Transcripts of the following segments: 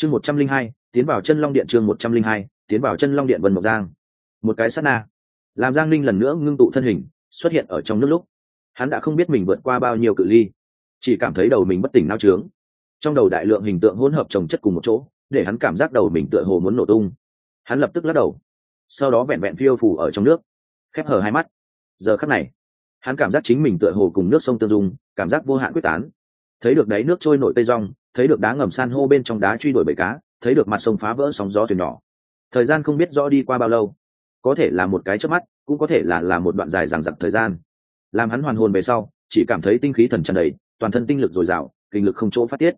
chương một trăm linh hai, tiến vào chân long điện chương một trăm linh hai, tiến vào chân long điện vân mộc giang. Một cái sát na. Làm giang linh lần nữa ngưng tụ thân hình, xuất hiện ở trong nước lúc. Hắn đã không biết mình vượt qua bao nhiêu cự ly, chỉ cảm thấy đầu mình bất tỉnh nao trướng. Trong đầu đại lượng hình tượng hỗn hợp trồng chất cùng một chỗ, để hắn cảm giác đầu mình tựa hồ muốn nổ tung. Hắn lập tức lắc đầu, sau đó vẹn vẹn phiêu phủ ở trong nước, khép hờ hai mắt. Giờ khắc này, hắn cảm giác chính mình tựa hồ cùng nước sông tương dung, cảm giác vô hạn quyết tán. Thấy được đáy nước trôi nổi tây rong thấy được đá ngầm san hô bên trong đá truy đuổi bầy cá, thấy được mặt sông phá vỡ sóng gió thuyền nhỏ. Thời gian không biết rõ đi qua bao lâu. Có thể là một cái chớp mắt, cũng có thể là là một đoạn dài dằng dặc thời gian. Làm hắn hoàn hồn về sau, chỉ cảm thấy tinh khí thần tràn đầy, toàn thân tinh lực dồi dào, kinh lực không chỗ phát tiết.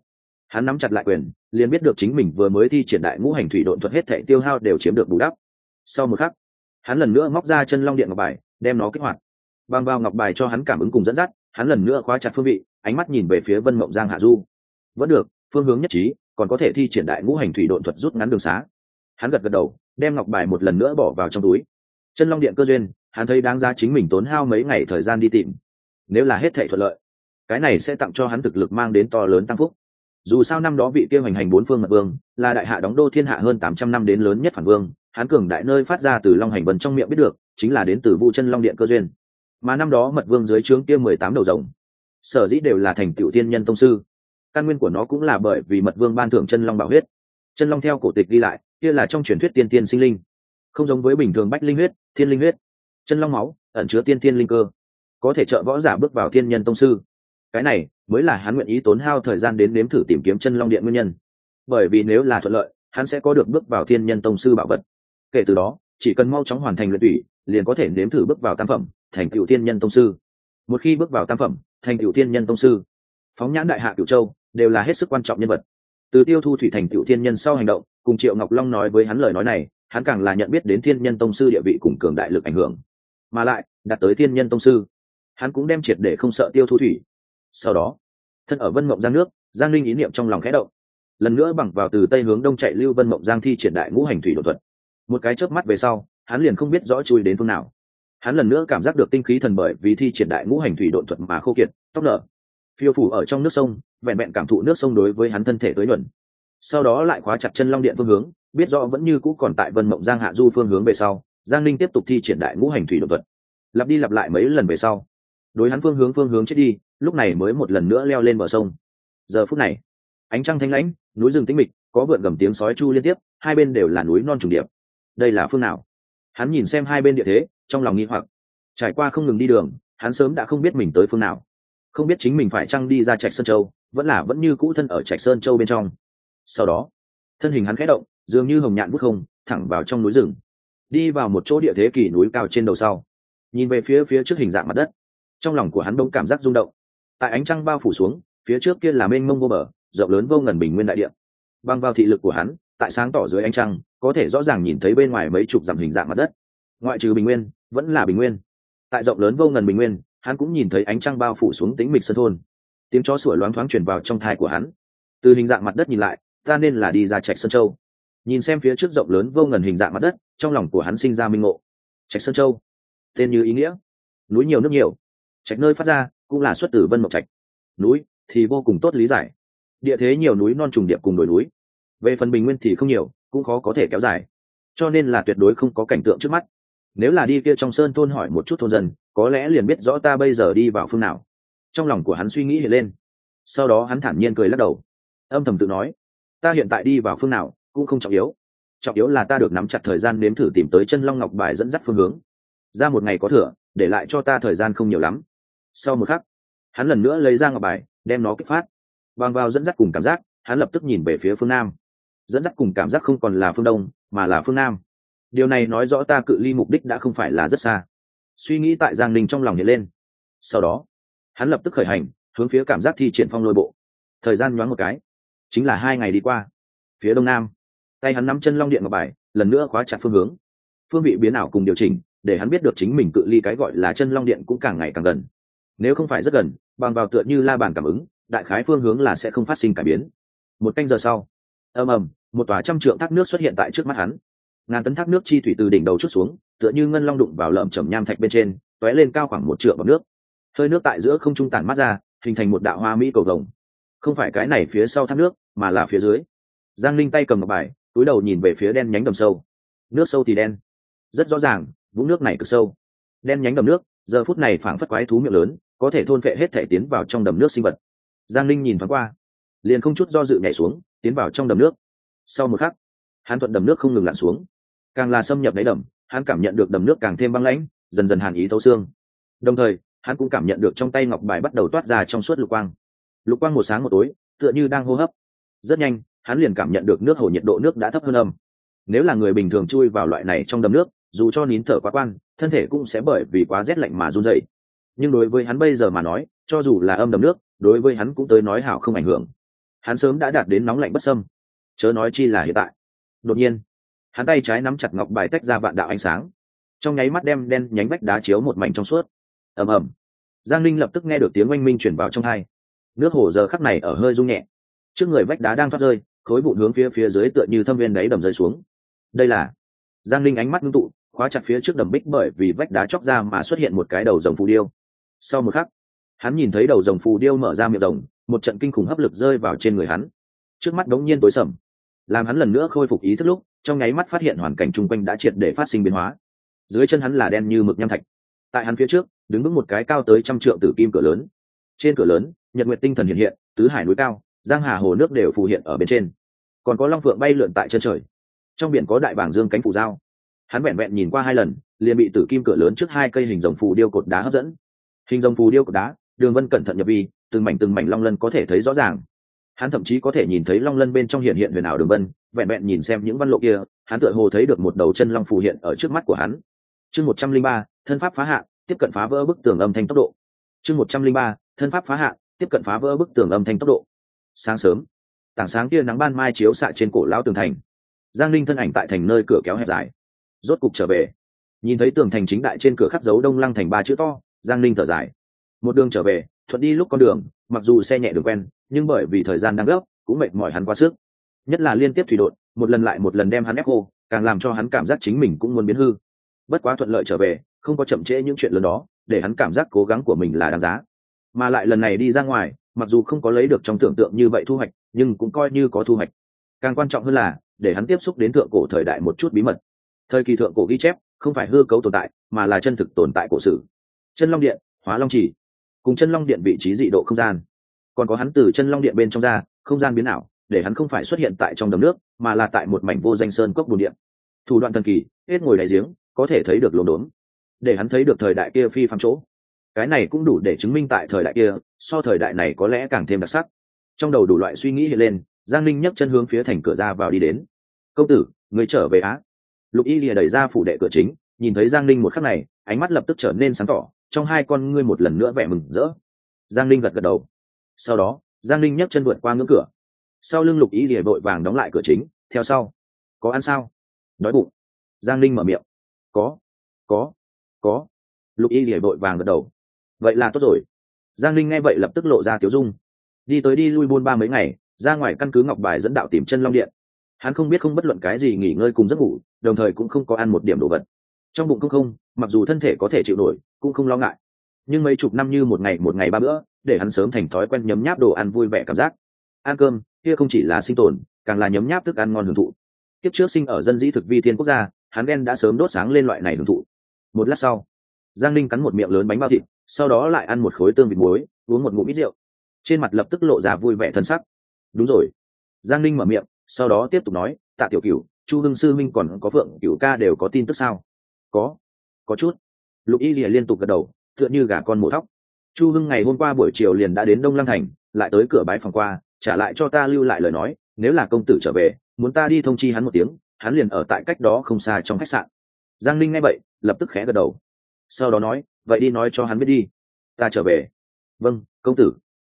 Hắn nắm chặt lại quyền, liền biết được chính mình vừa mới thi triển đại ngũ hành thủy độn thuật hết thệ tiêu hao đều chiếm được bù đắp. Sau một khắc, hắn lần nữa móc ra chân long điện ngọc bài, đem nó kích hoạt. Bằng vào ngọc bài cho hắn cảm ứng cùng dẫn dắt, hắn lần nữa khóa chặt phương vị, ánh mắt nhìn về phía vân mộng giang hạ du. Vẫn được phương hướng nhất trí, còn có thể thi triển đại ngũ hành thủy độn thuật rút ngắn đường xá. Hắn gật gật đầu, đem ngọc bài một lần nữa bỏ vào trong túi. Chân long điện cơ duyên, hắn thấy đáng giá chính mình tốn hao mấy ngày thời gian đi tìm. Nếu là hết thể thuận lợi, cái này sẽ tặng cho hắn thực lực mang đến to lớn tăng phúc. Dù sao năm đó vị kêu hành hành bốn phương mật vương, là đại hạ đóng đô thiên hạ hơn tám trăm năm đến lớn nhất phản vương, hắn cường đại nơi phát ra từ long hành vân trong miệng biết được, chính là đến từ vu chân long điện cơ duyên. Mà năm đó mật vương dưới trướng kia mười tám đầu rồng, sở dĩ đều là thành tiểu tiên nhân tông sư căn nguyên của nó cũng là bởi vì mật vương ban thưởng chân long bảo huyết. Chân long theo cổ tịch ghi lại, kia là trong truyền thuyết tiên tiên sinh linh. Không giống với bình thường bách linh huyết, thiên linh huyết. Chân long máu, ẩn chứa tiên tiên linh cơ. Có thể trợ võ giả bước vào thiên nhân tông sư. Cái này mới là hắn nguyện ý tốn hao thời gian đến nếm thử tìm kiếm chân long điện nguyên nhân. Bởi vì nếu là thuận lợi, hắn sẽ có được bước vào thiên nhân tông sư bảo vật. Kể từ đó, chỉ cần mau chóng hoàn thành luyện tủy, liền có thể nếm thử bước vào tam phẩm, thành cựu thiên nhân tông sư. Một khi bước vào tam phẩm, thành cựu thiên nhân tông sư. Phóng nhãn đại hạ cựu châu đều là hết sức quan trọng nhân vật. Từ tiêu thu thủy thành tiểu thiên nhân sau hành động, cùng triệu ngọc long nói với hắn lời nói này, hắn càng là nhận biết đến thiên nhân tông sư địa vị cùng cường đại lực ảnh hưởng. Mà lại, đạt tới thiên nhân tông sư, hắn cũng đem triệt để không sợ tiêu thu thủy. Sau đó, thân ở vân mộng giang nước, giang linh ý niệm trong lòng khẽ động. Lần nữa bằng vào từ tây hướng đông chạy lưu vân mộng giang thi triển đại ngũ hành thủy đột thuật. Một cái chớp mắt về sau, hắn liền không biết rõ chui đến phương nào. Hắn lần nữa cảm giác được tinh khí thần bởi vì thi triển đại ngũ hành thủy đột thuật mà khô kiệt, tóc nở phiêu phủ ở trong nước sông, vẹn vẹn cảm thụ nước sông đối với hắn thân thể tới nhuận. Sau đó lại khóa chặt chân long điện phương hướng, biết rõ vẫn như cũ còn tại vân mộng giang hạ du phương hướng về sau, giang linh tiếp tục thi triển đại ngũ hành thủy đột thuật. Lặp đi lặp lại mấy lần về sau, đối hắn phương hướng phương hướng chết đi, lúc này mới một lần nữa leo lên bờ sông. Giờ phút này, ánh trăng thanh lãnh, núi rừng tĩnh mịch, có vượn gầm tiếng sói chu liên tiếp, hai bên đều là núi non trùng điệp. Đây là phương nào? Hắn nhìn xem hai bên địa thế, trong lòng nghi hoặc. Trải qua không ngừng đi đường, hắn sớm đã không biết mình tới phương nào không biết chính mình phải trăng đi ra trạch sơn châu, vẫn là vẫn như cũ thân ở trạch sơn châu bên trong. Sau đó, thân hình hắn khẽ động, dường như hồng nhạn bút không, thẳng vào trong núi rừng. Đi vào một chỗ địa thế kỷ núi cao trên đầu sau, nhìn về phía phía trước hình dạng mặt đất. Trong lòng của hắn đông cảm giác rung động. Tại ánh trăng bao phủ xuống, phía trước kia là mênh mông vô bờ, rộng lớn vô ngần bình nguyên đại địa. Băng vào thị lực của hắn, tại sáng tỏ dưới ánh trăng, có thể rõ ràng nhìn thấy bên ngoài mấy chục dặm hình dạng mặt đất. Ngoại trừ bình nguyên, vẫn là bình nguyên. Tại rộng lớn vô ngần bình nguyên hắn cũng nhìn thấy ánh trăng bao phủ xuống tính mịch sân thôn. Tiếng chó sủa loáng thoáng truyền vào trong thai của hắn. Từ hình dạng mặt đất nhìn lại, ta nên là đi ra trạch sơn châu. Nhìn xem phía trước rộng lớn vô ngần hình dạng mặt đất, trong lòng của hắn sinh ra minh ngộ. Trạch sơn châu, tên như ý nghĩa. Núi nhiều nước nhiều. Trạch nơi phát ra, cũng là xuất từ vân mộc trạch. Núi thì vô cùng tốt lý giải. Địa thế nhiều núi non trùng điệp cùng đồi núi. Về phần bình nguyên thì không nhiều, cũng khó có thể kéo dài. Cho nên là tuyệt đối không có cảnh tượng trước mắt. Nếu là đi kia trong sơn thôn hỏi một chút thôn dân có lẽ liền biết rõ ta bây giờ đi vào phương nào. Trong lòng của hắn suy nghĩ hiện lên. Sau đó hắn thản nhiên cười lắc đầu. Âm thầm tự nói, ta hiện tại đi vào phương nào cũng không trọng yếu. Trọng yếu là ta được nắm chặt thời gian nếm thử tìm tới chân long ngọc bài dẫn dắt phương hướng. Ra một ngày có thừa, để lại cho ta thời gian không nhiều lắm. Sau một khắc, hắn lần nữa lấy ra ngọc bài, đem nó kích phát. Bằng vào dẫn dắt cùng cảm giác, hắn lập tức nhìn về phía phương nam. Dẫn dắt cùng cảm giác không còn là phương đông, mà là phương nam. Điều này nói rõ ta cự ly mục đích đã không phải là rất xa suy nghĩ tại giang ninh trong lòng hiện lên. Sau đó, hắn lập tức khởi hành, hướng phía cảm giác thi triển phong lôi bộ. Thời gian nhoáng một cái, chính là hai ngày đi qua. Phía đông nam, tay hắn nắm chân long điện ngọc bài, lần nữa khóa chặt phương hướng. Phương vị biến ảo cùng điều chỉnh, để hắn biết được chính mình cự ly cái gọi là chân long điện cũng càng ngày càng gần. Nếu không phải rất gần, bằng vào tựa như la bàn cảm ứng, đại khái phương hướng là sẽ không phát sinh cải biến. Một canh giờ sau, ầm ầm, một tòa trăm trượng thác nước xuất hiện tại trước mắt hắn. Ngàn tấn thác nước chi thủy từ đỉnh đầu chút xuống tựa như ngân long đụng vào lợm chầm nham thạch bên trên t ó é lên cao khoảng một trượng bằng nước. Hơi nước tại giữa không trung tản mắt ra, hình thành một đạo hoa mỹ cầu vồng. Không phải cái này phía sau thác nước, mà là phía dưới. Giang linh tay cầm ngọc bài, túi đầu nhìn về phía đen nhánh đầm sâu. Nước sâu thì đen. Rất rõ ràng, vũng nước này cực sâu. Đen nhánh đầm nước, giờ phút này phảng phất quái thú miệng lớn, có thể thôn phệ hết thể tiến vào trong đầm nước sinh vật. Giang linh nhìn thoáng qua, liền không chút do dự nhảy xuống, tiến vào trong đầm nước. Sau một khắc, hắn thuận đầm nước không ngừng lặn xuống. Càng là xâm nhập đáy đầm hắn cảm nhận được đầm nước càng thêm băng lãnh, dần dần hàn ý thấu xương. Đồng thời, hắn cũng cảm nhận được trong tay ngọc bài bắt đầu toát ra trong suốt lục quang. Lục quang một sáng một tối, tựa như đang hô hấp. Rất nhanh, hắn liền cảm nhận được nước hồ nhiệt độ nước đã thấp hơn âm. Nếu là người bình thường chui vào loại này trong đầm nước, dù cho nín thở quá quan, thân thể cũng sẽ bởi vì quá rét lạnh mà run dậy nhưng đối với hắn bây giờ mà nói, cho dù là âm đầm nước, đối với hắn cũng tới nói hảo không ảnh hưởng. Hắn sớm đã đạt đến nóng lạnh bất sâm chớ nói chi là hiện tại. Đột nhiên hắn tay trái nắm chặt ngọc bài tách ra vạn đạo ánh sáng. Trong nháy mắt đem đen nhánh vách đá chiếu một mảnh trong suốt. Ầm ầm. Giang linh lập tức nghe được tiếng oanh minh chuyển vào trong hai. Nước hồ giờ khắc này ở hơi rung nhẹ. Trước người vách đá đang thoát rơi, khối vụn hướng phía phía dưới tựa như thâm viên đáy đầm rơi xuống. Đây là giang linh ánh mắt ngưng tụ, khóa chặt phía trước đầm bích bởi vì vách đá chóc ra mà xuất hiện một cái đầu rồng phù điêu. Sau một khắc, hắn nhìn thấy đầu rồng phù điêu mở ra miệng rồng, một trận kinh khủng hấp lực rơi vào trên người hắn. Trước mắt đống nhiên tối sầm, làm hắn lần nữa khôi phục ý thức lúc trong nháy mắt phát hiện hoàn cảnh chung quanh đã triệt để phát sinh biến hóa. Dưới chân hắn là đen như mực nham thạch. Tại hắn phía trước, đứng vững một cái cao tới trăm trượng tử kim cửa lớn. Trên cửa lớn, nhật nguyệt tinh thần hiện hiện, tứ hải núi cao, giang hà hồ nước đều phù hiện ở bên trên. Còn có long phượng bay lượn tại chân trời. Trong biển có đại bảng dương cánh phủ dao hắn vẹn vẹn nhìn qua hai lần, liền bị tử kim cửa lớn trước hai cây hình rồng phù điêu cột đá hấp dẫn. Hình rồng phù điêu cột đá, đường vân cẩn thận nhập vi, từng mảnh từng mảnh long lân có thể thấy rõ ràng hắn thậm chí có thể nhìn thấy long lân bên trong hiện hiện huyền ảo đường vân, vẹn vẹn nhìn xem những văn lộ kia, hắn tựa hồ thấy được một đầu chân long phù hiện ở trước mắt của hắn. Chương một trăm linh ba, thân pháp phá hạ, tiếp cận phá vỡ bức tường âm thanh tốc độ. Chương một trăm linh ba, thân pháp phá hạ, tiếp cận phá vỡ bức tường âm thanh tốc độ. Sáng sớm, tảng sáng kia nắng ban mai chiếu xạ trên cổ lão tường thành. Giang linh thân ảnh tại thành nơi cửa kéo hẹp dài. Rốt cục trở về. Nhìn thấy tường thành chính đại trên cửa khắc dấu đông lăng thành ba chữ to, giang linh thở dài. Một đường trở về, thuận đi lúc con đường, mặc dù xe nhẹ đường quen nhưng bởi vì thời gian đang gấp, cũng mệt mỏi hắn quá sức. Nhất là liên tiếp thủy đột, một lần lại một lần đem hắn ép khô, càng làm cho hắn cảm giác chính mình cũng muốn biến hư. Bất quá thuận lợi trở về, không có chậm trễ những chuyện lớn đó, để hắn cảm giác cố gắng của mình là đáng giá. Mà lại lần này đi ra ngoài, mặc dù không có lấy được trong tưởng tượng như vậy thu hoạch, nhưng cũng coi như có thu hoạch. Càng quan trọng hơn là, để hắn tiếp xúc đến thượng cổ thời đại một chút bí mật. Thời kỳ thượng cổ ghi chép, không phải hư cấu tồn tại, mà là chân thực tồn tại cổ sử chân long điện, hóa long chỉ. Cùng chân long điện vị trí dị độ không gian còn có hắn từ chân long điện bên trong ra, không gian biến ảo, để hắn không phải xuất hiện tại trong đầm nước, mà là tại một mảnh vô danh sơn cốc bùn điện. Thủ đoạn thần kỳ, hết ngồi đại giếng, có thể thấy được lồn đốn. Để hắn thấy được thời đại kia phi phạm chỗ. Cái này cũng đủ để chứng minh tại thời đại kia, so thời đại này có lẽ càng thêm đặc sắc. Trong đầu đủ loại suy nghĩ hiện lên, giang linh nhấc chân hướng phía thành cửa ra vào đi đến. Công tử, người trở về á? Lục y lìa đẩy ra phủ đệ cửa chính, nhìn thấy giang linh một khắc này, ánh mắt lập tức trở nên sáng tỏ, trong hai con ngươi một lần nữa vẻ mừng rỡ. Giang linh gật gật đầu sau đó, giang linh nhấc chân vượt qua ngưỡng cửa. Sau lưng lục y lìa vội vàng đóng lại cửa chính, theo sau. Có ăn sao? Đói bụng. Giang linh mở miệng. Có có có. Lục y lìa vội vàng gật đầu. Vậy là tốt rồi. Giang linh nghe vậy lập tức lộ ra tiếu dung. Đi tới đi lui buôn ba mấy ngày, ra ngoài căn cứ ngọc bài dẫn đạo tìm chân long điện. Hắn không biết không bất luận cái gì nghỉ ngơi cùng giấc ngủ, đồng thời cũng không có ăn một điểm đồ vật. Trong bụng không không, mặc dù thân thể có thể chịu nổi, cũng không lo ngại. Nhưng mấy chục năm như một ngày một ngày ba bữa để hắn sớm thành thói quen nhấm nháp đồ ăn vui vẻ cảm giác. Ăn cơm, kia không chỉ là sinh tồn, càng là nhấm nháp thức ăn ngon hưởng thụ. Kiếp trước sinh ở dân dĩ thực vi thiên quốc gia, hắn ghen đã sớm đốt sáng lên loại này hưởng thụ. Một lát sau, giang linh cắn một miệng lớn bánh bao thịt, sau đó lại ăn một khối tương vịt muối, uống một ngụm ít rượu. Trên mặt lập tức lộ ra vui vẻ thân sắc. Đúng rồi. Giang linh mở miệng, sau đó tiếp tục nói, tạ tiểu cửu, chu hưng sư minh còn có phượng cửu ca đều có tin tức sao? Có. Có chút. Lục y lìa liên tục gật đầu, tựa như gà con mổ thóc chu hưng ngày hôm qua buổi chiều liền đã đến đông lăng thành, lại tới cửa bái phòng qua, trả lại cho ta lưu lại lời nói, nếu là công tử trở về, muốn ta đi thông chi hắn một tiếng, hắn liền ở tại cách đó không xa trong khách sạn. Giang linh nghe vậy, lập tức khẽ gật đầu. Sau đó nói, vậy đi nói cho hắn biết đi. Ta trở về. Vâng công tử.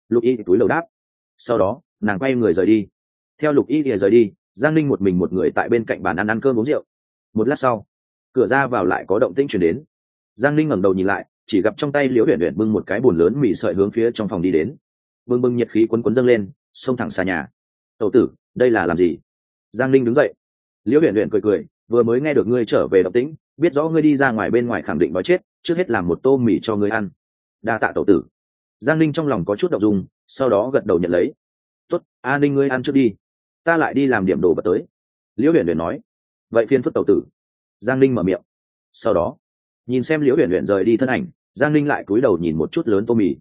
Lục y túi lầu đáp. Sau đó, nàng quay người rời đi. Theo lục y thì rời đi, giang linh một mình một người tại bên cạnh bàn ăn ăn cơm uống rượu. Một lát sau, cửa ra vào lại có động tĩnh chuyển đến. Giang linh ngẩng đầu nhìn lại chỉ gặp trong tay liễu huyện huyện bưng một cái bồn lớn mì sợi hướng phía trong phòng đi đến. Bưng bưng nhiệt khí quấn quấn dâng lên, xông thẳng xa nhà. Tậu tử, đây là làm gì? Giang linh đứng dậy. Liễu huyện huyện cười cười, vừa mới nghe được ngươi trở về động tĩnh, biết rõ ngươi đi ra ngoài bên ngoài khẳng định nói chết, trước hết làm một tô mì cho ngươi ăn. Đa tạ tậu tử. Giang linh trong lòng có chút động dung, sau đó gật đầu nhận lấy. Tốt, a ninh ngươi ăn trước đi, ta lại đi làm điểm đồ vật tới. Liễu huyền huyền nói. Vậy phiên phức tẩu tử. Giang linh mở miệng. Sau đó nhìn xem liễu huyền huyền rời đi thân ảnh, giang linh lại cúi đầu nhìn một chút lớn tô mì.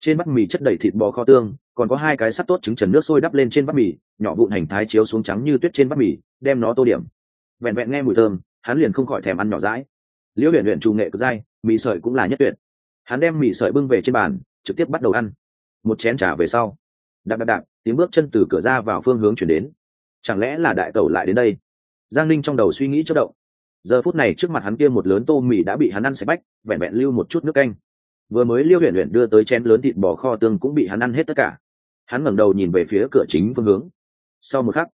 Trên bát mì chất đầy thịt bò kho tương, còn có hai cái sắt tốt trứng trần nước sôi đắp lên trên bát mì, nhỏ vụn hành thái chiếu xuống trắng như tuyết trên bát mì, đem nó tô điểm. Vẹn vẹn nghe mùi thơm, hắn liền không khỏi thèm ăn nhỏ rãi liễu huyền huyền trù nghệ cực dai, mì sợi cũng là nhất tuyệt. Hắn đem mì sợi bưng về trên bàn, trực tiếp bắt đầu ăn. Một chén trà về sau. Đạp đạp đạp, tiếng bước chân từ cửa ra vào phương hướng chuyển đến. Chẳng lẽ là đại tẩu lại đến đây? Giang ninh trong đầu suy nghĩ chất động giờ phút này trước mặt hắn kia một lớn tô mì đã bị hắn ăn sạch bách, vẹn vẹn lưu một chút nước canh. Vừa mới liêu huyện huyện đưa tới chén lớn thịt bò kho tương cũng bị hắn ăn hết tất cả. Hắn ngẩng đầu nhìn về phía cửa chính phương hướng. Sau một khắc,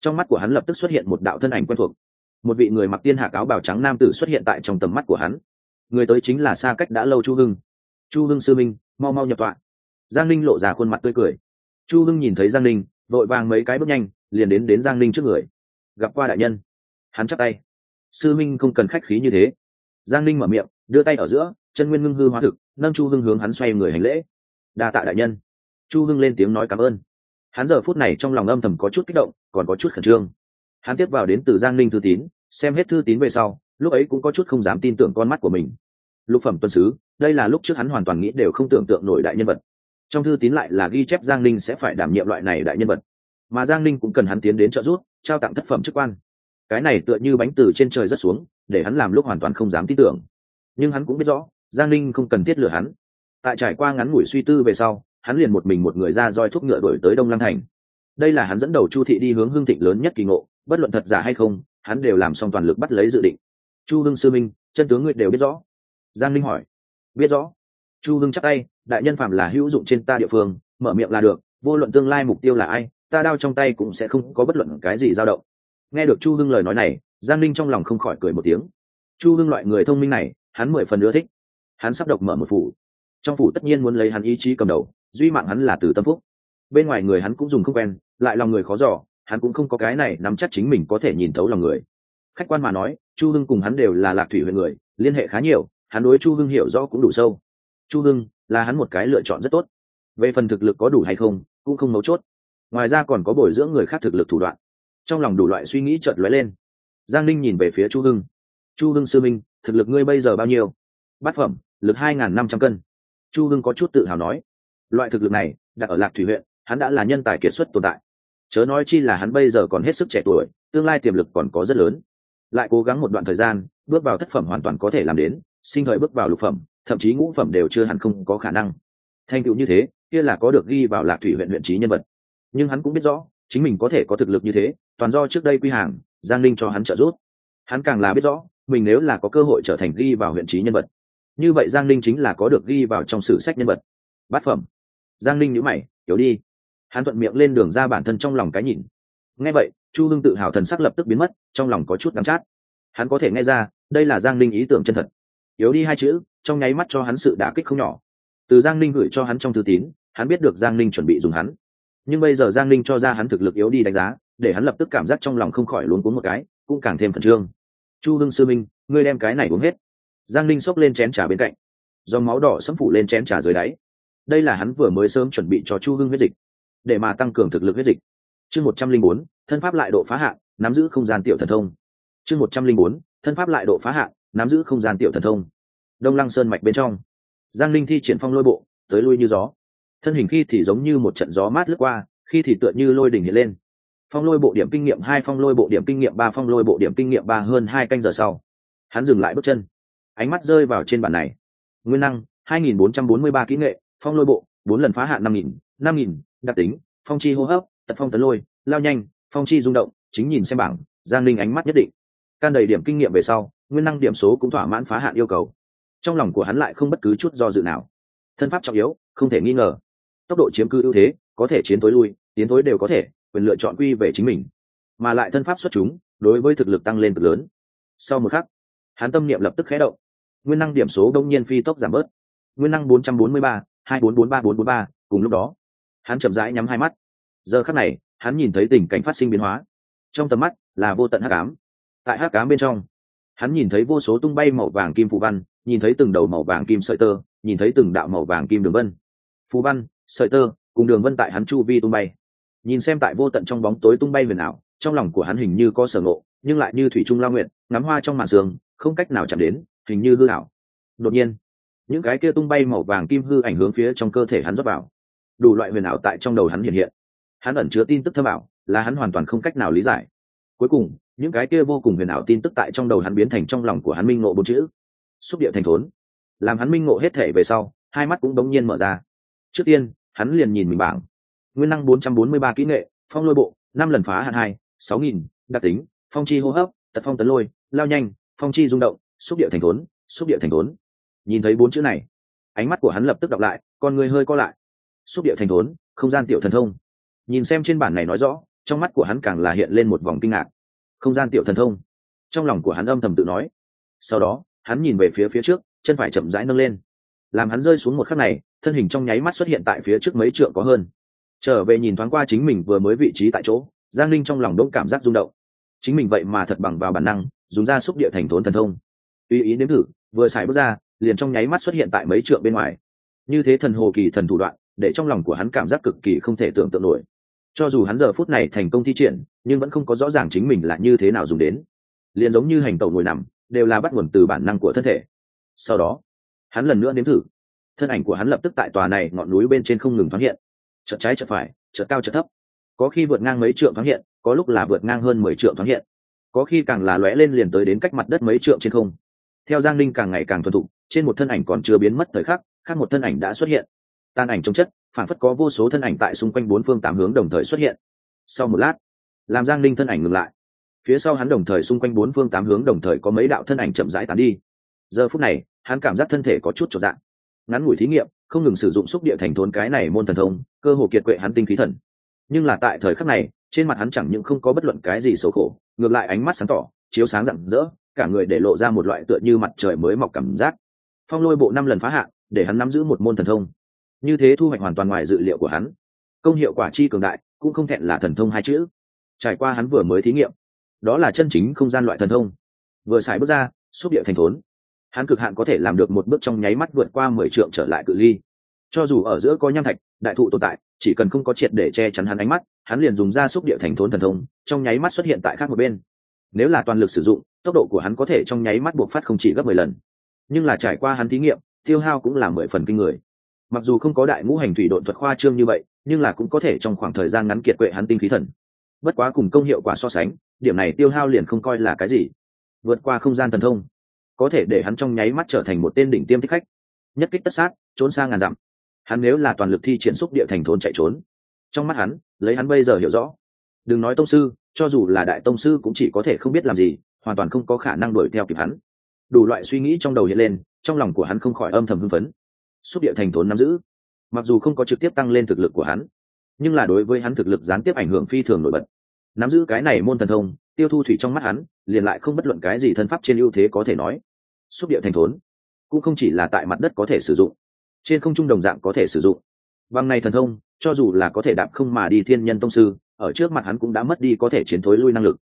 trong mắt của hắn lập tức xuất hiện một đạo thân ảnh quen thuộc. Một vị người mặc tiên hạ áo bào trắng nam tử xuất hiện tại trong tầm mắt của hắn. Người tới chính là xa cách đã lâu chu hưng. Chu hưng sư minh, mau mau nhập tọa. Giang linh lộ ra khuôn mặt tươi cười. Chu hưng nhìn thấy giang linh vội vàng mấy cái bước nhanh, liền đến đến giang linh trước người. Gặp qua đại nhân. Hắn chắc tay sư minh không cần khách khí như thế. Giang linh mở miệng, đưa tay ở giữa, chân nguyên ngưng hư hóa thực, nâng chu hưng hướng hắn xoay người hành lễ. Đa tạ đại nhân. Chu hưng lên tiếng nói cảm ơn. Hắn giờ phút này trong lòng âm thầm có chút kích động, còn có chút khẩn trương. Hắn tiếp vào đến từ giang Ninh thư tín, xem hết thư tín về sau, lúc ấy cũng có chút không dám tin tưởng con mắt của mình. Lục phẩm tuân sứ, đây là lúc trước hắn hoàn toàn nghĩ đều không tưởng tượng nổi đại nhân vật. Trong thư tín lại là ghi chép giang Ninh sẽ phải đảm nhiệm loại này đại nhân vật. Mà giang Ninh cũng cần hắn tiến đến trợ giúp, trao tặng thất phẩm chức quan cái này tựa như bánh từ trên trời rất xuống, để hắn làm lúc hoàn toàn không dám tin tưởng. Nhưng hắn cũng biết rõ, giang linh không cần thiết lừa hắn. Tại trải qua ngắn ngủi suy tư về sau, hắn liền một mình một người ra roi thuốc ngựa đổi tới đông lăng thành. Đây là hắn dẫn đầu chu thị đi hướng hương thịnh lớn nhất kỳ ngộ, bất luận thật giả hay không, hắn đều làm xong toàn lực bắt lấy dự định. Chu hưng sư minh, chân tướng ngươi đều biết rõ. Giang linh hỏi. Biết rõ. Chu hưng chắc tay, đại nhân phạm là hữu dụng trên ta địa phương, mở miệng là được, vô luận tương lai mục tiêu là ai, ta đao trong tay cũng sẽ không có bất luận cái gì dao động nghe được chu hưng lời nói này, giang linh trong lòng không khỏi cười một tiếng. Chu hưng loại người thông minh này, hắn mười phần ưa thích. Hắn sắp độc mở một phủ. Trong phủ tất nhiên muốn lấy hắn ý chí cầm đầu, duy mạng hắn là từ tâm phúc. Bên ngoài người hắn cũng dùng không quen, lại lòng người khó dò, hắn cũng không có cái này nắm chắc chính mình có thể nhìn thấu lòng người. Khách quan mà nói, chu hưng cùng hắn đều là lạc thủy huyện người, liên hệ khá nhiều, hắn đối chu hưng hiểu rõ cũng đủ sâu. Chu hưng là hắn một cái lựa chọn rất tốt. Về phần thực lực có đủ hay không, cũng không mấu chốt. Ngoài ra còn có bồi dưỡng người khác thực lực thủ đoạn trong lòng đủ loại suy nghĩ chợt lóe lên. Giang ninh nhìn về phía chu hưng. Chu hưng sư minh, thực lực ngươi bây giờ bao nhiêu? Bát phẩm, lực hai n g h n năm trăm cân. Chu hưng có chút tự hào nói. Loại thực lực này, đặt ở lạc thủy huyện, hắn đã là nhân tài kiệt xuất tồn tại. Chớ nói chi là hắn bây giờ còn hết sức trẻ tuổi, tương lai tiềm lực còn có rất lớn. Lại cố gắng một đoạn thời gian, bước vào thất phẩm hoàn toàn có thể làm đến, sinh thời bước vào lục phẩm, thậm chí ngũ phẩm đều chưa hẳn không có khả năng. Thành tựu như thế, kia là có được ghi vào lạc thủy huyện huyện trí nhân vật. Nhưng hắn cũng biết rõ, chính mình có thể có thực lực như thế toàn do trước đây quy hàng, giang linh cho hắn trợ giúp. Hắn càng là biết rõ, mình nếu là có cơ hội trở thành ghi vào huyện trí nhân vật, như vậy giang linh chính là có được ghi vào trong sử sách nhân vật. Bát phẩm. Giang linh nhữ mày yếu đi. Hắn thuận miệng lên đường ra bản thân trong lòng cái nhìn. Nghe vậy, chu hưng tự hào thần sắc lập tức biến mất, trong lòng có chút đắm chát. Hắn có thể nghe ra, đây là giang linh ý tưởng chân thật. Yếu đi hai chữ, trong nháy mắt cho hắn sự đả kích không nhỏ. Từ giang linh gửi cho hắn trong thư tín, hắn biết được giang linh chuẩn bị dùng hắn. Nhưng bây giờ giang linh cho ra hắn thực lực yếu đi đánh giá để hắn lập tức cảm giác trong lòng không khỏi luống cuốn một cái, cũng càng thêm khẩn trương. Chu hưng sư minh, ngươi đem cái này uống hết. Giang linh xốc lên chén trà bên cạnh, do máu đỏ sấm phủ lên chén trà dưới đáy. Đây là hắn vừa mới sớm chuẩn bị cho chu hưng huyết dịch, để mà tăng cường thực lực huyết dịch. Chương một trăm linh bốn, thân pháp lại độ phá hạn, nắm giữ không gian tiểu thần thông. Chương một trăm linh bốn, thân pháp lại độ phá hạn, nắm giữ không gian tiểu thần thông. Đông lăng sơn mạch bên trong, giang linh thi triển phong lôi bộ, tới lui như gió. Thân hình khi thì giống như một trận gió mát lướt qua, khi thì tựa như lôi đỉnh hiện lên phong lôi bộ điểm kinh nghiệm hai, phong lôi bộ điểm kinh nghiệm ba, phong lôi bộ điểm kinh nghiệm ba hơn hai canh giờ sau. Hắn dừng lại bước chân. Ánh mắt rơi vào trên bản này. Nguyên năng, hai nghìn bốn trăm bốn mươi ba kỹ nghệ, phong lôi bộ, bốn lần phá hạn năm nghìn năm nghìn, đặc tính, phong chi hô hấp, tật phong tấn lôi, lao nhanh, phong chi rung động, chính nhìn xem bảng, giang linh ánh mắt nhất định. Can đầy điểm kinh nghiệm về sau, nguyên năng điểm số cũng thỏa mãn phá hạn yêu cầu. Trong lòng của hắn lại không bất cứ chút do dự nào. Thân pháp trọng yếu, không thể nghi ngờ. Tốc độ chiếm cư ưu thế, có thể chiến tối lui, tiến tối đều có thể quyền lựa chọn quy về chính mình, mà lại thân pháp xuất chúng, đối với thực lực tăng lên cực lớn. Sau một khắc, hắn tâm niệm lập tức khé động. Nguyên năng điểm số đông nhiên phi tốc giảm bớt. Nguyên năng bốn trăm bốn mươi ba, hai bốn bốn ba, bốn bốn ba, cùng lúc đó, hắn chậm rãi nhắm hai mắt. Giờ khắc này, hắn nhìn thấy tình cảnh phát sinh biến hóa. Trong tầm mắt là vô tận hắc ám. Tại hắc ám bên trong, hắn nhìn thấy vô số tung bay màu vàng kim phù văn, nhìn thấy từng đầu màu vàng kim sợi tơ, nhìn thấy từng đạo màu vàng kim đường vân. Phù văn, sợi tơ, cùng đường vân tại hắn chu vi tung bay nhìn xem tại vô tận trong bóng tối tung bay huyền ảo trong lòng của hắn hình như có sở ngộ, nhưng lại như thủy trung lao nguyện ngắm hoa trong màn sương, không cách nào chạm đến, hình như hư ảo. Đột nhiên, những cái kia tung bay màu vàng kim hư ảnh hướng phía trong cơ thể hắn rót vào. Đủ loại huyền ảo tại trong đầu hắn hiện hiện. Hắn ẩn chứa tin tức thâm ảo, là hắn hoàn toàn không cách nào lý giải. Cuối cùng, những cái kia vô cùng huyền ảo tin tức tại trong đầu hắn biến thành trong lòng của hắn minh ngộ bốn chữ. Xúc địa thành thốn. Làm hắn minh ngộ hết thể về sau, hai mắt cũng đống nhiên mở ra. Trước tiên, hắn liền nhìn mình bảng nguyên năng bốn trăm bốn mươi ba kỹ nghệ, phong lôi bộ, năm lần phá hạn hai, sáu nghìn, đặc tính, phong chi hô hấp, tật phong tấn lôi, lao nhanh, phong chi rung động, xúc địa thành thốn, xúc địa thành thốn. Nhìn thấy bốn chữ này, ánh mắt của hắn lập tức đọc lại, con người hơi co lại. Xúc địa thành thốn, không gian tiểu thần thông. Nhìn xem trên bản này nói rõ, trong mắt của hắn càng là hiện lên một vòng kinh ngạc. Không gian tiểu thần thông. Trong lòng của hắn âm thầm tự nói. Sau đó, hắn nhìn về phía phía trước, chân phải chậm rãi nâng lên. Làm hắn rơi xuống một khắc này, thân hình trong nháy mắt xuất hiện tại phía trước mấy trượng có hơn trở về nhìn thoáng qua chính mình vừa mới vị trí tại chỗ, giang linh trong lòng đỗng cảm giác rung động. Chính mình vậy mà thật bằng vào bản năng, dùng ra xúc địa thành thốn thần thông. Uy ý nếm thử, vừa xài bước ra, liền trong nháy mắt xuất hiện tại mấy trượng bên ngoài. Như thế thần hồ kỳ thần thủ đoạn, để trong lòng của hắn cảm giác cực kỳ không thể tưởng tượng nổi. Cho dù hắn giờ phút này thành công thi triển, nhưng vẫn không có rõ ràng chính mình là như thế nào dùng đến. Liền giống như hành tẩu ngồi nằm, đều là bắt nguồn từ bản năng của thân thể. Sau đó, hắn lần nữa nếm thử. Thân ảnh của hắn lập tức tại tòa này ngọn núi bên trên không ngừng thoáng hiện chợt trái chợt phải, chợt cao chợt thấp. Có khi vượt ngang mấy trượng thoáng hiện, có lúc là vượt ngang hơn mười trượng thoáng hiện. Có khi càng là lóe lên liền tới đến cách mặt đất mấy trượng trên không. Theo giang linh càng ngày càng thuần thục, trên một thân ảnh còn chưa biến mất thời khắc, khác một thân ảnh đã xuất hiện. Tan ảnh trong chất phản phất có vô số thân ảnh tại xung quanh bốn phương tám hướng đồng thời xuất hiện. Sau một lát, làm giang linh thân ảnh ngừng lại. Phía sau hắn đồng thời xung quanh bốn phương tám hướng đồng thời có mấy đạo thân ảnh chậm rãi tán đi. Giờ phút này, hắn cảm giác thân thể có chút trọn dạng ngắn ngủi thí nghiệm, không ngừng sử dụng xúc địa thành thốn cái này môn thần thông, cơ hồ kiệt quệ hắn tinh khí thần. Nhưng là tại thời khắc này, trên mặt hắn chẳng những không có bất luận cái gì xấu khổ, ngược lại ánh mắt sáng tỏ, chiếu sáng rạng rỡ, cả người để lộ ra một loại tựa như mặt trời mới mọc cảm giác. Phong lôi bộ năm lần phá hạn để hắn nắm giữ một môn thần thông. Như thế thu hoạch hoàn toàn ngoài dự liệu của hắn. Công hiệu quả chi cường đại, cũng không thẹn là thần thông hai chữ. Trải qua hắn vừa mới thí nghiệm, đó là chân chính không gian loại thần thông. Vừa xài bước ra, xúc địa thành thốn hắn cực hạn có thể làm được một bước trong nháy mắt vượt qua mười trượng trở lại cự ly. Cho dù ở giữa có nham thạch, đại thụ tồn tại, chỉ cần không có triệt để che chắn hắn ánh mắt, hắn liền dùng ra xúc địa thành thốn thần thông, trong nháy mắt xuất hiện tại khác một bên. Nếu là toàn lực sử dụng, tốc độ của hắn có thể trong nháy mắt buộc phát không chỉ gấp mười lần. Nhưng là trải qua hắn thí nghiệm, tiêu hao cũng là mười phần kinh người. Mặc dù không có đại ngũ hành thủy độn thuật khoa trương như vậy, nhưng là cũng có thể trong khoảng thời gian ngắn kiệt quệ hắn tinh khí thần. Bất quá cùng công hiệu quả so sánh, điểm này tiêu hao liền không coi là cái gì. Vượt qua không gian thần thông có thể để hắn trong nháy mắt trở thành một tên đỉnh tiêm thích khách. Nhất kích tất sát, trốn sang ngàn dặm. Hắn nếu là toàn lực thi triển xúc địa thành thôn chạy trốn, trong mắt hắn, lấy hắn bây giờ hiểu rõ. Đừng nói tông sư, cho dù là đại tông sư cũng chỉ có thể không biết làm gì, hoàn toàn không có khả năng đuổi theo kịp hắn. Đủ loại suy nghĩ trong đầu hiện lên, trong lòng của hắn không khỏi âm thầm hưng phấn. Xúc địa thành thốn nắm giữ, mặc dù không có trực tiếp tăng lên thực lực của hắn, nhưng là đối với hắn thực lực gián tiếp ảnh hưởng phi thường nổi bật. Nắm giữ cái này môn thần thông tiêu thu thủy trong mắt hắn, liền lại không bất luận cái gì thân pháp trên ưu thế có thể nói. Xúc địa thành thốn, cũng không chỉ là tại mặt đất có thể sử dụng, trên không trung đồng dạng có thể sử dụng. Bằng này thần thông, cho dù là có thể đạp không mà đi thiên nhân tông sư, ở trước mặt hắn cũng đã mất đi có thể chiến thối lui năng lực.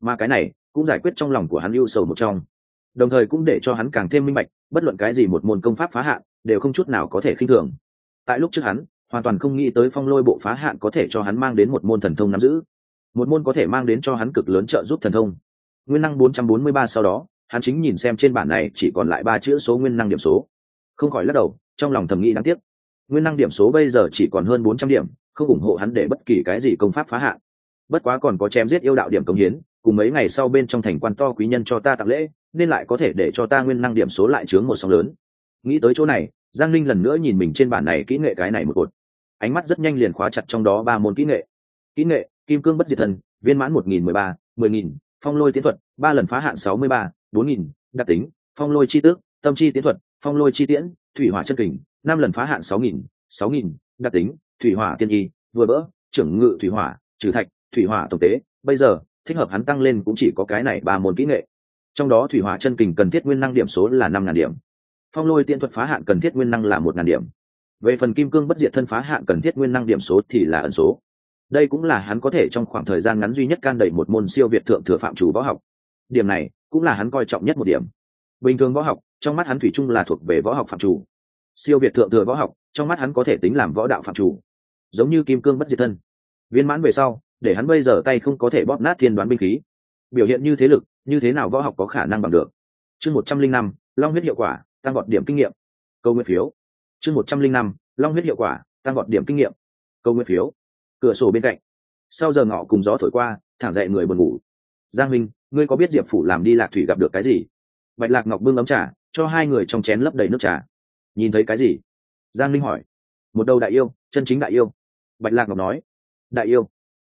Mà cái này, cũng giải quyết trong lòng của hắn ưu sầu một trong. Đồng thời cũng để cho hắn càng thêm minh bạch, bất luận cái gì một môn công pháp phá hạn, đều không chút nào có thể khinh thường. Tại lúc trước hắn, hoàn toàn không nghĩ tới phong lôi bộ phá hạn có thể cho hắn mang đến một môn thần thông nắm giữ một môn có thể mang đến cho hắn cực lớn trợ giúp thần thông. Nguyên năng 443 sau đó, hắn chính nhìn xem trên bản này chỉ còn lại ba chữ số nguyên năng điểm số. Không khỏi lắc đầu, trong lòng thầm nghĩ đáng tiếc. Nguyên năng điểm số bây giờ chỉ còn hơn 400 điểm, không ủng hộ hắn để bất kỳ cái gì công pháp phá hạn. Bất quá còn có chém giết yêu đạo điểm công hiến, cùng mấy ngày sau bên trong thành quan to quý nhân cho ta tặng lễ, nên lại có thể để cho ta nguyên năng điểm số lại chướng một sóng lớn. Nghĩ tới chỗ này, giang linh lần nữa nhìn mình trên bản này kỹ nghệ cái này một cột. Ánh mắt rất nhanh liền khóa chặt trong đó ba môn kỹ nghệ. Kỹ nghệ kim cương bất diệt thần, viên mãn một nghìn mười ba, mười nghìn, phong lôi tiến thuật, ba lần phá hạn sáu mươi ba, bốn nghìn, đặc tính, phong lôi chi tước, tâm chi tiến thuật, phong lôi chi tiễn, thủy hỏa chân kình, năm lần phá hạn sáu nghìn sáu nghìn, đặc tính, thủy hỏa tiên y vừa bỡ, trưởng ngự thủy hỏa, trừ thạch, thủy hỏa tổng tế. Bây giờ, thích hợp hắn tăng lên cũng chỉ có cái này ba môn kỹ nghệ. Trong đó thủy hỏa chân kình cần thiết nguyên năng điểm số là năm ngàn điểm. Phong lôi tiện thuật phá hạn cần thiết nguyên năng là một ngàn điểm. Về phần kim cương bất diệt thân phá hạn cần thiết nguyên năng điểm số thì là ẩn số đây cũng là hắn có thể trong khoảng thời gian ngắn duy nhất can đẩy một môn siêu việt thượng thừa phạm chủ võ học. Điểm này cũng là hắn coi trọng nhất một điểm. Bình thường võ học, trong mắt hắn thủy chung là thuộc về võ học phạm chủ. Siêu việt thượng thừa võ học, trong mắt hắn có thể tính làm võ đạo phạm chủ. Giống như kim cương bất diệt thân. Viên mãn về sau, để hắn bây giờ tay không có thể bóp nát thiên đoán binh khí. Biểu hiện như thế lực, như thế nào võ học có khả năng bằng được? Chương một trăm linh năm, long huyết hiệu quả, tăng gọn điểm kinh nghiệm. Câu nguyên phiếu. Chương một trăm linh năm, long huyết hiệu quả, tăng gọn điểm kinh nghiệm. Câu nguyên phiếu cửa sổ bên cạnh. Sau giờ ngọ cùng gió thổi qua, thẳng dậy người buồn ngủ. Giang minh, ngươi có biết diệp phủ làm đi lạc thủy gặp được cái gì? Bạch lạc ngọc bưng ấm trà, cho hai người trong chén lấp đầy nước trà. Nhìn thấy cái gì? Giang linh hỏi. Một đầu đại yêu, chân chính đại yêu. Bạch lạc ngọc nói. Đại yêu.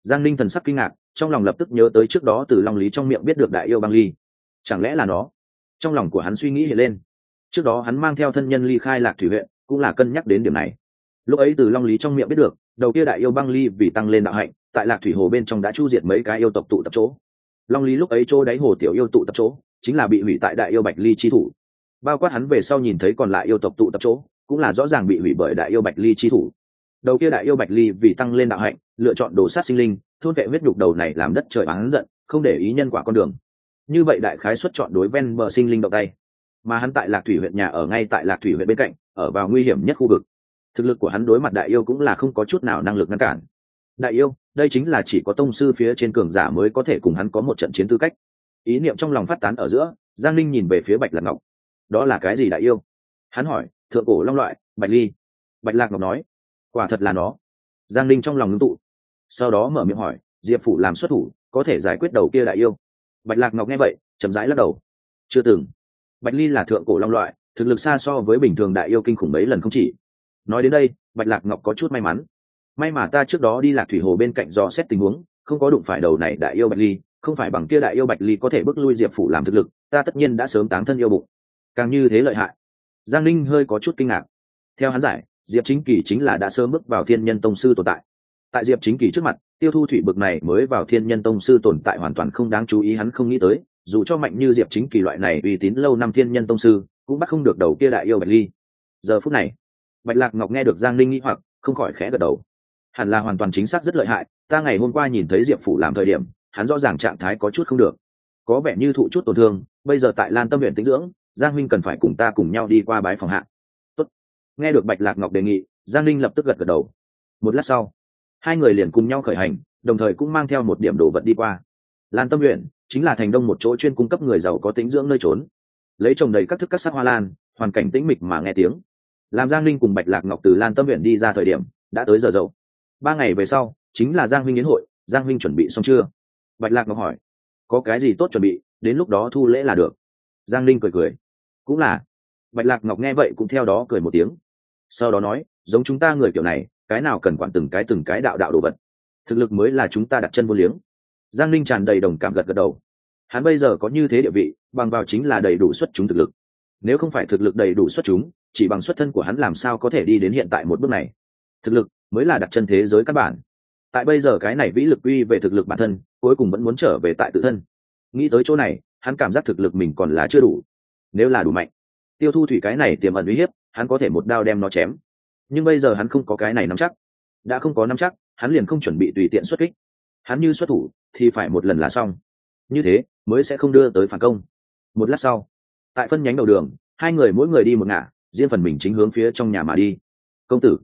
Giang linh thần sắc kinh ngạc, trong lòng lập tức nhớ tới trước đó từ long lý trong miệng biết được đại yêu băng ly. Chẳng lẽ là nó? Trong lòng của hắn suy nghĩ hiện lên. Trước đó hắn mang theo thân nhân ly khai lạc thủy huyện, cũng là cân nhắc đến điểm này. Lúc ấy từ long lý trong miệng biết được đầu kia đại yêu băng ly vì tăng lên đạo hạnh, tại lạc thủy hồ bên trong đã chu diệt mấy cái yêu tộc tụ tập chỗ. Long lý lúc ấy chỗ đáy hồ tiểu yêu tụ tập chỗ, chính là bị hủy tại đại yêu bạch ly chi thủ. Bao quát hắn về sau nhìn thấy còn lại yêu tộc tụ tập chỗ, cũng là rõ ràng bị hủy bởi đại yêu bạch ly chi thủ. Đầu kia đại yêu bạch ly vì tăng lên đạo hạnh, lựa chọn đồ sát sinh linh, thôn vệ huyết nhục đầu này làm đất trời bán giận, không để ý nhân quả con đường. Như vậy đại khái xuất chọn đối ven bờ sinh linh động tay. Mà hắn tại lạc thủy huyện nhà ở ngay tại lạc thủy huyện bên cạnh, ở vào nguy hiểm nhất khu vực thực lực của hắn đối mặt đại yêu cũng là không có chút nào năng lực ngăn cản. Đại yêu, đây chính là chỉ có tông sư phía trên cường giả mới có thể cùng hắn có một trận chiến tư cách. Ý niệm trong lòng phát tán ở giữa, giang linh nhìn về phía bạch lạc ngọc. Đó là cái gì đại yêu? Hắn hỏi, thượng cổ long loại, bạch ly. Bạch lạc ngọc nói, quả thật là nó. Giang linh trong lòng ngưng tụ. Sau đó mở miệng hỏi, diệp phủ làm xuất thủ, có thể giải quyết đầu kia đại yêu? Bạch lạc ngọc nghe vậy, chậm rãi lắc đầu. Chưa từng. Bạch ly là thượng cổ long loại, thực lực xa so với bình thường đại yêu kinh khủng mấy lần không chỉ nói đến đây, bạch lạc ngọc có chút may mắn. May mà ta trước đó đi lạc thủy hồ bên cạnh do xét tình huống, không có đụng phải đầu này đại yêu bạch ly, không phải bằng kia đại yêu bạch ly có thể bước lui diệp phủ làm thực lực, ta tất nhiên đã sớm tán thân yêu bụng. Càng như thế lợi hại. Giang linh hơi có chút kinh ngạc. Theo hắn giải, diệp chính kỳ chính là đã sớm bước vào thiên nhân tông sư tồn tại. Tại diệp chính kỳ trước mặt, tiêu thu thủy bực này mới vào thiên nhân tông sư tồn tại hoàn toàn không đáng chú ý hắn không nghĩ tới, dù cho mạnh như diệp chính kỳ loại này uy tín lâu năm thiên nhân tông sư, cũng bắt không được đầu kia đại yêu bạch ly. Giờ phút này bạch lạc ngọc nghe được giang linh nghĩ hoặc, không khỏi khẽ gật đầu. Hẳn là hoàn toàn chính xác rất lợi hại, ta ngày hôm qua nhìn thấy diệp phủ làm thời điểm, hắn rõ ràng trạng thái có chút không được. Có vẻ như thụ chút tổn thương, bây giờ tại lan tâm huyện tĩnh dưỡng, giang huynh cần phải cùng ta cùng nhau đi qua bái phòng hạ. Tốt. nghe được bạch lạc ngọc đề nghị, giang linh lập tức gật gật đầu. Một lát sau, hai người liền cùng nhau khởi hành, đồng thời cũng mang theo một điểm đồ vật đi qua. Lan tâm huyện chính là thành đông một chỗ chuyên cung cấp người giàu có tính dưỡng nơi trốn. Lấy trồng đầy các thức các sắc hoa lan, hoàn cảnh tĩnh mịch mà nghe tiếng làm giang linh cùng bạch lạc ngọc từ lan tâm huyện đi ra thời điểm, đã tới giờ dậu. Ba ngày về sau, chính là giang huynh yến hội, giang huynh chuẩn bị xong chưa? Bạch lạc ngọc hỏi. Có cái gì tốt chuẩn bị, đến lúc đó thu lễ là được. Giang linh cười cười. Cũng là. Bạch lạc ngọc nghe vậy cũng theo đó cười một tiếng. Sau đó nói, giống chúng ta người kiểu này, cái nào cần quản từng cái từng cái đạo đạo đồ vật. Thực lực mới là chúng ta đặt chân vô liếng. Giang linh tràn đầy đồng cảm gật gật đầu. Hắn bây giờ có như thế địa vị, bằng vào chính là đầy đủ xuất chúng thực lực. Nếu không phải thực lực đầy đủ xuất chúng chỉ bằng xuất thân của hắn làm sao có thể đi đến hiện tại một bước này. Thực lực mới là đặt chân thế giới các bản. Tại bây giờ cái này vĩ lực uy về thực lực bản thân, cuối cùng vẫn muốn trở về tại tự thân. Nghĩ tới chỗ này, hắn cảm giác thực lực mình còn là chưa đủ. Nếu là đủ mạnh, tiêu thu thủy cái này tiềm ẩn uy hiếp, hắn có thể một đao đem nó chém. Nhưng bây giờ hắn không có cái này nắm chắc. Đã không có nắm chắc, hắn liền không chuẩn bị tùy tiện xuất kích. Hắn như xuất thủ, thì phải một lần là xong. Như thế, mới sẽ không đưa tới phản công. Một lát sau, tại phân nhánh đầu đường, hai người mỗi người đi một ngả riêng phần mình chính hướng phía trong nhà mà đi. Công tử.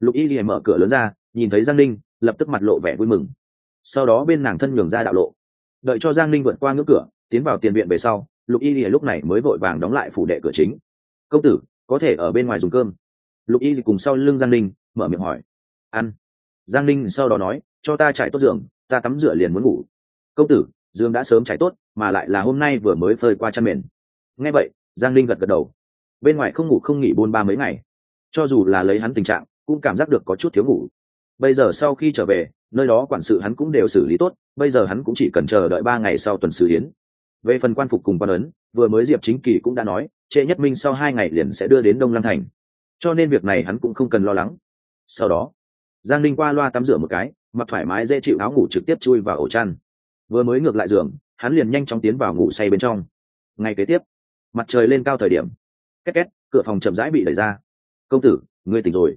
Lục y liền mở cửa lớn ra, nhìn thấy giang ninh, lập tức mặt lộ vẻ vui mừng. Sau đó bên nàng thân nhường ra đạo lộ. Đợi cho giang ninh vượt qua ngưỡng cửa, tiến vào tiền viện về sau, lục y lìa lúc này mới vội vàng đóng lại phủ đệ cửa chính. Công tử, có thể ở bên ngoài dùng cơm. Lục y cùng sau lưng giang ninh, mở miệng hỏi. Ăn. Giang ninh sau đó nói, cho ta trải tốt giường, ta tắm rửa liền muốn ngủ. Công tử, giường đã sớm trải tốt, mà lại là hôm nay vừa mới phơi qua chăn mền. Nghe vậy, giang ninh gật gật đầu bên ngoài không ngủ không nghỉ bôn ba mấy ngày. Cho dù là lấy hắn tình trạng, cũng cảm giác được có chút thiếu ngủ. Bây giờ sau khi trở về, nơi đó quản sự hắn cũng đều xử lý tốt, bây giờ hắn cũng chỉ cần chờ đợi ba ngày sau tuần xử hiến về phần quan phục cùng quan ấn, vừa mới diệp chính kỳ cũng đã nói, trễ nhất minh sau hai ngày liền sẽ đưa đến đông lăng thành. Cho nên việc này hắn cũng không cần lo lắng. Sau đó, giang linh qua loa tắm rửa một cái, mặc thoải mái dễ chịu áo ngủ trực tiếp chui vào ổ chăn. Vừa mới ngược lại giường, hắn liền nhanh chóng tiến vào ngủ say bên trong. Ngày kế tiếp, mặt trời lên cao thời điểm két két cửa phòng chậm rãi bị đẩy ra. Công tử ngươi tỉnh rồi.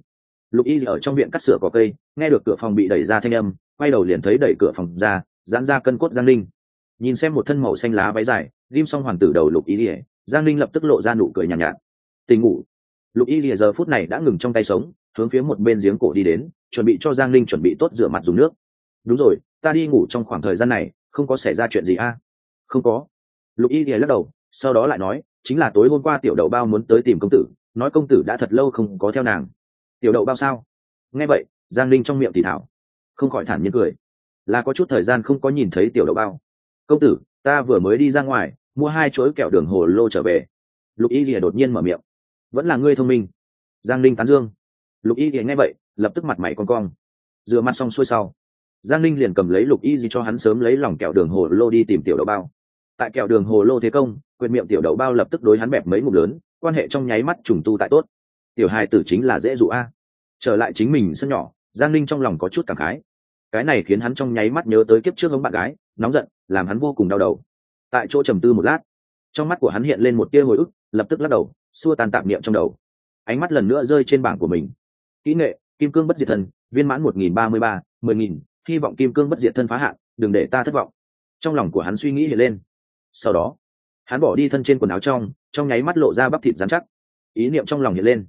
Lục y ở trong viện cắt sửa cỏ cây nghe được cửa phòng bị đẩy ra thanh âm quay đầu liền thấy đẩy cửa phòng ra giãn ra cân cốt giang linh nhìn xem một thân màu xanh lá váy dài ghim xong hoàng tử đầu lục y lìa giang linh lập tức lộ ra nụ cười nhàn nhạt, nhạt. Tình ngủ. Lục y lìa giờ phút này đã ngừng trong tay sống hướng phía một bên giếng cổ đi đến chuẩn bị cho giang linh chuẩn bị tốt rửa mặt dùng nước. Đúng rồi ta đi ngủ trong khoảng thời gian này không có xảy ra chuyện gì a? Không có. Lục y lìa lắc đầu sau đó lại nói, chính là tối hôm qua tiểu đậu bao muốn tới tìm công tử, nói công tử đã thật lâu không có theo nàng. Tiểu đậu bao sao? Nghe vậy, giang linh trong miệng thì thảo, không khỏi thản nhiên cười. Là có chút thời gian không có nhìn thấy tiểu đậu bao. Công tử, ta vừa mới đi ra ngoài, mua hai chuỗi kẹo đường hồ lô trở về. Lục y lìa đột nhiên mở miệng. Vẫn là ngươi thông minh. Giang linh tán dương. Lục y lìa nghe vậy, lập tức mặt mày con cong. Rửa mặt xong xuôi sau, giang linh liền cầm lấy lục y gì cho hắn sớm lấy lòng kẹo đường hồ lô đi tìm tiểu đậu bao tại kẹo đường hồ lô thế công quyền miệng tiểu đậu bao lập tức đối hắn bẹp mấy ngụm lớn, quan hệ trong nháy mắt trùng tu tại tốt. Tiểu hai tử chính là dễ dụ a. Trở lại chính mình sân nhỏ, giang linh trong lòng có chút cảm khái. Cái này khiến hắn trong nháy mắt nhớ tới kiếp trước hống bạn gái, nóng giận, làm hắn vô cùng đau đầu. Tại chỗ trầm tư một lát, trong mắt của hắn hiện lên một tia hồi ức, lập tức lắc đầu, xua tan tạm niệm trong đầu. Ánh mắt lần nữa rơi trên bảng của mình. Kỹ nghệ, kim cương bất diệt thân viên mãn một nghìn ba mươi ba, mười nghìn, hy vọng kim cương bất diệt thân phá hạn, đừng để ta thất vọng. Trong lòng của hắn suy nghĩ hiện lên sau đó, hắn bỏ đi thân trên quần áo trong trong nháy mắt lộ ra bắp thịt dán chắc. Ý niệm trong lòng hiện lên.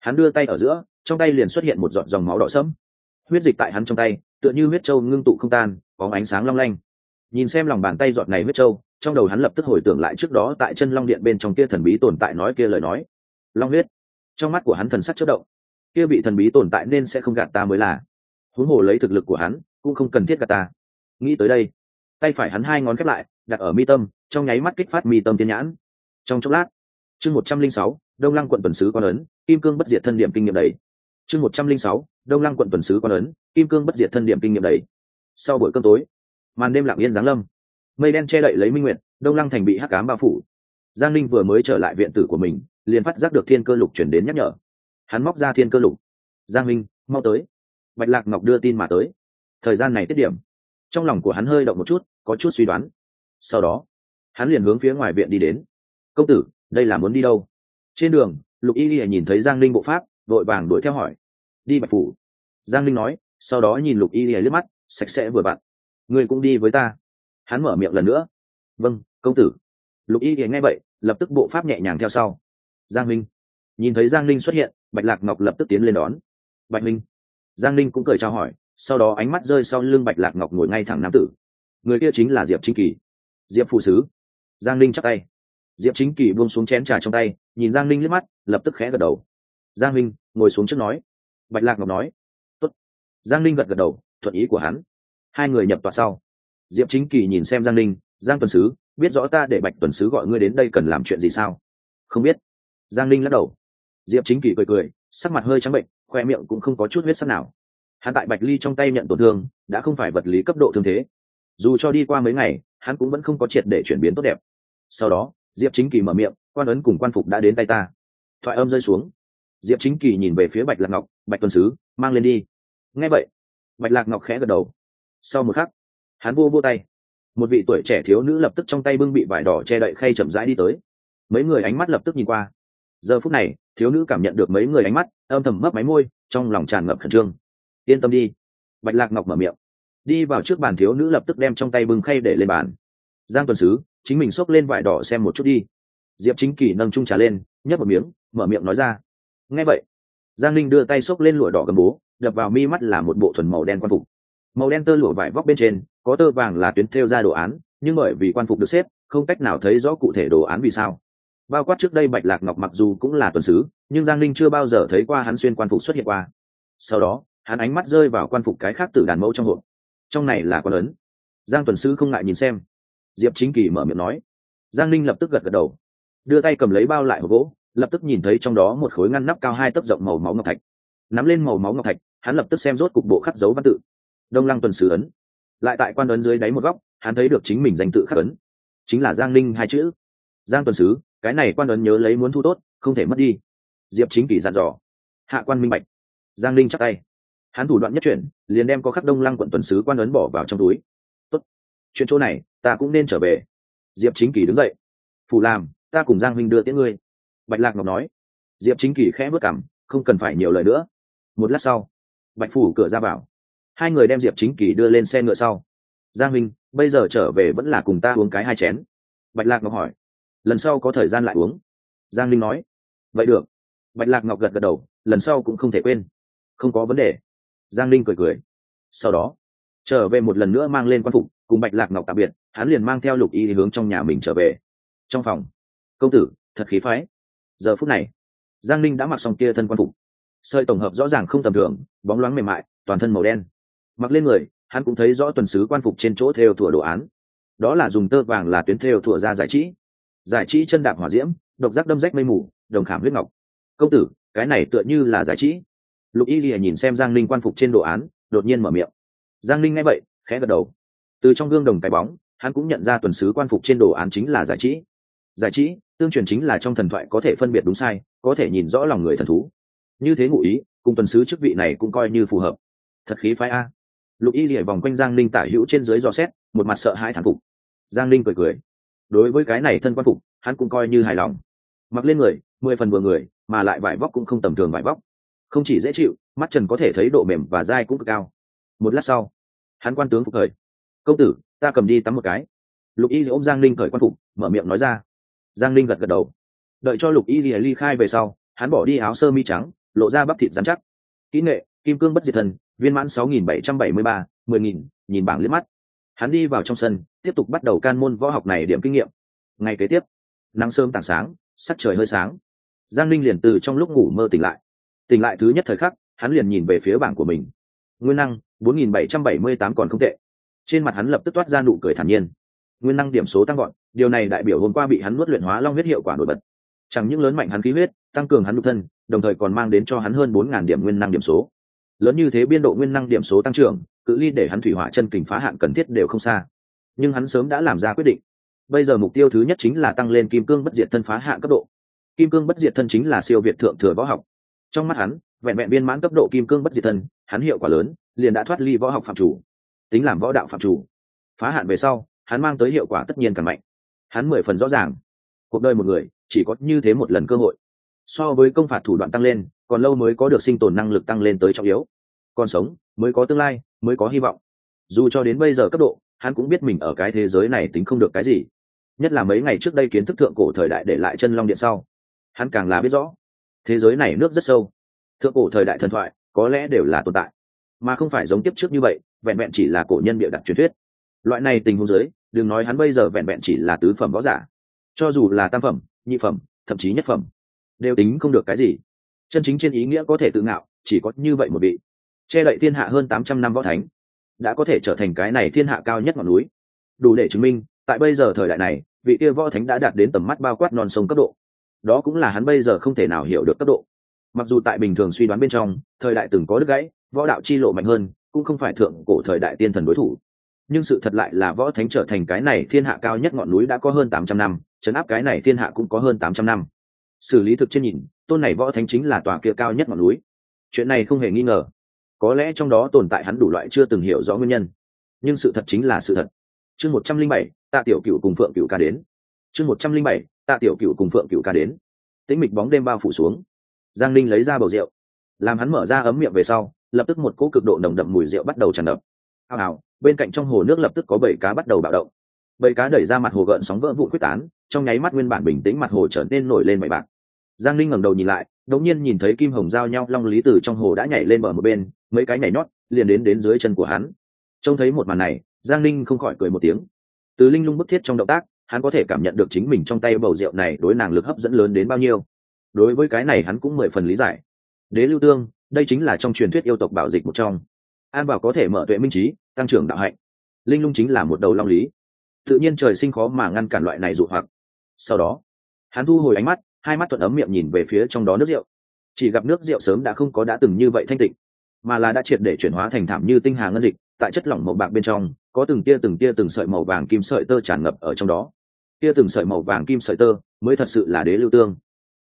Hắn đưa tay ở giữa, trong tay liền xuất hiện một giọt dòng máu đỏ sẫm. Huyết dịch tại hắn trong tay, tựa như huyết trâu ngưng tụ không tan có ánh sáng long lanh. Nhìn xem lòng bàn tay giọt này huyết trâu trong đầu hắn lập tức hồi tưởng lại trước đó tại chân long điện bên trong kia thần bí tồn tại nói kia lời nói. Long huyết. Trong mắt của hắn thần sắc chất động. Kia bị thần bí tồn tại nên sẽ không gạt ta mới là. Huống hồ lấy thực lực của hắn, cũng không cần thiết gạt ta. Nghĩ tới đây tay phải hắn hai ngón khép lại, đặt ở mi tâm, trong nháy mắt kích phát mi tâm tiên nhãn. Trong chốc lát, chương một trăm linh sáu, đông lăng quận tuần sứ quan ấn, kim cương bất diệt thân điểm kinh nghiệm đầy. Chương một trăm linh sáu, đông lăng quận tuần sứ quan ấn, kim cương bất diệt thân điểm kinh nghiệm đầy. Sau buổi cơm tối, màn đêm lặng yên giáng lâm. Mây đen che đậy lấy minh nguyện đông lăng thành bị hắc cám bao phủ. Giang linh vừa mới trở lại viện tử của mình, liền phát giác được thiên cơ lục chuyển đến nhắc nhở. Hắn móc ra thiên cơ lục. Giang minh, mau tới. Bạch lạc ngọc đưa tin mà tới. Thời gian này tiết điểm trong lòng của hắn hơi động một chút, có chút suy đoán. Sau đó, hắn liền hướng phía ngoài viện đi đến. Công tử, đây là muốn đi đâu? Trên đường, lục y lìa nhìn thấy giang linh bộ pháp, vội vàng đuổi theo hỏi. Đi bạch phủ. Giang linh nói, sau đó nhìn lục y lìa liếc mắt, sạch sẽ vừa vặn. Người cũng đi với ta. Hắn mở miệng lần nữa. Vâng công tử. Lục y lìa nghe vậy, lập tức bộ pháp nhẹ nhàng theo sau. Giang minh nhìn thấy giang linh xuất hiện, bạch lạc ngọc lập tức tiến lên đón. Bạch minh giang linh cũng cười chào hỏi sau đó ánh mắt rơi sau lưng bạch lạc ngọc ngồi ngay thẳng nam tử. Người kia chính là diệp chính kỳ. Diệp phụ sứ. Giang linh chắc tay. Diệp chính kỳ buông xuống chén trà trong tay, nhìn giang linh liếc mắt, lập tức khẽ gật đầu. Giang linh ngồi xuống trước nói. Bạch lạc ngọc nói. Tốt. giang linh gật gật đầu, thuận ý của hắn. Hai người nhập tòa sau. Diệp chính kỳ nhìn xem giang linh giang tuần sứ, biết rõ ta để bạch tuần sứ gọi ngươi đến đây cần làm chuyện gì sao? Không biết. Giang linh lắc đầu. Diệp chính kỳ cười cười, sắc mặt hơi trắng bệnh, khoe miệng cũng không có chút huyết sắc nào hắn tại bạch ly trong tay nhận tổn thương, đã không phải vật lý cấp độ thương thế. Dù cho đi qua mấy ngày, hắn cũng vẫn không có triệt để chuyển biến tốt đẹp. Sau đó, diệp chính kỳ mở miệng, quan ấn cùng quan phục đã đến tay ta. Thoại âm rơi xuống. Diệp chính kỳ nhìn về phía bạch lạc ngọc, bạch tuần sứ, mang lên đi. Ngay vậy, bạch lạc ngọc khẽ gật đầu. Sau một khắc, hắn vô vô tay. Một vị tuổi trẻ thiếu nữ lập tức trong tay bưng bị vải đỏ che đậy khay chậm rãi đi tới. Mấy người ánh mắt lập tức nhìn qua. Giờ phút này, thiếu nữ cảm nhận được mấy người ánh mắt âm thầm mấp máy môi, trong lòng tràn ngập khẩn trương yên tâm đi. Bạch lạc ngọc mở miệng. Đi vào trước bàn thiếu nữ lập tức đem trong tay bưng khay để lên bàn. Giang tuần sứ, chính mình xốc lên vải đỏ xem một chút đi. Diệp chính kỳ nâng trung trà lên, nhấp một miếng, mở miệng nói ra. Nghe vậy, giang linh đưa tay xốc lên lụa đỏ gầm bố, đập vào mi mắt là một bộ thuần màu đen quan phục. Màu đen tơ lụa vải vóc bên trên, có tơ vàng là tuyến thêu ra đồ án, nhưng bởi vì quan phục được xếp, không cách nào thấy rõ cụ thể đồ án vì sao. Bao quát trước đây bạch lạc ngọc mặc dù cũng là tuần sứ, nhưng giang linh chưa bao giờ thấy qua hắn xuyên quan phục xuất hiện qua. Sau đó hắn ánh mắt rơi vào quan phục cái khác từ đàn mẫu trong hộp. Trong này là quan ấn. Giang tuần sứ không ngại nhìn xem. Diệp chính kỳ mở miệng nói. Giang linh lập tức gật gật đầu. Đưa tay cầm lấy bao lại hộp gỗ, lập tức nhìn thấy trong đó một khối ngăn nắp cao hai tấc rộng màu máu ngọc thạch. Nắm lên màu máu ngọc thạch, hắn lập tức xem rốt cục bộ khắc dấu văn tự. Đông lăng tuần sứ ấn. Lại tại quan ấn dưới đáy một góc, hắn thấy được chính mình danh tự khắc ấn. Chính là giang linh hai chữ. Giang tuần sứ, cái này quan ấn nhớ lấy muốn thu tốt, không thể mất đi. Diệp chính kỳ dặn dò. Hạ quan minh bạch. Giang linh chắc tay hắn thủ đoạn nhất chuyển, liền đem có khắc đông lăng quận tuần sứ quan ấn bỏ vào trong túi. Tốt. Chuyện chỗ này, ta cũng nên trở về. Diệp chính kỳ đứng dậy. Phủ làm ta cùng giang huynh đưa tiễn ngươi. Bạch lạc ngọc nói. Diệp chính kỳ khẽ bước cảm không cần phải nhiều lời nữa. Một lát sau, bạch phủ cửa ra vào. Hai người đem diệp chính kỳ đưa lên xe ngựa sau. Giang huynh, bây giờ trở về vẫn là cùng ta uống cái hai chén. Bạch lạc ngọc hỏi. Lần sau có thời gian lại uống. Giang linh nói. Vậy được. Bạch lạc ngọc gật gật đầu, lần sau cũng không thể quên. Không có vấn đề giang linh cười cười. Sau đó, trở về một lần nữa mang lên quan phục, cùng bạch lạc ngọc tạm biệt, hắn liền mang theo lục y hướng trong nhà mình trở về. Trong phòng, công tử, thật khí phái. Giờ phút này, giang linh đã mặc xong kia thân quan phục. Sợi tổng hợp rõ ràng không tầm thường, bóng loáng mềm mại, toàn thân màu đen. Mặc lên người, hắn cũng thấy rõ tuần sứ quan phục trên chỗ theo thủa đồ án. Đó là dùng tơ vàng là tuyến theo thủa ra giải trí. Giải trí chân đạp hỏa diễm, độc giác đâm rách mây mù, đồng khảm huyết ngọc. Công tử, cái này tựa như là giải trí lục y lìa nhìn xem giang linh quan phục trên đồ án, đột nhiên mở miệng. Giang linh nghe vậy, khẽ gật đầu. Từ trong gương đồng cái bóng, hắn cũng nhận ra tuần sứ quan phục trên đồ án chính là giải trí. Giải trí, tương truyền chính là trong thần thoại có thể phân biệt đúng sai, có thể nhìn rõ lòng người thần thú. Như thế ngụ ý, cùng tuần sứ chức vị này cũng coi như phù hợp. Thật khí phái a. Lục y lìa vòng quanh giang linh tả hữu trên dưới dò xét, một mặt sợ hãi thản phục. Giang linh cười cười. Đối với cái này thân quan phục, hắn cũng coi như hài lòng. Mặc lên người, mười phần vừa người, mà lại vải vóc cũng không tầm thường vải vóc không chỉ dễ chịu, mắt trần có thể thấy độ mềm và dai cũng cực cao. Một lát sau, hắn quan tướng phục thời. Công tử, ta cầm đi tắm một cái. Lục y ôm giang linh khởi quan phục, mở miệng nói ra. Giang linh gật gật đầu. Đợi cho lục y ly khai về sau, hắn bỏ đi áo sơ mi trắng, lộ ra bắp thịt dán chắc. Kỹ nghệ, kim cương bất diệt thần, viên mãn sáu nghìn bảy trăm bảy mươi ba, mười nghìn, nhìn bảng liếc mắt. Hắn đi vào trong sân, tiếp tục bắt đầu can môn võ học này điểm kinh nghiệm. Ngày kế tiếp, nắng sớm tảng sáng, sắc trời hơi sáng. Giang linh liền từ trong lúc ngủ mơ tỉnh lại tỉnh lại thứ nhất thời khắc, hắn liền nhìn về phía bảng của mình. Nguyên năng 4778 còn không tệ. Trên mặt hắn lập tức toát ra nụ cười thản nhiên. Nguyên năng điểm số tăng gọn điều này đại biểu hôm qua bị hắn nuốt luyện hóa long huyết hiệu quả nổi bật. Chẳng những lớn mạnh hắn khí huyết, tăng cường hắn nhục thân, đồng thời còn mang đến cho hắn hơn bốn ngàn điểm nguyên năng điểm số. Lớn như thế biên độ nguyên năng điểm số tăng trưởng, cự ly để hắn thủy hỏa chân kình phá hạn cần thiết đều không xa. Nhưng hắn sớm đã làm ra quyết định. Bây giờ mục tiêu thứ nhất chính là tăng lên kim cương bất diệt thân phá hạn cấp độ. Kim cương bất diệt thân chính là siêu việt thượng thừa võ học trong mắt hắn, vẹn vẹn viên mãn cấp độ kim cương bất diệt thân, hắn hiệu quả lớn, liền đã thoát ly võ học phạm chủ. Tính làm võ đạo phạm chủ. Phá hạn về sau, hắn mang tới hiệu quả tất nhiên càng mạnh. Hắn mười phần rõ ràng. Cuộc đời một người, chỉ có như thế một lần cơ hội. So với công phạt thủ đoạn tăng lên, còn lâu mới có được sinh tồn năng lực tăng lên tới trọng yếu. Còn sống, mới có tương lai, mới có hy vọng. Dù cho đến bây giờ cấp độ, hắn cũng biết mình ở cái thế giới này tính không được cái gì. Nhất là mấy ngày trước đây kiến thức thượng cổ thời đại để lại chân long điện sau, hắn càng là biết rõ thế giới này nước rất sâu. Thượng cổ thời đại thần thoại, có lẽ đều là tồn tại, mà không phải giống tiếp trước như vậy, vẹn vẹn chỉ là cổ nhân bịa đặt truyền thuyết. Loại này tình huống giới đừng nói hắn bây giờ vẹn vẹn chỉ là tứ phẩm võ giả, cho dù là tam phẩm, nhị phẩm, thậm chí nhất phẩm, đều tính không được cái gì. Chân chính trên ý nghĩa có thể tự ngạo, chỉ có như vậy một vị. Che đậy thiên hạ hơn tám trăm năm võ thánh, đã có thể trở thành cái này thiên hạ cao nhất ngọn núi. Đủ để chứng minh, tại bây giờ thời đại này, vị kia võ thánh đã đạt đến tầm mắt bao quát non sông cấp độ đó cũng là hắn bây giờ không thể nào hiểu được cấp độ. Mặc dù tại bình thường suy đoán bên trong, thời đại từng có đứt gãy, võ đạo chi lộ mạnh hơn, cũng không phải thượng cổ thời đại tiên thần đối thủ. Nhưng sự thật lại là võ thánh trở thành cái này thiên hạ cao nhất ngọn núi đã có hơn tám trăm năm, chấn áp cái này thiên hạ cũng có hơn tám trăm năm. Xử lý thực trên nhìn, tôn này võ thánh chính là tòa kia cao nhất ngọn núi. Chuyện này không hề nghi ngờ. Có lẽ trong đó tồn tại hắn đủ loại chưa từng hiểu rõ nguyên nhân. Nhưng sự thật chính là sự thật. Chương một trăm linh bảy, tạ tiểu cựu cùng phượng cựu ca đến. Chương một trăm linh bảy tạ tiểu cựu cùng phượng cựu ca đến. Tĩnh mịch bóng đêm bao phủ xuống. Giang Ninh lấy ra bầu rượu. Làm hắn mở ra ấm miệng về sau, lập tức một cỗ cực độ nồng đậm mùi rượu bắt đầu tràn ngập. Hào hào, bên cạnh trong hồ nước lập tức có bảy cá bắt đầu bạo động. Bảy cá đẩy ra mặt hồ gợn sóng vỡ vụ quyết tán, trong nháy mắt nguyên bản bình tĩnh mặt hồ trở nên nổi lên bảy bạc. Giang linh ngẩng đầu nhìn lại, đột nhiên nhìn thấy kim hồng giao nhau long lý từ trong hồ đã nhảy lên bờ một bên, mấy cái nhảy nhót, liền đến đến dưới chân của hắn. Trông thấy một màn này, giang linh không khỏi cười một tiếng. Từ linh lung bức thiết trong động tác hắn có thể cảm nhận được chính mình trong tay bầu rượu này đối nàng lực hấp dẫn lớn đến bao nhiêu. Đối với cái này hắn cũng mười phần lý giải. Đế lưu tương, đây chính là trong truyền thuyết yêu tộc bảo dịch một trong. An bảo có thể mở tuệ minh trí, tăng trưởng đạo hạnh. Linh lung chính là một đầu long lý. Tự nhiên trời sinh khó mà ngăn cản loại này dụ hoặc. Sau đó, hắn thu hồi ánh mắt, hai mắt thuận ấm miệng nhìn về phía trong đó nước rượu. Chỉ gặp nước rượu sớm đã không có đã từng như vậy thanh tịnh, mà là đã triệt để chuyển hóa thành thảm như tinh hà ngân dịch tại chất lỏng màu bạc bên trong, có từng tia từng tia từng sợi màu vàng kim sợi tơ tràn ngập ở trong đó. Tia từng sợi màu vàng kim sợi tơ mới thật sự là đế lưu tương.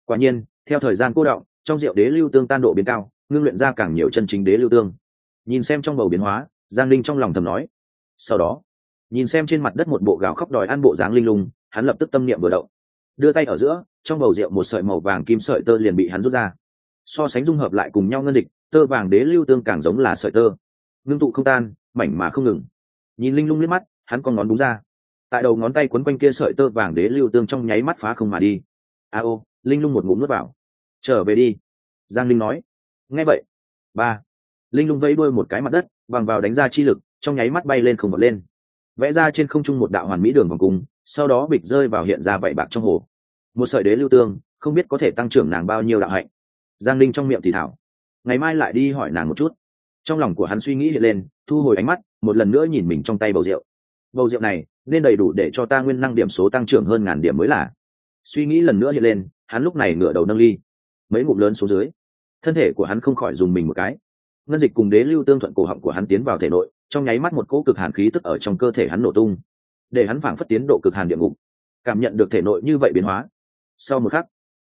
Quả nhiên, theo thời gian cô động trong rượu đế lưu tương tan độ biến cao, ngưng luyện ra càng nhiều chân chính đế lưu tương. Nhìn xem trong bầu biến hóa, giang linh trong lòng thầm nói. Sau đó, nhìn xem trên mặt đất một bộ gạo khóc đòi ăn bộ dáng linh lung, hắn lập tức tâm niệm vừa động. Đưa tay ở giữa, trong bầu rượu một sợi màu vàng kim sợi tơ liền bị hắn rút ra. So sánh dung hợp lại cùng nhau ngân địch, tơ vàng đế lưu tương càng giống là sợi tơ. Ngưng tụ không tan mảnh mà không ngừng. Nhìn linh lung liếc mắt, hắn con ngón đúng ra. Tại đầu ngón tay quấn quanh kia sợi tơ vàng đế lưu tương trong nháy mắt phá không mà đi. A ô, linh lung một ngụm nuốt vào. Trở về đi, giang linh nói. Nghe vậy. Ba. Linh lung vẫy đuôi một cái mặt đất, bằng vào đánh ra chi lực, trong nháy mắt bay lên không bật lên. Vẽ ra trên không trung một đạo hoàn mỹ đường vòng cung, sau đó bịch rơi vào hiện ra vảy bạc trong hồ. Một sợi đế lưu tương, không biết có thể tăng trưởng nàng bao nhiêu đạo hạnh. Giang linh trong miệng thì thảo. Ngày mai lại đi hỏi nàng một chút. Trong lòng của hắn suy nghĩ hiện lên thu hồi ánh mắt, một lần nữa nhìn mình trong tay bầu rượu. Bầu rượu này, nên đầy đủ để cho ta nguyên năng điểm số tăng trưởng hơn ngàn điểm mới là. Suy nghĩ lần nữa hiện lên, hắn lúc này ngửa đầu nâng ly. Mấy ngụm lớn xuống dưới, thân thể của hắn không khỏi dùng mình một cái. Ngân dịch cùng đế lưu tương thuận cổ họng của hắn tiến vào thể nội, trong nháy mắt một cỗ cực hàn khí tức ở trong cơ thể hắn nổ tung. Để hắn phảng phất tiến độ cực hàn địa ngục. Cảm nhận được thể nội như vậy biến hóa. Sau một khắc,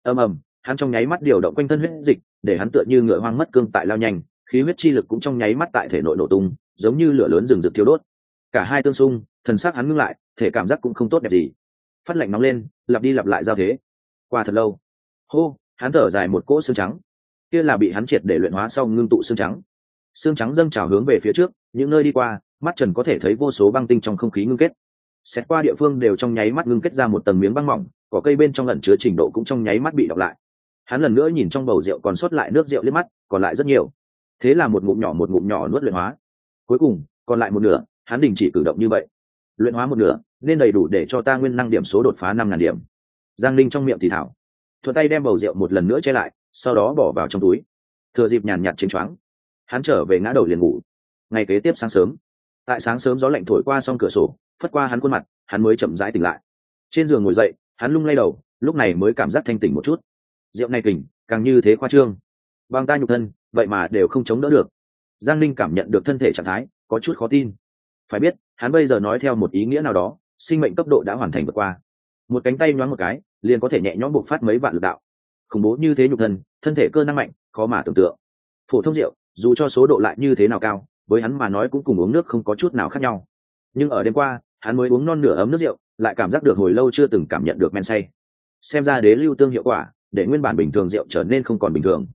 ầm ầm, hắn trong nháy mắt điều động quanh thân huyết dịch, để hắn tựa như ngựa hoang mất cương tại lao nhanh khí huyết chi lực cũng trong nháy mắt tại thể nội nổ tung, giống như lửa lớn rừng rực thiêu đốt. Cả hai tương xung, thần sắc hắn ngưng lại, thể cảm giác cũng không tốt đẹp gì. Phát lạnh nóng lên, lặp đi lặp lại giao thế. Qua thật lâu, hô, hắn thở dài một cỗ xương trắng. Kia là bị hắn triệt để luyện hóa sau ngưng tụ xương trắng. Xương trắng dâng trào hướng về phía trước, những nơi đi qua, mắt trần có thể thấy vô số băng tinh trong không khí ngưng kết. Xét qua địa phương đều trong nháy mắt ngưng kết ra một tầng miếng băng mỏng, cỏ cây bên trong lần chứa trình độ cũng trong nháy mắt bị đọc lại. Hắn lần nữa nhìn trong bầu rượu còn sót lại nước rượu liếc mắt, còn lại rất nhiều thế là một ngụm nhỏ một ngụm nhỏ nuốt luyện hóa. Cuối cùng, còn lại một nửa, hắn đình chỉ cử động như vậy. Luyện hóa một nửa, nên đầy đủ để cho ta nguyên năng điểm số đột phá năm ngàn điểm. Giang linh trong miệng thì thảo. Thuận tay đem bầu rượu một lần nữa che lại, sau đó bỏ vào trong túi. Thừa dịp nhàn nhạt chiến choáng, hắn trở về ngã đầu liền ngủ. Ngày kế tiếp sáng sớm, tại sáng sớm gió lạnh thổi qua xong cửa sổ, phất qua hắn khuôn mặt, hắn mới chậm rãi tỉnh lại. Trên giường ngồi dậy, hắn lung lay đầu, lúc này mới cảm giác thanh tỉnh một chút. Rượu này kình càng như thế khoa trương bằng ta nhục thân, vậy mà đều không chống đỡ được. Giang linh cảm nhận được thân thể trạng thái, có chút khó tin. Phải biết, hắn bây giờ nói theo một ý nghĩa nào đó, sinh mệnh cấp độ đã hoàn thành vượt qua. Một cánh tay nhoáng một cái, liền có thể nhẹ nhõm buộc phát mấy vạn lực đạo. Khủng bố như thế nhục thân thân thể cơ năng mạnh, khó mà tưởng tượng. Phổ thông rượu, dù cho số độ lại như thế nào cao, với hắn mà nói cũng cùng uống nước không có chút nào khác nhau. Nhưng ở đêm qua, hắn mới uống non nửa ấm nước rượu, lại cảm giác được hồi lâu chưa từng cảm nhận được men say. Xem ra đế lưu tương hiệu quả, để nguyên bản bình thường rượu trở nên không còn bình thường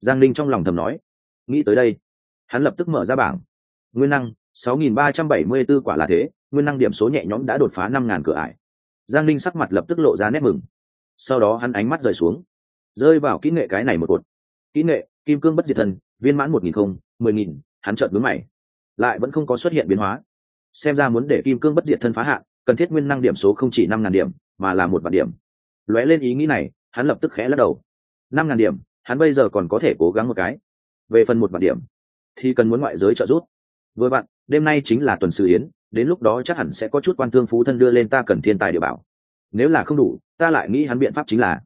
giang linh trong lòng thầm nói. Nghĩ tới đây, hắn lập tức mở ra bảng. Nguyên năng 6.374 quả là thế, nguyên năng điểm số nhẹ nhõm đã đột phá 5.000 cửa ải. Giang linh sắc mặt lập tức lộ ra nét mừng. Sau đó hắn ánh mắt rời xuống, rơi vào kỹ nghệ cái này một cột. Kỹ nghệ, kim cương bất diệt thân viên mãn một nghìn không, mười nghìn, hắn trợn vướng mày. Lại vẫn không có xuất hiện biến hóa. Xem ra muốn để kim cương bất diệt thân phá hạn, cần thiết nguyên năng điểm số không chỉ năm ngàn điểm, mà là một vạn điểm. Lóe lên ý nghĩ này, hắn lập tức khẽ lắc đầu. năm ngàn điểm hắn bây giờ còn có thể cố gắng một cái. Về phần một vạn điểm, thì cần muốn ngoại giới trợ giúp. Vừa bạn, đêm nay chính là tuần sự yến, đến lúc đó chắc hẳn sẽ có chút quan thương phú thân đưa lên ta cần thiên tài địa bảo. Nếu là không đủ, ta lại nghĩ hắn biện pháp chính là.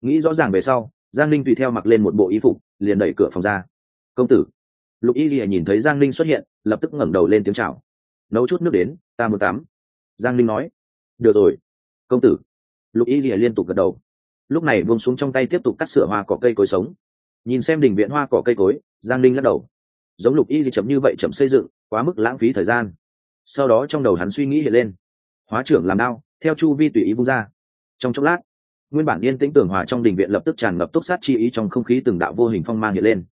Nghĩ rõ ràng về sau, giang linh tùy theo mặc lên một bộ y phục, liền đẩy cửa phòng ra. Công tử. Lục y lìa nhìn thấy giang linh xuất hiện, lập tức ngẩng đầu lên tiếng chào. Nấu chút nước đến, ta muốn tắm. Giang linh nói. Được rồi. Công tử. Lục y lìa liên tục gật đầu lúc này buông xuống trong tay tiếp tục cắt sửa hoa cỏ cây cối sống. Nhìn xem đình viện hoa cỏ cây cối, giang linh lắc đầu. Giống lục y thì chậm như vậy chậm xây dựng, quá mức lãng phí thời gian. Sau đó trong đầu hắn suy nghĩ hiện lên. Hóa trưởng làm đao, theo chu vi tùy ý vung ra. Trong chốc lát, nguyên bản yên tĩnh tưởng hòa trong đình viện lập tức tràn ngập túc sát chi ý trong không khí từng đạo vô hình phong mang hiện lên.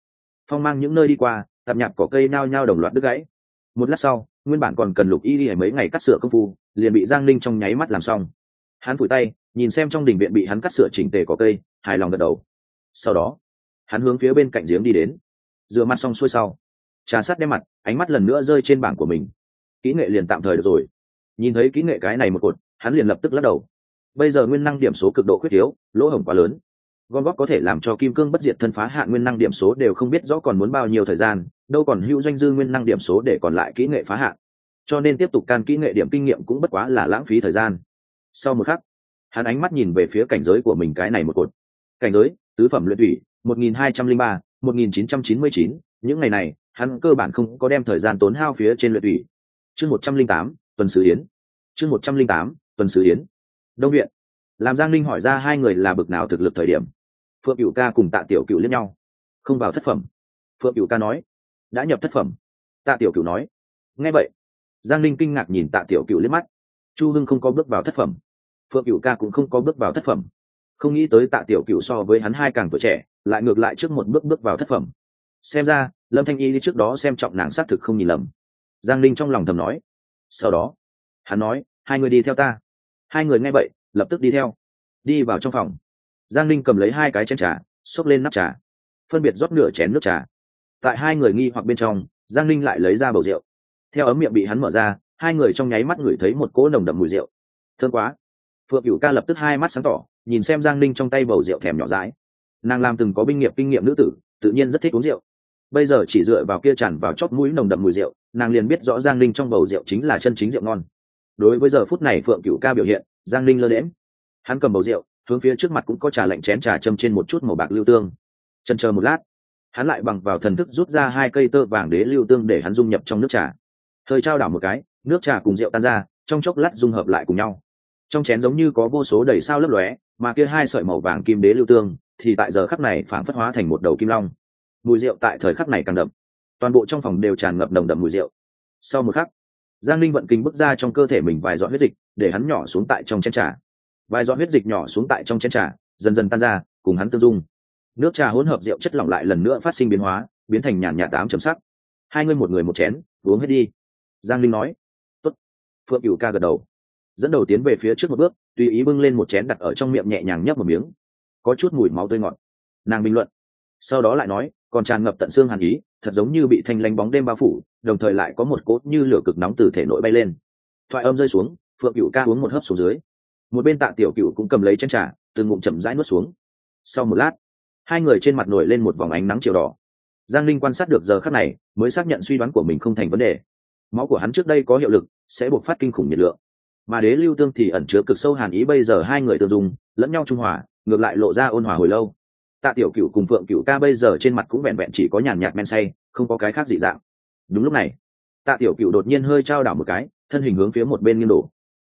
Phong mang những nơi đi qua, tạp nhạp cỏ cây nao nhao đồng loạt đứt gãy. Một lát sau, nguyên bản còn cần lục y đi mấy ngày cắt sửa công phu, liền bị giang linh trong nháy mắt làm xong. Hắn phủi tay nhìn xem trong đình viện bị hắn cắt sửa chỉnh tề có cây, hài lòng gật đầu. Sau đó, hắn hướng phía bên cạnh giếng đi đến. Rửa mặt xong xuôi sau, trà sát đem mặt, ánh mắt lần nữa rơi trên bảng của mình. Kỹ nghệ liền tạm thời được rồi. Nhìn thấy kỹ nghệ cái này một cột, hắn liền lập tức lắc đầu. Bây giờ nguyên năng điểm số cực độ khuyết thiếu lỗ hổng quá lớn. Gom góp có thể làm cho kim cương bất diệt thân phá hạn nguyên năng điểm số đều không biết rõ còn muốn bao nhiêu thời gian, đâu còn hữu doanh dư nguyên năng điểm số để còn lại kỹ nghệ phá hạn cho nên tiếp tục can kỹ nghệ điểm kinh nghiệm cũng bất quá là lãng phí thời gian. Sau một khắc hắn ánh mắt nhìn về phía cảnh giới của mình cái này một cột. Cảnh giới, tứ phẩm luyện thủy, một nghìn hai trăm linh ba, một nghìn chín trăm chín mươi chín. Những ngày này, hắn cơ bản không có đem thời gian tốn hao phía trên luyện thủy. Chương một trăm linh tám, tuần sứ yến. Chương một trăm linh tám, tuần sứ yến. Đông viện. Làm giang linh hỏi ra hai người là bực nào thực lực thời điểm. Phượng cựu ca cùng tạ tiểu cựu lẫn nhau. Không vào thất phẩm. Phượng cựu ca nói, đã nhập thất phẩm. Tạ tiểu cựu nói, nghe vậy. Giang linh kinh ngạc nhìn tạ tiểu cựu liếc mắt. Chu hưng không có bước vào thất phẩm phượng cựu ca cũng không có bước vào thất phẩm. Không nghĩ tới tạ tiểu cựu so với hắn hai càng tuổi trẻ, lại ngược lại trước một bước bước vào thất phẩm. Xem ra, lâm thanh y đi trước đó xem trọng nàng xác thực không nhìn lầm. Giang linh trong lòng thầm nói. Sau đó, hắn nói, hai người đi theo ta. Hai người nghe vậy, lập tức đi theo. Đi vào trong phòng. Giang linh cầm lấy hai cái chén trà, xốc lên nắp trà. Phân biệt rót nửa chén nước trà. Tại hai người nghi hoặc bên trong, giang linh lại lấy ra bầu rượu. Theo ấm miệng bị hắn mở ra, hai người trong nháy mắt ngửi thấy một cỗ nồng đậm mùi rượu. Thương quá phượng cựu ca lập tức hai mắt sáng tỏ, nhìn xem giang ninh trong tay bầu rượu thèm nhỏ dãi. Nàng làm từng có binh nghiệp kinh nghiệm nữ tử, tự nhiên rất thích uống rượu. Bây giờ chỉ dựa vào kia tràn vào chót mũi nồng đậm mùi rượu, nàng liền biết rõ giang ninh trong bầu rượu chính là chân chính rượu ngon. Đối với giờ phút này phượng cựu ca biểu hiện, giang ninh lơ lễm hắn cầm bầu rượu, hướng phía trước mặt cũng có trà lạnh chén trà châm trên một chút màu bạc lưu tương. Chân chờ một lát, hắn lại bằng vào thần thức rút ra hai cây tơ vàng đế lưu tương để hắn dung nhập trong nước trà. Hơi trao đảo một cái, nước trà cùng rượu tan ra, trong chốc lát dung hợp lại cùng nhau trong chén giống như có vô số đầy sao lấp lóe, mà kia hai sợi màu vàng kim đế lưu tương thì tại giờ khắc này phản phất hóa thành một đầu kim long. Mùi rượu tại thời khắc này càng đậm. Toàn bộ trong phòng đều tràn ngập nồng đậm mùi rượu. Sau một khắc, giang linh vận kinh bước ra trong cơ thể mình vài giọt huyết dịch, để hắn nhỏ xuống tại trong chén trà. Vài giọt huyết dịch nhỏ xuống tại trong chén trà, dần dần tan ra, cùng hắn tương dung. Nước trà hỗn hợp rượu chất lỏng lại lần nữa phát sinh biến hóa, biến thành nhàn nhạt tám chấm sắc. Hai người một người một chén, uống hết đi. Giang linh nói, Tốt. phượng cửu ca gật đầu dẫn đầu tiến về phía trước một bước, tùy ý bưng lên một chén đặt ở trong miệng nhẹ nhàng nhấp một miếng. Có chút mùi máu tươi ngọt. Nàng bình luận. Sau đó lại nói, còn tràn ngập tận xương hàn ý, thật giống như bị thanh lánh bóng đêm bao phủ, đồng thời lại có một cốt như lửa cực nóng từ thể nội bay lên. Thoại âm rơi xuống, phượng cựu ca uống một hớp xuống dưới. Một bên tạ tiểu cựu cũng cầm lấy chân trà, từ ngụm chậm rãi nuốt xuống. Sau một lát, hai người trên mặt nổi lên một vòng ánh nắng chiều đỏ. Giang linh quan sát được giờ khắc này, mới xác nhận suy đoán của mình không thành vấn đề. Máu của hắn trước đây có hiệu lực, sẽ buộc phát kinh khủng nhiệt lượng mà đế lưu tương thì ẩn chứa cực sâu hàn ý bây giờ hai người tương dùng lẫn nhau trung hòa, ngược lại lộ ra ôn hòa hồi lâu. Tạ tiểu cựu cùng phượng cựu ca bây giờ trên mặt cũng vẹn vẹn chỉ có nhàn nhạt men say, không có cái khác dị dạng. Đúng lúc này, tạ tiểu cựu đột nhiên hơi trao đảo một cái, thân hình hướng phía một bên nghiêng đổ.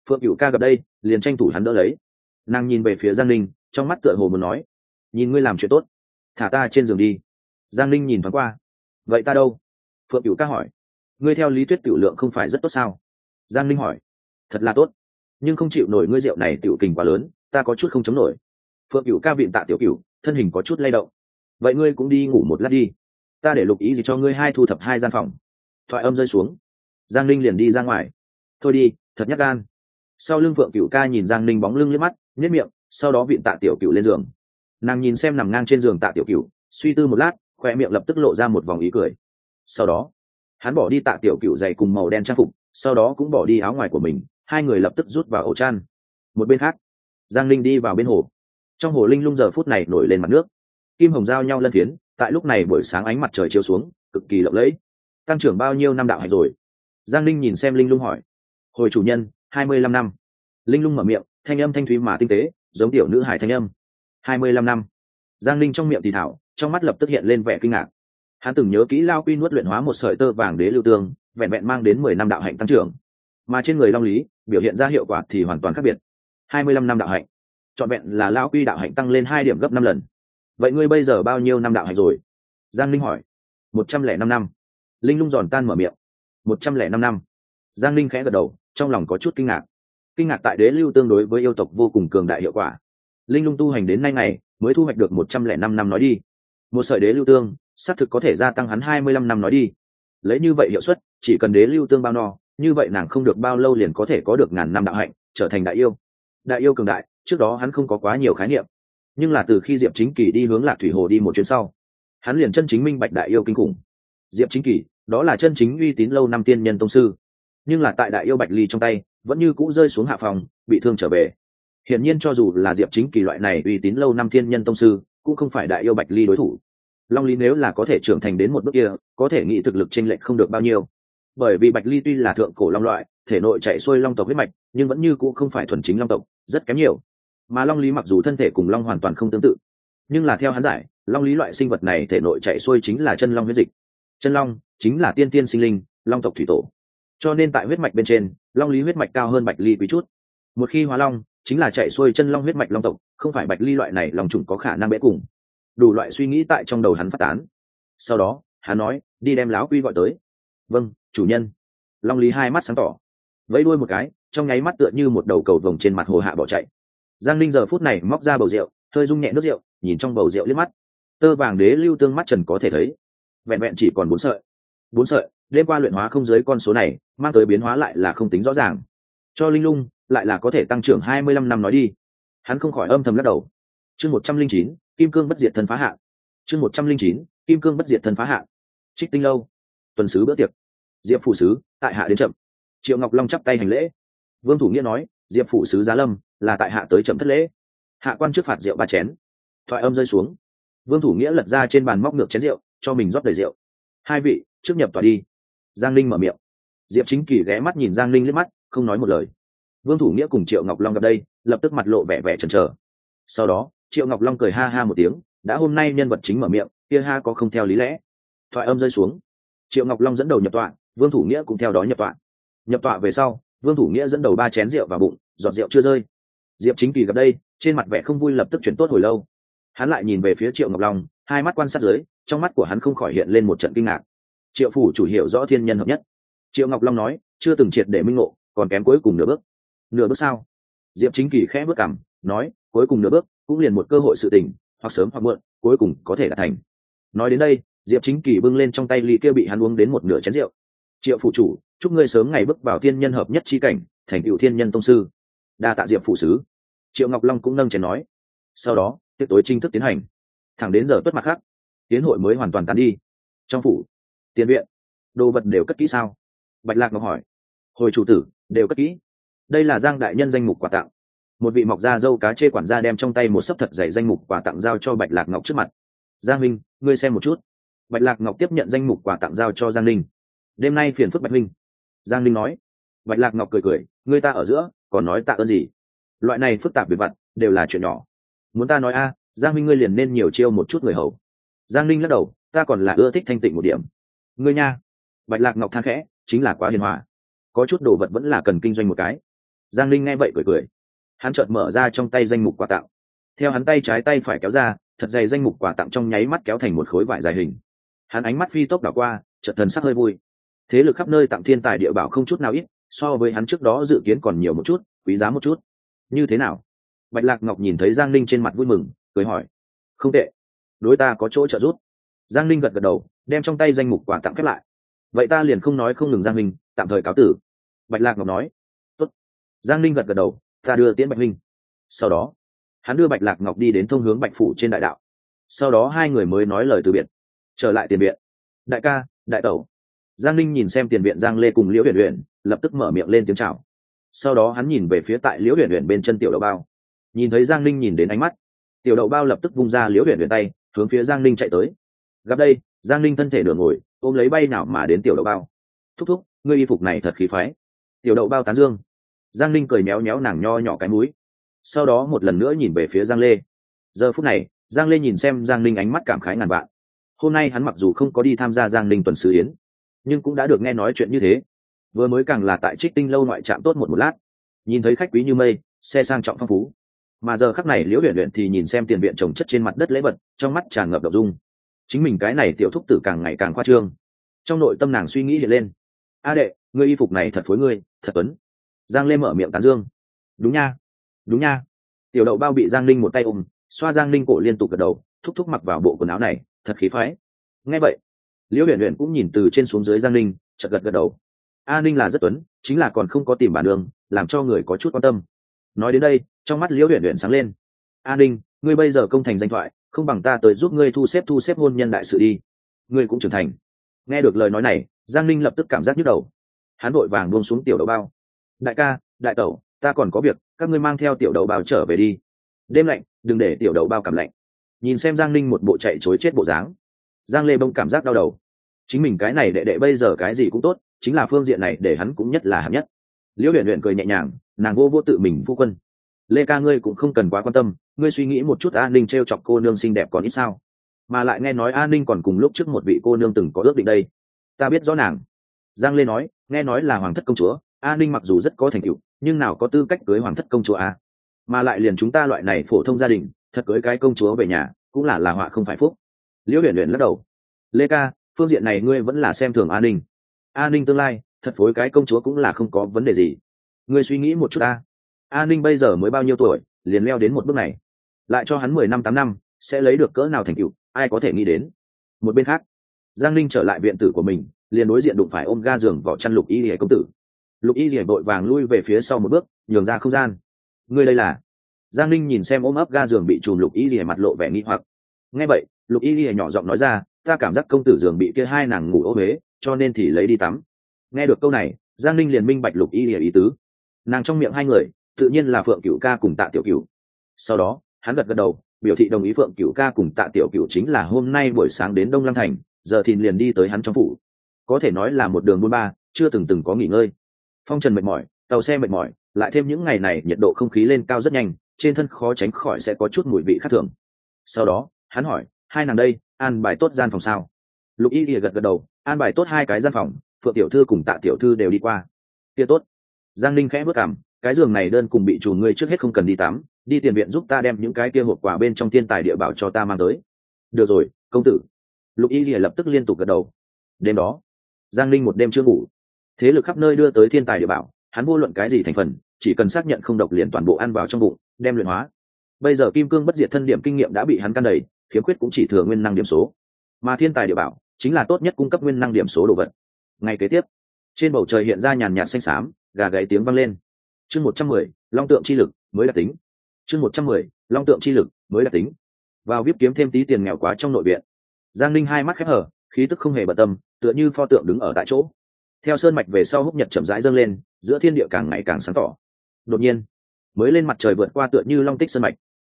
Phượng cựu ca gặp đây, liền tranh thủ hắn đỡ lấy. Nàng nhìn về phía giang linh trong mắt tựa hồ muốn nói, nhìn ngươi làm chuyện tốt, thả ta trên giường đi. Giang linh nhìn thoáng qua, vậy ta đâu? Phượng cựu ca hỏi, ngươi theo lý thuyết tiểu lượng không phải rất tốt sao? Giang linh hỏi thật là tốt. Nhưng không chịu nổi ngươi rượu này tiểu kình quá lớn, ta có chút không chống nổi. Phượng cựu ca viện tạ tiểu cựu thân hình có chút lay động. Vậy ngươi cũng đi ngủ một lát đi. Ta để lục ý gì cho ngươi hai thu thập hai gian phòng. Thoại âm rơi xuống. Giang linh liền đi ra ngoài. Thôi đi, thật nhắc gan. Sau lưng phượng cựu ca nhìn giang linh bóng lưng liếc mắt, nhếch miệng, sau đó viện tạ tiểu cựu lên giường. Nàng nhìn xem nằm ngang trên giường tạ tiểu cựu suy tư một lát, khoe miệng lập tức lộ ra một vòng ý cười. Sau đó, hắn bỏ đi tạ tiểu cựu dày cùng màu đen trang phục, sau đó cũng bỏ đi áo ngoài của mình hai người lập tức rút vào ổ chăn. Một bên khác, giang linh đi vào bên hồ. Trong hồ linh lung giờ phút này nổi lên mặt nước. Kim hồng giao nhau lân phiến, tại lúc này buổi sáng ánh mặt trời chiếu xuống, cực kỳ lộng lẫy. Tăng trưởng bao nhiêu năm đạo hạnh rồi? Giang linh nhìn xem linh lung hỏi. Hồi chủ nhân, hai mươi lăm năm. Linh lung mở miệng, thanh âm thanh thúy mà tinh tế, giống tiểu nữ hải thanh âm. hai mươi lăm năm. Giang linh trong miệng thì thảo, trong mắt lập tức hiện lên vẻ kinh ngạc. Hắn từng nhớ kỹ lao quy nuốt luyện hóa một sợi tơ vàng đế lưu tương, vẹn vẹn mang đến mười năm đạo hạnh tăng trưởng mà trên người long lý, biểu hiện ra hiệu quả thì hoàn toàn khác biệt. Hai mươi lăm năm đạo hạnh. Trọn vẹn là lao quy đạo hạnh tăng lên hai điểm gấp năm lần. Vậy ngươi bây giờ bao nhiêu năm đạo hạnh rồi? Giang linh hỏi. Một trăm lẻ năm năm. Linh lung giòn tan mở miệng. Một trăm lẻ năm năm. Giang linh khẽ gật đầu, trong lòng có chút kinh ngạc. Kinh ngạc tại đế lưu tương đối với yêu tộc vô cùng cường đại hiệu quả. Linh lung tu hành đến nay ngày, mới thu hoạch được một trăm lẻ năm năm nói đi. Một sợi đế lưu tương, xác thực có thể gia tăng hắn hai mươi lăm năm nói đi. Lấy như vậy hiệu suất, chỉ cần đế lưu tương bao no như vậy nàng không được bao lâu liền có thể có được ngàn năm đạo hạnh, trở thành đại yêu. Đại yêu cường đại, trước đó hắn không có quá nhiều khái niệm. Nhưng là từ khi diệp chính kỳ đi hướng lạc thủy hồ đi một chuyến sau, hắn liền chân chính minh bạch đại yêu kinh khủng. Diệp chính kỳ, đó là chân chính uy tín lâu năm tiên nhân tông sư. Nhưng là tại đại yêu bạch ly trong tay, vẫn như cũ rơi xuống hạ phòng, bị thương trở về. Hiển nhiên cho dù là diệp chính kỳ loại này uy tín lâu năm tiên nhân tông sư, cũng không phải đại yêu bạch ly đối thủ. Long lý nếu là có thể trưởng thành đến một bước kia, có thể nghĩ thực lực chênh lệch không được bao nhiêu bởi vì bạch ly tuy là thượng cổ long loại, thể nội chạy xuôi long tộc huyết mạch, nhưng vẫn như cũ không phải thuần chính long tộc, rất kém nhiều. Mà long lý mặc dù thân thể cùng long hoàn toàn không tương tự, nhưng là theo hắn giải, long lý loại sinh vật này thể nội chạy xuôi chính là chân long huyết dịch. Chân long chính là tiên tiên sinh linh, long tộc thủy tổ. Cho nên tại huyết mạch bên trên, long lý huyết mạch cao hơn bạch ly quý chút. Một khi hóa long, chính là chạy xuôi chân long huyết mạch long tộc, không phải bạch ly loại này lòng trùng có khả năng bẽ cùng. Đủ loại suy nghĩ tại trong đầu hắn phát tán. Sau đó, hắn nói, đi đem láo quy gọi tới vâng chủ nhân. Long lý hai mắt sáng tỏ. Vẫy đuôi một cái, trong nháy mắt tựa như một đầu cầu vồng trên mặt hồ hạ bỏ chạy. Giang linh giờ phút này móc ra bầu rượu, hơi rung nhẹ nước rượu, nhìn trong bầu rượu liếc mắt. Tơ vàng đế lưu tương mắt trần có thể thấy. Vẹn vẹn chỉ còn bốn sợi. Bốn sợi, đêm qua luyện hóa không dưới con số này, mang tới biến hóa lại là không tính rõ ràng. Cho linh lung, lại là có thể tăng trưởng hai mươi lăm năm nói đi. Hắn không khỏi âm thầm lắc đầu. Chương một trăm linh chín, kim cương bất diệt thân phá hạ. Chương một trăm linh chín, kim cương bất diệt thân phá hạ. Trích tinh lâu. Tuần sứ bữa tiệc diệp phụ sứ, tại hạ đến chậm. Triệu ngọc long chắp tay hành lễ. Vương thủ nghĩa nói, diệp phụ sứ giá lâm, là tại hạ tới chậm thất lễ. Hạ quan trước phạt rượu ba chén. Thoại âm rơi xuống. Vương thủ nghĩa lật ra trên bàn móc ngược chén rượu, cho mình rót đầy rượu. Hai vị, trước nhập tòa đi. Giang linh mở miệng. Diệp chính kỳ ghé mắt nhìn giang linh liếc mắt, không nói một lời. Vương thủ nghĩa cùng triệu ngọc long gặp đây, lập tức mặt lộ vẻ vẻ chần chờ. Sau đó, triệu ngọc long cười ha ha một tiếng, đã hôm nay nhân vật chính mở miệng, kia ha có không theo lý lẽ. Thoại âm rơi xuống. Triệu ngọc long dẫn đầu nhập tọa vương thủ nghĩa cũng theo đó nhập tọa. Nhập tọa về sau, vương thủ nghĩa dẫn đầu ba chén rượu vào bụng, giọt rượu chưa rơi. Diệp chính kỳ gặp đây, trên mặt vẻ không vui lập tức chuyển tốt hồi lâu. Hắn lại nhìn về phía triệu ngọc long, hai mắt quan sát dưới, trong mắt của hắn không khỏi hiện lên một trận kinh ngạc. Triệu phủ chủ hiểu rõ thiên nhân hợp nhất. Triệu ngọc long nói, chưa từng triệt để minh ngộ, còn kém cuối cùng nửa bước. Nửa bước sao? Diệp chính kỳ khẽ bước cảm nói, cuối cùng nửa bước, cũng liền một cơ hội sự tình, hoặc sớm hoặc muộn, cuối cùng có thể đạt thành. Nói đến đây, diệp chính kỳ bưng lên trong tay ly kia bị hắn uống đến một nửa chén rượu triệu phụ chủ, chúc ngươi sớm ngày bước vào thiên nhân hợp nhất chi cảnh, thành cựu thiên nhân tông sư. Đa tạ diệp phụ sứ. Triệu ngọc long cũng nâng chén nói. Sau đó tiếp tối chính thức tiến hành. Thẳng đến giờ tuất mặt khác, tiến hội mới hoàn toàn tán đi. Trong phủ, tiền viện, đồ vật đều cất kỹ sao? Bạch lạc ngọc hỏi. Hồi chủ tử, đều cất kỹ. Đây là giang đại nhân danh mục quà tặng. Một vị mọc da dâu cá chê quản gia đem trong tay một sấp thật dày danh mục quà tặng giao cho bạch lạc ngọc trước mặt. Giang minh ngươi xem một chút. Bạch lạc ngọc tiếp nhận danh mục quà tặng giao cho giang linh đêm nay phiền phức bạch minh giang linh nói. Bạch lạc ngọc cười cười người ta ở giữa, còn nói tạ ơn gì? Loại này phức tạp về vặt đều là chuyện nhỏ. Muốn ta nói a, giang minh ngươi liền nên nhiều chiêu một chút người hầu. Giang linh lắc đầu, ta còn là ưa thích thanh tịnh một điểm. Ngươi nha. Bạch lạc ngọc than khẽ, chính là quá hiền hòa. Có chút đồ vật vẫn là cần kinh doanh một cái. Giang linh nghe vậy cười cười. Hắn chợt mở ra trong tay danh mục quà tặng. Theo hắn tay trái tay phải kéo ra, thật dày danh mục quà tặng trong nháy mắt kéo thành một khối vải dài hình. Hắn ánh mắt phi tốc đảo qua, chợt thần sắc hơi vui thế lực khắp nơi tặng thiên tài địa bảo không chút nào ít, so với hắn trước đó dự kiến còn nhiều một chút, quý giá một chút. Như thế nào? Bạch lạc ngọc nhìn thấy giang linh trên mặt vui mừng, cười hỏi. Không tệ. Đối ta có chỗ trợ giúp. Giang linh gật gật đầu, đem trong tay danh mục quà tặng khép lại. Vậy ta liền không nói không ngừng giang minh, tạm thời cáo tử. Bạch lạc ngọc nói. Tốt. giang linh gật gật đầu, ta đưa tiễn bạch minh. Sau đó, hắn đưa bạch lạc ngọc đi đến thông hướng bạch phủ trên đại đạo. Sau đó hai người mới nói lời từ biệt. Trở lại tiền viện. Đại ca, đại tẩu giang linh nhìn xem tiền viện giang lê cùng liễu huyền huyền lập tức mở miệng lên tiếng chào. Sau đó hắn nhìn về phía tại liễu huyền huyền bên chân tiểu đậu bao. Nhìn thấy giang linh nhìn đến ánh mắt, tiểu đậu bao lập tức vung ra liễu huyền huyền tay, hướng phía giang linh chạy tới. Gặp đây, giang linh thân thể nửa ngồi, ôm lấy bay nào mà đến tiểu đậu bao. Thúc thúc, ngươi y phục này thật khí phái. Tiểu đậu bao tán dương. Giang linh cười méo méo nàng nho nhỏ cái mũi. Sau đó một lần nữa nhìn về phía giang lê. Giờ phút này, giang lê nhìn xem giang linh ánh mắt cảm khái ngàn vạn. Hôm nay hắn mặc dù không có đi tham gia giang linh tuần sứ yến nhưng cũng đã được nghe nói chuyện như thế. Vừa mới càng là tại trích tinh lâu ngoại trạm tốt một một lát, nhìn thấy khách quý như mây, xe sang trọng phong phú. Mà giờ khắc này liễu huyện huyện thì nhìn xem tiền viện trồng chất trên mặt đất lễ vật, trong mắt tràn ngập đậu dung. Chính mình cái này tiểu thúc tử càng ngày càng khoa trương. Trong nội tâm nàng suy nghĩ hiện lên. A đệ, ngươi y phục này thật phối ngươi, thật tuấn. Giang lê mở miệng tán dương. Đúng nha đúng nha. Tiểu đậu bao bị giang linh một tay ôm, xoa giang linh cổ liên tục gật đầu, thúc thúc mặc vào bộ quần áo này, thật khí phái. Nghe vậy liễu huyền huyền cũng nhìn từ trên xuống dưới giang Ninh, chật gật gật đầu. A ninh là rất tuấn chính là còn không có tìm bản đường làm cho người có chút quan tâm. Nói đến đây trong mắt liễu huyền huyền sáng lên. A ninh ngươi bây giờ công thành danh thoại không bằng ta tới giúp ngươi thu xếp thu xếp hôn nhân đại sự đi. Ngươi cũng trưởng thành. Nghe được lời nói này giang ninh lập tức cảm giác nhức đầu. Hắn vội vàng buông xuống tiểu đầu bao. Đại ca đại tẩu ta còn có việc các ngươi mang theo tiểu đầu bao trở về đi. Đêm lạnh đừng để tiểu đầu bao cảm lạnh. Nhìn xem giang ninh một bộ chạy chối chết bộ dáng giang lê bông cảm giác đau đầu. Chính mình cái này đệ đệ bây giờ cái gì cũng tốt, chính là phương diện này để hắn cũng nhất là hạng nhất. Liễu huyện huyện cười nhẹ nhàng, nàng vô vô tự mình phu quân. Lê ca ngươi cũng không cần quá quan tâm, ngươi suy nghĩ một chút an ninh t r e o chọc cô nương xinh đẹp còn ít sao. Mà lại nghe nói an ninh còn cùng lúc trước một vị cô nương từng có ước định đây. Ta biết rõ nàng. Giang lê nói, nghe nói là hoàng thất công chúa an ninh mặc dù rất có thành tựu, nhưng nào có tư cách cưới hoàng thất công chúa à? mà lại liền chúng ta loại này phổ thông gia đình, thật cưới cái công chúa về nhà, cũng là là họa không phải phúc liễu huyền huyền lắc đầu. Lê ca, phương diện này ngươi vẫn là xem thường an ninh. An ninh tương lai, thật phối cái công chúa cũng là không có vấn đề gì. Ngươi suy nghĩ một chút ta. An ninh bây giờ mới bao nhiêu tuổi, liền leo đến một bước này. Lại cho hắn mười năm, tám năm, sẽ lấy được cỡ nào thành tựu, ai có thể nghĩ đến? Một bên khác, giang ninh trở lại viện tử của mình, liền đối diện đụng phải ôm ga giường vỏ chăn lục y lìa công tử. Lục y lìa vội vàng lui về phía sau một bước, nhường ra không gian. Ngươi đây là? Giang ninh nhìn xem ôm ấp ga giường bị trùm lục y lìa mặt lộ vẻ nghi hoặc. Nghe vậy lục y lìa nhỏ giọng nói ra, ta cảm giác công tử giường bị kia hai nàng ngủ ô huế, cho nên thì lấy đi tắm. Nghe được câu này, giang Ninh liền minh bạch lục y ý tứ. Nàng trong miệng hai người, tự nhiên là phượng cựu ca cùng tạ tiểu cựu sau đó, hắn gật gật đầu, biểu thị đồng ý phượng cựu ca cùng tạ tiểu cựu chính là hôm nay buổi sáng đến đông lăng thành, giờ thì liền đi tới hắn trong phủ. Có thể nói là một đường buôn ba, chưa từng từng có nghỉ ngơi. Phong trần mệt mỏi, tàu xe mệt mỏi, lại thêm những ngày này nhiệt độ không khí lên cao rất nhanh, trên thân khó tránh khỏi sẽ có chút mùi vị khác thường. Sau đó, hắn hỏi hai nàng đây, an bài tốt gian phòng sao? Lục y gật gật đầu, an bài tốt hai cái gian phòng, phượng tiểu thư cùng tạ tiểu thư đều đi qua. Kia tốt. Giang linh khẽ bước cảm, cái giường này đơn cùng bị chủ ngươi trước hết không cần đi tắm, đi tiền viện giúp ta đem những cái kia hộp quà bên trong thiên tài địa bảo cho ta mang tới. Được rồi, công tử. Lục y lập tức liên tục gật đầu. Đêm đó, giang linh một đêm chưa ngủ. Thế lực khắp nơi đưa tới thiên tài địa bảo, hắn vô luận cái gì thành phần, chỉ cần xác nhận không độc liền toàn bộ ăn vào trong bụng, đem luyện hóa. Bây giờ kim cương bất diệt thân điểm kinh nghiệm đã bị hắn căn đầy khiếm khuyết cũng chỉ thừa nguyên năng điểm số. Mà thiên tài địa bảo chính là tốt nhất cung cấp nguyên năng điểm số đồ vật. Ngay kế tiếp, trên bầu trời hiện ra nhàn nhạt xanh xám, gà gáy tiếng vang lên. Chương một trăm mười, long tượng chi lực mới đạt tính. Chương một trăm mười, long tượng chi lực mới đạt tính. Vào vip kiếm thêm tí tiền nghèo quá trong nội viện. Giang linh hai mắt khép hở khí tức không hề bận tâm, tựa như pho tượng đứng ở tại chỗ. Theo sơn mạch về sau húc nhật chậm rãi dâng lên, giữa thiên địa càng ngày càng sáng tỏ. Đột nhiên, mới lên mặt trời vượt qua tựa như long tích sơn mạch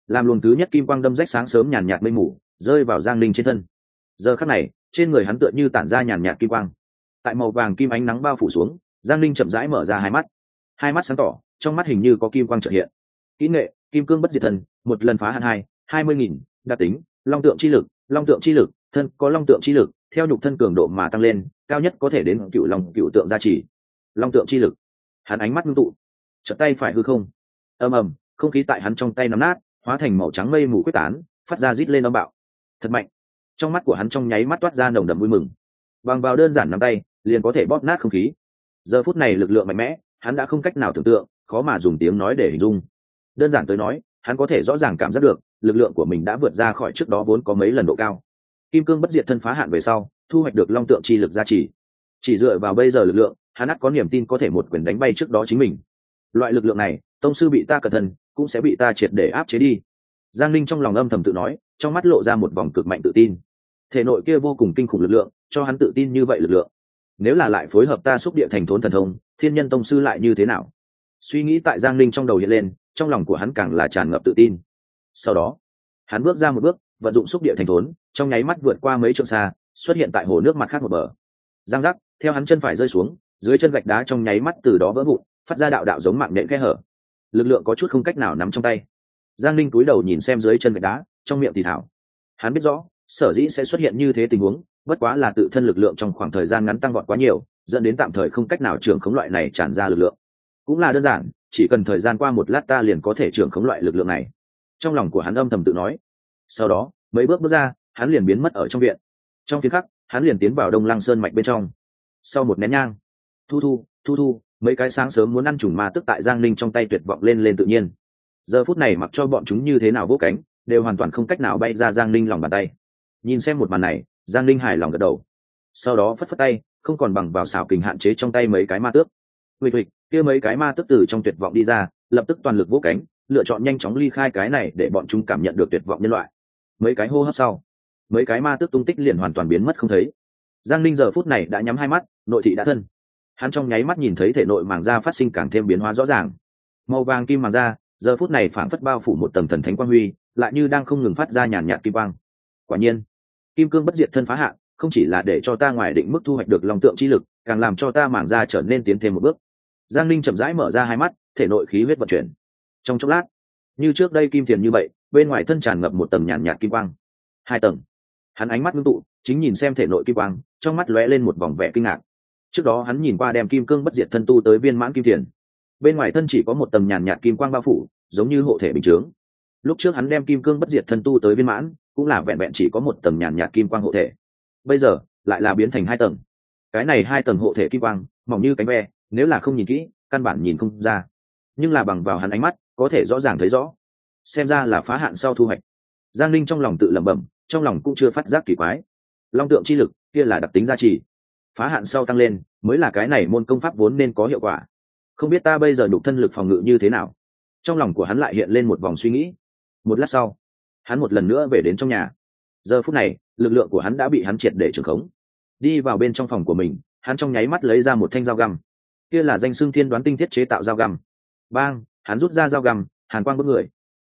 làm luồng thứ nhất kim quang đâm rách sáng sớm nhàn nhạt mây mù, rơi vào giang linh trên thân. Giờ khắc này, trên người hắn tựa như tản ra nhàn nhạt kim quang. Tại màu vàng kim ánh nắng bao phủ xuống, giang linh chậm rãi mở ra hai mắt. Hai mắt sáng tỏ, trong mắt hình như có kim quang trợ hiện. Kỹ nghệ, kim cương bất diệt thần, một lần phá hạn hai hai mươi nghìn, đặc tính, long tượng chi lực, long tượng chi lực, thân có long tượng chi lực, theo nhục thân cường độ mà tăng lên, cao nhất có thể đến cựu lòng cựu tượng gia trì. Long tượng chi lực. Hắn ánh mắt ngưng tụ. Chợt tay phải hư không. Ầm ầm, không khí tại hắn trong tay nắm nát hóa thành màu trắng mây mù quyết tán, phát ra rít lên âm bạo. Thật mạnh. Trong mắt của hắn trong nháy mắt toát ra nồng đầm vui mừng. Bằng vào đơn giản nắm tay, liền có thể bóp nát không khí. Giờ phút này lực lượng mạnh mẽ, hắn đã không cách nào tưởng tượng, khó mà dùng tiếng nói để hình dung. Đơn giản tới nói, hắn có thể rõ ràng cảm giác được, lực lượng của mình đã vượt ra khỏi trước đó vốn có mấy lần độ cao. Kim cương bất diệt thân phá hạn về sau, thu hoạch được long tượng chi lực gia trì. Chỉ dựa vào bây giờ lực lượng, hắn ắt có niềm tin có thể một quyền đánh bay trước đó chính mình. Loại lực lượng này tông sư bị ta cẩn thận, cũng sẽ bị ta triệt để áp chế đi. Giang linh trong lòng âm thầm tự nói, trong mắt lộ ra một vòng cực mạnh tự tin. Thể nội kia vô cùng kinh khủng lực lượng, cho hắn tự tin như vậy lực lượng. Nếu là lại phối hợp ta xúc địa thành thốn thần thông, thiên nhân tông sư lại như thế nào? Suy nghĩ tại giang linh trong đầu hiện lên, trong lòng của hắn càng là tràn ngập tự tin. Sau đó, hắn bước ra một bước, vận dụng xúc địa thành thốn, trong nháy mắt vượt qua mấy trượng xa, xuất hiện tại hồ nước mặt khác một bờ. Giang giác, theo hắn chân phải rơi xuống, dưới chân gạch đá trong nháy mắt từ đó vỡ vụn, phát ra đạo đạo giống mạng nện khe hở lực lượng có chút không cách nào nắm trong tay. Giang linh cúi đầu nhìn xem dưới chân gạch đá, trong miệng thì thảo. Hắn biết rõ, sở dĩ sẽ xuất hiện như thế tình huống, bất quá là tự thân lực lượng trong khoảng thời gian ngắn tăng vọt quá nhiều, dẫn đến tạm thời không cách nào trưởng khống loại này tràn ra lực lượng. Cũng là đơn giản, chỉ cần thời gian qua một lát ta liền có thể trưởng khống loại lực lượng này. Trong lòng của hắn âm thầm tự nói. Sau đó, mấy bước bước ra, hắn liền biến mất ở trong viện. Trong phía khắc, hắn liền tiến vào đông lăng sơn mạch bên trong. Sau một nén nhang, thu thu thu thu mấy cái sáng sớm muốn ăn trùng ma tức tại giang ninh trong tay tuyệt vọng lên lên tự nhiên. Giờ phút này mặc cho bọn chúng như thế nào vô cánh, đều hoàn toàn không cách nào bay ra giang ninh lòng bàn tay. Nhìn xem một màn này, giang ninh hài lòng gật đầu. Sau đó phất phất tay, không còn bằng vào xảo kình hạn chế trong tay mấy cái ma tước. Huỵch huỵch, kia mấy cái ma tước từ trong tuyệt vọng đi ra, lập tức toàn lực vỗ cánh, lựa chọn nhanh chóng ly khai cái này để bọn chúng cảm nhận được tuyệt vọng nhân loại. Mấy cái hô hấp sau, mấy cái ma tước tung tích liền hoàn toàn biến mất không thấy. Giang ninh giờ phút này đã nhắm hai mắt, nội thị đã thân hắn trong nháy mắt nhìn thấy thể nội màng da phát sinh càng thêm biến hóa rõ ràng. Màu vàng kim màng da, giờ phút này phảng phất bao phủ một tầng thần thánh quang huy, lại như đang không ngừng phát ra nhàn nhạt kim quang. Quả nhiên, kim cương bất diệt thân phá hạn không chỉ là để cho ta ngoài định mức thu hoạch được lòng tượng chi lực, càng làm cho ta màng da trở nên tiến thêm một bước. Giang linh chậm rãi mở ra hai mắt, thể nội khí huyết vận chuyển. Trong chốc lát, như trước đây kim tiền như vậy, bên ngoài thân tràn ngập một tầng nhàn nhạt kim quang. Hai tầng. Hắn ánh mắt ngưng tụ, chính nhìn xem thể nội kim quang, trong mắt lóe lên một vòng vẻ kinh ngạc trước đó hắn nhìn qua đem kim cương bất diệt thân tu tới viên mãn kim tiền bên ngoài thân chỉ có một tầng nhàn nhạt kim quang bao phủ, giống như hộ thể bình chướng. Lúc trước hắn đem kim cương bất diệt thân tu tới viên mãn, cũng là vẹn vẹn chỉ có một tầng nhàn nhạt kim quang hộ thể. Bây giờ, lại là biến thành hai tầng. Cái này hai tầng hộ thể kim quang, mỏng như cánh ve, nếu là không nhìn kỹ, căn bản nhìn không ra. Nhưng là bằng vào hắn ánh mắt, có thể rõ ràng thấy rõ. Xem ra là phá hạn sau thu hoạch. Giang linh trong lòng tự lẩm bẩm, trong lòng cũng chưa phát giác kỳ quái. Long tượng chi lực, kia là đặc tính gia trì phá hạn sau tăng lên, mới là cái này môn công pháp vốn nên có hiệu quả. Không biết ta bây giờ đục thân lực phòng ngự như thế nào? Trong lòng của hắn lại hiện lên một vòng suy nghĩ. Một lát sau, hắn một lần nữa về đến trong nhà. Giờ phút này, lực lượng của hắn đã bị hắn triệt để trưởng khống. Đi vào bên trong phòng của mình, hắn trong nháy mắt lấy ra một thanh dao găm. Kia là danh xương thiên đoán tinh thiết chế tạo dao găm. Bang, hắn rút ra dao găm, hàn quang bước người.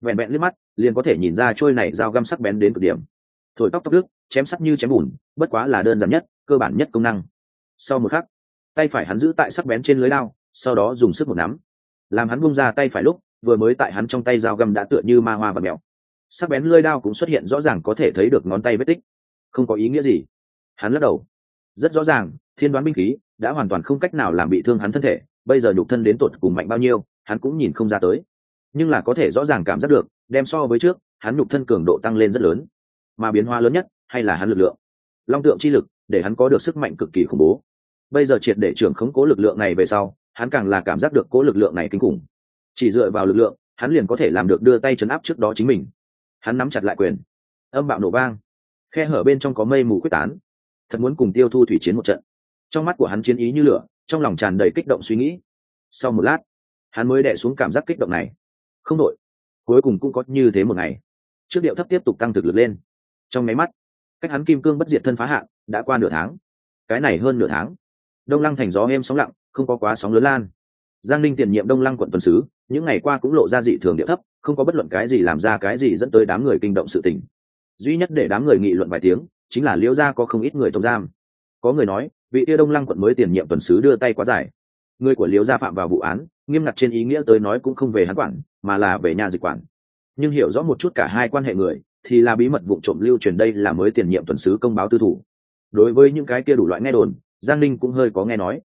Vẹn vẹn liếc mắt, liền có thể nhìn ra trôi này dao găm sắc bén đến cực điểm. Thổi tóc tóc đức chém sắc như chém bùn, bất quá là đơn giản nhất cơ bản nhất công năng. Sau một khắc, tay phải hắn giữ tại sắc bén trên lưới đao, sau đó dùng sức một nắm. Làm hắn bung ra tay phải lúc, vừa mới tại hắn trong tay dao găm đã tựa như ma hoa và mèo. Sắc bén lưới đao cũng xuất hiện rõ ràng có thể thấy được ngón tay vết tích. Không có ý nghĩa gì. Hắn lắc đầu. Rất rõ ràng, thiên đoán binh khí đã hoàn toàn không cách nào làm bị thương hắn thân thể, bây giờ nhục thân đến tột cùng mạnh bao nhiêu, hắn cũng nhìn không ra tới. Nhưng là có thể rõ ràng cảm giác được, đem so với trước, hắn nhục thân cường độ tăng lên rất lớn. Mà biến hóa lớn nhất, hay là hắn lực lượng. Long tượng chi lực để hắn có được sức mạnh cực kỳ khủng bố. Bây giờ triệt để trưởng khống cố lực lượng này về sau, hắn càng là cảm giác được cố lực lượng này kinh khủng. Chỉ dựa vào lực lượng, hắn liền có thể làm được đưa tay chấn áp trước đó chính mình. Hắn nắm chặt lại quyền. Âm bạo nổ vang. Khe hở bên trong có mây mù quyết tán. Thật muốn cùng tiêu thu thủy chiến một trận. Trong mắt của hắn chiến ý như lửa, trong lòng tràn đầy kích động suy nghĩ. Sau một lát, hắn mới đẻ xuống cảm giác kích động này. Không đội cuối cùng cũng có như thế một ngày. Trước điệu thấp tiếp tục tăng thực lực lên. Trong máy mắt, cách hắn kim cương bất diệt thân phá hạn đã qua nửa tháng. Cái này hơn nửa tháng. Đông lăng thành gió êm sóng lặng, không có quá sóng lớn lan. Giang Ninh tiền nhiệm đông lăng quận tuần sứ, những ngày qua cũng lộ ra dị thường địa thấp, không có bất luận cái gì làm ra cái gì dẫn tới đám người kinh động sự tình. Duy nhất để đám người nghị luận vài tiếng, chính là liễu gia có không ít người tông giam. Có người nói, vị tia đông lăng quận mới tiền nhiệm tuần sứ đưa tay quá dài. Người của liễu gia phạm vào vụ án, nghiêm ngặt trên ý nghĩa tới nói cũng không về hắn quản, mà là về nhà dịch quản. Nhưng hiểu rõ một chút cả hai quan hệ người, thì là bí mật vụ trộm lưu truyền đây là mới tiền nhiệm tuần sứ công báo tư thủ đối với những cái kia đủ loại nghe đồn, giang ninh cũng hơi có nghe nói.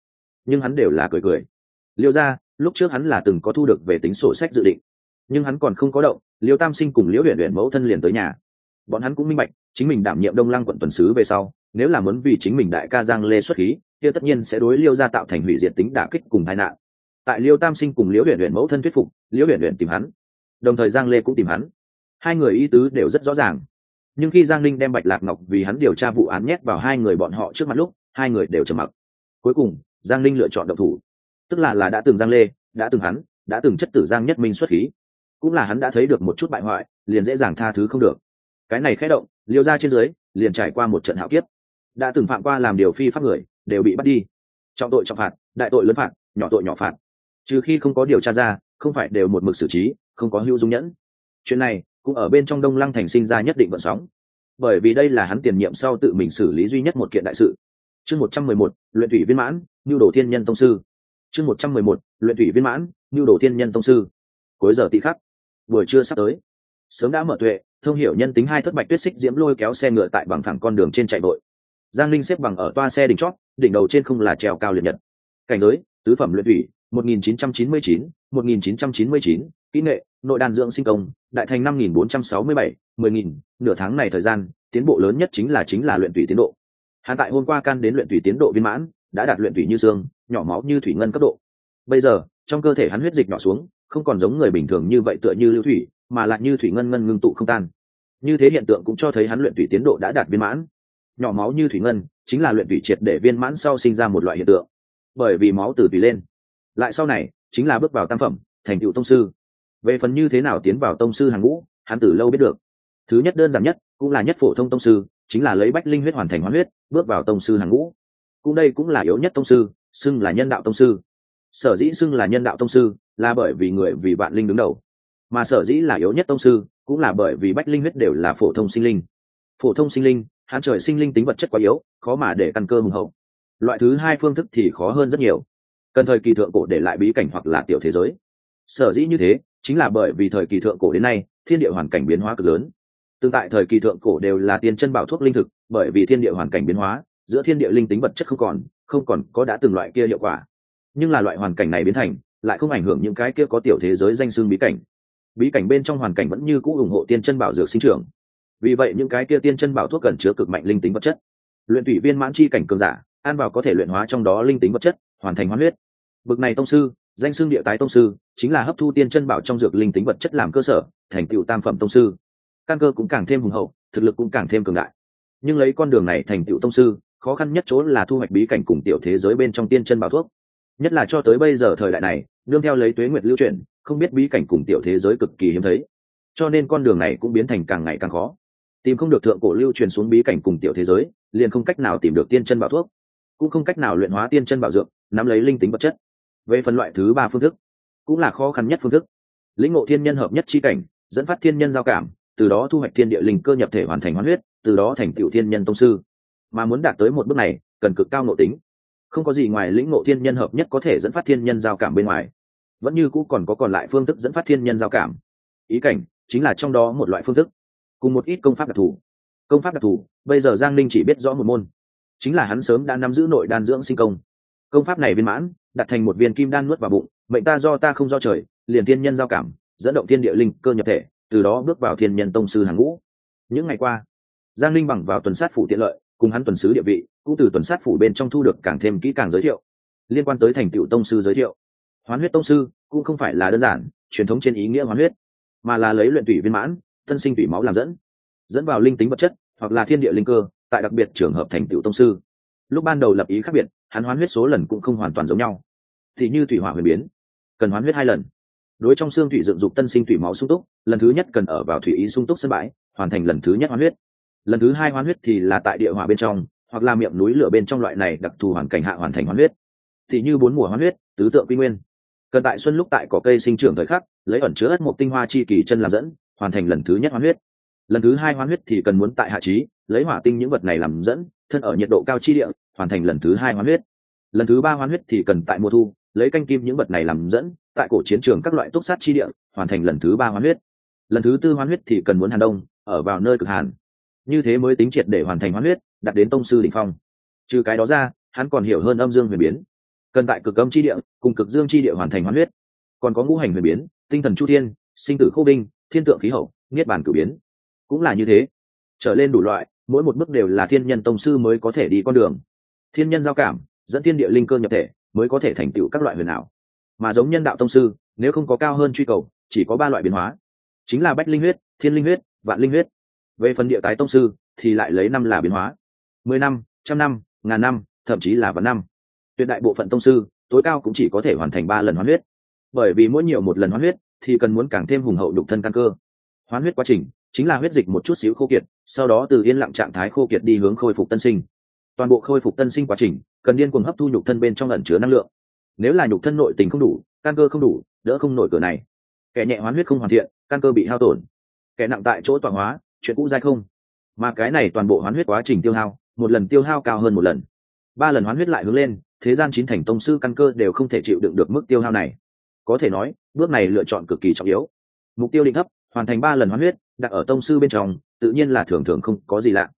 Nhưng hắn đều là cười cười. Liêu ra lúc trước hắn là từng có thu được về tính sổ sách dự định. Nhưng hắn còn không có động, liêu tam sinh cùng liễu huyện huyện mẫu thân liền tới nhà. Bọn hắn cũng minh bạch, chính mình đảm nhiệm đông lăng quận tuần sứ về sau, nếu là muốn vì chính mình đại ca giang lê xuất khí, kia tất nhiên sẽ đối liêu ra tạo thành hủy diệt tính đả kích cùng tai nạn. Tại liêu tam sinh cùng liễu huyện huyện mẫu thân thuyết phục, liễu huyện huyện tìm hắn. Đồng thời giang lê cũng tìm hắn. Hai người ý tứ đều rất rõ ràng nhưng khi giang linh đem bạch lạc ngọc vì hắn điều tra vụ án nhét vào hai người bọn họ trước mặt lúc, hai người đều trầm mặc. Cuối cùng, giang linh lựa chọn độc thủ. Tức là là đã từng giang lê, đã từng hắn, đã từng chất tử giang nhất minh xuất khí. Cũng là hắn đã thấy được một chút bại hoại, liền dễ dàng tha thứ không được. Cái này khẽ động, liêu ra trên dưới, liền trải qua một trận hạo kiếp. Đã từng phạm qua làm điều phi pháp người, đều bị bắt đi. Trọng tội trọng phạt, đại tội lớn phạt, nhỏ tội nhỏ phạt. Trừ khi không có điều tra ra, không phải đều một mực xử trí, không có hữu dung nhẫn. Chuyện này cũng ở bên trong đông lăng thành sinh ra nhất định vận sóng. Bởi vì đây là hắn tiền nhiệm sau tự mình xử lý duy nhất một kiện đại sự. Chương một trăm mười một luyện thủy viên mãn nhu đồ thiên nhân tông sư. Chương một trăm mười một luyện thủy viên mãn nhu đồ thiên nhân tông sư. Cuối giờ tị khắc buổi trưa sắp tới sớm đã mở tuệ thông hiểu nhân tính hai thất bạch tuyết xích diễm lôi kéo xe ngựa tại bằng thẳng con đường trên chạy vội giang linh xếp bằng ở toa xe đỉnh chót đỉnh đầu trên không là trèo cao liệt nhật. Cảnh giới tứ phẩm luyện thủy 1999, 1999, kỹ nghệ nội đàn dưỡng sinh công đại thành 5467, 10000, nửa tháng này thời gian tiến bộ lớn nhất chính là chính là luyện thủy tiến độ. Hắn tại hôm qua can đến luyện thủy tiến độ viên mãn đã đạt luyện thủy như xương nhỏ máu như thủy ngân cấp độ. Bây giờ trong cơ thể hắn huyết dịch nhỏ xuống không còn giống người bình thường như vậy tựa như lưu thủy mà lại như thủy ngân ngân ngưng tụ không tan. Như thế hiện tượng cũng cho thấy hắn luyện thủy tiến độ đã đạt viên mãn. Nhỏ máu như thủy ngân chính là luyện thủy triệt để viên mãn sau sinh ra một loại hiện tượng. Bởi vì máu từ tùy lên. Lại sau này chính là bước vào tam phẩm thành tựu tông sư về phần như thế nào tiến vào tông sư hàng ngũ, hắn từ lâu biết được. Thứ nhất đơn giản nhất cũng là nhất phổ thông tông sư, chính là lấy bách linh huyết hoàn thành hoán huyết, bước vào tông sư hàng ngũ. Cũng đây cũng là yếu nhất tông sư, xưng là nhân đạo tông sư. Sở dĩ xưng là nhân đạo tông sư là bởi vì người vì vạn linh đứng đầu. Mà sở dĩ là yếu nhất tông sư cũng là bởi vì bách linh huyết đều là phổ thông sinh linh. Phổ thông sinh linh hắn trời sinh linh tính vật chất quá yếu, khó mà để căn cơ hùng hậu. Loại thứ hai phương thức thì khó hơn rất nhiều. Cần thời kỳ thượng cổ để lại bí cảnh hoặc là tiểu thế giới. Sở dĩ như thế chính là bởi vì thời kỳ thượng cổ đến nay, thiên địa hoàn cảnh biến hóa cực lớn. Tương tại thời kỳ thượng cổ đều là tiền chân bảo thuốc linh thực, bởi vì thiên địa hoàn cảnh biến hóa, giữa thiên địa linh tính vật chất không còn không còn có đã từng loại kia hiệu quả. Nhưng là loại hoàn cảnh này biến thành, lại không ảnh hưởng những cái kia có tiểu thế giới danh xương bí cảnh. Bí cảnh bên trong hoàn cảnh vẫn như cũ ủng hộ tiên chân bảo dược sinh trưởng. Vì vậy những cái kia tiên chân bảo thuốc cần chứa cực mạnh linh tính vật chất. Luyện thủy viên mãn chi cảnh cường giả, an vào có thể luyện hóa trong đó linh tính vật chất, hoàn thành hoán huyết. Bực này tông sư danh xương địa tái tông sư, chính là hấp thu tiên chân bảo trong dược linh tính vật chất làm cơ sở, thành tựu tam phẩm tông sư. Căn cơ cũng càng thêm hùng hậu, thực lực cũng càng thêm cường đại. Nhưng lấy con đường này thành tựu tông sư, khó khăn nhất chỗ là thu hoạch bí cảnh cùng tiểu thế giới bên trong tiên chân bảo thuốc. Nhất là cho tới bây giờ thời đại này, đương theo lấy tuế nguyệt lưu truyền không biết bí cảnh cùng tiểu thế giới cực kỳ hiếm thấy. Cho nên con đường này cũng biến thành càng ngày càng khó. Tìm không được thượng cổ lưu truyền xuống bí cảnh cùng tiểu thế giới, liền không cách nào tìm được tiên chân bảo thuốc. Cũng không cách nào luyện hóa tiên chân bảo dược, nắm lấy linh tính vật chất về phần loại thứ ba phương thức, cũng là khó khăn nhất phương thức. Lĩnh ngộ thiên nhân hợp nhất chi cảnh, dẫn phát thiên nhân giao cảm, từ đó thu hoạch thiên địa linh cơ nhập thể hoàn thành hoán huyết, từ đó thành tựu thiên nhân tông sư. Mà muốn đạt tới một bước này, cần cực cao nội tính. Không có gì ngoài lĩnh ngộ thiên nhân hợp nhất có thể dẫn phát thiên nhân giao cảm bên ngoài. Vẫn như cũ còn có còn lại phương thức dẫn phát thiên nhân giao cảm. Ý cảnh chính là trong đó một loại phương thức, cùng một ít công pháp đặc thù. Công pháp đặc thù, bây giờ giang linh chỉ biết rõ một môn, chính là hắn sớm đã nắm giữ nội đan dưỡng sinh công. Công pháp này viên mãn đặt thành một viên kim đan nuốt vào bụng, mệnh ta do ta không do trời, liền thiên nhân giao cảm, dẫn động thiên địa linh cơ nhập thể, từ đó bước vào thiên nhân tông sư hàng ngũ. Những ngày qua, giang linh bằng vào tuần sát phủ tiện lợi, cùng hắn tuần sứ địa vị, cũng từ tuần sát phủ bên trong thu được càng thêm kỹ càng giới thiệu. Liên quan tới thành tựu tông sư giới thiệu, hoán huyết tông sư cũng không phải là đơn giản, truyền thống trên ý nghĩa hoán huyết, mà là lấy luyện tủy viên mãn, thân sinh tủy máu làm dẫn dẫn vào linh tính vật chất, hoặc là thiên địa linh cơ, tại đặc biệt trường hợp thành tựu tông sư. Lúc ban đầu lập ý khác biệt, hắn hoán huyết số lần cũng không hoàn toàn giống nhau thì như thủy hỏa huyền biến, cần hoán huyết hai lần. Đối trong xương thủy dựng dục tân sinh thủy máu sung túc, lần thứ nhất cần ở vào thủy ý sung túc sân bãi, hoàn thành lần thứ nhất hoán huyết. Lần thứ hai hoán huyết thì là tại địa hỏa bên trong, hoặc là miệng núi lửa bên trong loại này đặc thù hoàn cảnh hạ hoàn thành hoán huyết. Thì như bốn mùa hoán huyết, tứ tượng quy nguyên. Cần tại xuân lúc tại cỏ cây sinh trưởng thời khắc, lấy ẩn chứa ất một tinh hoa chi kỳ chân làm dẫn, hoàn thành lần thứ nhất hoán huyết. Lần thứ hai hoán huyết thì cần muốn tại hạ trí, lấy hỏa tinh những vật này làm dẫn, thân ở nhiệt độ cao chi địa, hoàn thành lần thứ hai hoán huyết. Lần thứ ba hoán huyết thì cần tại mùa thu lấy canh kim những vật này làm dẫn, tại cổ chiến trường các loại túc sát chi địa, hoàn thành lần thứ ba hoán huyết. Lần thứ tư hoán huyết thì cần muốn hàn đông, ở vào nơi cực hàn. Như thế mới tính triệt để hoàn thành hoán huyết đặt đến tông sư đ ỉ n h phong. Trừ cái đó ra, hắn còn hiểu hơn âm dương huyền biến. Cần tại cực âm chi địa, cùng cực dương chi địa hoàn thành hoán huyết. Còn có ngũ hành huyền biến, tinh thần chu thiên, sinh tử khô binh, thiên tượng khí hậu, niết bàn cử biến. Cũng là như thế. Trở lên đủ loại, mỗi một bước đều là thiên nhân tông sư mới có thể đi con đường. Thiên nhân giao cảm, dẫn thiên địa linh cơ nhập thể mới có thể thành tựu các loại huyền ảo. Mà giống nhân đạo tông sư, nếu không có cao hơn truy cầu, chỉ có ba loại biến hóa. Chính là bách linh huyết, thiên linh huyết, vạn linh huyết. Về phần địa tái tông sư, thì lại lấy năm là biến hóa. Mười năm, trăm năm, ngàn năm, thậm chí là vạn năm. Tuyệt đại bộ phận tông sư, tối cao cũng chỉ có thể hoàn thành ba lần hoán huyết. Bởi vì mỗi nhiều một lần hoán huyết, thì cần muốn càng thêm hùng hậu đục thân căn cơ. Hoán huyết quá trình, chính là huyết dịch một chút xíu khô kiệt, sau đó từ yên lặng trạng thái khô kiệt đi hướng khôi phục tân sinh. Toàn bộ khôi phục tân sinh quá trình cần điên cuồng hấp thu nhục thân bên trong ẩn chứa năng lượng. Nếu là nhục thân nội tình không đủ, căn cơ không đủ, đỡ không nổi cửa này. Kẻ nhẹ hoán huyết không hoàn thiện, căn cơ bị hao tổn. Kẻ nặng tại chỗ tọa hóa, chuyện cũ dai không. Mà cái này toàn bộ hoán huyết quá trình tiêu hao, một lần tiêu hao cao hơn một lần. Ba lần hoán huyết lại hướng lên, thế gian chín thành tông sư căn cơ đều không thể chịu đựng được mức tiêu hao này. Có thể nói, bước này lựa chọn cực kỳ trọng yếu. Mục tiêu định thấp, hoàn thành ba lần hoán huyết, đặt ở tông sư bên trong, tự nhiên là thường thường không có gì lạ.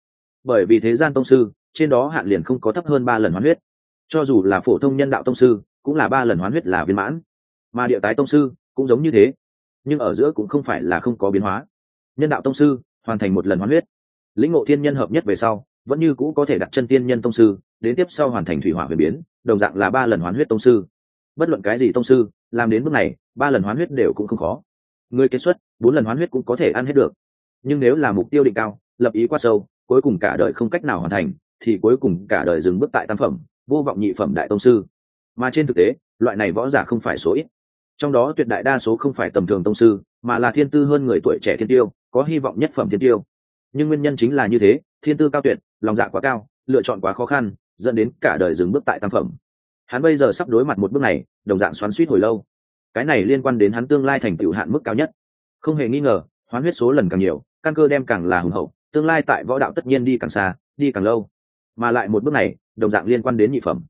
Bởi vì thế gian tông sư trên đó hạn liền không có thấp hơn ba lần hoán huyết. Cho dù là phổ thông nhân đạo tông sư, cũng là ba lần hoán huyết là viên mãn. Mà địa tái tông sư cũng giống như thế, nhưng ở giữa cũng không phải là không có biến hóa. Nhân đạo tông sư hoàn thành một lần hoán huyết. Lĩnh ngộ thiên nhân hợp nhất về sau, vẫn như cũ có thể đặt chân tiên nhân tông sư, đến tiếp sau hoàn thành thủy hỏa huyền biến, đồng dạng là ba lần hoán huyết tông sư. Bất luận cái gì tông sư, làm đến bước này, ba lần hoán huyết đều cũng không khó. Người kết xuất, bốn lần hoán huyết cũng có thể ăn hết được. Nhưng nếu là mục tiêu định cao, lập ý quá sâu, cuối cùng cả đời không cách nào hoàn thành thì cuối cùng cả đời dừng bước tại tam phẩm, vô vọng nhị phẩm đại tông sư. Mà trên thực tế, loại này võ giả không phải số ít. Trong đó tuyệt đại đa số không phải tầm thường tông sư, mà là thiên tư hơn người tuổi trẻ thiên tiêu, có hy vọng nhất phẩm thiên tiêu. Nhưng nguyên nhân chính là như thế, thiên tư cao tuyệt, lòng dạ quá cao, lựa chọn quá khó khăn, dẫn đến cả đời dừng bước tại tam phẩm. Hắn bây giờ sắp đối mặt một bước này, đồng dạng xoắn suýt hồi lâu. Cái này liên quan đến hắn tương lai thành tựu hạn mức cao nhất. Không hề nghi ngờ, hoán huyết số lần càng nhiều, căn cơ đem càng là hùng hậu, tương lai tại võ đạo tất nhiên đi càng xa, đi càng lâu mà lại một bước này, đồng dạng liên quan đến nhị phẩm.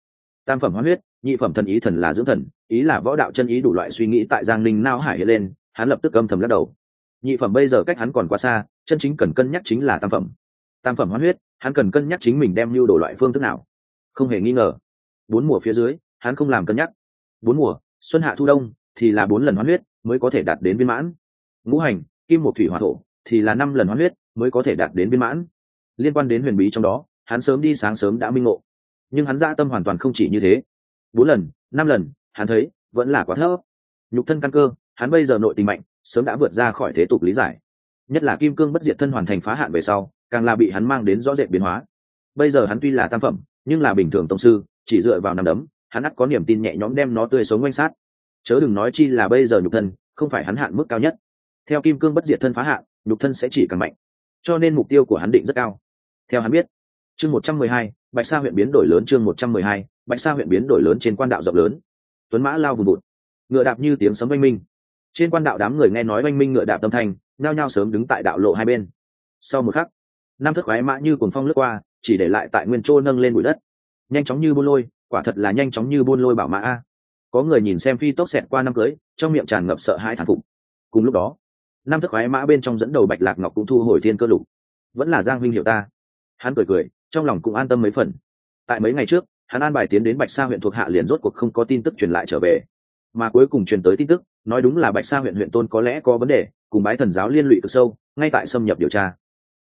Tam phẩm hoán huyết, nhị phẩm thần ý thần là dưỡng thần, ý là võ đạo chân ý đủ loại suy nghĩ tại giang ninh nao hải hiện lên, hắn lập tức âm thầm lắc đầu. Nhị phẩm bây giờ cách hắn còn quá xa, chân chính cần cân nhắc chính là tam phẩm. Tam phẩm hoán huyết, hắn cần cân nhắc chính mình đem lưu đồ loại phương thức nào. Không hề nghi ngờ. Bốn mùa phía dưới, hắn không làm cân nhắc. Bốn mùa, xuân hạ thu đông, thì là bốn lần hoán huyết mới có thể đạt đến viên mãn. Ngũ hành, kim một thủy hỏa thổ, thì là năm lần hoán huyết mới có thể đạt đến viên mãn. Liên quan đến huyền bí trong đó hắn sớm đi sáng sớm đã minh ngộ. Nhưng hắn ra tâm hoàn toàn không chỉ như thế. Bốn lần, năm lần, hắn thấy, vẫn là quá thấp. Nhục thân căn cơ, hắn bây giờ nội tình mạnh, sớm đã vượt ra khỏi thế tục lý giải. Nhất là kim cương bất diệt thân hoàn thành phá hạn về sau, càng là bị hắn mang đến rõ rệt biến hóa. Bây giờ hắn tuy là tam phẩm, nhưng là bình thường tông sư, chỉ dựa vào nằm đấm, hắn ắt có niềm tin nhẹ nhõm đem nó tươi sống quanh sát. Chớ đừng nói chi là bây giờ nhục thân, không phải hắn hạn mức cao nhất. Theo kim cương bất diệt thân phá hạn, nhục thân sẽ chỉ càng mạnh. Cho nên mục tiêu của hắn định rất cao. Theo hắn biết chương một trăm mười hai, bạch sa huyện biến đổi lớn chương một trăm mười hai, bạch sa huyện biến đổi lớn trên quan đạo rộng lớn. Tuấn mã lao vùng vụt. Ngựa đạp như tiếng sấm oanh minh. Trên quan đạo đám người nghe nói oanh minh ngựa đạp tâm thanh, nhao nhao sớm đứng tại đạo lộ hai bên. Sau một khắc, năm thất khoái mã như cuồng phong lướt qua, chỉ để lại tại nguyên chỗ nâng lên bụi đất. Nhanh chóng như buôn lôi, quả thật là nhanh chóng như buôn lôi bảo mã a. Có người nhìn xem phi tốc xẹt qua năm cưới, trong miệng tràn ngập sợ hãi thản phục. Cùng lúc đó, năm thất khoái mã bên trong dẫn đầu bạch lạc ngọc cũng thu hồi thiên cơ lục. Vẫn là giang huynh hiệu ta. Hắn cười cười trong lòng cũng an tâm mấy phần. Tại mấy ngày trước, hắn an bài tiến đến bạch sa huyện thuộc hạ liền rốt cuộc không có tin tức truyền lại trở về. Mà cuối cùng truyền tới tin tức, nói đúng là bạch sa huyện huyện tôn có lẽ có vấn đề, cùng bái thần giáo liên lụy cực sâu, ngay tại xâm nhập điều tra.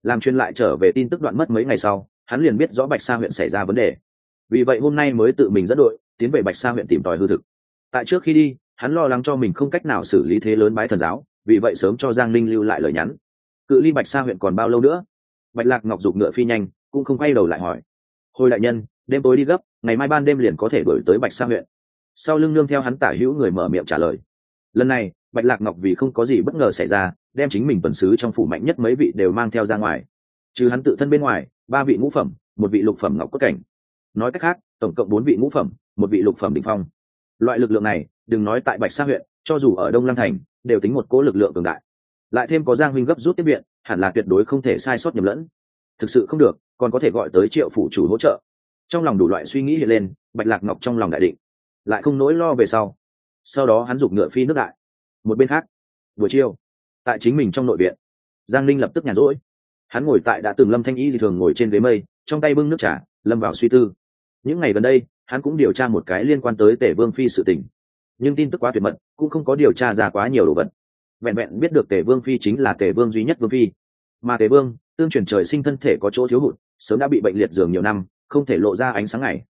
Làm truyền lại trở về tin tức đoạn mất mấy ngày sau, hắn liền biết rõ bạch sa huyện xảy ra vấn đề. Vì vậy hôm nay mới tự mình dẫn đội, tiến về bạch sa huyện tìm tòi hư thực. Tại trước khi đi, hắn lo lắng cho mình không cách nào xử lý thế lớn bái thần giáo, vì vậy sớm cho giang linh lưu lại lời nhắn. Cự ly bạch sa huyện còn bao lâu nữa? Bạch lạc ngọc dục ngựa phi nhanh cũng không quay đầu lại hỏi. Hồi đại nhân, đêm tối đi gấp, ngày mai ban đêm liền có thể đổi tới bạch sa huyện. Sau lưng nương theo hắn tả hữu người mở miệng trả lời. Lần này, bạch lạc ngọc vì không có gì bất ngờ xảy ra, đem chính mình tuần sứ trong phủ mạnh nhất mấy vị đều mang theo ra ngoài. Trừ hắn tự thân bên ngoài, ba vị ngũ phẩm, một vị lục phẩm ngọc cốt cảnh. Nói cách khác, tổng cộng bốn vị ngũ phẩm, một vị lục phẩm đ ỉ n h phong. Loại lực lượng này, đừng nói tại bạch sa huyện, cho dù ở đông lăng thành, đều tính một cố lực lượng cường đại. Lại thêm có giang huynh gấp rút tiếp viện, hẳn là tuyệt đối không thể sai sót nhầm lẫn. Thực sự không được còn có thể gọi tới triệu phủ chủ hỗ trợ. Trong lòng đủ loại suy nghĩ hiện lên, bạch lạc ngọc trong lòng đại định, lại không nỗi lo về sau. Sau đó hắn giục ngựa phi nước đại. Một bên khác, buổi chiều, tại chính mình trong nội viện, giang linh lập tức nhàn rỗi. Hắn ngồi tại đã từng lâm thanh y thì thường ngồi trên ghế mây, trong tay bưng nước trà, lâm vào suy tư. Những ngày gần đây, hắn cũng điều tra một cái liên quan tới tể vương phi sự tình. Nhưng tin tức quá tuyệt mật, cũng không có điều tra ra quá nhiều đồ vật. Vẹn vẹn biết được tể vương phi chính là tể vương duy nhất vương phi. Mà tể vương, tương truyền trời sinh thân thể có chỗ thiếu hụt sớm đã bị bệnh liệt giường nhiều năm không thể lộ ra ánh sáng ngày.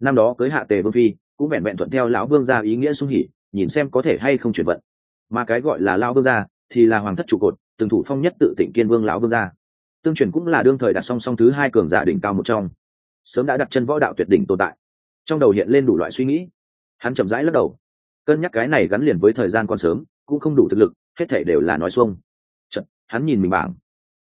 Năm đó cưới hạ tề vương phi cũng vẹn vẹn thuận theo lão vương gia ý nghĩa sung hỉ nhìn xem có thể hay không chuyển vận. Mà cái gọi là lão vương gia thì là hoàng thất trụ cột từng thủ phong nhất tự tỉnh kiên vương lão vương gia. Tương truyền cũng là đương thời đặt song song thứ hai cường giả đỉnh cao một trong. Sớm đã đặt chân võ đạo tuyệt đỉnh tồn tại. Trong đầu hiện lên đủ loại suy nghĩ. Hắn chậm rãi lắc đầu. Cân nhắc cái này gắn liền với thời gian còn sớm cũng không đủ thực lực hết thể đều là nói xuông. Chật, hắn nhìn mình bảng.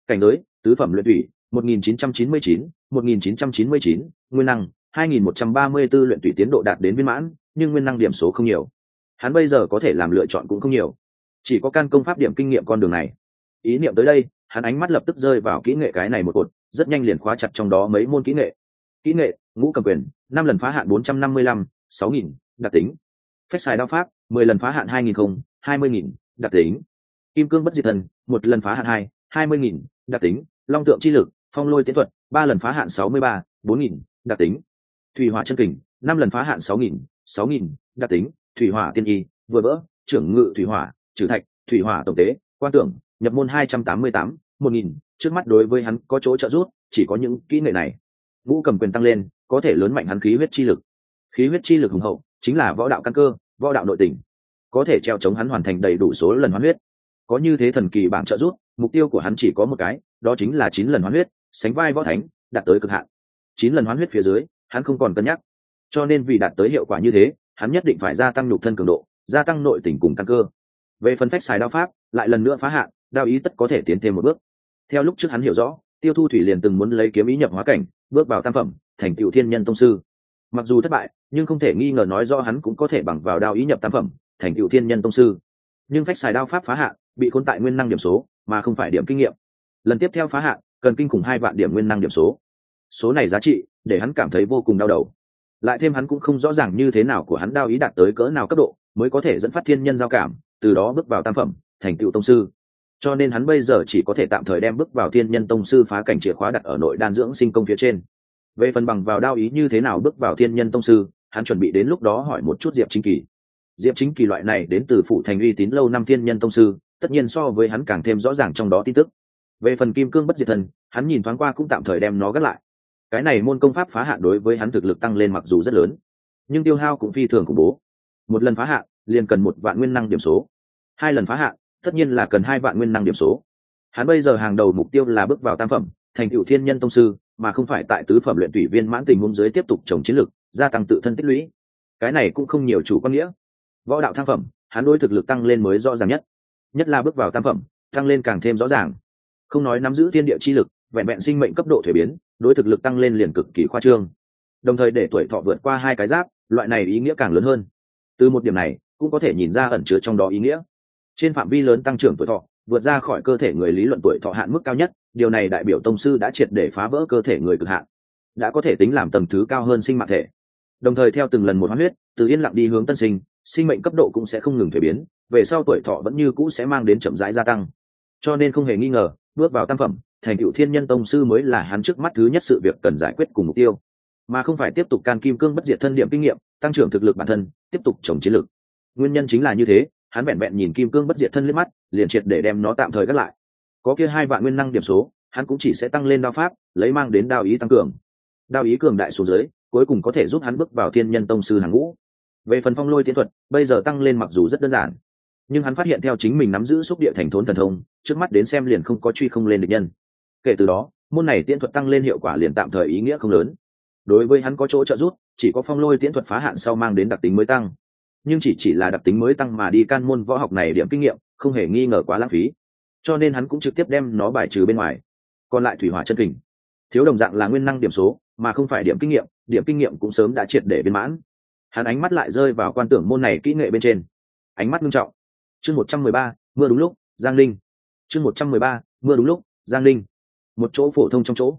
Cảnh giới tứ phẩm luyện thủy 1999, 1999, nguyên năng 2134 luyện tùy tiến độ đạt đến viên mãn nhưng nguyên năng điểm số không nhiều. Hắn bây giờ có thể làm lựa chọn cũng không nhiều. Chỉ có căn công pháp điểm kinh nghiệm con đường này. Ý niệm tới đây hắn ánh mắt lập tức rơi vào kỹ nghệ cái này một cột rất nhanh liền khóa chặt trong đó mấy môn kỹ nghệ. Kỹ nghệ ngũ cầm quyền năm lần phá hạn bốn trăm năm mươi lăm sáu nghìn đặc tính. Phép xài đao pháp mười lần phá hạn hai nghìn không hai mươi nghìn đặc tính. Kim cương bất diệt thần một lần phá hạn hai hai mươi nghìn đặc tính. Long tượng chi lực phong lôi tiến thuật, ba lần phá hạn sáu mươi ba, bốn nghìn, đặc tính. Thủy hỏa chân kình, năm lần phá hạn sáu nghìn sáu nghìn, đặc tính. Thủy hỏa tiên y, vừa vỡ, trưởng ngự thủy hỏa, trừ thạch, thủy hỏa tổng tế, quan tưởng, nhập môn hai trăm tám mươi tám, một nghìn. Trước mắt đối với hắn có chỗ trợ giúp, chỉ có những kỹ nghệ này. Ngũ cầm quyền tăng lên, có thể lớn mạnh hắn khí huyết chi lực. Khí huyết chi lực hùng hậu, chính là võ đạo căn cơ, võ đạo nội tình. Có thể treo chống hắn hoàn thành đầy đủ số lần hoán huyết. Có như thế thần kỳ bảng trợ giúp, mục tiêu của hắn chỉ có một cái, đó chính là chín lần hoán huyết sánh vai võ thánh, đạt tới cực hạn. Chín lần hoán huyết phía dưới, hắn không còn cân nhắc. Cho nên vì đạt tới hiệu quả như thế, hắn nhất định phải gia tăng nhục thân cường độ, gia tăng nội tình cùng căn cơ. Về phần phách xài đao pháp, lại lần nữa phá hạn, đao ý tất có thể tiến thêm một bước. Theo lúc trước hắn hiểu rõ, tiêu thu thủy liền từng muốn lấy kiếm ý nhập hóa cảnh, bước vào tam phẩm, thành tựu thiên nhân tông sư. Mặc dù thất bại, nhưng không thể nghi ngờ nói do hắn cũng có thể bằng vào đao ý nhập tam phẩm, thành tựu thiên nhân tông sư. Nhưng phách xài đao pháp phá hạn, bị khôn tại nguyên năng điểm số, mà không phải điểm kinh nghiệm. Lần tiếp theo phá hạn cần kinh khủng hai vạn điểm nguyên năng điểm số. Số này giá trị, để hắn cảm thấy vô cùng đau đầu. Lại thêm hắn cũng không rõ ràng như thế nào của hắn đao ý đạt tới cỡ nào cấp độ, mới có thể dẫn phát thiên nhân giao cảm, từ đó bước vào tam phẩm, thành tựu tông sư. Cho nên hắn bây giờ chỉ có thể tạm thời đem bước vào thiên nhân tông sư phá cảnh chìa khóa đặt ở nội đan dưỡng sinh công phía trên. Về phần bằng vào đao ý như thế nào bước vào thiên nhân tông sư, hắn chuẩn bị đến lúc đó hỏi một chút diệp chính kỳ. Diệp chính kỳ loại này đến từ phụ thành uy tín lâu năm thiên nhân tông sư, tất nhiên so với hắn càng thêm rõ ràng trong đó tin tức về phần kim cương bất diệt thần, hắn nhìn thoáng qua cũng tạm thời đem nó gác lại. Cái này môn công pháp phá hạn đối với hắn thực lực tăng lên mặc dù rất lớn, nhưng tiêu hao cũng phi thường khủng bố. Một lần phá hạn, liền cần một vạn nguyên năng điểm số. Hai lần phá hạn, tất nhiên là cần hai vạn nguyên năng điểm số. Hắn bây giờ hàng đầu mục tiêu là bước vào tam phẩm, thành cựu thiên nhân tông sư, mà không phải tại tứ phẩm luyện tủy viên mãn tình huống dưới tiếp tục trồng chiến lược, gia tăng tự thân tích lũy. Cái này cũng không nhiều chủ quan nghĩa. Võ đạo thăng phẩm, hắn đối thực lực tăng lên mới rõ ràng nhất. Nhất là bước vào tam phẩm, tăng lên càng thêm rõ ràng không nói nắm giữ thiên địa chi lực, vẹn vẹn sinh mệnh cấp độ thuế biến, đối thực lực tăng lên liền cực kỳ khoa trương. Đồng thời để tuổi thọ vượt qua hai cái giáp, loại này ý nghĩa càng lớn hơn. Từ một điểm này, cũng có thể nhìn ra ẩn chứa trong đó ý nghĩa. Trên phạm vi lớn tăng trưởng tuổi thọ, vượt ra khỏi cơ thể người lý luận tuổi thọ hạn mức cao nhất, điều này đại biểu tông sư đã triệt để phá vỡ cơ thể người cực hạn, đã có thể tính làm tầng thứ cao hơn sinh mạng thể. Đồng thời theo từng lần một hoán huyết, từ yên lặng đi hướng tân sinh sinh mệnh cấp độ cũng sẽ không ngừng thể biến, về sau tuổi thọ vẫn như cũ sẽ mang đến chậm rãi gia tăng. Cho nên không hề nghi ngờ bước vào tam phẩm, thành cựu thiên nhân tông sư mới là hắn trước mắt thứ nhất sự việc cần giải quyết cùng mục tiêu. Mà không phải tiếp tục can kim cương bất diệt thân điểm kinh nghiệm, tăng trưởng thực lực bản thân, tiếp tục trồng chiến lược. Nguyên nhân chính là như thế, hắn vẹn vẹn nhìn kim cương bất diệt thân liếc mắt, liền triệt để đem nó tạm thời gác lại. Có kia hai vạn nguyên năng điểm số, hắn cũng chỉ sẽ tăng lên đao pháp, lấy mang đến đao ý tăng cường. Đao ý cường đại xuống dưới, cuối cùng có thể giúp hắn bước vào thiên nhân tông sư hàng ngũ. Về phần phong lôi tiến thuật, bây giờ tăng lên mặc dù rất đơn giản nhưng hắn phát hiện theo chính mình nắm giữ xúc địa thành thốn thần thông, trước mắt đến xem liền không có truy không lên được nhân. Kể từ đó, môn này tiễn thuật tăng lên hiệu quả liền tạm thời ý nghĩa không lớn. Đối với hắn có chỗ trợ giúp, chỉ có phong lôi tiễn thuật phá hạn sau mang đến đặc tính mới tăng. Nhưng chỉ chỉ là đặc tính mới tăng mà đi can môn võ học này điểm kinh nghiệm, không hề nghi ngờ quá lãng phí. Cho nên hắn cũng trực tiếp đem nó bài trừ bên ngoài. Còn lại thủy hỏa chân kình. Thiếu đồng dạng là nguyên năng điểm số, mà không phải điểm kinh nghiệm, điểm kinh nghiệm cũng sớm đã triệt để viên mãn. Hắn ánh mắt lại rơi vào quan tưởng môn này kỹ nghệ bên trên. Ánh mắt nghiêm trọng chương một trăm mười ba, mưa đúng lúc, giang linh. Chương một trăm mười ba, mưa đúng lúc, giang linh. Một chỗ phổ thông trong chỗ,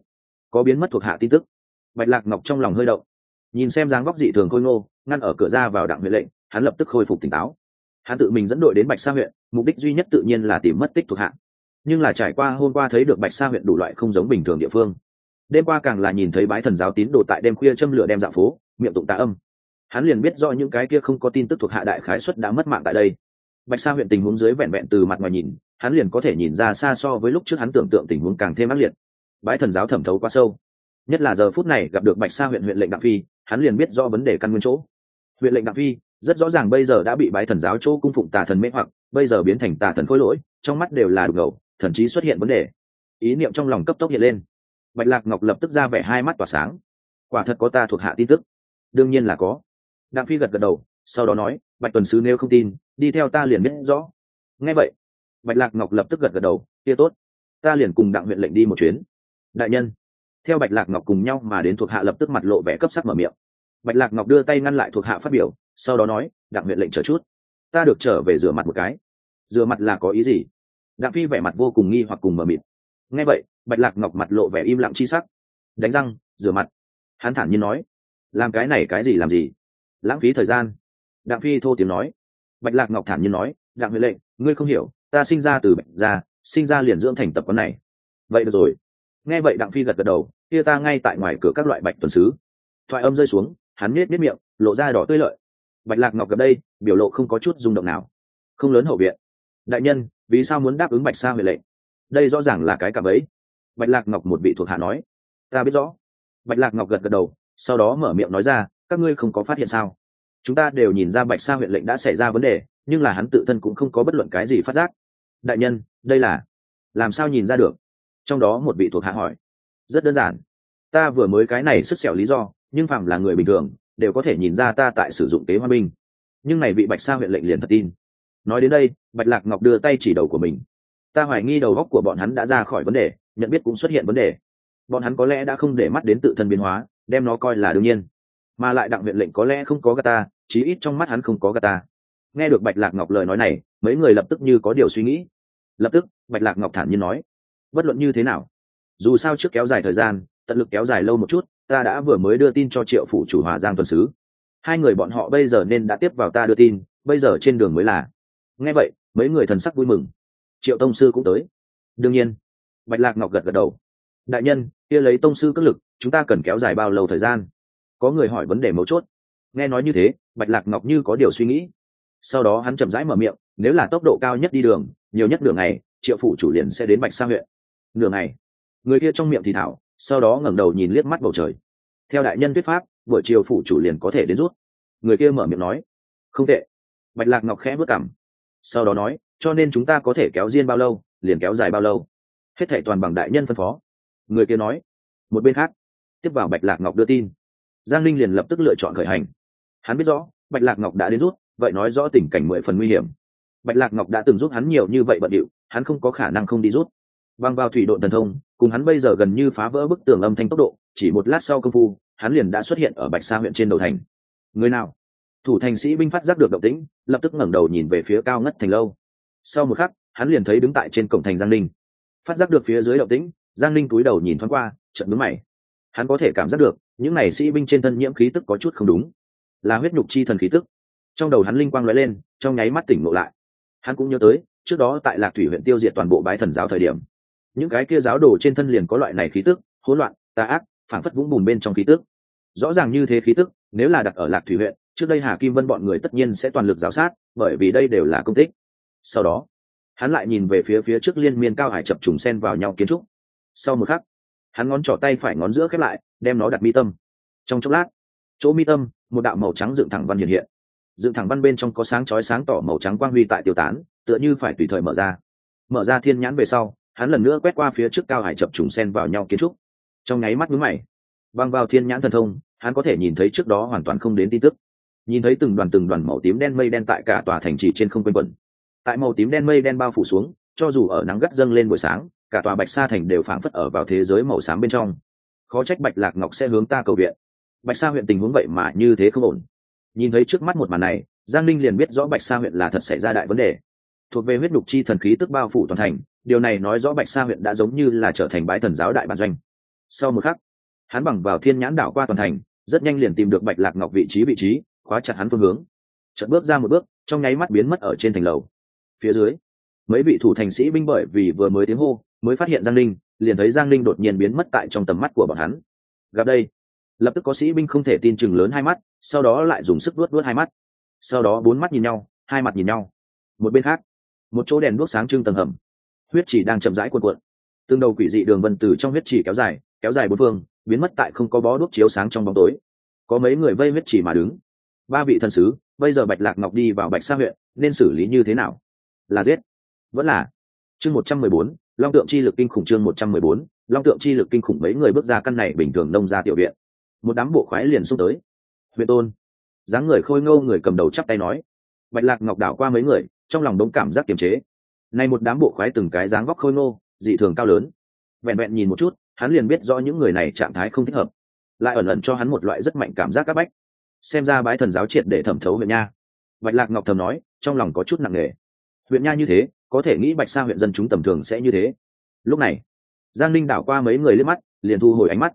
có biến mất thuộc hạ tin tức. Bạch lạc ngọc trong lòng hơi động. Nhìn xem dáng vóc dị thường khôi ngô, ngăn ở cửa ra vào đặng huyện lệnh, hắn lập tức khôi phục tỉnh táo. Hắn tự mình dẫn đội đến bạch sa huyện, mục đích duy nhất tự nhiên là tìm mất tích thuộc hạ. Nhưng là trải qua hôm qua thấy được bạch sa huyện đủ loại không giống bình thường địa phương. Đêm qua càng là nhìn thấy bái thần giáo tín đồ tại đêm khuya châm lửa đem dạo phố, miệng tụng tạ âm. Hắn liền biết rõ những cái kia không có tin tức thuộc hạ đại khái xuất đã mất mạng tại đây bạch sa huyện tình huống dưới vẹn vẹn từ mặt ngoài nhìn, hắn liền có thể nhìn ra xa so với lúc trước hắn tưởng tượng tình huống càng thêm ác liệt. Bãi thần giáo thẩm thấu quá sâu. Nhất là giờ phút này gặp được bạch sa huyện huyện lệnh đặng phi, hắn liền biết do vấn đề căn nguyên chỗ. Huyện lệnh đặng phi, rất rõ ràng bây giờ đã bị bái thần giáo chỗ cung phụng tà thần mê hoặc, bây giờ biến thành tà thần khối lỗi, trong mắt đều là đục ngầu thần trí xuất hiện vấn đề. Ý niệm trong lòng cấp tốc hiện lên. Bạch lạc ngọc lập tức ra vẻ hai mắt tỏa sáng. Quả thật có ta thuộc hạ tin tức. Đương nhiên là có. Đặng phi gật gật đầu sau đó nói, bạch tuần sứ nếu không tin, đi theo ta liền biết rõ. Nghe vậy, bạch lạc ngọc lập tức gật gật đầu, kia tốt, ta liền cùng đặng huyện lệnh đi một chuyến. Đại nhân. Theo bạch lạc ngọc cùng nhau mà đến thuộc hạ lập tức mặt lộ vẻ cấp sắc mở miệng. Bạch lạc ngọc đưa tay ngăn lại thuộc hạ phát biểu, sau đó nói, đặng huyện lệnh chờ chút, ta được trở về rửa mặt một cái. Rửa mặt là có ý gì? Đặng phi vẻ mặt vô cùng nghi hoặc cùng mờ mịt nghe vậy, bạch lạc ngọc mặt lộ vẻ im lặng chi sắc. Đánh răng, rửa mặt. Hắn thản nhiên nói, làm cái này cái gì làm gì? Lãng phí thời gian đặng phi thô tiếng nói. Bạch lạc ngọc thản nhiên nói, đặng huệ lệnh, ngươi không hiểu, ta sinh ra từ bệnh ra, sinh ra liền dưỡng thành tập quán này. Vậy được rồi. Nghe vậy đặng phi gật gật đầu, kia ta ngay tại ngoài cửa các loại bạch tuần sứ. Thoại âm rơi xuống, hắn nết nết miệng, lộ ra đỏ tươi lợi. Bạch lạc ngọc gặp đây, biểu lộ không có chút rung động nào. Không lớn hậu viện. Đại nhân, vì sao muốn đáp ứng bạch sa huệ lệnh? Đây rõ ràng là cái cảm ấy. Bạch lạc ngọc một vị thuộc hạ nói. Ta biết rõ. Bạch lạc ngọc gật gật đầu, sau đó mở miệng nói ra, các ngươi không có phát hiện sao? Chúng ta đều nhìn ra bạch sa huyện lệnh đã xảy ra vấn đề, nhưng là hắn tự thân cũng không có bất luận cái gì phát giác. Đại nhân, đây là, làm sao nhìn ra được? Trong đó một vị thuộc hạ hỏi. Rất đơn giản. Ta vừa mới cái này sức xẻo lý do, nhưng phạm là người bình thường, đều có thể nhìn ra ta tại sử dụng kế hoa binh. Nhưng này vị bạch sa huyện lệnh liền thật tin. Nói đến đây, bạch lạc ngọc đưa tay chỉ đầu của mình. Ta hoài nghi đầu góc của bọn hắn đã ra khỏi vấn đề, nhận biết cũng xuất hiện vấn đề. Bọn hắn có lẽ đã không để mắt đến tự thân biến hóa, đem nó coi là đương nhiên mà lại đặng huyện lệnh có lẽ không có gà ta, chí ít trong mắt hắn không có gà ta. Nghe được bạch lạc ngọc lời nói này, mấy người lập tức như có điều suy nghĩ. Lập tức, bạch lạc ngọc thản nhiên nói, bất luận như thế nào, dù sao trước kéo dài thời gian, tận lực kéo dài lâu một chút, ta đã vừa mới đưa tin cho triệu phủ chủ hòa giang tuần sứ. Hai người bọn họ bây giờ nên đã tiếp vào ta đưa tin, bây giờ trên đường mới là. Nghe vậy, mấy người thần sắc vui mừng. Triệu tông sư cũng tới. Đương nhiên. Bạch lạc ngọc gật gật đầu. Đại nhân, kia lấy tông sư cất lực, chúng ta cần kéo dài bao lâu thời gian? Có người hỏi vấn đề mấu chốt. Nghe nói như thế, bạch lạc ngọc như có điều suy nghĩ. Sau đó hắn chậm rãi mở miệng, nếu là tốc độ cao nhất đi đường, nhiều nhất nửa ngày, triệu phủ chủ liền sẽ đến bạch sa huyện. Nửa ngày. Người kia trong miệng thì thảo, sau đó ngẩng đầu nhìn liếc mắt bầu trời. Theo đại nhân thuyết pháp, buổi chiều phủ chủ liền có thể đến rút. Người kia mở miệng nói, không tệ. Bạch lạc ngọc khẽ bước cảm sau đó nói, cho nên chúng ta có thể kéo riêng bao lâu, liền kéo dài bao lâu. Hết thệ toàn bằng đại nhân phân phó. Người kia nói, một bên khác. Tiếp vào bạch lạc ngọc đưa tin giang linh liền lập tức lựa chọn khởi hành. Hắn biết rõ, bạch lạc ngọc đã đến rút, vậy nói rõ tình cảnh mười phần nguy hiểm. Bạch lạc ngọc đã từng giúp hắn nhiều như vậy bận điệu, hắn không có khả năng không đi rút. Băng vào thủy độn thần thông, cùng hắn bây giờ gần như phá vỡ bức tường âm thanh tốc độ, chỉ một lát sau công phu, hắn liền đã xuất hiện ở bạch sa huyện trên đầu thành. Người nào? Thủ thành sĩ binh phát giác được động tĩnh, lập tức ngẩng đầu nhìn về phía cao ngất thành lâu. Sau một khắc, hắn liền thấy đứng tại trên cổng thành giang ninh. Phát giác được phía dưới động tĩnh, giang ninh cúi đầu nhìn thoáng qua trận mướn mày. Hắn có thể cảm giác được những này sĩ binh trên thân nhiễm khí tức có chút không đúng. Là huyết nhục chi thần khí tức. Trong đầu hắn linh quang lóe lên, trong nháy mắt tỉnh ngộ lại. Hắn cũng nhớ tới, trước đó tại lạc thủy huyện tiêu diệt toàn bộ bái thần giáo thời điểm, những cái kia giáo đồ trên thân liền có loại này khí tức, hỗn loạn, tà ác phản phất vũng bùn bên trong khí tức. Rõ ràng như thế khí tức, nếu là đặt ở lạc thủy huyện, trước đây hà kim vân bọn người tất nhiên sẽ toàn lực giáo sát, bởi vì đây đều là công tích. Sau đó, hắn lại nhìn về phía phía trước liên miên cao hải chập trùng sen vào nhau kiến trúc. Sau một khắc hắn ngón trỏ tay phải ngón giữa khép lại, đem nó đặt mi tâm. Trong chốc lát, chỗ mi tâm, một đạo màu trắng dựng thẳng văn hiện hiện. Dựng thẳng văn bên trong có sáng chói sáng tỏ màu trắng quang huy tại tiêu tán, tựa như phải tùy thời mở ra. Mở ra thiên nhãn về sau, hắn lần nữa quét qua phía trước cao hải chập trùng sen vào nhau kiến trúc. Trong nháy mắt mướn mày, băng vào thiên nhãn thần thông, hắn có thể nhìn thấy trước đó hoàn toàn không đến tin tức. Nhìn thấy từng đoàn từng đoàn màu tím đen mây đen tại cả tòa thành trì trên không quanh quẩn. Tại màu tím đen mây đen bao phủ xuống, cho dù ở nắng gắt dâng lên buổi sáng cả tòa bạch sa thành đều phảng phất ở vào thế giới màu xám bên trong. Khó trách bạch lạc ngọc sẽ hướng ta cầu viện. Bạch sa huyện tình huống vậy mà như thế không ổn. Nhìn thấy trước mắt một màn này, giang linh liền biết rõ bạch sa huyện là thật xảy ra đại vấn đề. Thuộc về huyết nhục chi thần khí tức bao phủ toàn thành, điều này nói rõ bạch sa huyện đã giống như là trở thành bãi thần giáo đại bản doanh. Sau một khắc, hắn bằng vào thiên nhãn đảo qua toàn thành, rất nhanh liền tìm được bạch lạc ngọc vị trí vị trí, khóa chặt hắn phương hướng. Chợt bước ra một bước, trong nháy mắt biến mất ở trên thành lầu. Phía dưới, mấy vị thủ thành sĩ binh bởi vì vừa mới tiếng hô mới phát hiện giang linh liền thấy giang linh đột nhiên biến mất tại trong tầm mắt của bọn hắn. Gặp đây, lập tức có sĩ binh không thể tin chừng lớn hai mắt, sau đó lại dùng sức đuốt đuốt hai mắt. Sau đó bốn mắt nhìn nhau, hai mặt nhìn nhau. Một bên khác, một chỗ đèn đuốc sáng trưng tầng hầm. Huyết chỉ đang chậm rãi cuộn cuộn. Tương đầu quỷ dị đường vân từ trong huyết chỉ kéo dài kéo dài bốn phương, biến mất tại không có bó đuốc chiếu sáng trong bóng tối. Có mấy người vây huyết chỉ mà đứng. Ba vị thần sứ, bây giờ bạch lạc ngọc đi vào bạch sa huyện, nên xử lý như thế nào? Là giết. Vẫn là. Chương một trăm mười bốn long tượng chi lực kinh khủng chương một trăm mười bốn, long tượng chi lực kinh khủng mấy người bước ra căn này bình thường nông ra tiểu viện. Một đám bộ khoái liền xung tới. Huyện tôn. Dáng người khôi ngô người cầm đầu chắp tay nói. Bạch lạc ngọc đảo qua mấy người, trong lòng đống cảm giác kiềm chế. Nay một đám bộ khoái từng cái dáng vóc khôi ngô, dị thường cao lớn. Vẹn vẹn nhìn một chút, hắn liền biết rõ những người này trạng thái không thích hợp. Lại ẩn ẩn cho hắn một loại rất mạnh cảm giác áp bách. Xem ra bái thần giáo triệt để thẩm thấu huyện nha. Bạch lạc ngọc thầm nói, trong lòng có chút nặng nề. Huyện nha như thế có thể nghĩ bạch sa huyện dân chúng tầm thường sẽ như thế. Lúc này, giang linh đảo qua mấy người liếc mắt, liền thu hồi ánh mắt.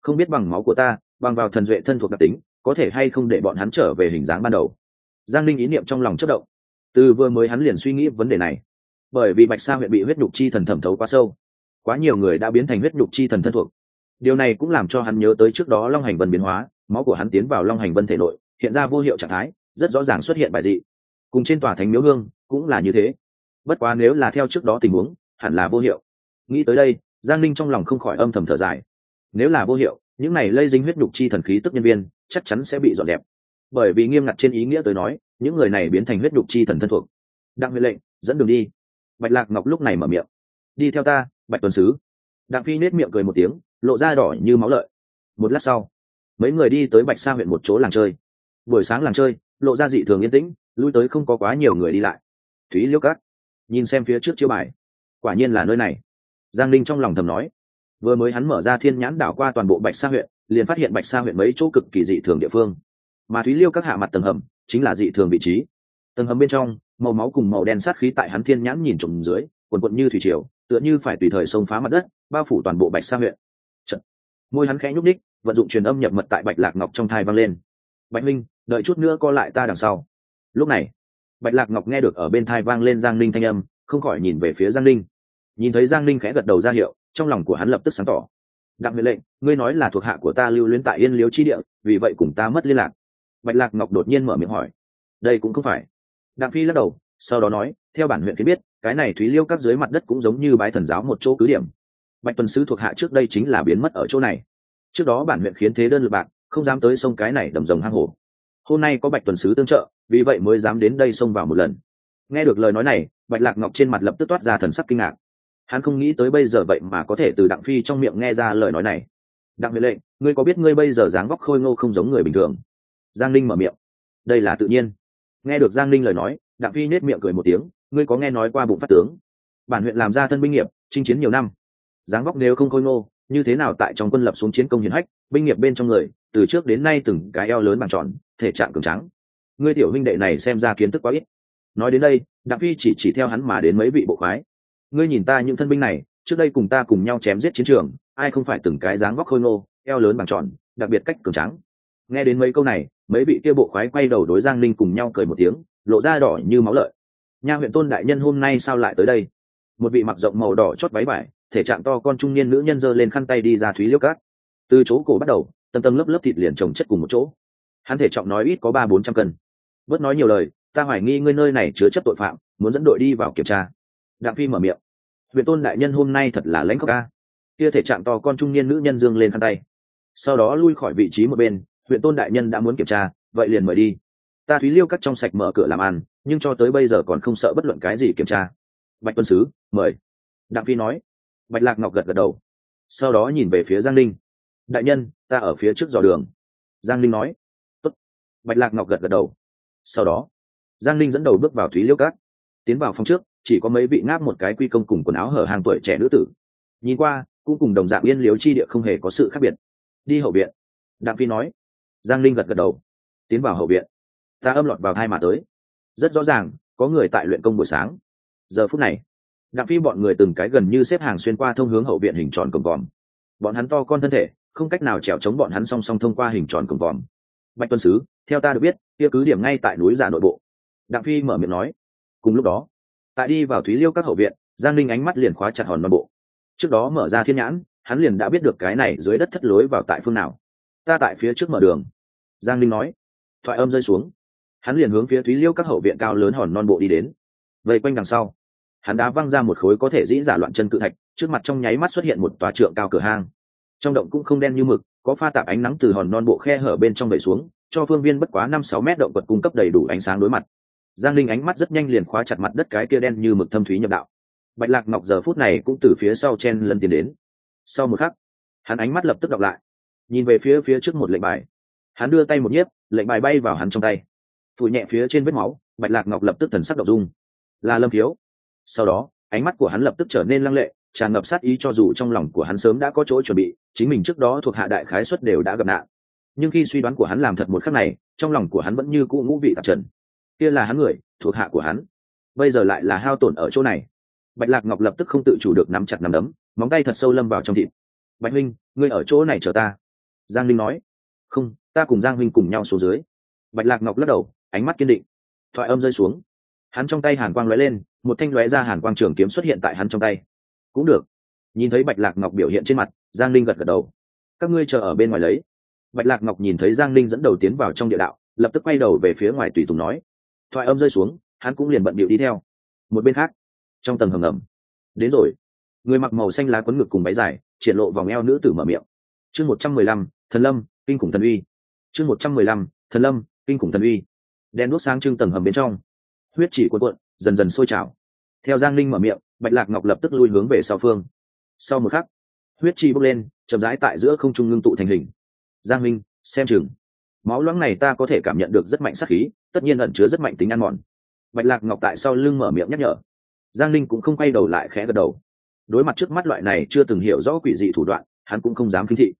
Không biết bằng máu của ta, bằng vào thần duệ thân thuộc đặc tính, có thể hay không để bọn hắn trở về hình dáng ban đầu. Giang linh ý niệm trong lòng chất động. Từ vừa mới hắn liền suy nghĩ vấn đề này. Bởi vì bạch sa huyện bị huyết nhục chi thần thẩm thấu quá sâu. Quá nhiều người đã biến thành huyết nhục chi thần thân thuộc. Điều này cũng làm cho hắn nhớ tới trước đó long hành vân biến hóa, máu của hắn tiến vào long hành vân thể nội, hiện ra vô hiệu trạng thái, rất rõ ràng xuất hiện bài dị. Cùng trên tòa thánh miếu hương, cũng là như thế bất quá nếu là theo trước đó tình huống, hẳn là vô hiệu. Nghĩ tới đây, giang linh trong lòng không khỏi âm thầm thở dài. Nếu là vô hiệu, những này lây dính huyết nhục chi thần khí tức nhân viên, chắc chắn sẽ bị dọn đẹp bởi vì nghiêm ngặt trên ý nghĩa tới nói, những người này biến thành huyết nhục chi thần thân thuộc. Đặng huệ lệnh, dẫn đường đi. Bạch lạc ngọc lúc này mở miệng. Đi theo ta, bạch tuần sứ. Đặng phi nết miệng cười một tiếng, lộ ra đỏ như máu lợi. Một lát sau, mấy người đi tới bạch sa huyện một chỗ làng chơi. Buổi sáng làng chơi, lộ ra dị thường yên tĩnh, lui tới không có quá nhiều người đi lại. Thúy liêu cát nhìn xem phía trước chiêu bài. Quả nhiên là nơi này. Giang linh trong lòng thầm nói. Vừa mới hắn mở ra thiên nhãn đảo qua toàn bộ bạch sa huyện, liền phát hiện bạch sa huyện mấy chỗ cực kỳ dị thường địa phương. Mà thúy liêu các hạ mặt tầng hầm, chính là dị thường vị trí. Tầng hầm bên trong, màu máu cùng màu đen sát khí tại hắn thiên nhãn nhìn trùng dưới, quần quận như thủy triều, tựa như phải tùy thời xông phá mặt đất, bao phủ toàn bộ bạch sa huyện. Trận. môi hắn khẽ nhúc ních vận dụng truyền âm nhập mật tại bạch lạc ngọc trong thai vang lên. Bạch minh, đợi chút nữa co lại ta đằng sau. Lúc này bạch lạc ngọc nghe được ở bên thai vang lên giang linh thanh âm, không khỏi nhìn về phía giang linh nhìn thấy giang linh khẽ gật đầu ra hiệu, trong lòng của hắn lập tức sáng tỏ. Đặng huệ lệnh, ngươi nói là thuộc hạ của ta lưu luyến tại yên liếu chi địa, vì vậy cùng ta mất liên lạc. Bạch lạc ngọc đột nhiên mở miệng hỏi. Đây cũng không phải. Đặng phi lắc đầu, sau đó nói, theo bản huyện kiến biết, cái này thúy liêu các dưới mặt đất cũng giống như bái thần giáo một chỗ cứ điểm. Bạch tuần sứ thuộc hạ trước đây chính là biến mất ở chỗ này. Trước đó bản huyện khiến thế đơn lực bạc, không dám tới sông cái này đầm rồng hang hổ hôm nay có bạch tuần sứ tương trợ, vì vậy mới dám đến đây xông vào một lần. Nghe được lời nói này, bạch lạc ngọc trên mặt lập tức toát ra thần sắc kinh ngạc. Hắn không nghĩ tới bây giờ vậy mà có thể từ đặng phi trong miệng nghe ra lời nói này. Đặng huệ lệnh, ngươi có biết ngươi bây giờ dáng vóc khôi ngô không giống người bình thường? Giang linh mở miệng. Đây là tự nhiên. Nghe được giang linh lời nói, đặng phi nết miệng cười một tiếng, ngươi có nghe nói qua bụng phát tướng? Bản huyện làm ra thân binh nghiệp, chinh chiến nhiều năm. Dáng vóc nếu không khôi ngô, như thế nào tại trong quân lập xuống chiến công hiển hách, binh nghiệp bên trong người, từ trước đến nay từng cái eo lớn bằng tròn thể trạng cường trắng ngươi tiểu huynh đệ này xem ra kiến thức quá ít. Nói đến đây, đặng phi chỉ chỉ theo hắn mà đến mấy vị bộ khoái. Ngươi nhìn ta những thân binh này, trước đây cùng ta cùng nhau chém giết chiến trường, ai không phải từng cái dáng vóc khôi ngô, eo lớn bằng tròn, đặc biệt cách cường trắng nghe đến mấy câu này, mấy vị kia bộ khoái quay đầu đối giang linh cùng nhau cười một tiếng, lộ ra đỏ như máu lợi. Nha huyện tôn đại nhân hôm nay sao lại tới đây? Một vị mặc rộng màu đỏ chót váy vải, thể trạng to con trung niên nữ nhân giơ lên khăn tay đi ra thúy liêu cát. Từ chỗ cổ bắt đầu, tầng tầng lớp lớp thịt liền trồng chất cùng một chỗ hắn thể trọng nói ít có ba bốn trăm cân. Bớt nói nhiều lời, ta hoài nghi ngươi nơi này chứa chấp tội phạm, muốn dẫn đội đi vào kiểm tra. Đặng phi mở miệng. Huyện tôn đại nhân hôm nay thật là lãnh khóc ca. Kia thể trạng to con trung niên nữ nhân dương lên khăn tay. Sau đó lui khỏi vị trí một bên huyện tôn đại nhân đã muốn kiểm tra, vậy liền mời đi. Ta thúy liêu cắt trong sạch mở cửa làm ăn, nhưng cho tới bây giờ còn không sợ bất luận cái gì kiểm tra. Bạch tuân sứ, mời. Đặng phi nói. Bạch lạc ngọc gật gật đầu. Sau đó nhìn về phía giang linh đại nhân, ta ở phía trước dò đường. Giang linh nói bạch lạc ngọc gật gật đầu. Sau đó, giang linh dẫn đầu bước vào thúy liêu cát tiến vào phòng trước, chỉ có mấy vị ngáp một cái quy công cùng quần áo hở hàng tuổi trẻ nữ tử. Nhìn qua, cũng cùng đồng dạng yên liếu chi địa không hề có sự khác biệt. Đi hậu viện, đặng phi nói. Giang linh gật gật đầu. Tiến vào hậu viện, ta âm lọt vào hai mà tới. Rất rõ ràng, có người tại luyện công buổi sáng. Giờ phút này, đặng phi bọn người từng cái gần như xếp hàng xuyên qua thông hướng hậu viện hình tròn cổng vòm. Bọn hắn to con thân thể, không cách nào trèo chống bọn hắn song song thông qua hình tròn cổng vòm bạch tuân sứ, theo ta được biết, kia cứ điểm ngay tại núi giả nội bộ. Đặng phi mở miệng nói. Cùng lúc đó, tại đi vào thúy liêu các hậu viện, giang linh ánh mắt liền khóa chặt hòn nội bộ. Trước đó mở ra thiên nhãn, hắn liền đã biết được cái này dưới đất thất lối vào tại phương nào. Ta tại phía trước mở đường. Giang linh nói. Thoại âm rơi xuống. Hắn liền hướng phía thúy liêu các hậu viện cao lớn hòn non bộ đi đến. Vây quanh đằng sau, hắn đã văng ra một khối có thể dĩ giả loạn chân cự thạch, trước mặt trong nháy mắt xuất hiện một tòa trượng cao cửa hang. Trong động cũng không đen như mực có pha tạp ánh nắng từ hòn non bộ khe hở bên trong đẩy xuống, cho phương viên bất quá năm sáu mét động vật cung cấp đầy đủ ánh sáng đối mặt. Giang linh ánh mắt rất nhanh liền khóa chặt mặt đất cái kia đen như mực thâm thúy nhập đạo. Bạch lạc ngọc giờ phút này cũng từ phía sau chen lần tiến đến. Sau một khắc, hắn ánh mắt lập tức đọc lại. Nhìn về phía phía trước một lệnh bài. Hắn đưa tay một nhiếp, lệnh bài bay vào hắn trong tay. Phủ nhẹ phía trên vết máu, bạch lạc ngọc lập tức thần sắc đ ộ n g dung. Là lâm thiếu. Sau đó, ánh mắt của hắn lập tức trở nên lăng lệ tràn ngập sát ý cho dù trong lòng của hắn sớm đã có chỗ chuẩn bị, chính mình trước đó thuộc hạ đại khái xuất đều đã gặp nạn. Nhưng khi suy đoán của hắn làm thật một khắc này, trong lòng của hắn vẫn như cũ ngũ vị tạp trần. Kia là hắn người, thuộc hạ của hắn. Bây giờ lại là hao tổn ở chỗ này. Bạch lạc ngọc lập tức không tự chủ được nắm chặt nắm đấm, móng tay thật sâu lâm vào trong thịt. Bạch huynh ngươi ở chỗ này chờ ta. Giang linh nói. Không, ta cùng giang huynh cùng nhau xuống dưới. Bạch lạc ngọc lắc đầu, ánh mắt kiên định. Thoại âm rơi xuống. Hắn trong tay hàn quang lóe lên, một thanh lóe ra hàn quang trường kiếm xuất hiện tại hắn trong tay cũng được. Nhìn thấy bạch lạc ngọc biểu hiện trên mặt, giang linh gật gật đầu. Các ngươi chờ ở bên ngoài lấy. Bạch lạc ngọc nhìn thấy giang linh dẫn đầu tiến vào trong địa đạo, lập tức quay đầu về phía ngoài tùy tùng nói. Thoại âm rơi xuống, hắn cũng liền bận bịu đi theo. Một bên khác, trong tầng hầm ngầm. Đến rồi. Người mặc màu xanh lá quấn ngực cùng váy dài, triển lộ vòng eo nữ tử mở miệng. Chương một trăm mười lăm, thần lâm, kinh khủng thần uy. Chương một trăm mười lăm, thần lâm, kinh khủng thần uy. Đen đuốc sáng trưng tầng hầm bên trong. Huyết chỉ cuộn cuộn, dần dần sôi trào. Theo giang linh mở miệng bạch lạc ngọc lập tức lui hướng về sau phương. Sau một khắc, huyết chi bốc lên, chậm rãi tại giữa không trung ngưng tụ thành hình. Giang minh, xem chừng. Máu loãng này ta có thể cảm nhận được rất mạnh sắc khí, tất nhiên ẩn chứa rất mạnh tính ăn mòn. Bạch lạc ngọc tại sau lưng mở miệng nhắc nhở. Giang linh cũng không quay đầu lại khẽ gật đầu. Đối mặt trước mắt loại này chưa từng hiểu rõ quỷ dị thủ đoạn, hắn cũng không dám khinh thị.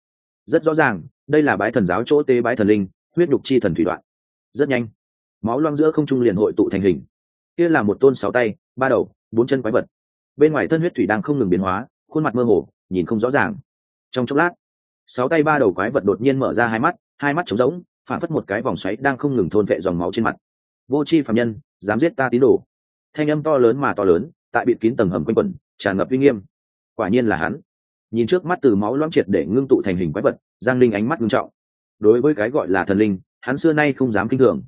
Rất rõ ràng, đây là bái thần giáo chỗ tế bái thần linh, huyết nhục chi thần thủy đoạn. Rất nhanh, máu loang giữa không trung liền hội tụ thành hình. Kia là một tôn sáu tay, ba đầu, bốn chân quái vật bên ngoài thân huyết thủy đang không ngừng biến hóa, khuôn mặt mơ hồ, nhìn không rõ ràng. Trong chốc lát, sáu tay ba đầu quái vật đột nhiên mở ra hai mắt hai mắt trống rỗng phản phất một cái vòng xoáy đang không ngừng thôn vệ dòng máu trên mặt. Vô c h i phạm nhân, dám giết ta tín đồ. Thanh âm to lớn mà to lớn, tại bịt kín tầng hầm quanh quẩn, tràn ngập uy nghiêm. Quả nhiên là hắn. Nhìn trước mắt từ máu loãng triệt để ngưng tụ thành hình quái vật, giang linh ánh mắt ngưng trọng. Đối với cái gọi là thần linh, hắn xưa nay không dám kinh thường.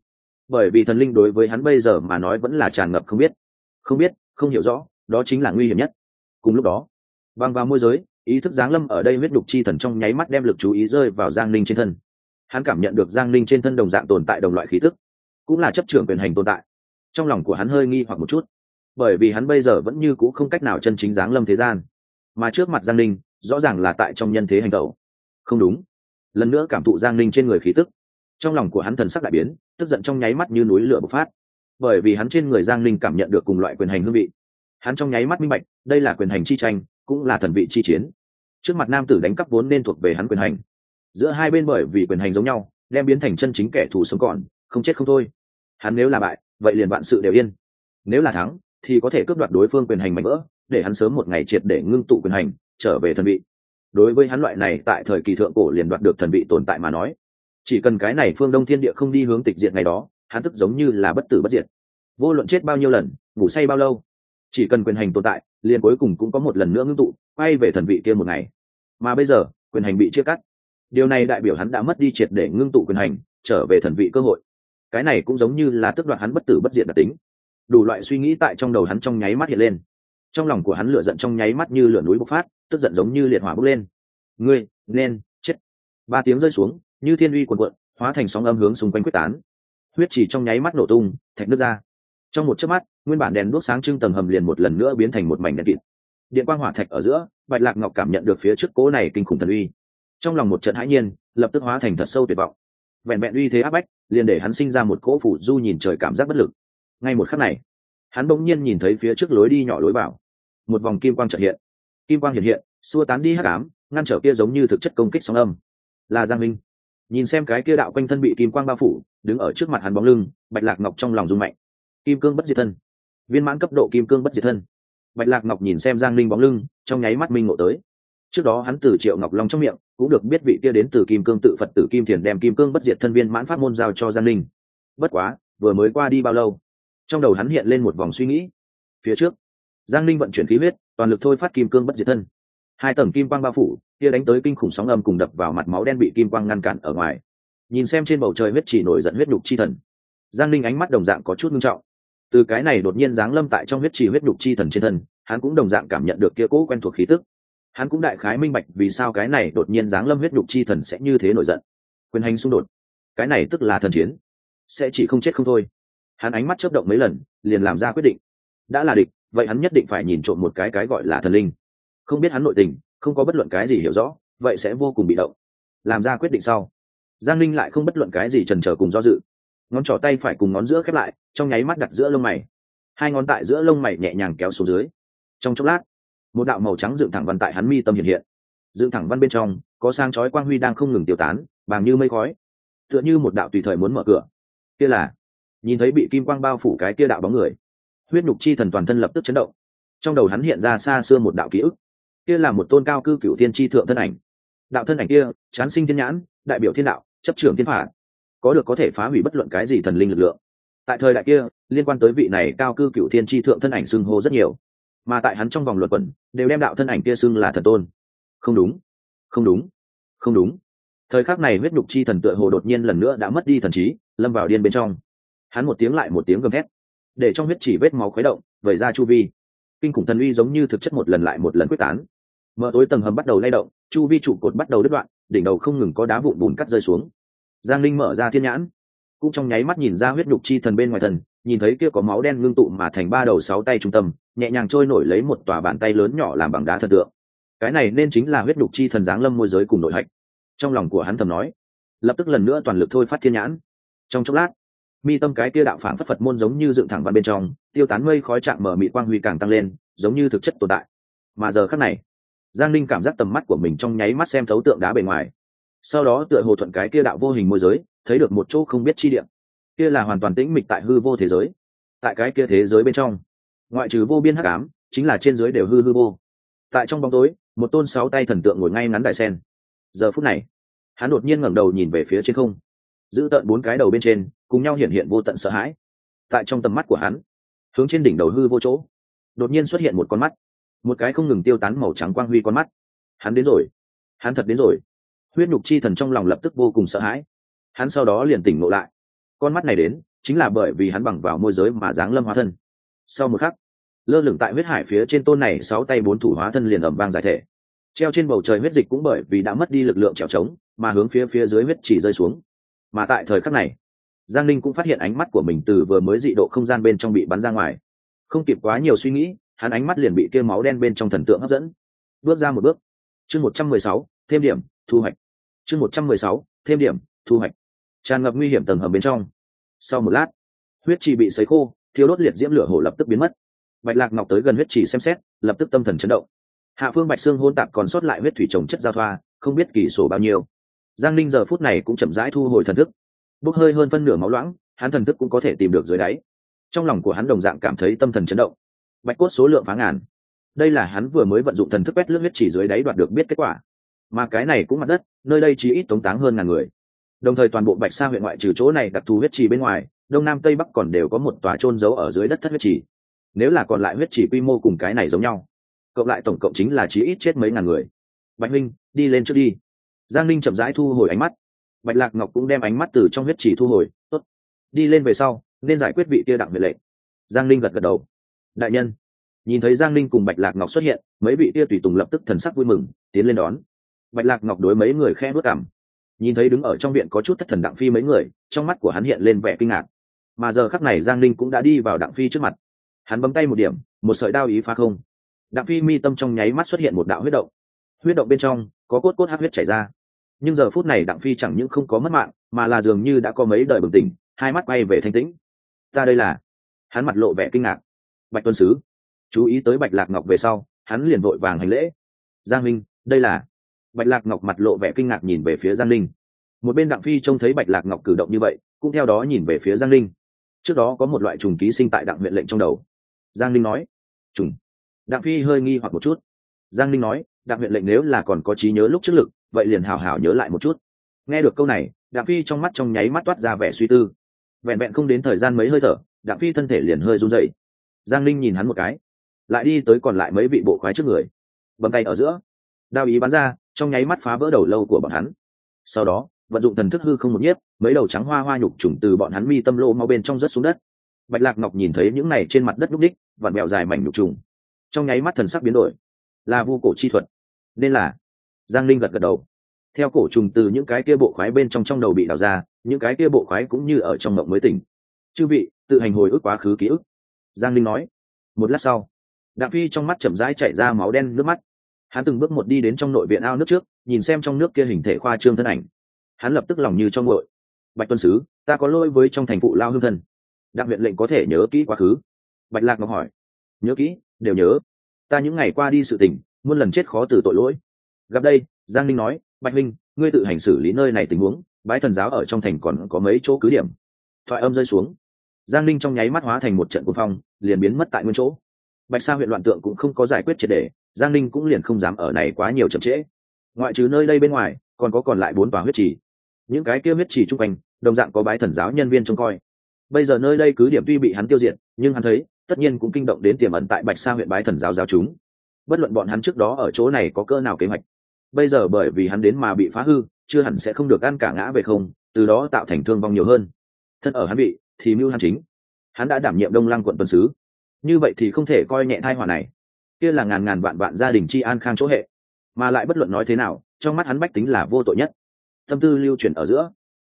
Bởi vì thần linh đối với hắn bây giờ mà nói vẫn là tràn ngập không biết. Không biết, không hiểu rõ đó chính là nguy hiểm nhất. Cùng lúc đó băng vào môi giới, ý thức giáng lâm ở đây huyết đục chi thần trong nháy mắt đem lực chú ý rơi vào giang linh trên thân. Hắn cảm nhận được giang linh trên thân đồng dạng tồn tại đồng loại khí tức, cũng là chấp trưởng quyền hành tồn tại. Trong lòng của hắn hơi nghi hoặc một chút, bởi vì hắn bây giờ vẫn như c ũ không cách nào chân chính giáng lâm thế gian. Mà trước mặt giang linh rõ ràng là tại trong nhân thế hành tẩu. Không đúng. Lần nữa cảm thụ giang linh trên người khí tức, trong lòng của hắn thần sắc đại biến, tức giận trong nháy mắt như núi lửa bộc phát. Bởi vì hắn trên người giang linh cảm nhận được cùng loại quyền hành hương vị hắn trong nháy mắt minh bạch, đây là quyền hành chi tranh, cũng là thần vị chi chiến. Trước mặt nam tử đánh cắp vốn nên thuộc về hắn quyền hành. Giữa hai bên bởi vì quyền hành giống nhau, đem biến thành chân chính kẻ thù sống còn, không chết không thôi. Hắn nếu là bại, vậy liền vạn sự đều yên. Nếu là thắng, thì có thể cướp đoạt đối phương quyền hành mạnh vỡ để hắn sớm một ngày triệt để ngưng tụ quyền hành, trở về thần vị. Đối với hắn loại này, tại thời kỳ thượng cổ liền đoạt được thần vị tồn tại mà nói, chỉ cần cái này phương đông thiên địa không đi hướng tịch diệt ngày đó, hắn tức giống như là bất tử bất diệt. Vô luận chết bao nhiêu lần, ngủ say bao lâu chỉ cần quyền hành tồn tại, liền cuối cùng cũng có một lần nữa ngưng tụ, quay về thần vị kia một ngày. Mà bây giờ, quyền hành bị chia cắt. Điều này đại biểu hắn đã mất đi triệt để ngưng tụ quyền hành, trở về thần vị cơ hội. Cái này cũng giống như là tước đoạt hắn bất tử bất diệt đặc tính. Đủ loại suy nghĩ tại trong đầu hắn trong nháy mắt hiện lên. Trong lòng của hắn lửa giận trong nháy mắt như lửa núi bộc phát, tức giận giống như liệt hỏa bốc lên. Ngươi, nên, chết. Ba tiếng rơi xuống, như thiên uy quần quận hóa thành sóng âm hướng xung quanh quyết tán. Huyết chỉ trong nháy mắt nổ tung, thạch nước ra. Trong một chớp mắt nguyên bản đèn đuốc sáng trưng tầng hầm liền một lần nữa biến thành một mảnh đen kịt. Điện quang hỏa thạch ở giữa, bạch lạc ngọc cảm nhận được phía trước cố này kinh khủng thần uy. Trong lòng một trận hãi nhiên, lập tức hóa thành thật sâu tuyệt vọng. Vẹn vẹn uy thế áp bách, liền để hắn sinh ra một cỗ phủ du nhìn trời cảm giác bất lực. Ngay một khắc này, hắn bỗng nhiên nhìn thấy phía trước lối đi nhỏ lối vào. Một vòng kim quang trợ hiện. Kim quang hiện hiện, xua tán đi hắc ám, ngăn trở kia giống như thực chất công kích sóng âm. Là giang minh, nhìn xem cái kia đạo quanh thân bị kim quang bao phủ, đứng ở trước mặt hắn bóng lưng, bạch lạc ngọc trong lòng rung mạnh. Kim cương bất diệt thân viên mãn cấp độ kim cương bất diệt thân. Bạch lạc ngọc nhìn xem giang linh bóng lưng, trong nháy mắt minh ngộ tới. Trước đó hắn từ triệu ngọc long trong miệng, cũng được biết vị kia đến từ kim cương tự phật tử kim thiền đem kim cương bất diệt thân viên mãn pháp môn giao cho giang linh bất quá, vừa mới qua đi bao lâu? Trong đầu hắn hiện lên một vòng suy nghĩ. Phía trước, giang linh vận chuyển khí huyết, toàn lực thôi phát kim cương bất diệt thân. Hai tầng kim quang bao phủ, kia đánh tới kinh khủng sóng âm cùng đập vào mặt máu đen bị kim quang ngăn cản ở ngoài. Nhìn xem trên bầu trời huyết chỉ nổi giận huyết nhục chi thần, giang linh ánh mắt đồng dạng có chút nghiêm trọng từ cái này đột nhiên giáng lâm tại trong huyết trì huyết nhục chi thần trên thân, hắn cũng đồng dạng cảm nhận được kia cũ quen thuộc khí tức. Hắn cũng đại khái minh bạch vì sao cái này đột nhiên giáng lâm huyết nhục chi thần sẽ như thế nổi giận. Quyền hành xung đột. Cái này tức là thần chiến. Sẽ chỉ không chết không thôi. Hắn ánh mắt chớp động mấy lần, liền làm ra quyết định. Đã là địch, vậy hắn nhất định phải nhìn trộm một cái cái gọi là thần linh. Không biết hắn nội tình, không có bất luận cái gì hiểu rõ, vậy sẽ vô cùng bị động. Làm ra quyết định sau. Giang linh lại không bất luận cái gì trần trờ cùng do dự ngón trỏ tay phải cùng ngón giữa khép lại, trong nháy mắt đặt giữa lông mày. Hai ngón tại giữa lông mày nhẹ nhàng kéo xuống dưới. Trong chốc lát, một đạo màu trắng dựng thẳng văn tại hắn mi tâm hiện hiện. Dựng thẳng văn bên trong, có sang chói quang huy đang không ngừng tiêu tán bàng như mây khói. Tựa như một đạo tùy thời muốn mở cửa. Kia là, nhìn thấy bị kim quang bao phủ cái kia đạo bóng người. Huyết nhục chi thần toàn thân lập tức chấn động. Trong đầu hắn hiện ra xa xưa một đạo ký ức. Kia là một tôn cao cư cựu thiên tri thượng thân ảnh. Đạo thân ảnh kia, chán sinh thiên nhãn, đại biểu thiên đạo, chấp trưởng thiên phạt có được có thể phá hủy bất luận cái gì thần linh lực lượng. Tại thời đại kia, liên quan tới vị này cao cư cựu thiên tri thượng thân ảnh xưng hô rất nhiều. Mà tại hắn trong vòng luật quẩn, đều đem đạo thân ảnh kia xưng là thần tôn. Không đúng không đúng không đúng. Thời khắc này huyết nhục chi thần tựa hồ đột nhiên lần nữa đã mất đi thần trí, lâm vào điên bên trong. Hắn một tiếng lại một tiếng gầm thét, để trong huyết chỉ vết máu khuấy động, vẩy ra chu vi. Kinh khủng thần uy giống như thực chất một lần lại một lần quyết tán. Mở tối tầng hầm bắt đầu lay động, chu vi trụ cột bắt đầu đứt đoạn, đỉnh đầu không ngừng có đá vụn bùn cắt rơi xuống giang linh mở ra thiên nhãn, cũng trong nháy mắt nhìn ra huyết nhục chi thần bên ngoài thần, nhìn thấy kia có máu đen ngưng tụ mà thành ba đầu sáu tay trung tâm, nhẹ nhàng trôi nổi lấy một tòa bàn tay lớn nhỏ làm bằng đá thần tượng. Cái này nên chính là huyết nhục chi thần giáng lâm môi giới cùng nội hạch. Trong lòng của hắn thầm nói, lập tức lần nữa toàn lực thôi phát thiên nhãn. Trong chốc lát, mi tâm cái kia đạo phản phất phật môn giống như dựng thẳng vào bên trong, tiêu tán mây khói chạm mở mị quang huy càng tăng lên, giống như thực chất tồn tại. Mà giờ khắc này, giang linh cảm giác tầm mắt của mình trong nháy mắt xem thấu tượng đá bề ngoài sau đó tựa hồ thuận cái kia đạo vô hình môi giới, thấy được một chỗ không biết chi điểm kia là hoàn toàn tĩnh mịch tại hư vô thế giới. Tại cái kia thế giới bên trong, ngoại trừ vô biên hắc ám, chính là trên dưới đều hư hư vô. Tại trong bóng tối, một tôn sáu tay thần tượng ngồi ngay ngắn đại sen. Giờ phút này, hắn đột nhiên ngẩng đầu nhìn về phía trên không. Giữ tận bốn cái đầu bên trên, cùng nhau hiện hiện vô tận sợ hãi. Tại trong tầm mắt của hắn, hướng trên đỉnh đầu hư vô chỗ, đột nhiên xuất hiện một con mắt. Một cái không ngừng tiêu tán màu trắng quang huy con mắt. Hắn đến rồi. Hắn thật đến rồi huyết nhục chi thần trong lòng lập tức vô cùng sợ hãi. Hắn sau đó liền tỉnh ngộ lại. Con mắt này đến, chính là bởi vì hắn bằng vào môi giới mà dáng lâm hóa thân. Sau một khắc, lơ lửng tại huyết hải phía trên tôn này sáu tay bốn thủ hóa thân liền ẩm vang giải thể. Treo trên bầu trời huyết dịch cũng bởi vì đã mất đi lực lượng trèo trống, mà hướng phía phía dưới huyết chỉ rơi xuống. Mà tại thời khắc này, giang linh cũng phát hiện ánh mắt của mình từ vừa mới dị độ không gian bên trong bị bắn ra ngoài. Không kịp quá nhiều suy nghĩ, hắn ánh mắt liền bị kia máu đen bên trong thần tượng hấp dẫn. Bước ra một bước. Chương một trăm mười sáu, thêm điểm, thu hoạch chương một trăm mười sáu, thêm điểm, thu hoạch. Tràn ngập nguy hiểm tầng hầm bên trong. Sau một lát, huyết trì bị sấy khô thiếu đốt liệt diễm lửa hổ lập tức biến mất. Bạch lạc ngọc tới gần huyết trì xem xét, lập tức tâm thần chấn động. Hạ phương bạch xương hôn tạp còn sót lại huyết thủy trồng chất giao thoa, không biết kỳ sổ bao nhiêu. Giang ninh giờ phút này cũng chậm rãi thu hồi thần thức. Bốc hơi hơn phân nửa máu loãng, hắn thần thức cũng có thể tìm được dưới đáy. Trong lòng của hắn đồng dạng cảm thấy tâm thần chấn động. Bạch cốt số lượng phá ngàn. Đây là hắn vừa mới vận dụng thần thức quét lướt huyết chỉ dưới đáy đoạt được biết kết quả mà cái này cũng mặt đất, nơi đây chỉ ít tống táng hơn ngàn người. Đồng thời toàn bộ bạch sa huyện ngoại trừ chỗ này đặc thù huyết trì bên ngoài, đông nam tây bắc còn đều có một tòa trôn giấu ở dưới đất thất huyết trì. Nếu là còn lại huyết trì quy mô cùng cái này giống nhau, cộng lại tổng cộng chính là chí ít chết mấy ngàn người. Bạch huynh, đi lên trước đi. Giang linh chậm rãi thu hồi ánh mắt. Bạch lạc ngọc cũng đem ánh mắt từ trong huyết trì thu hồi, tốt, đi lên về sau, nên giải quyết vị kia đặng mệnh lệnh. Giang linh gật gật đầu. Đại nhân. Nhìn thấy giang linh cùng bạch lạc ngọc xuất hiện, mấy vị kia tùy tùng lập tức thần sắc vui mừng, tiến lên đón bạch lạc ngọc đối mấy người khe bước cảm nhìn thấy đứng ở trong viện có chút thất thần đặng phi mấy người, trong mắt của hắn hiện lên vẻ kinh ngạc. Mà giờ khắc này giang linh cũng đã đi vào đặng phi trước mặt. Hắn bấm tay một điểm, một sợi đao ý phá không. Đặng phi mi tâm trong nháy mắt xuất hiện một đạo huyết động. Huyết động bên trong, có cốt cốt hát huyết chảy ra. Nhưng giờ phút này đặng phi chẳng những không có mất mạng, mà là dường như đã có mấy đời bừng tỉnh, hai mắt bay về thanh tĩnh. Ta đây là? Hắn mặt lộ vẻ kinh ngạc. Bạch tuân sứ, chú ý tới bạch lạc ngọc về sau, hắn liền vội vàng hành lễ. Giang minh đây là? Bạch lạc ngọc mặt lộ vẻ kinh ngạc nhìn về phía giang linh. Một bên đặng phi trông thấy bạch lạc ngọc cử động như vậy, cũng theo đó nhìn về phía giang linh. Trước đó có một loại trùng ký sinh tại đặng huyện lệnh trong đầu. Giang linh nói, trùng. Đặng phi hơi nghi hoặc một chút. Giang linh nói, đặng huyện lệnh nếu là còn có trí nhớ lúc trước lực, vậy liền hào hào nhớ lại một chút. Nghe được câu này, đặng phi trong mắt trong nháy mắt toát ra vẻ suy tư. Vẹn vẹn không đến thời gian mấy hơi thở, đặng phi thân thể liền hơi run dậy giang linh nhìn hắn một cái, lại đi tới còn lại mấy vị bộ khoái trước người. Bấm tay ở giữa. Đao ý bắn ra trong nháy mắt phá vỡ đầu lâu của bọn hắn. Sau đó, vận dụng thần thức hư không một nhiếp, mấy đầu trắng hoa hoa nhục trùng từ bọn hắn mi tâm lỗ mau bên trong rớt xuống đất. Bạch lạc ngọc nhìn thấy những này trên mặt đất núc đích, vặn mẹo dài mảnh nhục trùng. Trong nháy mắt thần sắc biến đổi. Là vu cổ chi thuật. Nên là, giang linh gật gật đầu. Theo cổ trùng từ những cái kia bộ khoái bên trong trong đầu bị đào ra, những cái kia bộ khoái cũng như ở trong mộng mới tỉnh. Chư vị, tự hành hồi ức quá khứ ký ức. Giang linh nói. Một lát sau, đặng phi trong mắt chậm rãi chạy ra máu đen nước mắt hắn từng bước một đi đến trong nội viện ao nước trước, nhìn xem trong nước kia hình thể khoa trương thân ảnh. Hắn lập tức lòng như trong ngội bạch tuân sứ, ta có lỗi với trong thành phụ lao hương thân. Đặc huyện lệnh có thể nhớ kỹ quá khứ. Bạch lạc ngọc hỏi. Nhớ kỹ, đều nhớ. Ta những ngày qua đi sự tình, muôn lần chết khó từ tội lỗi. Gặp đây, giang linh nói, bạch minh ngươi tự hành xử lý nơi này tình huống, bái thần giáo ở trong thành còn có mấy chỗ cứ điểm. Thoại âm rơi xuống. Giang linh trong nháy mắt hóa thành một trận quân phong, liền biến mất tại nguyên chỗ bạch sa huyện loạn tượng cũng không có giải quyết triệt đề giang Ninh cũng liền không dám ở này quá nhiều chậm trễ. Ngoại trừ nơi đây bên ngoài, còn có còn lại bốn tòa huyết trì. Những cái kia huyết trì chung quanh, đồng dạng có bái thần giáo nhân viên trông coi. Bây giờ nơi đây cứ điểm tuy bị hắn tiêu diệt, nhưng hắn thấy, tất nhiên cũng kinh động đến tiềm ẩn tại bạch sa huyện bái thần giáo giáo chúng. Bất luận bọn hắn trước đó ở chỗ này có cơ nào kế hoạch, bây giờ bởi vì hắn đến mà bị phá hư, chưa hẳn sẽ không được ăn cả ngã về không, từ đó tạo thành thương vong nhiều hơn. Thân ở hắn bị, thì mưu hắn chính. Hắn đã đảm nhiệm đông lăng quận tuần sứ như vậy thì không thể coi nhẹ thai họa này. Kia là ngàn ngàn vạn vạn gia đình chi an khang chỗ hệ. Mà lại bất luận nói thế nào, trong mắt hắn bách tính là vô tội nhất. Tâm tư lưu chuyển ở giữa,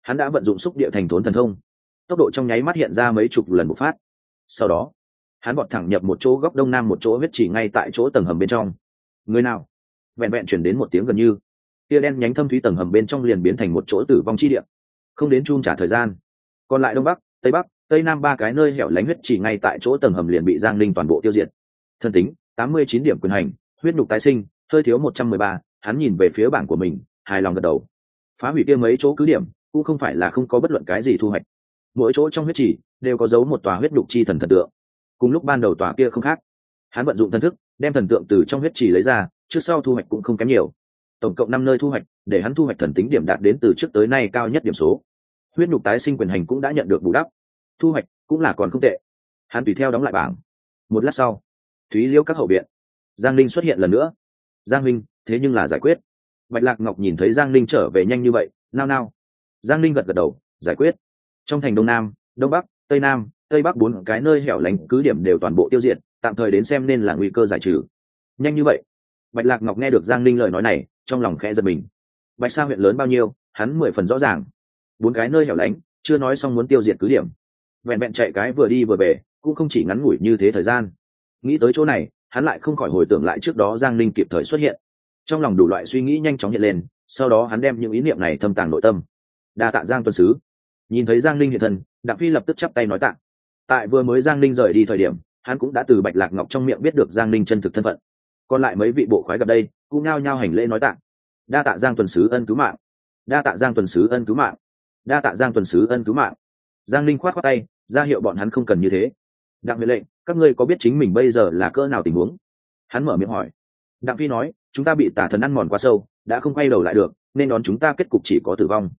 hắn đã vận dụng xúc địa thành thốn thần thông. Tốc độ trong nháy mắt hiện ra mấy chục lần bộc phát. Sau đó, hắn bọt thẳng nhập một chỗ góc đông nam một chỗ huyết chỉ ngay tại chỗ tầng hầm bên trong. Người nào? Vẹn vẹn chuyển đến một tiếng gần như. Tia đen nhánh thâm thúy tầng hầm bên trong liền biến thành một chỗ tử vong chi địa. Không đến chung trả thời gian. Còn lại đông bắc, tây bắc tây nam ba cái nơi hẻo lánh huyết chỉ ngay tại chỗ tầng hầm liền bị giang linh toàn bộ tiêu diệt. Thân tính, tám mươi chín điểm quyền hành, huyết nhục tái sinh, hơi thiếu một trăm mười ba, hắn nhìn về phía bảng của mình, hài lòng gật đầu. Phá hủy kia mấy chỗ cứ điểm, cũng không phải là không có bất luận cái gì thu hoạch. Mỗi chỗ trong huyết chỉ, đều có dấu một tòa huyết nhục chi thần thần tượng. Cùng lúc ban đầu tòa kia không khác. Hắn vận dụng thần thức, đem thần tượng từ trong huyết chỉ lấy ra, trước sau thu hoạch cũng không kém nhiều. Tổng cộng năm nơi thu hoạch, để hắn thu hoạch thần tính điểm đạt đến từ trước tới nay cao nhất điểm số. Huyết nhục tái sinh quyền hành cũng đã nhận được bù đắp thu hoạch cũng là còn không tệ. Hắn tùy theo đóng lại bảng. Một lát sau, thúy liễu các hậu viện, giang linh xuất hiện lần nữa. Giang linh thế nhưng là giải quyết. Bạch lạc ngọc nhìn thấy giang linh trở về nhanh như vậy, nao nao. Giang linh gật gật đầu, giải quyết. Trong thành đông nam, đông bắc, tây nam, tây bắc bốn cái nơi hẻo lánh cứ điểm đều toàn bộ tiêu diệt, tạm thời đến xem nên là nguy cơ giải trừ. Nhanh như vậy, bạch lạc ngọc nghe được giang linh lời nói này, trong lòng khẽ giật mình. Bạch sa huyện lớn bao nhiêu, hắn mười phần rõ ràng. Bốn cái nơi hẻo lánh, chưa nói xong muốn tiêu diệt cứ điểm vẹn vẹn chạy cái vừa đi vừa về, cũng không chỉ ngắn ngủi như thế thời gian. Nghĩ tới chỗ này, hắn lại không khỏi hồi tưởng lại trước đó giang linh kịp thời xuất hiện. Trong lòng đủ loại suy nghĩ nhanh chóng hiện lên, sau đó hắn đem những ý niệm này thâm tàng nội tâm. Đa tạ giang tuân sứ. Nhìn thấy giang linh hiện thân, đặng phi lập tức chắp tay nói tạ. Tại vừa mới giang linh rời đi thời điểm, hắn cũng đã từ bạch lạc ngọc trong miệng biết được giang Linh chân thực thân phận. Còn lại mấy vị bộ khoái gặp đây, cũng nhao nhao hành lễ nói tạ. Đa tạ giang tuần sứ ân cứu mạng. Đa tạ giang tuần sứ ân cứu mạng. Đa tạ giang tuần sứ ân cứu mạng. Giang Linh khoát khoát tay ra hiệu bọn hắn không cần như thế. Đặng huệ lệnh, các ngươi có biết chính mình bây giờ là cỡ nào tình huống? Hắn mở miệng hỏi. Đặng phi nói, chúng ta bị tả thần ăn mòn quá sâu, đã không quay đầu lại được, nên đón chúng ta kết cục chỉ có tử vong.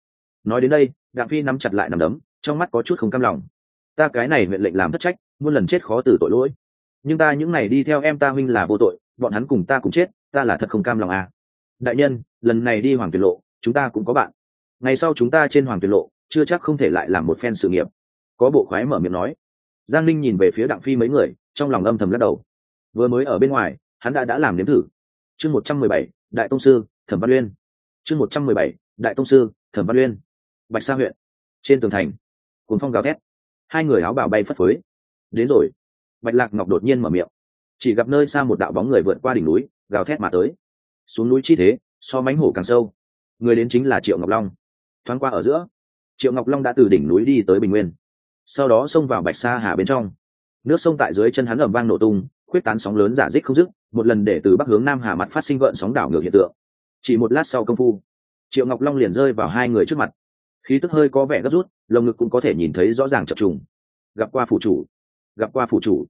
Nói đến đây, đặng phi nắm chặt lại nằm đấm, trong mắt có chút không cam lòng. Ta cái này huyện lệnh làm thất trách, muôn lần chết khó từ tội lỗi. Nhưng ta những này đi theo em ta huynh là vô tội, bọn hắn cùng ta cùng chết, ta là thật không cam lòng à. đại nhân, lần này đi hoàng tuyệt lộ, chúng ta cũng có bạn. Ngày sau chúng ta trên hoàng tuyệt lộ, chưa chắc không thể lại làm một phen sự nghiệp có bộ khoái mở miệng nói. Giang linh nhìn về phía đặng phi mấy người, trong lòng âm thầm lắc đầu. Vừa mới ở bên ngoài, hắn đã đã làm nếm thử. Chương một trăm mười bảy, đại tông sư, thẩm văn uyên. Chương một trăm mười bảy, đại tông sư, thẩm văn uyên. Bạch sa huyện, trên tường thành cuốn phong gào thét. Hai người áo bào bay phất phới. Đến rồi. Bạch lạc ngọc đột nhiên mở miệng. Chỉ gặp nơi xa một đạo bóng người vượt qua đỉnh núi, gào thét mà tới. Xuống núi chi thế, so mánh hổ càng sâu. Người đến chính là triệu ngọc long. Thoáng qua ở giữa, triệu ngọc long đã từ đỉnh núi đi tới bình nguyên sau đó xông vào bạch sa hà bên trong. Nước sông tại dưới chân hắn ẩm vang nổ tung, khuyết tán sóng lớn giả dích không dứt, một lần để từ bắc hướng nam hà mặt phát sinh gợn sóng đảo ngược hiện tượng. Chỉ một lát sau công phu, triệu ngọc long liền rơi vào hai người trước mặt. Khí tức hơi có vẻ gấp rút, lồng ngực cũng có thể nhìn thấy rõ ràng chập trùng. Gặp qua phủ chủ, gặp qua phủ chủ.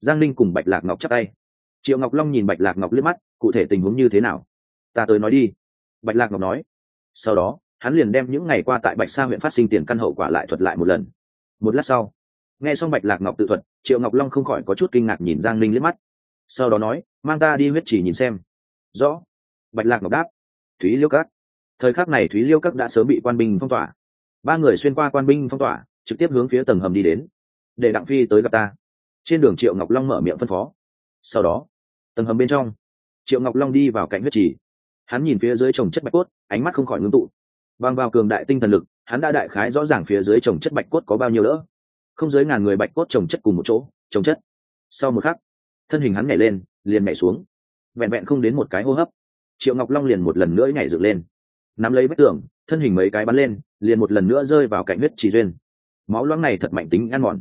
Giang linh cùng bạch lạc ngọc chắc tay. Triệu ngọc long nhìn bạch lạc ngọc liếc mắt, cụ thể tình huống như thế nào? Ta tới nói đi. Bạch lạc ngọc nói. Sau đó, hắn liền đem những ngày qua tại bạch sa huyện phát sinh tiền căn hậu quả lại thuật lại một lần một lát sau, nghe xong bạch lạc ngọc tự thuật, triệu ngọc long không khỏi có chút kinh ngạc nhìn giang linh liếc mắt. Sau đó nói, mang ta đi huyết chỉ nhìn xem. Rõ. Bạch lạc ngọc đáp, thúy liêu cát thời khắc này thúy liêu các đã sớm bị quan binh phong tỏa. Ba người xuyên qua quan binh phong tỏa, trực tiếp hướng phía tầng hầm đi đến, để đặng phi tới gặp ta. Trên đường triệu ngọc long mở miệng phân phó. Sau đó, tầng hầm bên trong, triệu ngọc long đi vào cạnh huyết trì. Hắn nhìn phía dưới trồng chất bạch cốt, ánh mắt không khỏi ngưng tụ. Bằng vào cường đại tinh thần lực hắn đã đại khái rõ ràng phía dưới trồng chất bạch cốt có bao nhiêu lỡ. Không dưới ngàn người bạch cốt trồng chất cùng một chỗ, trồng chất. Sau một khắc, thân hình hắn nhảy lên, liền nhảy xuống. Vẹn vẹn không đến một cái hô hấp, triệu ngọc long liền một lần nữa nhảy dựng lên. Nắm lấy vách tường, thân hình mấy cái bắn lên, liền một lần nữa rơi vào cạnh huyết trì duyên. Máu loãng này thật mạnh tính ăn mòn.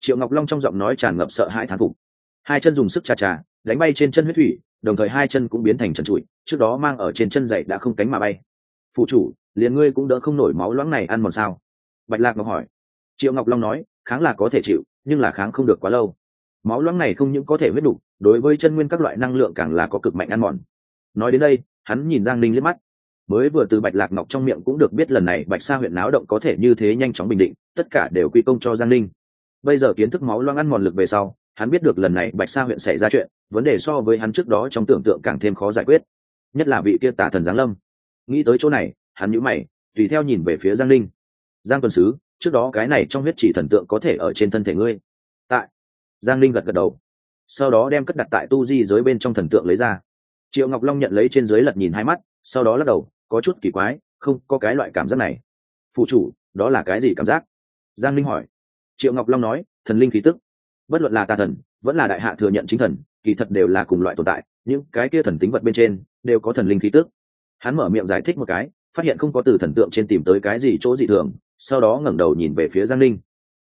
Triệu ngọc long trong giọng nói tràn ngập sợ hãi thán phục. Hai chân dùng sức chà chà đánh bay trên chân huyết thủy, đồng thời hai chân cũng biến thành trần trụi, trước đó mang ở trên chân dậy đã không cánh mà bay phụ chủ, liền ngươi cũng đỡ không nổi máu loãng này ăn mòn sao? Bạch lạc ngọc hỏi. Triệu ngọc long nói, kháng là có thể chịu, nhưng là kháng không được quá lâu. Máu loãng này không những có thể huyết đủ đối với chân nguyên các loại năng lượng càng là có cực mạnh ăn mòn. Nói đến đây, hắn nhìn giang ninh liếc mắt. Mới vừa từ bạch lạc ngọc trong miệng cũng được biết lần này bạch sa huyện náo động có thể như thế nhanh chóng bình định, tất cả đều quy công cho giang ninh. Bây giờ kiến thức máu loang ăn mòn lực về sau, hắn biết được lần này bạch sa huyện xảy ra chuyện, vấn đề so với hắn trước đó trong tưởng tượng càng thêm khó giải quyết, nhất là vị kia tả thần giáng lâm nghĩ tới chỗ này hắn nhũ mày tùy theo nhìn về phía giang Linh, giang tuần sứ trước đó cái này trong huyết chỉ thần tượng có thể ở trên thân thể ngươi. Tại. Giang Linh gật gật đầu. Sau đó đem cất đặt tại tu di giới bên trong thần tượng lấy ra. Triệu ngọc long nhận lấy trên dưới lật nhìn hai mắt sau đó lắc đầu có chút kỳ quái không có cái loại cảm giác này. Phụ chủ đó là cái gì cảm giác? Giang linh hỏi. Triệu ngọc long nói thần linh khí tức. Bất luận là tà thần vẫn là đại hạ thừa nhận chính thần kỳ thật đều là cùng loại tồn tại những cái kia thần tính vật bên trên đều có thần linh khí tức hắn mở miệng giải thích một cái, phát hiện không có từ thần tượng trên tìm tới cái gì chỗ dị thường, sau đó ngẩng đầu nhìn về phía giang linh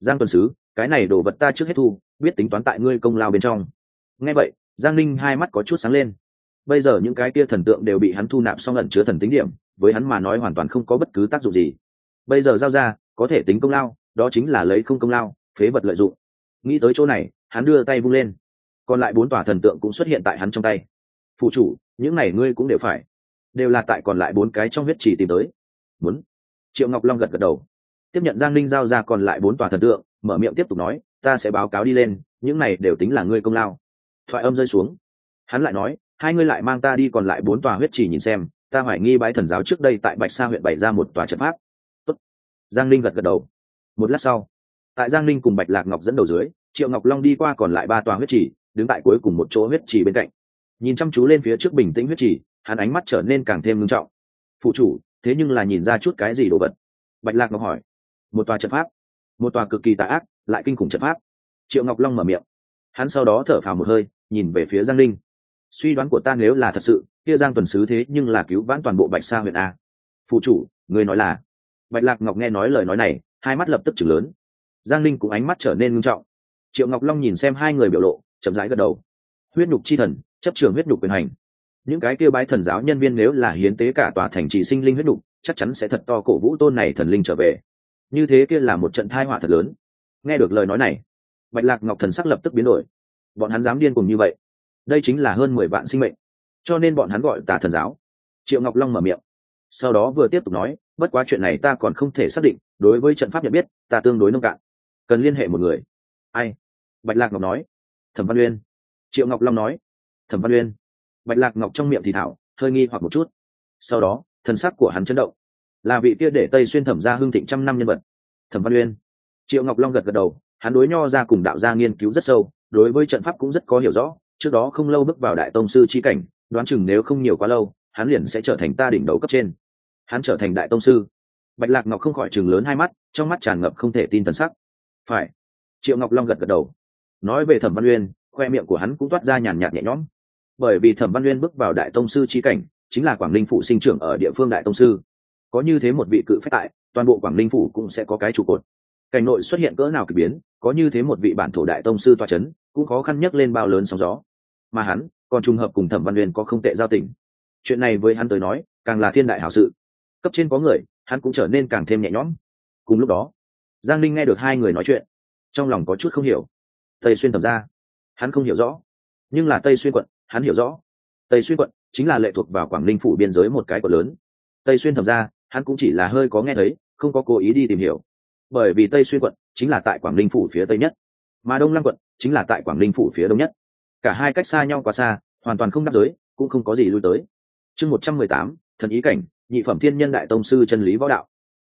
giang tuần sứ, cái này đồ vật ta trước hết thu, biết tính toán tại ngươi công lao bên trong. Nghe vậy, giang linh hai mắt có chút sáng lên. Bây giờ những cái kia thần tượng đều bị hắn thu nạp xong ẩn chứa thần tính điểm, với hắn mà nói hoàn toàn không có bất cứ tác dụng gì. Bây giờ giao ra, có thể tính công lao, đó chính là lấy không công lao, phế vật lợi dụng. Nghĩ tới chỗ này, hắn đưa tay vung lên. Còn lại bốn tòa thần tượng cũng xuất hiện tại hắn trong tay. Phụ chủ, những này ngươi cũng đều phải đều là tại còn lại bốn cái trong huyết chỉ tìm tới. Muốn. Triệu ngọc long gật gật đầu. Tiếp nhận giang linh giao ra còn lại bốn tòa thần tượng, mở miệng tiếp tục nói, ta sẽ báo cáo đi lên, những này đều tính là ngươi công lao. Thoại âm rơi xuống. Hắn lại nói, hai ngươi lại mang ta đi còn lại bốn tòa huyết chỉ nhìn xem, ta hoài nghi bái thần giáo trước đây tại bạch sa huyện bày ra một tòa trận pháp. Tốt. giang linh gật gật đầu. Một lát sau, tại giang linh cùng bạch lạc ngọc dẫn đầu dưới, triệu ngọc long đi qua còn lại ba tòa huyết chỉ đứng tại cuối cùng một chỗ huyết chỉ bên cạnh. Nhìn chăm chú lên phía trước bình tĩnh huyết chỉ hắn ánh mắt trở nên càng thêm ngưng trọng. Phụ chủ, thế nhưng là nhìn ra chút cái gì đồ vật? Bạch lạc ngọc hỏi. Một tòa trận pháp. Một tòa cực kỳ tà ác, lại kinh khủng trận pháp. Triệu ngọc long mở miệng. Hắn sau đó thở phào một hơi, nhìn về phía giang linh. Suy đoán của ta nếu là thật sự, kia giang tuần sứ thế nhưng là cứu vãn toàn bộ bạch sa huyện a. Phụ chủ người nói là? Bạch lạc ngọc nghe nói lời nói này, hai mắt lập tức chừng lớn. Giang linh cũng ánh mắt trở nên ngưng trọng. Triệu ngọc long nhìn xem hai người biểu lộ, chậm rãi gật đầu. Huyết nhục chi thần, chấp trường huyết nhục quyền hành những cái kia bái thần giáo nhân viên nếu là hiến tế cả tòa thành trì sinh linh huyết đục chắc chắn sẽ thật to cổ vũ tôn này thần linh trở về. Như thế kia là một trận thai họa thật lớn. Nghe được lời nói này, bạch lạc ngọc thần sắc lập tức biến đổi. Bọn hắn dám điên cùng như vậy, đây chính là hơn mười vạn sinh mệnh. Cho nên bọn hắn gọi tà thần giáo. Triệu ngọc long mở miệng. Sau đó vừa tiếp tục nói, bất quá chuyện này ta còn không thể xác định, đối với trận pháp nhận biết, ta tương đối nông cạn. Cần liên hệ một người. Ai? Bạch lạc ngọc nói. Thẩm văn uyên. Triệu ngọc long nói. Thẩm văn uyên bạch lạc ngọc trong miệng thì thảo, hơi nghi hoặc một chút. Sau đó, thần sắc của hắn chấn động. Là vị kia để tây xuyên thẩm ra hương thịnh trăm năm nhân vật. Thẩm văn uyên. Triệu ngọc long gật gật đầu, hắn đối nho ra cùng đạo gia nghiên cứu rất sâu, đối với trận pháp cũng rất có hiểu rõ, trước đó không lâu bước vào đại tông sư chi cảnh, đoán chừng nếu không nhiều quá lâu, hắn liền sẽ trở thành ta đỉnh đầu cấp trên. Hắn trở thành đại tông sư. Bạch lạc ngọc không khỏi chừng lớn hai mắt, trong mắt tràn ngập không thể tin t sắc. Phải. Triệu ngọc long gật gật đầu. Nói về thẩm văn uyên, khoe miệng của hắn cũng toát ra nhàn nhạt nhẹ nhõm bởi vì thẩm văn uyên bước vào đại tông sư chi cảnh, chính là quảng ninh phủ sinh trưởng ở địa phương đại tông sư. có như thế một vị cự phách tại, toàn bộ quảng ninh phủ cũng sẽ có cái trụ cột. cảnh nội xuất hiện cỡ nào k ỳ biến, có như thế một vị bản thổ đại tông sư toa c h ấ n cũng khó khăn nhất lên bao lớn sóng gió. mà hắn còn trùng hợp cùng thẩm văn uyên có không tệ giao tình. chuyện này với hắn tới nói, càng là thiên đại hảo sự. cấp trên có người, hắn cũng trở nên càng thêm nhẹ nhõm. cùng lúc đó, giang linh nghe được hai người nói chuyện, trong lòng có chút không hiểu. tây xuyên thẩm ra, hắn không hiểu rõ, nhưng là tây xuyên quận hắn hiểu rõ. Tây xuyên quận chính là lệ thuộc vào quảng ninh phủ biên giới một cái quận lớn. Tây xuyên thẩm ra, hắn cũng chỉ là hơi có nghe thấy, không có cố ý đi tìm hiểu. Bởi vì tây xuyên quận chính là tại quảng ninh phủ phía tây nhất, mà đông lăng quận chính là tại quảng ninh phủ phía đông nhất. Cả hai cách xa nhau quá xa, hoàn toàn không đáp giới, cũng không có gì lui tới. Chương một trăm mười tám, thần ý cảnh, nhị phẩm thiên nhân đại tông sư chân lý võ đạo.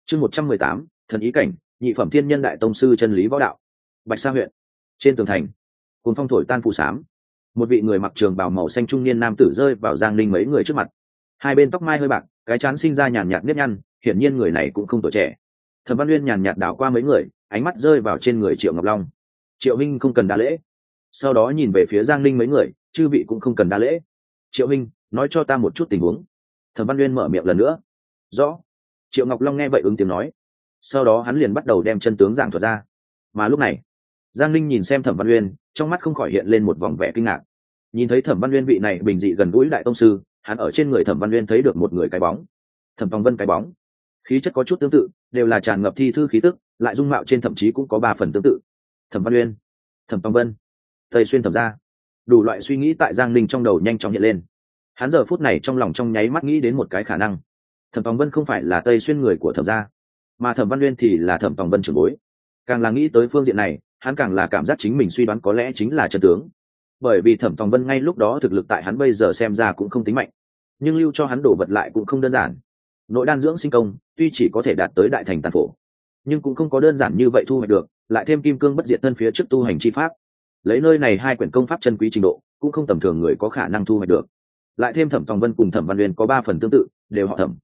Chương một trăm mười tám, thần ý cảnh, nhị phẩm thiên nhân đại tông sư chân lý võ đạo. Bạch sa huyện, trên tường thành cồn phong thổi tan phụ sám một vị người mặc trường bào màu xanh trung niên nam tử rơi vào giang ninh mấy người trước mặt. Hai bên tóc mai hơi bạc, cái chán sinh ra nhàn nhạt nếp nhăn, hiển nhiên người này cũng không tuổi trẻ. Thẩm văn uyên nhàn nhạt đảo qua mấy người, ánh mắt rơi vào trên người triệu ngọc long. Triệu minh không cần đa lễ. Sau đó nhìn về phía giang ninh mấy người, chư vị cũng không cần đa lễ. Triệu minh, nói cho ta một chút tình huống. Thẩm văn uyên mở miệng lần nữa. Rõ. Triệu ngọc long nghe vậy ứng tiếng nói. Sau đó hắn liền bắt đầu đem chân tướng giảng thuật ra. Mà lúc này, giang ninh nhìn xem thẩm văn uyên, trong mắt không khỏi hiện lên một vòng vẻ kinh ngạc nhìn thấy thẩm văn uyên vị này bình dị gần gũi đại tông sư, hắn ở trên người thẩm văn uyên thấy được một người cái bóng. Thẩm phong vân cái bóng. Khí chất có chút tương tự, đều là tràn ngập thi thư khí tức, lại dung mạo trên thậm chí cũng có ba phần tương tự. Thẩm văn uyên. Thẩm phong vân. Tây xuyên thẩm ra đủ loại suy nghĩ tại giang ninh trong đầu nhanh chóng hiện lên. Hắn giờ phút này trong lòng trong nháy mắt nghĩ đến một cái khả năng. Thẩm phong vân không phải là tây xuyên người của thẩm gia, mà thẩm văn uyên thì là thẩm phong vân trưởng bối. Càng là nghĩ tới phương diện này, hắn càng là cảm giác chính mình suy đoán có lẽ chính là chân tướng bởi vì thẩm tòng vân ngay lúc đó thực lực tại hắn bây giờ xem ra cũng không tính mạnh. Nhưng lưu cho hắn đổ vật lại cũng không đơn giản. Nội đan dưỡng sinh công, tuy chỉ có thể đạt tới đại thành tàn phổ, nhưng cũng không có đơn giản như vậy thu hoạch được, lại thêm kim cương bất diệt thân phía trước tu hành chi pháp. Lấy nơi này hai quyển công pháp chân quý trình độ, cũng không tầm thường người có khả năng thu hoạch được. Lại thêm thẩm tòng vân cùng thẩm văn uyên có ba phần tương tự, đều họ thẩm.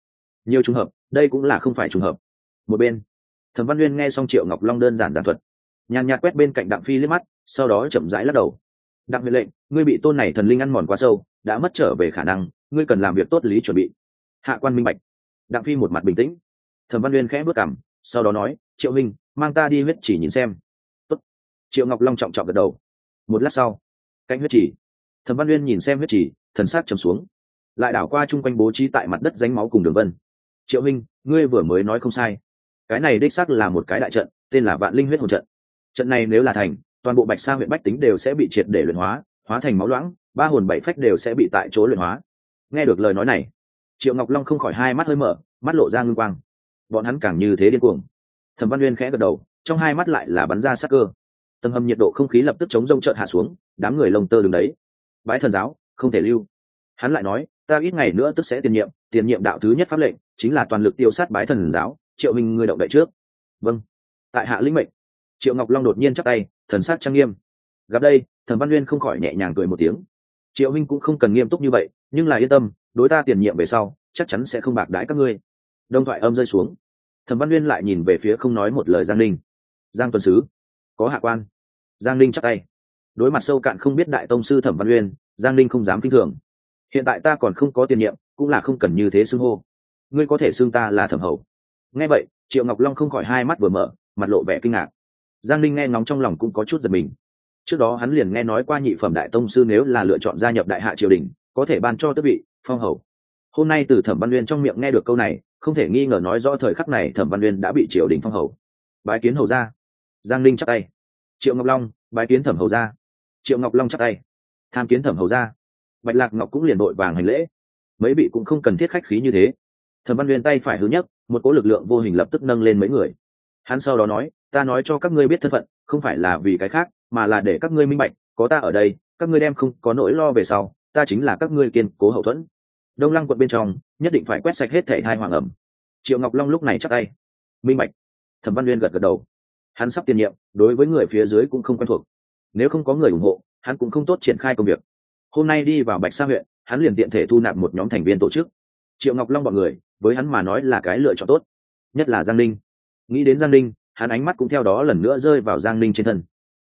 Nhiều trùng hợp, đây cũng là không phải trùng hợp. Một bên, thẩm văn uyên nghe xong triệu ngọc long đơn giản giản thuật, nhàn nhạt quét bên cạnh đặng phi liếc mắt, sau đó chậm rãi lắc đầu đặc biệt lệnh, ngươi bị tôn này thần linh ăn mòn quá sâu, đã mất trở về khả năng, ngươi cần làm việc tốt lý chuẩn bị. Hạ quan minh bạch. Đặng phi một mặt bình tĩnh. Thẩm văn uyên khẽ bước cảm sau đó nói, triệu minh mang ta đi huyết chỉ nhìn xem. Tốt. triệu ngọc long trọng trọng gật đầu. Một lát sau cạnh huyết chỉ. Thẩm văn uyên nhìn xem huyết chỉ, thần sát trầm xuống. Lại đảo qua chung quanh bố trí tại mặt đất dánh máu cùng đường vân. Triệu minh ngươi vừa mới nói không sai. Cái này đích xác là một cái đại trận, tên là vạn linh huyết hồn trận. Trận này nếu là thành toàn bộ bạch sa huyện bách tính đều sẽ bị triệt để luyện hóa hóa thành máu loãng, ba hồn bảy phách đều sẽ bị tại chỗ luyện hóa. Nghe được lời nói này, triệu ngọc long không khỏi hai mắt hơi mở, mắt lộ ra ngưng quang. Bọn hắn càng như thế điên cuồng. Thẩm văn uyên khẽ gật đầu, trong hai mắt lại là bắn ra sắc cơ. Tầng hầm nhiệt độ không khí lập tức chống rông trợn hạ xuống, đám người lông tơ đứng đấy. Bãi thần giáo, không thể lưu. Hắn lại nói, ta ít ngày nữa tức sẽ tiền nhiệm tiền nhiệm đạo thứ nhất pháp lệnh, chính là toàn lực tiêu sát bái thần giáo, triệu minh ngươi động đậy trước. Vâng. Tại hạ lĩnh mệnh, triệu ngọc long đột nhiên chắc tay thần sắc trang nghiêm. Gặp đây thần văn uyên không khỏi nhẹ nhàng cười một tiếng. Triệu minh cũng không cần nghiêm túc như vậy, nhưng là yên tâm, đối ta tiền nhiệm về sau, chắc chắn sẽ không bạc đãi các ngươi. Đông thoại âm rơi xuống. Thần văn uyên lại nhìn về phía không nói một lời giang linh giang tuần sứ, có hạ quan. Giang linh chắc tay. Đối mặt sâu cạn không biết đại tông sư thẩm văn uyên, giang linh không dám kinh thường. Hiện tại ta còn không có tiền nhiệm, cũng là không cần như thế xưng hô. Ngươi có thể xưng ta là thẩm hầu. Nghe vậy, triệu ngọc long không khỏi hai mắt vừa mở, mặt lộ vẻ kinh ngạc giang linh nghe ngóng trong lòng cũng có chút giật mình. Trước đó hắn liền nghe nói qua nhị phẩm đại tông sư nếu là lựa chọn gia nhập đại hạ triều đình, có thể ban cho tước vị, phong hầu. Hôm nay từ thẩm văn uyên trong miệng nghe được câu này, không thể nghi ngờ nói rõ thời khắc này thẩm văn uyên đã bị triều đình phong hầu. Bái kiến hầu ra giang linh chắc tay. Triệu ngọc long, bái kiến thẩm hầu ra triệu ngọc long chắc tay. Tham kiến thẩm hầu ra bạch lạc ngọc cũng liền đội vàng hành lễ. Mấy vị cũng không cần thiết khách khí như thế. Thẩm văn uyên tay phải hứa nhất một cỗ lực lượng vô hình lập tức nâng lên mấy người. Hắn sau đó nói ta nói cho các ngươi biết thân phận, không phải là vì cái khác, mà là để các ngươi minh bạch, có ta ở đây, các ngươi đem không có nỗi lo về sau, ta chính là các ngươi kiên cố hậu thuẫn. Đông lăng quận bên trong, nhất định phải quét sạch hết thể thai hoàng ẩm. Triệu ngọc long lúc này chắc tay. Minh bạch. Thẩm văn uyên gật gật đầu. Hắn sắp tiền nhiệm, đối với người phía dưới cũng không quen thuộc. Nếu không có người ủng hộ, hắn cũng không tốt triển khai công việc. Hôm nay đi vào bạch sa huyện, hắn liền tiện thể thu nạp một nhóm thành viên tổ chức. Triệu ngọc long bọn người, với hắn mà nói là cái lựa chọn tốt, nhất là giang ninh. Nghĩ đến giang ninh hắn ánh mắt cũng theo đó lần nữa rơi vào giang ninh trên thân.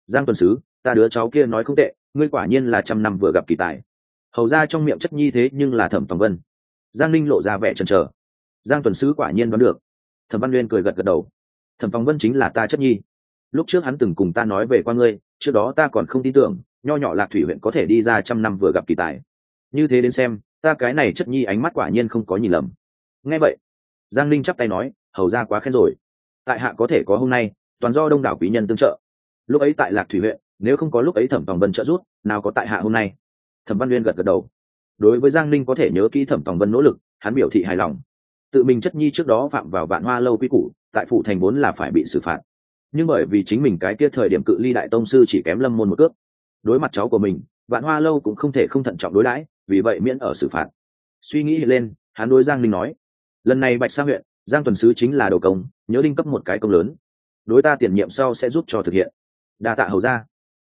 Giang tuần sứ, ta đứa cháu kia nói không tệ, ngươi quả nhiên là trăm năm vừa gặp kỳ tài. Hầu ra trong miệng chất nhi thế nhưng là thẩm tòng vân. Giang ninh lộ ra vẻ chần trờ giang tuần sứ quả nhiên đoán được. Thẩm văn nguyên cười gật gật đầu. Thẩm tòng vân chính là ta chất nhi. Lúc trước hắn từng cùng ta nói về qua ngươi, trước đó ta còn không tin tưởng, nho nhỏ lạc thủy huyện có thể đi ra trăm năm vừa gặp kỳ tài. Như thế đến xem, ta cái này chất nhi ánh mắt quả nhiên không có nhìn lầm. Nghe vậy. Giang ninh chắp tay nói, hầu ra quá khen rồi tại hạ có thể có hôm nay, toàn do đông đảo quý nhân tương trợ. Lúc ấy tại lạc thủy huyện, nếu không có lúc ấy thẩm tòng vân trợ giúp, nào có tại hạ hôm nay? Thẩm văn uyên gật gật đầu. Đối với giang ninh có thể nhớ kỹ thẩm tòng vân nỗ lực, hắn biểu thị hài lòng. Tự mình chất nhi trước đó phạm vào vạn hoa lâu quy củ, tại phủ thành vốn là phải bị xử phạt. Nhưng bởi vì chính mình cái kia thời điểm cự ly đại tông sư chỉ kém lâm môn một cước. Đối mặt cháu của mình, vạn hoa lâu cũng không thể không thận trọng đối đãi, vì vậy miễn ở xử phạt. Suy nghĩ lên, hắn đối giang ninh nói, lần này bạch sa huyện giang tuần sứ chính là đầu công, nhớ đinh cấp một cái công lớn. Đối ta tiền nhiệm sau sẽ giúp cho thực hiện. Đa tạ hầu ra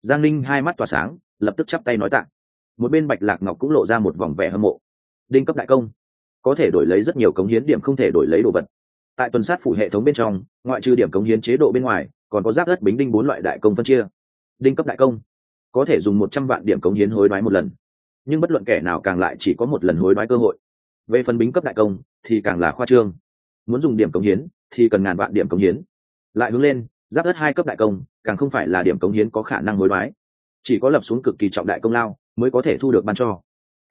giang linh hai mắt tỏa sáng, lập tức chắp tay nói tạ. Một bên bạch lạc ngọc cũng lộ ra một vòng vẻ hâm mộ. Đinh cấp đại công. Có thể đổi lấy rất nhiều cống hiến điểm không thể đổi lấy đồ vật. Tại tuần sát phủ hệ thống bên trong, ngoại trừ điểm cống hiến chế độ bên ngoài, còn có giáp đất bính đinh bốn loại đại công phân chia. Đinh cấp đại công. Có thể dùng một trăm vạn điểm cống hiến hối đoái một lần. Nhưng bất luận kẻ nào càng lại chỉ có một lần hối đoái cơ hội. Về phần bính cấp đại công, thì càng là khoa trương muốn dùng điểm cống hiến thì cần ngàn vạn điểm cống hiến. Lại hướng lên, giáp đất hai cấp đại công, càng không phải là điểm cống hiến có khả năng hối đoái. Chỉ có lập xuống cực kỳ trọng đại công lao mới có thể thu được ban cho.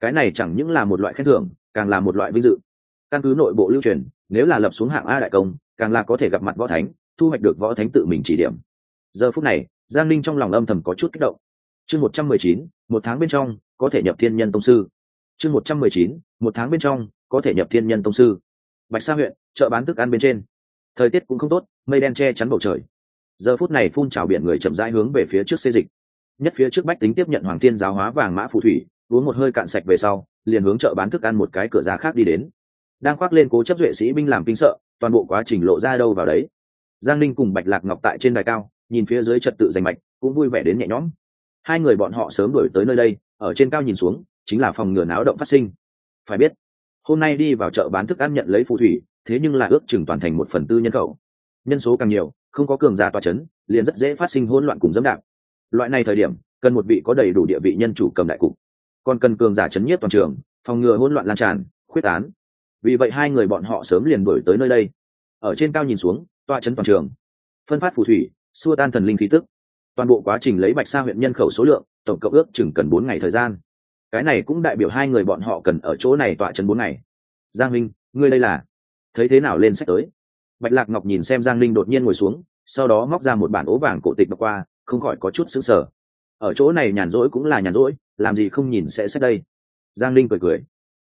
Cái này chẳng những là một loại khen thưởng, càng là một loại vinh dự. Căn cứ nội bộ lưu truyền, nếu là lập xuống hạng a đại công, càng là có thể gặp mặt võ thánh, thu hoạch được võ thánh tự mình chỉ điểm. Giờ phút này, giang linh trong lòng âm thầm có chút kích động. Chương một trăm mười chín, một tháng bên trong, có thể nhập thiên nhân tông sư. Chương một trăm mười chín, một tháng bên trong, có thể nhập thiên nhân tông sư. Bạch sa huyện chợ bán thức ăn bên trên. Thời tiết cũng không tốt, mây đen che chắn bầu trời. Giờ phút này phun trào biển người chậm rãi hướng về phía trước xê dịch. Nhất phía trước bách tính tiếp nhận hoàng thiên giáo hóa vàng mã phù thủy, uống một hơi cạn sạch về sau, liền hướng chợ bán thức ăn một cái cửa ra khác đi đến. Đang khoác lên cố chấp duệ sĩ binh làm kinh sợ, toàn bộ quá trình lộ ra đâu vào đấy. Giang ninh cùng bạch lạc ngọc tại trên đài cao, nhìn phía dưới trật tự giành mạch, cũng vui vẻ đến nhẹ nhõm. Hai người bọn họ sớm đổi tới nơi đây, ở trên cao nhìn xuống, chính là phòng ngừa náo động phát sinh. Phải biết, hôm nay đi vào chợ bán thức ăn nhận lấy phù thủy thế nhưng là ước chừng toàn thành một phần tư nhân khẩu. Nhân số càng nhiều, không có cường giả tòa c h ấ n liền rất dễ phát sinh hỗn loạn cùng dẫm đạp. Loại này thời điểm, cần một vị có đầy đủ địa vị nhân chủ cầm đại cục. Còn cần cường giả chấn nhiếp toàn trường, phòng ngừa hỗn loạn lan tràn, khuyết tán. Vì vậy hai người bọn họ sớm liền đổi tới nơi đây. Ở trên cao nhìn xuống, tọa chấn toàn trường. Phân phát phù thủy, xua tan thần linh khí tức. Toàn bộ quá trình lấy bạch sa huyện nhân khẩu số lượng, tổng cộng ước chừng cần bốn ngày thời gian. Cái này cũng đại biểu hai người bọn họ cần ở chỗ này tọa chấn bốn ngày. Giang minh, ngươi đây là thấy thế nào lên sách tới. Bạch lạc ngọc nhìn xem giang linh đột nhiên ngồi xuống, sau đó móc ra một bản ố vàng cổ tịch đọc qua, không khỏi có chút xứng sờ. Ở chỗ này nhàn rỗi cũng là nhàn rỗi, làm gì không nhìn sẽ sách đây. Giang linh cười cười,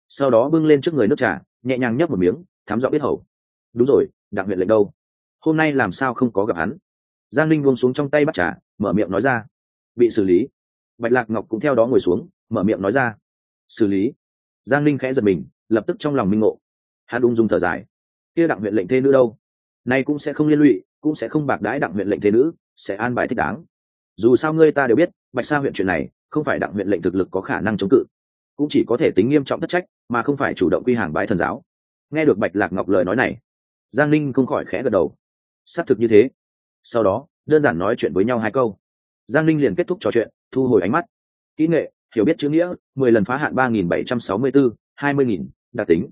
sau đó bưng lên trước người nước trà, nhẹ nhàng nhấp một miếng, thám rõ biết hầu. Đúng rồi, đặc huyện lệnh đâu? Hôm nay làm sao không có gặp hắn? Giang linh buông xuống trong tay bắt trà, mở miệng nói ra. Bị xử lý. Bạch lạc ngọc cũng theo đó ngồi xuống, mở miệng nói ra. Xử lý. Giang linh khẽ giật mình, lập tức trong lòng minh ngộ. Hắn ung dung thở dài kia đặng huyện lệnh thế nữ đâu? Nay cũng sẽ không liên lụy, cũng sẽ không bạc đãi đặng huyện lệnh thế nữ, sẽ an bài thích đáng. Dù sao ngươi ta đều biết, bạch sa huyện chuyện này, không phải đặng huyện lệnh thực lực có khả năng chống cự. Cũng chỉ có thể tính nghiêm trọng thất trách, mà không phải chủ động quy hàng bái thần giáo. Nghe được bạch lạc ngọc lời nói này, giang ninh không khỏi khẽ gật đầu. Xác thực như thế. Sau đó, đơn giản nói chuyện với nhau hai câu. Giang ninh liền kết thúc trò chuyện, thu hồi ánh mắt. Kỹ nghệ, hiểu biết chữ nghĩa, mười lần phá hạn ba nghìn bảy trăm sáu mươi bốn, hai mươi nghìn, đặc tính.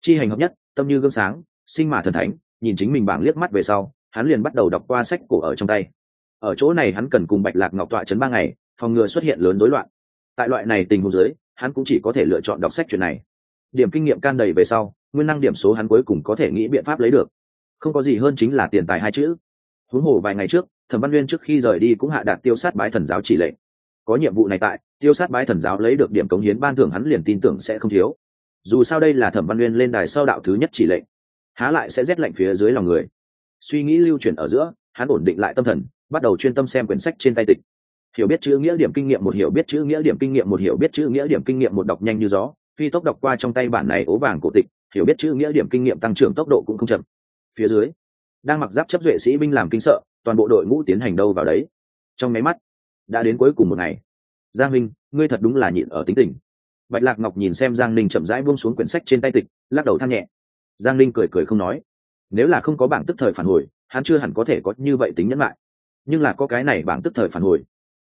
Chi hành hợp nhất, tâm như gương sáng sinh mà thần thánh, nhìn chính mình bảng liếc mắt về sau, hắn liền bắt đầu đọc qua sách cổ ở trong tay. Ở chỗ này hắn cần cùng bạch lạc ngọc tọa chấn ba ngày, phòng ngừa xuất hiện lớn rối loạn. Tại loại này tình huống dưới, hắn cũng chỉ có thể lựa chọn đọc sách chuyện này. Điểm kinh nghiệm can đầy về sau, nguyên năng điểm số hắn cuối cùng có thể nghĩ biện pháp lấy được. Không có gì hơn chính là tiền tài hai chữ. Huống hồ vài ngày trước, thẩm văn nguyên trước khi rời đi cũng hạ đạt tiêu sát bái thần giáo chỉ lệnh. Có nhiệm vụ này tại, tiêu sát bái thần giáo lấy được điểm cống hiến ban thưởng hắn liền tin tưởng sẽ không thiếu. Dù sao đây là thẩm văn nguyên lên đài sau đạo thứ nhất chỉ lệnh há lại sẽ rét lạnh phía dưới lòng người. Suy nghĩ lưu chuyển ở giữa, hắn ổn định lại tâm thần, bắt đầu chuyên tâm xem quyển sách trên tay tịch. Hiểu biết chữ nghĩa điểm kinh nghiệm một hiểu biết chữ nghĩa điểm kinh nghiệm một hiểu biết chữ nghĩa điểm kinh nghiệm một đọc nhanh như gió, phi tốc đọc qua trong tay bản này ố vàng cổ tịch, hiểu biết chữ nghĩa điểm kinh nghiệm tăng trưởng tốc độ cũng không chậm. Phía dưới, đang mặc giáp chấp duệ sĩ binh làm kinh sợ, toàn bộ đội ngũ tiến hành đâu vào đấy. Trong máy mắt, đã đến cuối cùng một ngày. Giang minh, ngươi thật đúng là nhịn ở tính tình. Bạch lạc ngọc nhìn xem giang ninh chậm rãi buông xuống quyển sách trên tay tịch, lắc đầu than nhẹ giang Linh cười cười không nói. Nếu là không có bảng tức thời phản hồi, hắn chưa hẳn có thể có như vậy tính nhẫn lại. Nhưng là có cái này bảng tức thời phản hồi,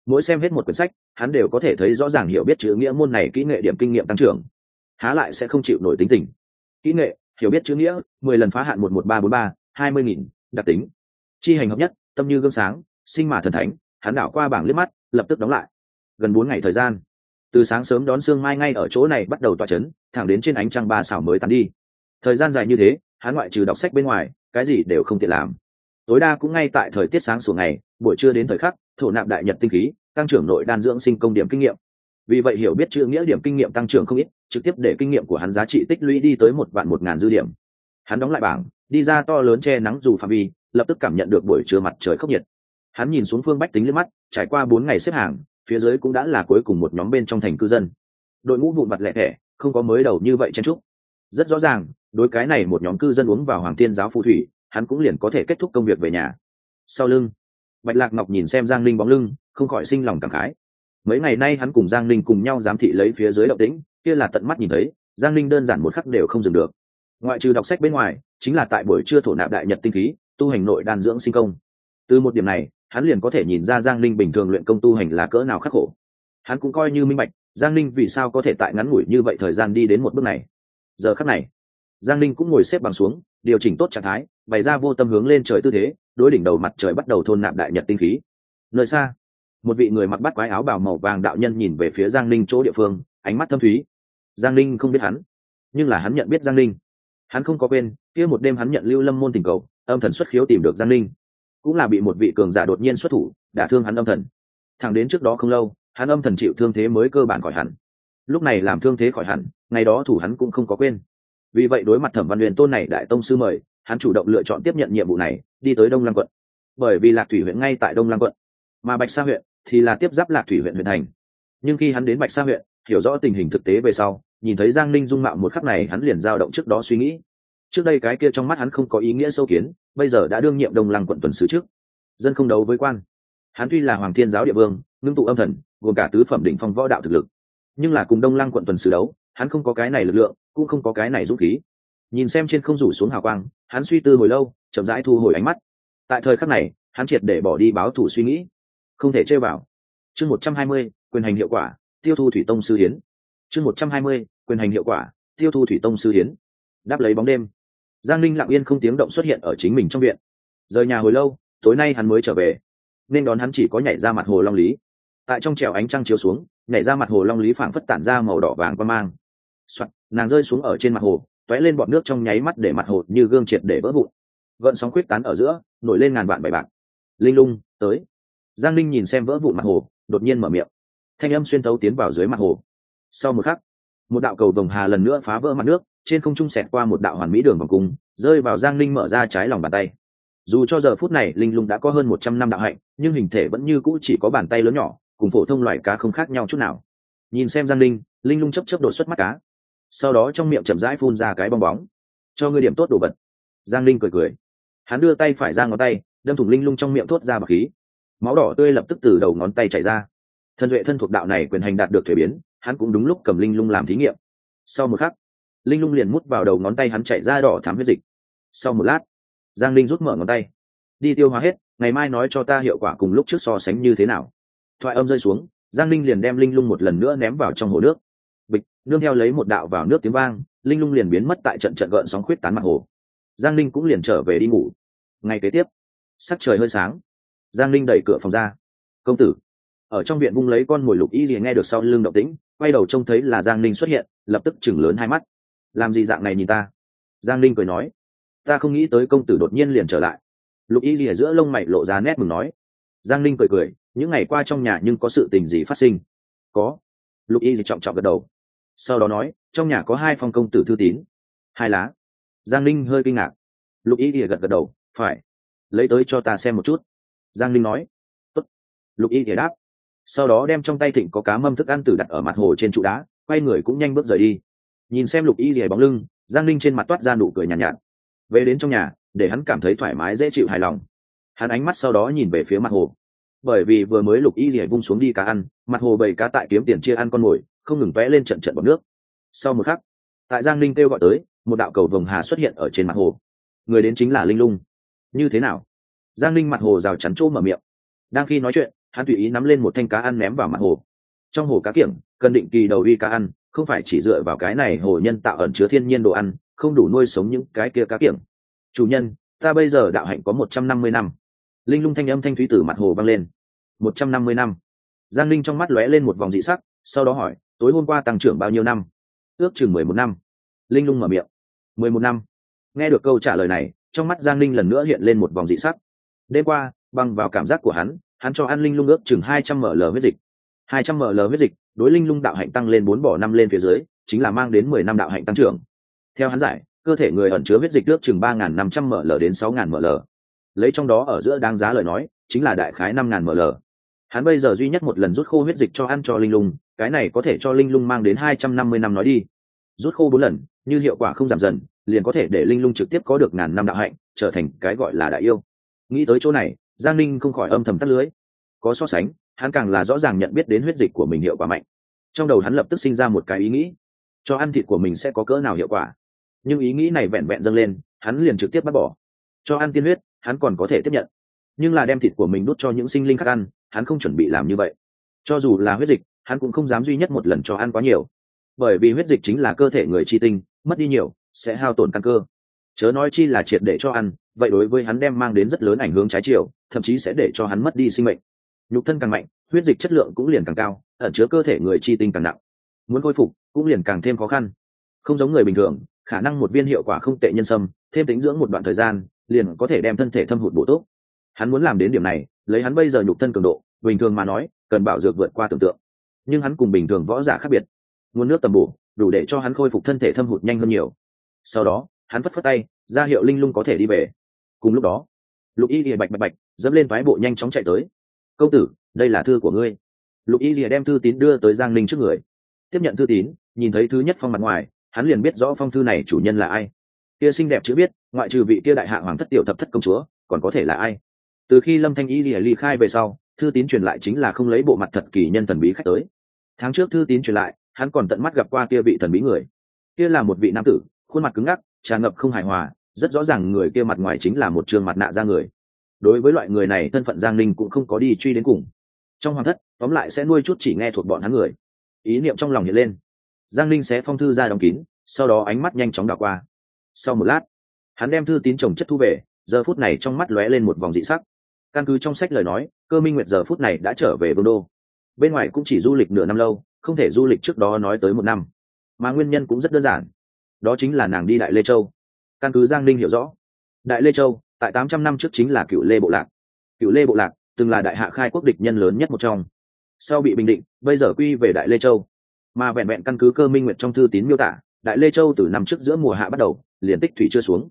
mỗi xem hết một quyển sách, hắn đều có thể thấy rõ ràng hiểu biết chữ nghĩa môn này kỹ nghệ điểm kinh nghiệm tăng trưởng. Há lại sẽ không chịu nổi tính tình. Kỹ nghệ, hiểu biết chữ nghĩa, mười lần phá hạn một một ba bốn ba, hai mươi nghìn, đặc tính. Chi hành hợp nhất, tâm như gương sáng, sinh mà thần thánh, hắn đảo qua bảng liếc mắt, lập tức đóng lại. Gần bốn ngày thời gian, từ sáng sớm đón sương mai ngay ở chỗ này bắt đầu tỏa chấn, thẳng đến trên ánh trăng ba xảo mới tắn đi thời gian dài như thế, hắn ngoại trừ đọc sách bên ngoài, cái gì đều không tiện làm. Tối đa cũng ngay tại thời tiết sáng sủa ngày, buổi trưa đến thời khắc, thổ nạp đại nhật tinh khí, tăng trưởng nội đan dưỡng sinh công điểm kinh nghiệm. Vì vậy hiểu biết chữ nghĩa điểm kinh nghiệm tăng trưởng không ít, trực tiếp để kinh nghiệm của hắn giá trị tích lũy đi tới một vạn một ngàn dư điểm. Hắn đóng lại bảng, đi ra to lớn che nắng dù phạm vi, lập tức cảm nhận được buổi trưa mặt trời khốc nhiệt. Hắn nhìn xuống phương bách tính lên mắt, trải qua bốn ngày xếp hàng, phía dưới cũng đã là cuối cùng một nhóm bên trong thành cư dân. Đội ngũ vụn mặt lẹ thẻ, không có mới đầu như vậy chen trúc rất rõ ràng đối cái này một nhóm cư dân uống vào hoàng thiên giáo phù thủy, hắn cũng liền có thể kết thúc công việc về nhà. Sau lưng, bạch lạc ngọc nhìn xem giang linh bóng lưng, không khỏi sinh lòng cảm khái. Mấy ngày nay hắn cùng giang linh cùng nhau giám thị lấy phía dưới động tĩnh, kia là tận mắt nhìn thấy, giang linh đơn giản một khắc đều không dừng được. Ngoại trừ đọc sách bên ngoài, chính là tại buổi trưa thổ nạp đại nhật tinh khí, tu hành nội đan dưỡng sinh công. Từ một điểm này, hắn liền có thể nhìn ra giang linh bình thường luyện công tu hành là cỡ nào khắc khổ. Hắn cũng coi như minh bạch, giang linh vì sao có thể tại ngắn ngủi như vậy thời gian đi đến một bước này. Giờ khắc này giang linh cũng ngồi xếp bằng xuống, điều chỉnh tốt trạng thái, bày ra vô tâm hướng lên trời tư thế, đối đỉnh đầu mặt trời bắt đầu thôn nạp đại nhật tinh khí. Nơi xa, một vị người mặc bắt quái áo bào màu vàng đạo nhân nhìn về phía giang linh chỗ địa phương, ánh mắt thâm thúy. Giang linh không biết hắn, nhưng là hắn nhận biết giang linh hắn không có quên, kia một đêm hắn nhận lưu lâm môn tình cầu, âm thần xuất khiếu tìm được giang linh cũng là bị một vị cường giả đột nhiên xuất thủ, đả thương hắn âm thần. Thẳng đến trước đó không lâu, hắn âm thần chịu thương thế mới cơ bản khỏi hẳn. Lúc này làm thương thế khỏi hẳn, ngày đó thủ hắn cũng không có quên vì vậy đối mặt thẩm văn huyền tôn này đại tông sư mời, hắn chủ động lựa chọn tiếp nhận nhiệm vụ này, đi tới đông lăng quận. Bởi vì lạc thủy huyện ngay tại đông lăng quận, mà bạch sa huyện thì là tiếp giáp lạc thủy huyện huyện thành. Nhưng khi hắn đến bạch sa huyện, hiểu rõ tình hình thực tế về sau, nhìn thấy giang ninh dung mạo một khắc này, hắn liền dao động trước đó suy nghĩ. Trước đây cái kia trong mắt hắn không có ý nghĩa sâu kiến, bây giờ đã đương nhiệm đông lăng quận tuần sứ trước. Dân không đấu với quan. Hắn tuy là hoàng thiên giáo địa vương, ngưng tụ âm thần, gồm cả tứ phẩm đỉnh phong võ đạo thực lực. Nhưng là cùng đông lăng quận tuần sứ đấu, hắn không có cái này lực lượng cũng không có cái này dũng khí. Nhìn xem trên không rủ xuống hào quang hắn suy tư hồi lâu chậm rãi thu hồi ánh mắt. Tại thời khắc này hắn triệt để bỏ đi báo thủ suy nghĩ. Không thể chơi vào. Chương một trăm hai mươi quyền hành hiệu quả tiêu thu thủy tông sư hiến. Chương một trăm hai mươi quyền hành hiệu quả tiêu thu thủy tông sư hiến. Đáp lấy bóng đêm giang linh lặng yên không tiếng động xuất hiện ở chính mình trong viện. Rời nhà hồi lâu tối nay hắn mới trở về. Nên đón hắn chỉ có nhảy ra mặt hồ long lý. Tại trong trèo ánh trăng chiếu xuống nhảy ra mặt hồ long lý phảng phất tản ra màu đỏ vàng qua mang. Soạn, nàng rơi xuống ở trên mặt hồ, tóe lên bọt nước trong nháy mắt để mặt hồ như gương triệt để vỡ vụn. Gợn sóng khuyết tán ở giữa, nổi lên ngàn vạn bảy bạn linh lung, tới. Giang linh nhìn xem vỡ vụn mặt hồ, đột nhiên mở miệng. Thanh âm xuyên thấu tiến vào dưới mặt hồ. Sau một khắc, một đạo cầu đồng hà lần nữa phá vỡ mặt nước, trên không trung xẹt qua một đạo hoàn mỹ đường vòng cung, rơi vào giang linh mở ra trái lòng bàn tay. Dù cho giờ phút này linh lung đã có hơn một trăm năm đạo hạnh, nhưng hình thể vẫn như cũ chỉ có bàn tay lớn nhỏ, cùng phổ thông loài cá không khác nhau chút nào. Nhìn xem giang linh linh lung chấp chấp đột xuất mắt cá sau đó trong miệng chậm rãi phun ra cái bong bóng. Cho ngươi điểm tốt đồ vật. Giang linh cười cười. Hắn đưa tay phải ra ngón tay, đâm thủng linh lung trong miệng thốt ra bọc khí. Máu đỏ tươi lập tức từ đầu ngón tay chảy ra. Thân duệ thân thuộc đạo này quyền hành đạt được thuế biến, hắn cũng đúng lúc cầm linh lung làm thí nghiệm. Sau một khắc, linh lung liền mút vào đầu ngón tay hắn chạy ra đỏ thám huyết dịch. Sau một lát, giang linh rút mở ngón tay. Đi tiêu hóa hết, ngày mai nói cho ta hiệu quả cùng lúc trước so sánh như thế nào. Thoại âm rơi xuống, giang linh liền đem linh lung một lần nữa ném vào trong hồ nước bịch, nương theo lấy một đạo vào nước tiếng vang, linh lung liền biến mất tại trận trận gợn sóng khuyết tán mặt hồ. Giang linh cũng liền trở về đi ngủ. Ngay kế tiếp, sắc trời hơi sáng. Giang linh đẩy cửa phòng ra. Công tử. Ở trong viện bung lấy con mồi lục y liền nghe được sau lưng động tĩnh, quay đầu trông thấy là giang linh xuất hiện, lập tức chừng lớn hai mắt. Làm gì dạng này nhìn ta? Giang linh cười nói. Ta không nghĩ tới công tử đột nhiên liền trở lại. Lục y lìa giữa lông mày lộ ra nét mừng nói. Giang linh cười cười, những ngày qua trong nhà nhưng có sự tình gì phát sinh? Có. Lục y thì trọng trọng gật đầu sau đó nói trong nhà có hai phong công tử thư tín. Hai lá. Giang linh hơi kinh ngạc. Lục y ỉa gật gật đầu phải lấy tới cho ta xem một chút. Giang linh nói Tốt. lục y ỉa đáp. Sau đó đem trong tay thịnh có cá mâm thức ăn tử đặt ở mặt hồ trên trụ đá quay người cũng nhanh bước rời đi. Nhìn xem lục y ỉa bóng lưng giang linh trên mặt toát ra nụ cười nhàn nhạt, nhạt. Về đến trong nhà để hắn cảm thấy thoải mái dễ chịu hài lòng. Hắn ánh mắt sau đó nhìn về phía mặt hồ. Bởi vì vừa mới lục y rìa vung xuống đi cá ăn mặt hồ bầy cá tại kiếm tiền chia ăn con mồi không ngừng vẽ lên trận trận bọc nước. Sau một khắc, tại giang linh kêu gọi tới, một đạo cầu vồng hà xuất hiện ở trên mặt hồ. Người đến chính là linh lung. Như thế nào? Giang linh mặt hồ rào chắn chỗ mở miệng. Đang khi nói chuyện, hắn tùy ý nắm lên một thanh cá ăn ném vào mặt hồ. Trong hồ cá kiểng, cần định kỳ đầu uy cá ăn, không phải chỉ dựa vào cái này hồ nhân tạo ẩn chứa thiên nhiên đồ ăn, không đủ nuôi sống những cái kia cá kiểng. Chủ nhân, ta bây giờ đạo hạnh có một trăm năm mươi năm. Linh lung thanh âm thanh thúy từ mặt hồ vang lên. Một trăm năm mươi năm. Giang linh trong mắt lóe lên một vòng dị sắc sau đó hỏi, tối hôm qua tăng trưởng bao nhiêu năm? Ước chừng mười một năm. Linh lung mở miệng, mười một năm. Nghe được câu trả lời này, trong mắt giang linh lần nữa hiện lên một vòng dị sắc. Đêm qua bằng vào cảm giác của hắn hắn cho ăn linh lung ước chừng hai trăm ml huyết dịch. Hai trăm ml huyết dịch, đối linh lung đạo hạnh tăng lên bốn bỏ năm lên phía dưới, chính là mang đến mười năm đạo hạnh tăng trưởng. Theo hắn giải, cơ thể người ẩn chứa huyết dịch ước chừng ba n năm trăm ml đến sáu n ml. Lấy trong đó ở giữa đáng giá lời nói, chính là đại khái năm n ml. Hắn bây giờ duy nhất một lần rút khô huyết dịch cho ăn cho linh lung cái này có thể cho linh lung mang đến hai trăm năm mươi năm nói đi. Rút khô bốn lần, như hiệu quả không giảm dần, liền có thể để linh lung trực tiếp có được ngàn năm đạo hạnh, trở thành cái gọi là đại yêu. Nghĩ tới chỗ này, giang ninh không khỏi âm thầm tắt lưới. Có so sánh, hắn càng là rõ ràng nhận biết đến huyết dịch của mình hiệu quả mạnh. Trong đầu hắn lập tức sinh ra một cái ý nghĩ, cho ăn thịt của mình sẽ có cỡ nào hiệu quả. Nhưng ý nghĩ này vẹn vẹn dâng lên, hắn liền trực tiếp bắt bỏ. Cho ăn tiên huyết, hắn còn có thể tiếp nhận. Nhưng là đem thịt của mình đút cho những sinh linh khác ăn, hắn không chuẩn bị làm như vậy. Cho dù là huyết dịch hắn cũng không dám duy nhất một lần cho ăn quá nhiều. Bởi vì huyết dịch chính là cơ thể người chi tinh, mất đi nhiều, sẽ hao tổn căn cơ. Chớ nói chi là triệt để cho ăn, vậy đối với hắn đem mang đến rất lớn ảnh hưởng trái chiều, thậm chí sẽ để cho hắn mất đi sinh mệnh. Nhục thân càng mạnh, huyết dịch chất lượng cũng liền càng cao, ẩn chứa cơ thể người chi tinh càng nặng. Muốn khôi phục, cũng liền càng thêm khó khăn. Không giống người bình thường, khả năng một viên hiệu quả không tệ nhân sâm, thêm tính dưỡng một đoạn thời gian, liền có thể đem thân thể thâm hụt bổ tốt hắn muốn làm đến điểm này, lấy hắn bây giờ nhục thân cường độ, bình thường mà nói, cần bảo dược vượt qua tưởng tượng nhưng hắn cùng bình thường võ giả khác biệt. Nguồn nước tầm bổ, đủ để cho hắn khôi phục thân thể thâm hụt nhanh hơn nhiều. Sau đó, hắn phất phất tay, ra hiệu linh lung có thể đi về. Cùng lúc đó, lục y lìa bạch bạch bạch, dẫm lên thoái bộ nhanh chóng chạy tới. Công tử, đây là thư của ngươi. Lục y lìa đem thư tín đưa tới giang linh trước người. Tiếp nhận thư tín, nhìn thấy thứ nhất phong mặt ngoài, hắn liền biết rõ phong thư này chủ nhân là ai. Kia xinh đẹp chữ biết ngoại trừ vị kia đại hạ hoàng thất tiểu thập thất công chúa, còn có thể là ai? Từ khi lâm thanh y lìa ly khai về sau thư tín truyền lại chính là không lấy bộ mặt thật kỳ nhân thần bí khách tới. Tháng trước thư tín truyền lại, hắn còn tận mắt gặp qua kia vị thần bí người. Kia là một vị nam tử, khuôn mặt cứng ngắc, tràn ngập không hài hòa, rất rõ ràng người kia mặt ngoài chính là một trường mặt nạ ra người. Đối với loại người này, thân phận giang ninh cũng không có đi truy đến cùng. Trong hoàng thất, tóm lại sẽ nuôi chút chỉ nghe thuộc bọn hắn người. Ý niệm trong lòng hiện lên. Giang ninh sẽ phong thư ra đóng kín, sau đó ánh mắt nhanh chóng đảo qua. Sau một lát, hắn đem thư tín trồng chất thu về, giờ phút này trong mắt lóe lên một vòng dị sắc căn cứ trong sách lời nói, cơ minh nguyệt giờ phút này đã trở về vương đô. Bên ngoài cũng chỉ du lịch nửa năm lâu, không thể du lịch trước đó nói tới một năm. Mà nguyên nhân cũng rất đơn giản. Đó chính là nàng đi đại lê châu. Căn cứ giang ninh hiểu rõ, đại lê châu, tại tám trăm năm trước chính là cựu lê bộ lạc. Cựu lê bộ lạc từng là đại hạ khai quốc địch nhân lớn nhất một trong. Sau bị bình định, bây giờ quy về đại lê châu. Mà vẹn vẹn căn cứ cơ minh nguyện trong thư tín miêu tả, đại lê châu từ năm trước giữa mùa hạ bắt đầu, liền tích thủy chưa xuống.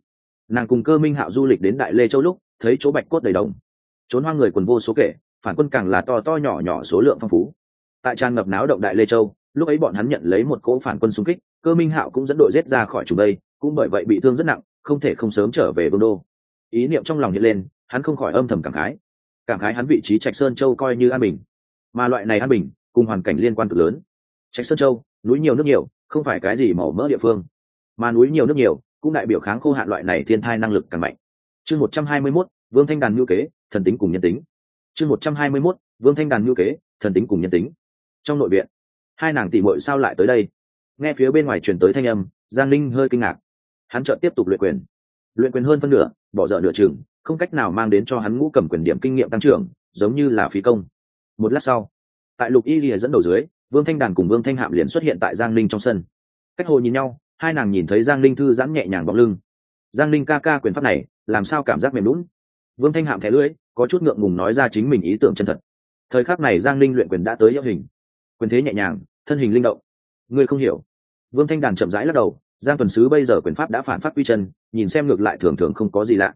Nàng cùng cơ minh hạo du lịch đến đại lê châu lúc, thấy chỗ bạch cốt đầy đồng trốn hoang người quần vô số kể, phản quân càng là to to nhỏ nhỏ số lượng phong phú. Tại tràn ngập náo động đại lê châu, lúc ấy bọn hắn nhận lấy một cỗ phản quân xung kích, cơ minh hạo cũng dẫn đội rết ra khỏi chủ đây cũng bởi vậy bị thương rất nặng, không thể không sớm trở về vương đô. Ý niệm trong lòng hiện lên, hắn không khỏi âm thầm cảm khái. Cảm khái hắn vị trí trạch sơn châu coi như an bình. Mà loại này an bình, cùng hoàn cảnh liên quan cực lớn. Trạch sơn châu, núi nhiều nước nhiều, không phải cái gì màu mỡ địa phương. Mà núi nhiều nước nhiều, cũng đại biểu kháng khô hạn loại này thiên thai năng lực càng mạnh. Chương một trăm hai mươi mốt, vương thanh đàn ngữ kế thần tính cùng nhân tính. Chương một trăm hai mươi 121, vương thanh đàn ngữ kế thần tính cùng nhân tính. Trong nội viện hai nàng tỷ mội sao lại tới đây? Nghe phía bên ngoài truyền tới thanh âm giang linh hơi kinh ngạc. Hắn chợt tiếp tục luyện quyền. Luyện quyền hơn phân nửa bỏ dở nửa chừng không cách nào mang đến cho hắn ngũ cầm quyền điểm kinh nghiệm tăng trưởng giống như là phí công. Một lát sau tại lục y lìa dẫn đầu dưới vương thanh đàn cùng vương thanh hạm liền xuất hiện tại giang ninh trong sân. Cách hồ nhìn nhau hai nàng nhìn thấy giang ninh thư giãn nhẹ nhàng bóng lưng. Giang ninh ca ca quyền pháp này làm sao cảm giác mềm lún? Vương thanh hạm thẻ lưỡi có chút ngượng ngùng nói ra chính mình ý tưởng chân thật. Thời khắc này giang Linh luyện quyền đã tới hiệu hình. Quyền thế nhẹ nhàng, thân hình linh động. Ngươi không hiểu. Vương thanh đàn chậm rãi lắc đầu, giang tuần sứ bây giờ quyền pháp đã phản phát quy chân, nhìn xem ngược lại thường thường không có gì lạ.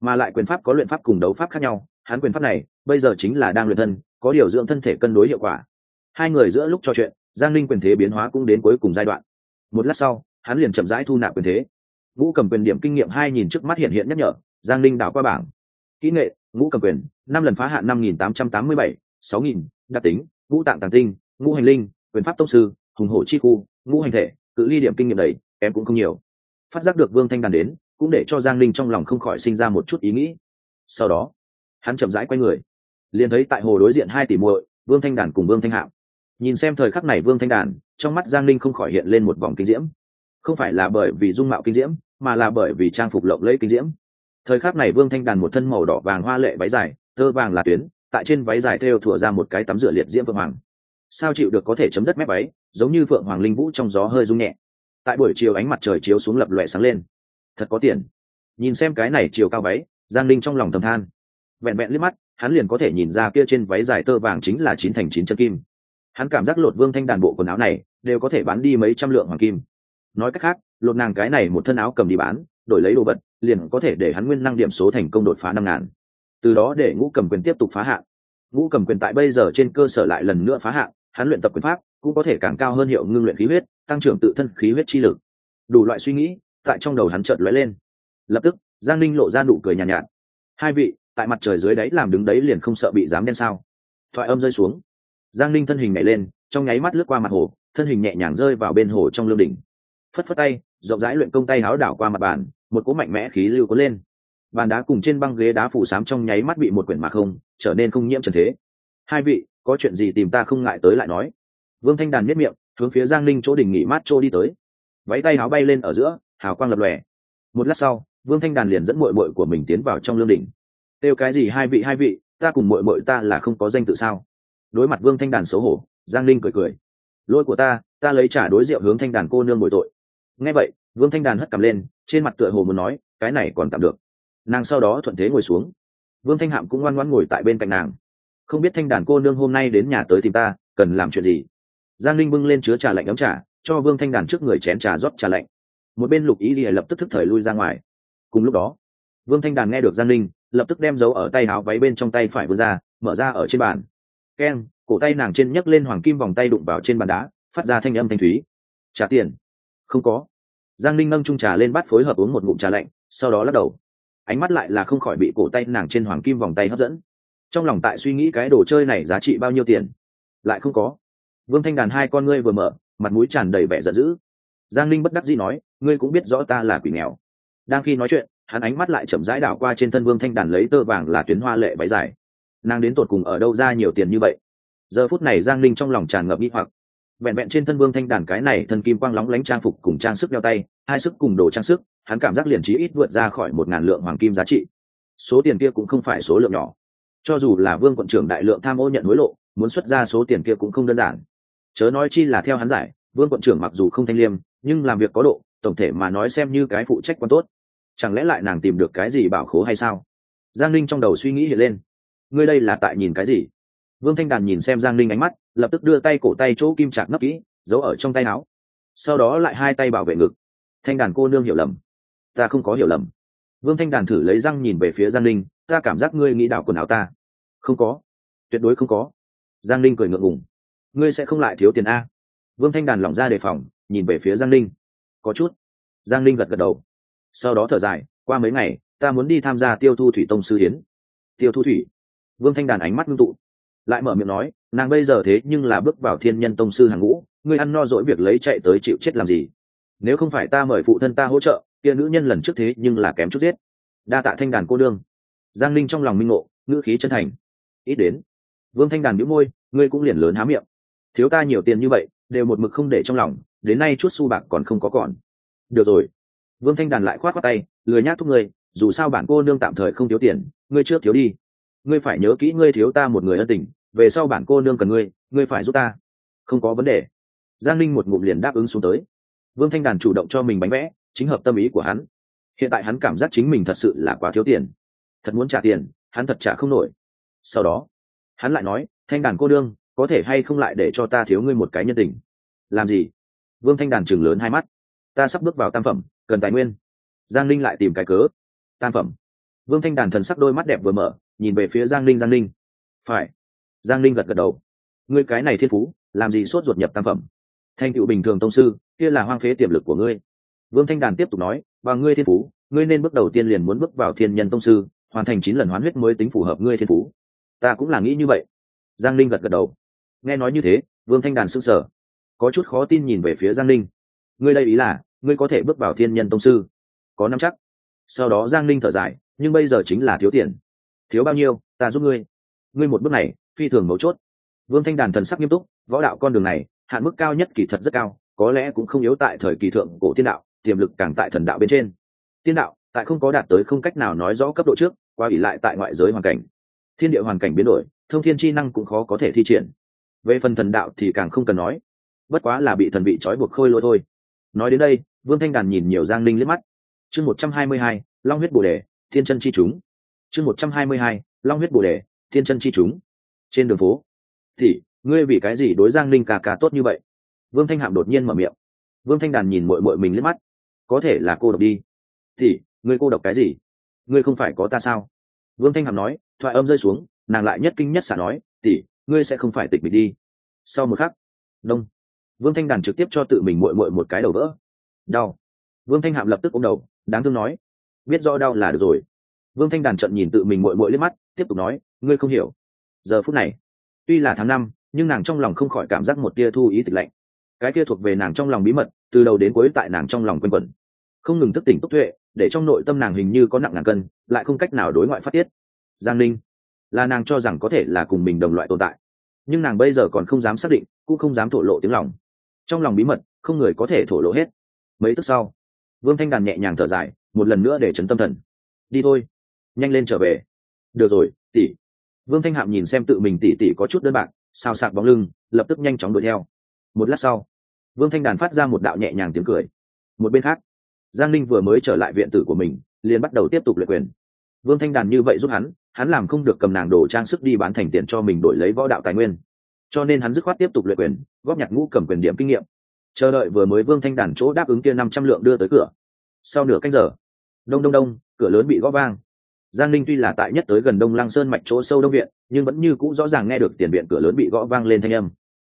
Mà lại quyền pháp có luyện pháp cùng đấu pháp khác nhau, hắn quyền pháp này bây giờ chính là đang luyện thân, có điều dưỡng thân thể cân đối hiệu quả. Hai người giữa lúc trò chuyện, giang linh quyền thế biến hóa cũng đến cuối cùng giai đoạn. Một lát sau, hắn liền chậm rãi thu nạp quyền thế. Vũ cầm quyền điểm kinh nghiệm hai nhìn trước mắt hiện hiện nhắc nhở, giang linh đảo qua bảng. Kỹ nghệ ngũ cầm quyền, năm lần phá hạn năm nghìn tám trăm tám mươi bảy, sáu nghìn, đặc tính, ngũ tạng tàng tinh, ngũ hành linh, quyền pháp tông sư, hùng hổ chi khu, ngũ hành thể, cự ly điểm kinh nghiệm đầy em cũng không nhiều. Phát giác được vương thanh đàn đến, cũng để cho giang linh trong lòng không khỏi sinh ra một chút ý nghĩ. Sau đó, hắn chậm rãi quay người, liền thấy tại hồ đối diện hai tỷ muội, vương thanh đàn cùng vương thanh hạo. Nhìn xem thời khắc này vương thanh đàn, trong mắt giang linh không khỏi hiện lên một vòng kinh diễm. Không phải là bởi vì dung mạo kinh diễm, mà là bởi vì trang phục lộng lẫy kinh diễm thời khắc này vương thanh đàn một thân màu đỏ vàng hoa lệ váy dài thơ vàng là tuyến, tại trên váy dài thêu thủa ra một cái tắm rửa liệt diễm vương hoàng. Sao chịu được có thể chấm đất mép váy, giống như phượng hoàng linh vũ trong gió hơi rung nhẹ. Tại buổi chiều ánh mặt trời chiếu xuống lập lòe sáng lên. Thật có tiền. Nhìn xem cái này chiều cao váy, giang linh trong lòng thầm than. Vẹn vẹn liếc mắt, hắn liền có thể nhìn ra kia trên váy dài tơ vàng chính là chín thành chín chân kim. Hắn cảm giác lột vương thanh đàn bộ quần áo này, đều có thể bán đi mấy trăm lượng hoàng kim. Nói cách khác, lột nàng cái này một thân áo cầm đi bán đổi lấy đồ vật liền có thể để hắn nguyên năng điểm số thành công đột phá năm ngàn. Từ đó để ngũ cầm quyền tiếp tục phá hạn. Ngũ cầm quyền tại bây giờ trên cơ sở lại lần nữa phá hạn hắn luyện tập quyền pháp cũng có thể càng cao hơn hiệu ngưng luyện khí huyết tăng trưởng tự thân khí huyết chi lực. Đủ loại suy nghĩ tại trong đầu hắn chợt lóe lên. Lập tức giang ninh lộ ra nụ cười nhàn nhạt, nhạt. Hai vị tại mặt trời dưới đáy làm đứng đấy liền không sợ bị dám đen sao? Thoại âm rơi xuống. Giang ninh thân hình nhảy lên trong nháy mắt lướt qua mặt hồ thân hình nhẹ nhàng rơi vào bên hồ trong lương đỉnh. Phất phất tay rộng rãi luyện công tay háo đảo qua mặt bàn một cỗ mạnh mẽ khí lưu có lên. Bàn đá cùng trên băng ghế đá phủ sám trong nháy mắt bị một quyển mà không, trở nên không nhiễm trần thế. Hai vị, có chuyện gì tìm ta không ngại tới lại nói. Vương thanh đàn miết miệng, hướng phía giang linh chỗ đỉnh nghỉ mát chỗ đi tới. Váy tay áo bay lên ở giữa, hào quang lập lòe. Một lát sau, vương thanh đàn liền dẫn mội mội của mình tiến vào trong lương đỉnh. Têu cái gì hai vị hai vị, ta cùng mội mội ta là không có danh tự sao? Đối mặt vương thanh đàn xấu hổ, giang linh cười cười. Lỗi của ta ta lấy trả đối rượu hướng thanh đàn cô nương bồi tội. Nghe vậy, vương thanh đàn hất cầm lên trên mặt tựa hồ muốn nói, cái này còn tạm được. Nàng sau đó thuận thế ngồi xuống. Vương thanh hạm cũng ngoan ngoan ngồi tại bên cạnh nàng. Không biết thanh đàn cô nương hôm nay đến nhà tới tìm ta, cần làm chuyện gì? Giang linh bưng lên chứa trà lạnh ấm trà, cho vương thanh đàn trước người chén trà rót trà lạnh. Một bên lục ý thì lập tức thức thời lui ra ngoài. Cùng lúc đó, vương thanh đàn nghe được giang linh lập tức đem dấu ở tay áo váy bên trong tay phải vươn ra, mở ra ở trên bàn. Keng, cổ tay nàng trên nhấc lên hoàng kim vòng tay đụng vào trên bàn đá, phát ra thanh âm thanh thúy. Trả tiền. Không có giang linh nâng trung trà lên bát phối hợp uống một ngụm trà lạnh, sau đó lắc đầu. Ánh mắt lại là không khỏi bị cổ tay nàng trên hoàng kim vòng tay hấp dẫn. Trong lòng tại suy nghĩ cái đồ chơi này giá trị bao nhiêu tiền? Lại không có. Vương thanh đàn hai con ngươi vừa mở, mặt mũi tràn đầy vẻ giận dữ. Giang linh bất đắc dĩ nói, ngươi cũng biết rõ ta là quỷ nghèo. Đang khi nói chuyện, hắn ánh mắt lại chậm rãi đảo qua trên thân vương thanh đàn lấy tơ vàng là tuyến hoa lệ váy dài. Nàng đến tột cùng ở đâu ra nhiều tiền như vậy? Giờ phút này giang linh trong lòng tràn ngập nghi hoặc vẹn vẹn trên thân vương thanh đàn cái này thân kim quang lóng lánh trang phục cùng trang sức đeo tay, hai sức cùng đồ trang sức, hắn cảm giác liền trí ít vượt ra khỏi một ngàn lượng hoàng kim giá trị. Số tiền kia cũng không phải số lượng nhỏ. Cho dù là vương quận trưởng đại lượng tham ô nhận hối lộ, muốn xuất ra số tiền kia cũng không đơn giản. Chớ nói chi là theo hắn giải, vương quận trưởng mặc dù không thanh liêm, nhưng làm việc có độ, tổng thể mà nói xem như cái phụ trách quan tốt. Chẳng lẽ lại nàng tìm được cái gì bảo khố hay sao? Giang linh trong đầu suy nghĩ hiện lên. Ngươi đây là tại nhìn cái gì? Vương thanh đàn nhìn xem giang linh ánh mắt, lập tức đưa tay cổ tay chỗ kim trạc nấp kỹ, giấu ở trong tay áo. Sau đó lại hai tay bảo vệ ngực. Thanh đàn cô nương hiểu lầm. Ta không có hiểu lầm. Vương thanh đàn thử lấy răng nhìn về phía giang linh ta cảm giác ngươi nghĩ đảo quần áo ta. Không có. Tuyệt đối không có. Giang linh cười ngượng ngùng. Ngươi sẽ không lại thiếu tiền a. Vương thanh đàn lỏng ra đề phòng, nhìn về phía giang linh có chút. Giang linh gật gật đầu. Sau đó thở dài, qua mấy ngày, ta muốn đi tham gia tiêu thu thủy tông sư hiến tiêu thu thủy. Vương thanh đàn ánh mắt ngưng tụ lại mở miệng nói, nàng bây giờ thế nhưng là bước vào thiên nhân tông sư hàng ngũ, ngươi ăn no dỗi việc lấy chạy tới chịu chết làm gì? Nếu không phải ta mời phụ thân ta hỗ trợ, kia nữ nhân lần trước thế nhưng là kém chút giết. Đa tạ thanh đàn cô đương giang linh trong lòng minh ngộ, ngữ khí chân thành. Ít đến. Vương thanh đàn nhíu môi, ngươi cũng liền lớn há miệng. Thiếu ta nhiều tiền như vậy, đều một mực không để trong lòng, đến nay chút xu bạc còn không có còn. Được rồi. Vương thanh đàn lại khoát khoát tay, lười nhác thúc ngươi, dù sao bản cô nương tạm thời không thiếu tiền, ngươi trước thiếu đi. Ngươi phải nhớ kỹ ngươi thiếu ta một người ân tình về sau bản cô nương cần ngươi ngươi phải giúp ta. Không có vấn đề. Giang linh một ngụm liền đáp ứng xuống tới. Vương thanh đàn chủ động cho mình bánh vẽ, chính hợp tâm ý của hắn. Hiện tại hắn cảm giác chính mình thật sự là quá thiếu tiền. Thật muốn trả tiền, hắn thật trả không nổi. Sau đó, hắn lại nói, thanh đàn cô đương có thể hay không lại để cho ta thiếu ngươi một cái nhân tình? Làm gì? Vương thanh đàn chừng lớn hai mắt. Ta sắp bước vào tam phẩm, cần tài nguyên. Giang linh lại tìm cái cớ. Tam phẩm. Vương thanh đàn thần sắc đôi mắt đẹp vừa mở, nhìn về phía giang linh giang linh phải giang linh gật gật đầu. Ngươi cái này thiên phú, làm gì sốt ruột nhập tam phẩm? Thanh cựu bình thường tông sư, kia là hoang phế tiềm lực của ngươi. Vương thanh đàn tiếp tục nói, và ngươi thiên phú, ngươi nên bước đầu tiên liền muốn bước vào thiên nhân tông sư, hoàn thành chín lần hoán huyết mới tính phù hợp ngươi thiên phú. Ta cũng là nghĩ như vậy. Giang linh gật gật đầu. Nghe nói như thế, vương thanh đàn s ư n g sở có chút khó tin nhìn về phía giang linh ngươi đây ý là, ngươi có thể bước vào thiên nhân tông sư? Có năm chắc. Sau đó giang linh thở dài, nhưng bây giờ chính là thiếu tiền. Thiếu bao nhiêu, ta giúp ngươi. Ngươi một bước này phi thường mấu chốt. Vương thanh đàn thần sắc nghiêm túc, võ đạo con đường này, hạn mức cao nhất kỳ thật rất cao, có lẽ cũng không yếu tại thời kỳ thượng cổ tiên đạo, tiềm lực càng tại thần đạo bên trên. Tiên đạo, tại không có đạt tới không cách nào nói rõ cấp độ trước, qua ủy lại tại ngoại giới hoàn cảnh. Thiên địa hoàn cảnh biến đổi, thông thiên chi năng cũng khó có thể thi triển. Về phần thần đạo thì càng không cần nói. Bất quá là bị thần bị trói buộc khôi lỗi thôi. Nói đến đây, vương thanh đàn nhìn nhiều giang linh liếc mắt. Chương một trăm hai mươi hai, long huyết bồ đề, thiên chân chi chúng. Chương một trăm hai mươi hai, long huyết bồ đề, thiên chân chi chúng trên đường phố. Thì, ngươi vì cái gì đối giang linh cà cà tốt như vậy? Vương thanh hạm đột nhiên mở miệng. Vương thanh đàn nhìn mội mội mình liếc mắt. Có thể là cô độc đi. Thì, ngươi cô độc cái gì? Ngươi không phải có ta sao? Vương thanh hàm nói, thoại âm rơi xuống, nàng lại nhất kinh nhất xả nói tỉ ngươi sẽ không phải tịch mịch đi. Sau một khắc, đông. Vương thanh đàn trực tiếp cho tự mình mội mội một cái đầu vỡ. Đau. Vương thanh hàm lập tức ôm đầu, đáng thương nói, biết rõ đau là được rồi. Vương thanh đàn trận nhìn tự mình mội mội liếc mắt, tiếp tục nói, ngươi không hiểu giờ phút này. Tuy là tháng năm, nhưng nàng trong lòng không khỏi cảm giác một tia thu ý tịch lạnh. Cái kia thuộc về nàng trong lòng bí mật, từ đầu đến cuối tại nàng trong lòng quanh quẩn. Không ngừng thức tỉnh tốc tuệ, để trong nội tâm nàng hình như có nặng ngàn cân, lại không cách nào đối ngoại phát tiết. Giang ninh, là nàng cho rằng có thể là cùng mình đồng loại tồn tại. Nhưng nàng bây giờ còn không dám xác định, cũng không dám thổ lộ tiếng lòng. Trong lòng bí mật, không người có thể thổ lộ hết. Mấy tức sau, vương thanh đàn nhẹ nhàng thở dài, một lần nữa để chấn tâm thần. Đi thôi, nhanh lên trở về. Được rồi, tỷ vương thanh hạm nhìn xem tự mình tỉ tỉ có chút đơn bạc sao sạc bóng lưng, lập tức nhanh chóng đuổi theo. Một lát sau, vương thanh đàn phát ra một đạo nhẹ nhàng tiếng cười. Một bên khác, giang linh vừa mới trở lại viện tử của mình, liền bắt đầu tiếp tục luyện quyền. Vương thanh đàn như vậy giúp hắn hắn làm không được cầm nàng đồ trang sức đi bán thành tiền cho mình đổi lấy võ đạo tài nguyên. Cho nên hắn dứt khoát tiếp tục luyện quyền, góp nhặt ngũ cầm quyền điểm kinh nghiệm. Chờ đợi vừa mới vương thanh đàn chỗ đáp ứng kia năm trăm lượng đưa tới cửa. Sau nửa canh giờ, đông đông đông, cửa lớn bị gõ vang giang Ninh tuy là tại nhất tới gần đông lăng sơn mạch chỗ sâu đông viện, nhưng vẫn như cũ rõ ràng nghe được tiền viện cửa lớn bị gõ vang lên thanh âm.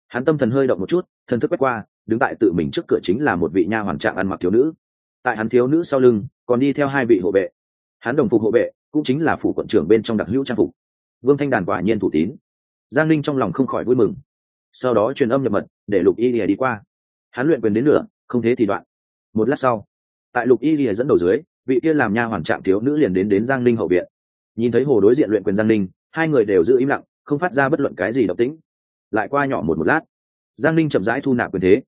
Hắn tâm thần hơi động một chút thân thức quét qua, đứng tại tự mình trước cửa chính là một vị nha hoàn trạng ăn mặc thiếu nữ. Tại hắn thiếu nữ sau lưng, còn đi theo hai vị hộ vệ. Hắn đồng phục hộ vệ, cũng chính là phủ quận trưởng bên trong đặc hữu trang phục. Vương thanh đàn quả nhiên thủ tín. Giang linh trong lòng không khỏi vui mừng. Sau đó truyền âm nhập mật, để lục y lìa đi qua. Hắn luyện quyền đến nửa, không thế thì đoạn. Một lát sau, tại lục y lìa dẫn đầu dưới vị kia làm nha hoàn trạng thiếu nữ liền đến đến giang linh hậu viện. Nhìn thấy hồ đối diện luyện quyền giang linh hai người đều giữ im lặng, không phát ra bất luận cái gì độc tính lại qua nhỏ một một lát, giang linh chậm rãi thu nạp quyền thế.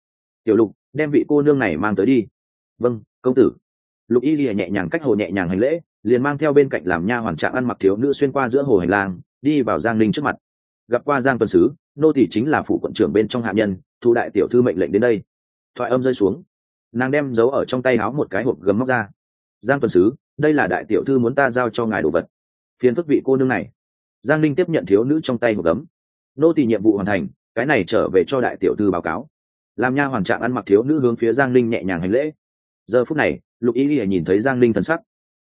Tiểu lục, đem vị cô nương này mang tới đi. Vâng công tử. Lục y lìa nhẹ nhàng cách hồ nhẹ nhàng hành lễ, liền mang theo bên cạnh làm nha hoàn trạng ăn mặc thiếu nữ xuyên qua giữa hồ hành lang, đi vào giang linh trước mặt. Gặp qua giang tuần sứ, nô tỷ chính là phụ quận trưởng bên trong hạ nhân, thu đại tiểu thư mệnh lệnh đến đây. Thoại âm rơi xuống. Nàng đem giấu ở trong tay áo một cái hộp gấm móc ra giang tuần sứ, đây là đại tiểu thư muốn ta giao cho ngài đồ vật. Phiền phức vị cô nương này. Giang linh tiếp nhận thiếu nữ trong tay một gấm. Nô tỳ nhiệm vụ hoàn thành, cái này trở về cho đại tiểu thư báo cáo. Làm nha hoàn trạng ăn mặc thiếu nữ hướng phía giang linh nhẹ nhàng hành lễ. Giờ phút này, lục y lìa nhìn thấy giang linh thần sắc,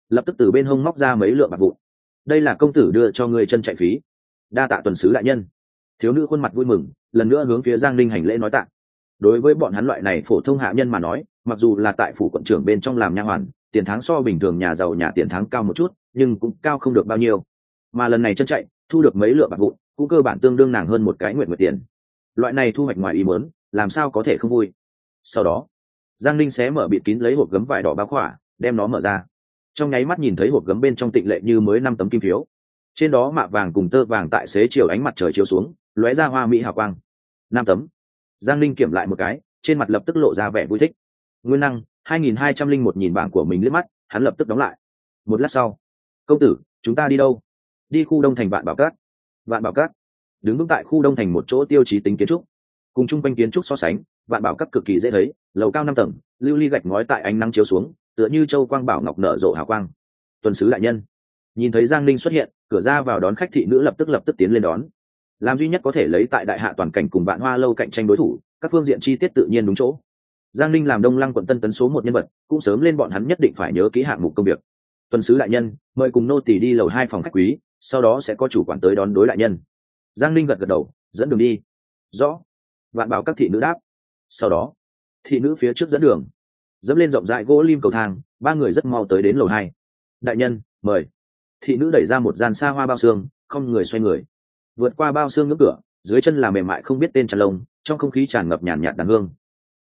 lập tức từ bên hông móc ra mấy lượng bạc vụn. Đây là công tử đưa cho người chân chạy phí. Đa tạ tuần sứ đại nhân. Thiếu nữ khuôn mặt vui mừng, lần nữa hướng phía giang linh hành lễ nói tạ. Đối với bọn hắn loại này phổ thông hạ nhân mà nói, mặc dù là tại phủ quận trưởng bên trong làm nha hoàn tiền tháng so bình thường nhà giàu nhà tiền tháng cao một chút, nhưng cũng cao không được bao nhiêu. Mà lần này chân chạy, thu được mấy lượng bạc vụn, cũng cơ bản tương đương nàng hơn một cái nguyện nguyện tiền. Loại này thu hoạch ngoài ý mớn làm sao có thể không vui? Sau đó, giang linh xé mở bịt kín lấy hộp gấm vải đỏ bá khỏa, đem nó mở ra. Trong nháy mắt nhìn thấy hộp gấm bên trong tịnh lệ như mới năm tấm kim phiếu. Trên đó mạ vàng cùng tơ vàng tại xế chiều ánh mặt trời chiếu xuống, lóe ra hoa mỹ hào quang. Năm tấm. Giang linh kiểm lại một cái, trên mặt lập tức lộ ra vẻ vui thích. Nguyên năng hai nghìn hai trăm linh một nhìn bảng của mình liếc mắt, hắn lập tức đóng lại. Một lát sau, công tử, chúng ta đi đâu? Đi khu đông thành vạn bảo cát. Vạn bảo cát? Đứng vững tại khu đông thành một chỗ tiêu chí tính kiến trúc. Cùng chung quanh kiến trúc so sánh, vạn bảo cát cực kỳ dễ thấy, lầu cao năm tầng, lưu ly gạch ngói tại ánh nắng chiếu xuống, tựa như châu quang bảo ngọc nở rộ hào quang. Tuần sứ đại nhân. Nhìn thấy giang linh xuất hiện, cửa ra vào đón khách thị nữ lập tức lập tức tiến lên đón. Làm duy nhất có thể lấy tại đại hạ toàn cảnh cùng vạn hoa lâu cạnh tranh đối thủ, các phương diện chi tiết tự nhiên đúng chỗ giang linh làm đông lăng quận tân tấn số một nhân vật, cũng sớm lên bọn hắn nhất định phải nhớ ký hạng mục công việc. Tuần sứ đại nhân, mời cùng nô tỳ đi lầu hai phòng khách quý, sau đó sẽ có chủ quản tới đón đối đại nhân. Giang linh gật gật đầu, dẫn đường đi. Rõ. Vạn bảo các thị nữ đáp. Sau đó, thị nữ phía trước dẫn đường. Dẫm lên rộng rãi gỗ lim cầu thang, ba người rất mau tới đến lầu hai. Đại nhân, mời. Thị nữ đẩy ra một gian xa hoa bao xương, không người xoay người. Vượt qua bao xương ngưỡng cửa, dưới chân là mềm mại không biết tên tràn lông, trong không khí tràn ngập nhàn nhạt đàn hương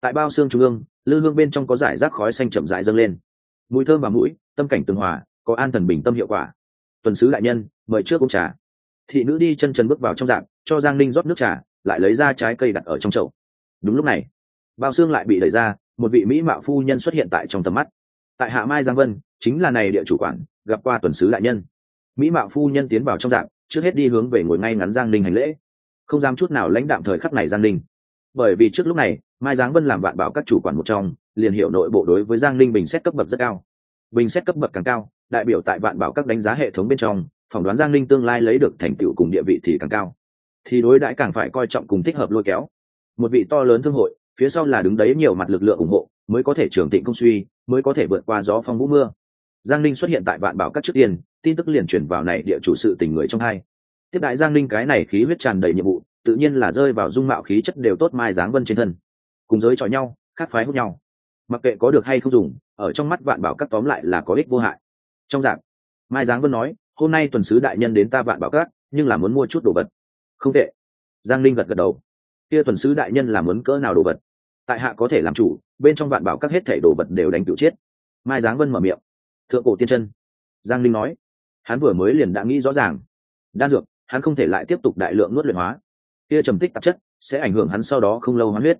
tại bao xương trung ương, lư hương bên trong có giải rác khói xanh chậm rãi dâng lên. Mùi thơm và mũi, tâm cảnh tường hòa, có an thần bình tâm hiệu quả. Tuần sứ đại nhân, mời trước uống trà. Thị nữ đi chân chân bước vào trong dạng, cho giang ninh rót nước trà, lại lấy ra trái cây đặt ở trong chậu. Đúng lúc này, bao xương lại bị đẩy ra, một vị mỹ mạo phu nhân xuất hiện tại trong tầm mắt. Tại hạ mai giang vân, chính là này địa chủ quản, gặp qua tuần sứ đại nhân. Mỹ mạo phu nhân tiến vào trong dạng, trước hết đi hướng về ngồi ngay ngắn giang ninh hành lễ. Không dám chút nào lãnh đạm thời khắc này giang ninh. Bởi vì trước lúc này mai giáng vân làm vạn bảo các chủ quản một trong, liền hiệu nội bộ đối với giang ninh bình xét cấp bậc rất cao. Bình xét cấp bậc càng cao, đại biểu tại vạn bảo các đánh giá hệ thống bên trong, phỏng đoán giang ninh tương lai lấy được thành tựu cùng địa vị thì càng cao. Thì đối đãi càng phải coi trọng cùng thích hợp lôi kéo. Một vị to lớn thương hội, phía sau là đứng đấy nhiều mặt lực lượng ủng hộ, mới có thể trưởng tịnh công suy, mới có thể vượt qua gió phong vũ mưa. Giang ninh xuất hiện tại vạn bảo các trước tiên, tin tức liền chuyển vào này địa chủ sự tình người trong hai. Tiếp đại giang ninh cái này khí huyết tràn đầy nhiệm vụ, tự nhiên là rơi vào dung mạo khí chất đều tốt mai dáng vân trên thân cùng giới chọi nhau, khác phái hút nhau. Mặc kệ có được hay không dùng, ở trong mắt vạn bảo các tóm lại là có ích vô hại. Trong dạng, mai giáng vân nói, hôm nay tuần sứ đại nhân đến ta vạn bảo các, nhưng là muốn mua chút đồ vật. Không tệ. Giang linh gật gật đầu. Kia tuần sứ đại nhân là muốn cỡ nào đồ vật? Tại hạ có thể làm chủ, bên trong vạn bảo các hết thảy đồ vật đều đánh cựu chết. Mai giáng vân mở miệng. Thượng cổ tiên chân. Giang linh nói. Hắn vừa mới liền đã nghĩ rõ ràng. Đan dược, hắn không thể lại tiếp tục đại lượng nuốt luyện hóa. Kia trầm tích tạp chất sẽ ảnh hưởng hắn sau đó không lâu hoán huyết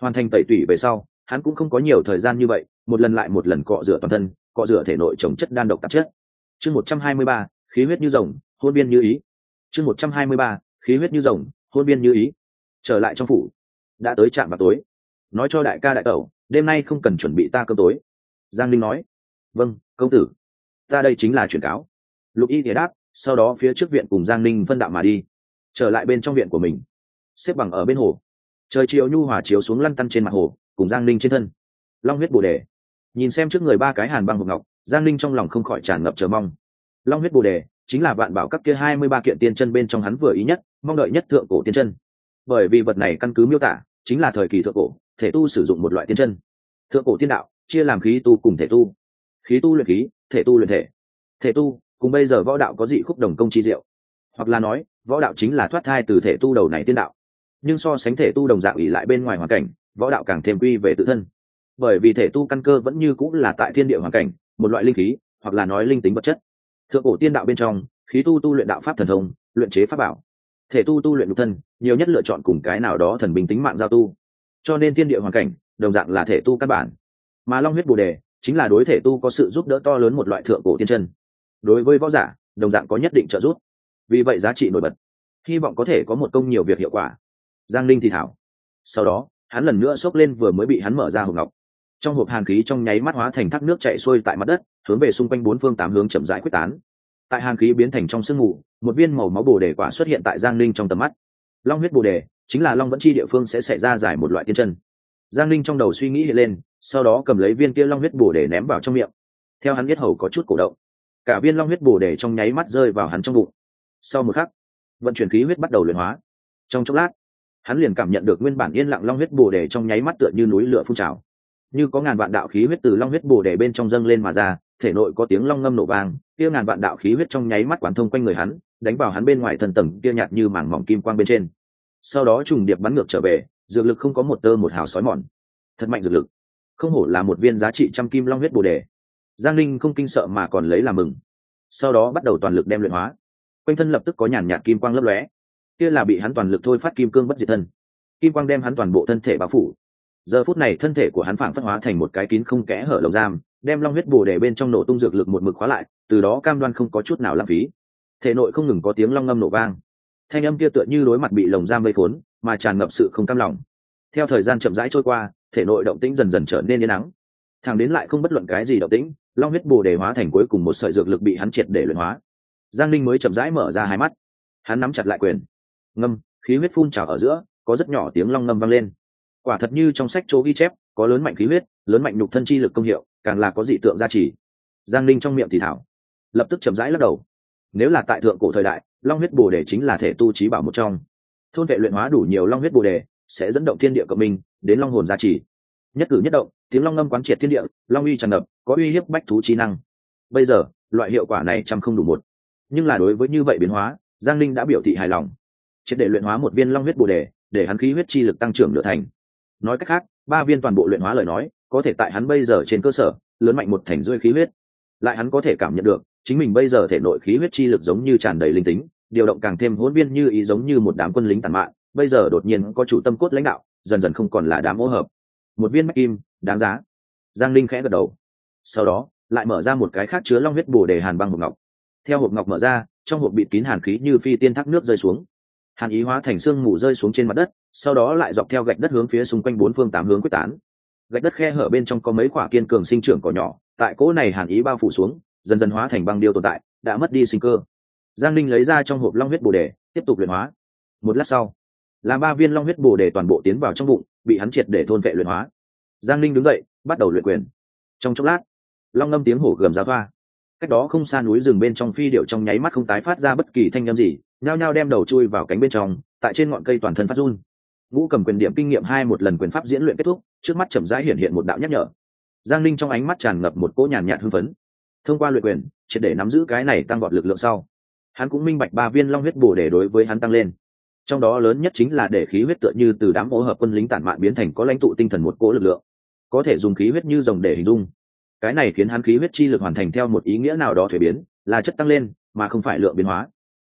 hoàn thành tẩy tủy về sau, hắn cũng không có nhiều thời gian như vậy, một lần lại một lần cọ rửa toàn thân, cọ rửa thể nội trồng chất đan độc tạp chất. Chương một trăm hai mươi ba, khí huyết như rồng, hôn biên như ý. Chương một trăm hai mươi ba, khí huyết như rồng, hôn biên như ý. Trở lại trong phủ. Đã tới trạm vào tối. Nói cho đại ca đại tẩu, đêm nay không cần chuẩn bị ta cơm tối. Giang linh nói. Vâng công tử. Ta đây chính là truyền cáo. Lục y thế đáp, sau đó phía trước viện cùng giang ninh phân đạo mà đi. Trở lại bên trong viện của mình. Xếp bằng ở bên hồ trời chiều nhu hòa chiếu xuống lăn tăn trên mặt hồ, cùng giang ninh trên thân. Long huyết bồ đề. Nhìn xem trước người ba cái hàn băng hộp ngọc, giang ninh trong lòng không khỏi tràn ngập chờ mong. Long huyết bồ đề chính là vạn bảo các kia hai mươi ba kiện tiên chân bên trong hắn vừa ý nhất, mong đợi nhất thượng cổ tiên chân. Bởi vì vật này căn cứ miêu tả, chính là thời kỳ thượng cổ, thể tu sử dụng một loại tiên chân. Thượng cổ tiên đạo, chia làm khí tu cùng thể tu. Khí tu luyện khí, thể tu luyện thể. Thể tu, cùng bây giờ võ đạo có dị khúc đồng công chi diệu. Hoặc là nói, võ đạo chính là thoát thai từ thể tu đầu này tiên đạo nhưng so sánh thể tu đồng dạng ủy lại bên ngoài hoàn cảnh, võ đạo càng thêm quy về tự thân. Bởi vì thể tu căn cơ vẫn như cũng là tại thiên địa hoàn cảnh, một loại linh khí, hoặc là nói linh tính vật chất. Thượng cổ tiên đạo bên trong, khí tu tu luyện đạo pháp thần thông, luyện chế pháp bảo. Thể tu tu luyện nhục thân, nhiều nhất lựa chọn cùng cái nào đó thần bình tính mạng giao tu. Cho nên thiên địa hoàn cảnh, đồng dạng là thể tu căn bản. Mà long huyết bồ đề, chính là đối thể tu có sự giúp đỡ to lớn một loại thượng cổ tiên chân. Đối với võ giả, đồng dạng có nhất định trợ giúp. Vì vậy giá trị nổi bật. Hy vọng có thể có một công nhiều việc hiệu quả giang linh thì thảo. Sau đó, hắn lần nữa xốc lên vừa mới bị hắn mở ra hộp ngọc. Trong hộp hàn khí trong nháy mắt hóa thành thác nước chạy xuôi tại mặt đất, hướng về xung quanh bốn phương tám hướng chậm rãi quyết tán. Tại hàn khí biến thành trong sương mù, một viên màu máu bồ đề quả xuất hiện tại giang linh trong tầm mắt. Long huyết bồ đề, chính là long vẫn chi địa phương sẽ xảy ra giải một loại tiên chân. Giang linh trong đầu suy nghĩ lên, sau đó cầm lấy viên kia long huyết bồ đề ném vào trong miệng. Theo hắn biết hầu có chút cổ động, cả viên long huyết bồ đề trong nháy mắt rơi vào hắn trong bụng. Sau một khắc, vận chuyển khí huyết bắt đầu luyện hóa. Trong chốc lát hắn liền cảm nhận được nguyên bản yên lặng long huyết bồ đề trong nháy mắt tựa như núi lửa phun trào. Như có ngàn vạn đạo khí huyết từ long huyết bồ đề bên trong dâng lên mà ra, thể nội có tiếng long ngâm nổ vang, kia ngàn vạn đạo khí huyết trong nháy mắt quán thông quanh người hắn, đánh vào hắn bên ngoài thần tầng kia nhạt như mảng mỏng kim quang bên trên. Sau đó trùng điệp bắn ngược trở về, dược lực không có một tơ một hào sói mòn. Thật mạnh dược lực. Không hổ là một viên giá trị trăm kim long huyết bồ đề. Giang linh không kinh sợ mà còn lấy làm mừng. Sau đó bắt đầu toàn lực đem luyện hóa. Quanh thân lập tức có nhàn nhạt kim quang lấp lóe kia là bị hắn toàn lực thôi phát kim cương bất diệt thân. Kim quang đem hắn toàn bộ thân thể bao phủ. Giờ phút này thân thể của hắn phảng phất hóa thành một cái kín không kẽ hở lồng giam, đem long huyết bồ đề bên trong nổ tung dược lực một mực khóa lại, từ đó cam đoan không có chút nào lãng phí. Thể nội không ngừng có tiếng long ngâm nổ vang. Thanh âm kia tựa như đối mặt bị lồng giam vây khốn, mà tràn ngập sự không cam lòng. Theo thời gian chậm rãi trôi qua, thể nội động tĩnh dần dần trở nên yên nắng thằng đến lại không bất luận cái gì động tĩnh, long huyết bồ đề hóa thành cuối cùng một sợi dược lực bị hắn triệt để luyện hóa. Giang linh mới chậm rãi mở ra hai mắt. Hắn nắm chặt lại quyền ngâm, khí huyết phun trào ở giữa, có rất nhỏ tiếng long ngâm vang lên. Quả thật như trong sách chỗ ghi chép, có lớn mạnh khí huyết, lớn mạnh nhục thân chi lực công hiệu, càng là có dị tượng gia trì. Giang linh trong miệng thì thảo, lập tức chậm rãi lắc đầu. Nếu là tại thượng cổ thời đại, long huyết bồ đề chính là thể tu trí bảo một trong. Thôn vệ luyện hóa đủ nhiều long huyết bồ đề, sẽ dẫn động thiên địa cộng minh, đến long hồn gia trì. Nhất cử nhất động, tiếng long ngâm quán triệt thiên địa, long uy tràn ngập, có uy hiếp bách thú trí năng. Bây giờ, loại hiệu quả này trăm không đủ một. Nhưng là đối với như vậy biến hóa, giang linh đã biểu thị hài lòng triệt để luyện hóa một viên long huyết bồ đề, để hắn khí huyết chi lực tăng trưởng nửa thành. Nói cách khác, ba viên toàn bộ luyện hóa lời nói, có thể tại hắn bây giờ trên cơ sở, lớn mạnh một thành rưỡi khí huyết. Lại hắn có thể cảm nhận được, chính mình bây giờ thể nội khí huyết chi lực giống như tràn đầy linh tính, điều động càng thêm hỗn viên như ý giống như một đám quân lính tàn mạn, bây giờ đột nhiên có chủ tâm cốt lãnh đạo, dần dần không còn là đám ô hợp. Một viên mách kim, đáng giá. Giang linh khẽ gật đầu. Sau đó, lại mở ra một cái khác chứa long huyết bồ đề hàn băng hộp ngọc. Theo hộp ngọc mở ra, trong hộp bịt kín hàn khí như phi tiên thác nước rơi xuống hàn ý hóa thành xương mù rơi xuống trên mặt đất, sau đó lại dọc theo gạch đất hướng phía xung quanh bốn phương tám hướng quyết tán. Gạch đất khe hở bên trong có mấy quả kiên cường sinh trưởng cỏ nhỏ, tại cỗ này hàn ý bao phủ xuống, dần dần hóa thành băng điêu tồn tại, đã mất đi sinh cơ. Giang linh lấy ra trong hộp long huyết bồ đề, tiếp tục luyện hóa. Một lát sau là ba viên long huyết bồ đề toàn bộ tiến vào trong bụng, bị hắn triệt để thôn vệ luyện hóa. Giang linh đứng dậy, bắt đầu luyện quyền. Trong chốc lát, long ngâm tiếng hổ gầm ra thoa cách đó không xa núi rừng bên trong phi điệu trong nháy mắt không tái phát ra bất kỳ thanh â m gì, nhao nhao đem đầu chui vào cánh bên trong, tại trên ngọn cây toàn thân phát run. Ngũ cầm quyền điểm kinh nghiệm hai một lần quyền pháp diễn luyện kết thúc, trước mắt chậm rãi hiện hiện một đạo nhắc nhở. Giang linh trong ánh mắt tràn ngập một cỗ nhàn nhạt hưng phấn. Thông qua luyện quyền, triệt để nắm giữ cái này tăng gọn lực lượng sau, hắn cũng minh bạch ba viên long huyết bổ để đối với hắn tăng lên. Trong đó lớn nhất chính là để khí huyết tựa như từ đám hỗ hợp quân lính tản mạn biến thành có lãnh tụ tinh thần một cỗ lực lượng. Có thể dùng khí huyết như dòng để hình dung cái này khiến hắn khí huyết chi lực hoàn thành theo một ý nghĩa nào đó thuế biến, là chất tăng lên, mà không phải lượng biến hóa.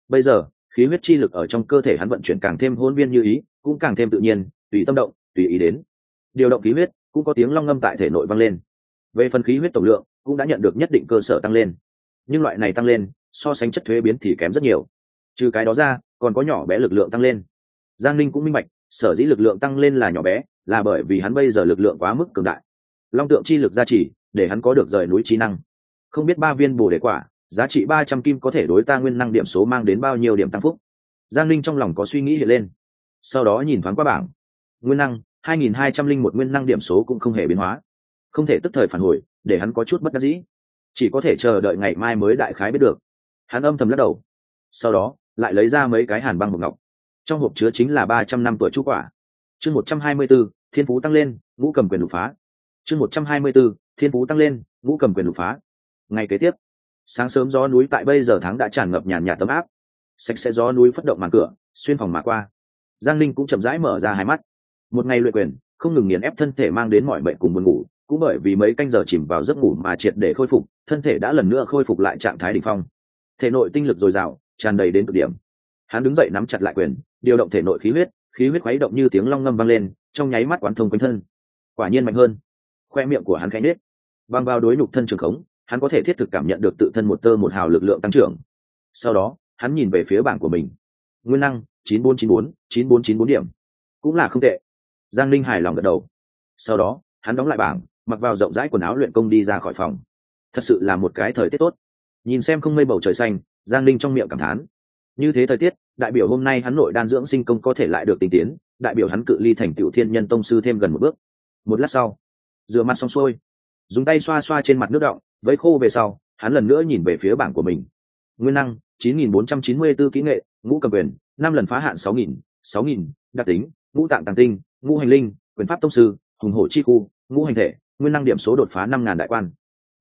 Bây giờ, khí huyết chi lực ở trong cơ thể hắn vận chuyển càng thêm hôn viên như ý, cũng càng thêm tự nhiên, tùy tâm động, tùy ý đến. Điều động khí huyết, cũng có tiếng long ngâm tại thể nội vang lên. Về phần khí huyết tổng lượng, cũng đã nhận được nhất định cơ sở tăng lên. Nhưng loại này tăng lên, so sánh chất thuế biến thì kém rất nhiều. Trừ cái đó ra, còn có nhỏ bé lực lượng tăng lên. Giang linh cũng minh bạch, sở dĩ lực lượng tăng lên là nhỏ bé, là bởi vì hắn bây giờ lực lượng quá mức cường đại. Long tượng chi lực gia trì để hắn có được rời núi trí năng. Không biết ba viên bồ đề quả, giá trị ba trăm kim có thể đối ta nguyên năng điểm số mang đến bao nhiêu điểm tăng phúc. Giang linh trong lòng có suy nghĩ hiện lên. Sau đó nhìn thoáng qua bảng. Nguyên năng, hai nghìn hai trăm linh một nguyên năng điểm số cũng không hề biến hóa. Không thể tức thời phản hồi, để hắn có chút bất đắc dĩ. Chỉ có thể chờ đợi ngày mai mới đại khái biết được. Hắn âm thầm lắc đầu. Sau đó, lại lấy ra mấy cái hàn băng hộp ngọc. Trong hộp chứa chính là ba trăm năm tuổi chú quả. Chương một trăm hai mươi b ố thiên phú tăng lên, ngũ cầm quyền đột phá. Chương một trăm hai mươi b ố thiên phú tăng lên, ngũ cầm quyền đột phá. Ngày kế tiếp, sáng sớm gió núi tại bây giờ tháng đã tràn ngập nhàn nhạt tấm áp. Sạch sẽ gió núi phất động màn cửa, xuyên phòng mà qua. Giang linh cũng chậm rãi mở ra hai mắt. Một ngày luyện quyền, không ngừng nghiền ép thân thể mang đến mọi bệnh cùng buồn ngủ, cũng bởi vì mấy canh giờ chìm vào giấc ngủ mà triệt để khôi phục, thân thể đã lần nữa khôi phục lại trạng thái đ ỉ n h phong. Thể nội tinh lực dồi dào, tràn đầy đến cực điểm. Hắn đứng dậy nắm chặt lại quyền, điều động thể nội khí huyết khí huyết khuấy động như tiếng long ngâm vang lên, trong nháy mắt quán thông quanh thân. Quả nhiên mạnh hơn. Khoe miệng của hắn khẽ nết băng vào đối nhục thân trường khống, hắn có thể thiết thực cảm nhận được tự thân một tơ một hào lực lượng tăng trưởng. Sau đó, hắn nhìn về phía bảng của mình. Nguyên năng, chín bốn chín bốn chín bốn chín bốn điểm. Cũng là không tệ. Giang linh hài lòng gật đầu. Sau đó, hắn đóng lại bảng, mặc vào rộng rãi quần áo luyện công đi ra khỏi phòng. Thật sự là một cái thời tiết tốt. Nhìn xem không mây bầu trời xanh, giang linh trong miệng cảm thán. Như thế thời tiết, đại biểu hôm nay hắn nội đan dưỡng sinh công có thể lại được tinh tiến, đại biểu hắn cự ly thành tiểu thiên nhân tông sư thêm gần một bước. Một lát sau, rửa mặt xong xuôi dùng tay xoa xoa trên mặt nước động với khô về sau hắn lần nữa nhìn về phía bảng của mình. Nguyên năng 9.494 kỹ nghệ ngũ cầm quyền năm lần phá hạn 6.000, 6.000, đặc tính ngũ tạng tàng tinh ngũ hành linh quyền pháp tông sư hùng hổ chi khu ngũ hành thể nguyên năng điểm số đột phá năm ngàn đại quan.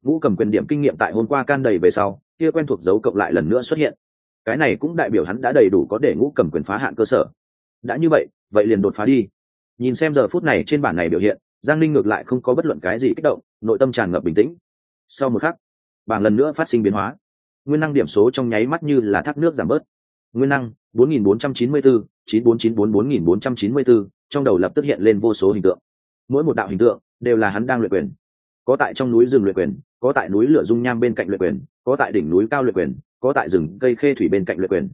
Ngũ cầm quyền điểm kinh nghiệm tại hôm qua can đầy về sau kia quen thuộc dấu cộng lại lần nữa xuất hiện. Cái này cũng đại biểu hắn đã đầy đủ có để ngũ cầm quyền phá hạn cơ sở. Đã như vậy vậy liền đột phá đi. Nhìn xem giờ phút này trên bản này biểu hiện giang linh ngược lại không có bất luận cái gì kích động nội tâm tràn ngập bình tĩnh. Sau một khắc bảng lần nữa phát sinh biến hóa. Nguyên năng điểm số trong nháy mắt như là thác nước giảm bớt. Nguyên năng 4494, 9494 4494, trong đầu lập tức hiện lên vô số hình tượng. Mỗi một đạo hình tượng đều là hắn đang luyện quyền. Có tại trong núi rừng luyện quyền có tại núi lửa dung nham bên cạnh luyện quyền có tại đỉnh núi cao luyện quyền có tại rừng cây khê thủy bên cạnh luyện quyền.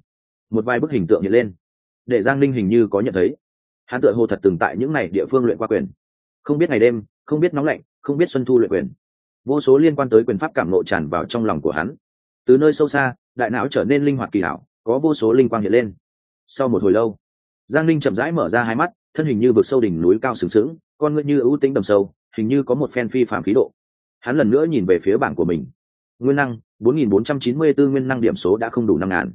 Một vài bức hình tượng hiện lên để giang linh hình như có nhận thấy. Hắn tựa hồ thật từng tại những n à y địa phương luyện qua quyền không biết ngày đêm không biết nóng lạnh không biết xuân thu luyện quyền. Vô số liên quan tới quyền pháp cảm nộ tràn vào trong lòng của hắn. Từ nơi sâu xa đại não trở nên linh hoạt kỳ hảo có vô số linh quang hiện lên. Sau một hồi lâu giang linh chậm rãi mở ra hai mắt thân hình như vực sâu đỉnh núi cao sừng sững con ngươi như ưu tính đầm sâu hình như có một phen phi phạm khí độ. Hắn lần nữa nhìn về phía bảng của mình. Nguyên năng 4.494 nguyên năng điểm số đã không đủ năm ngàn.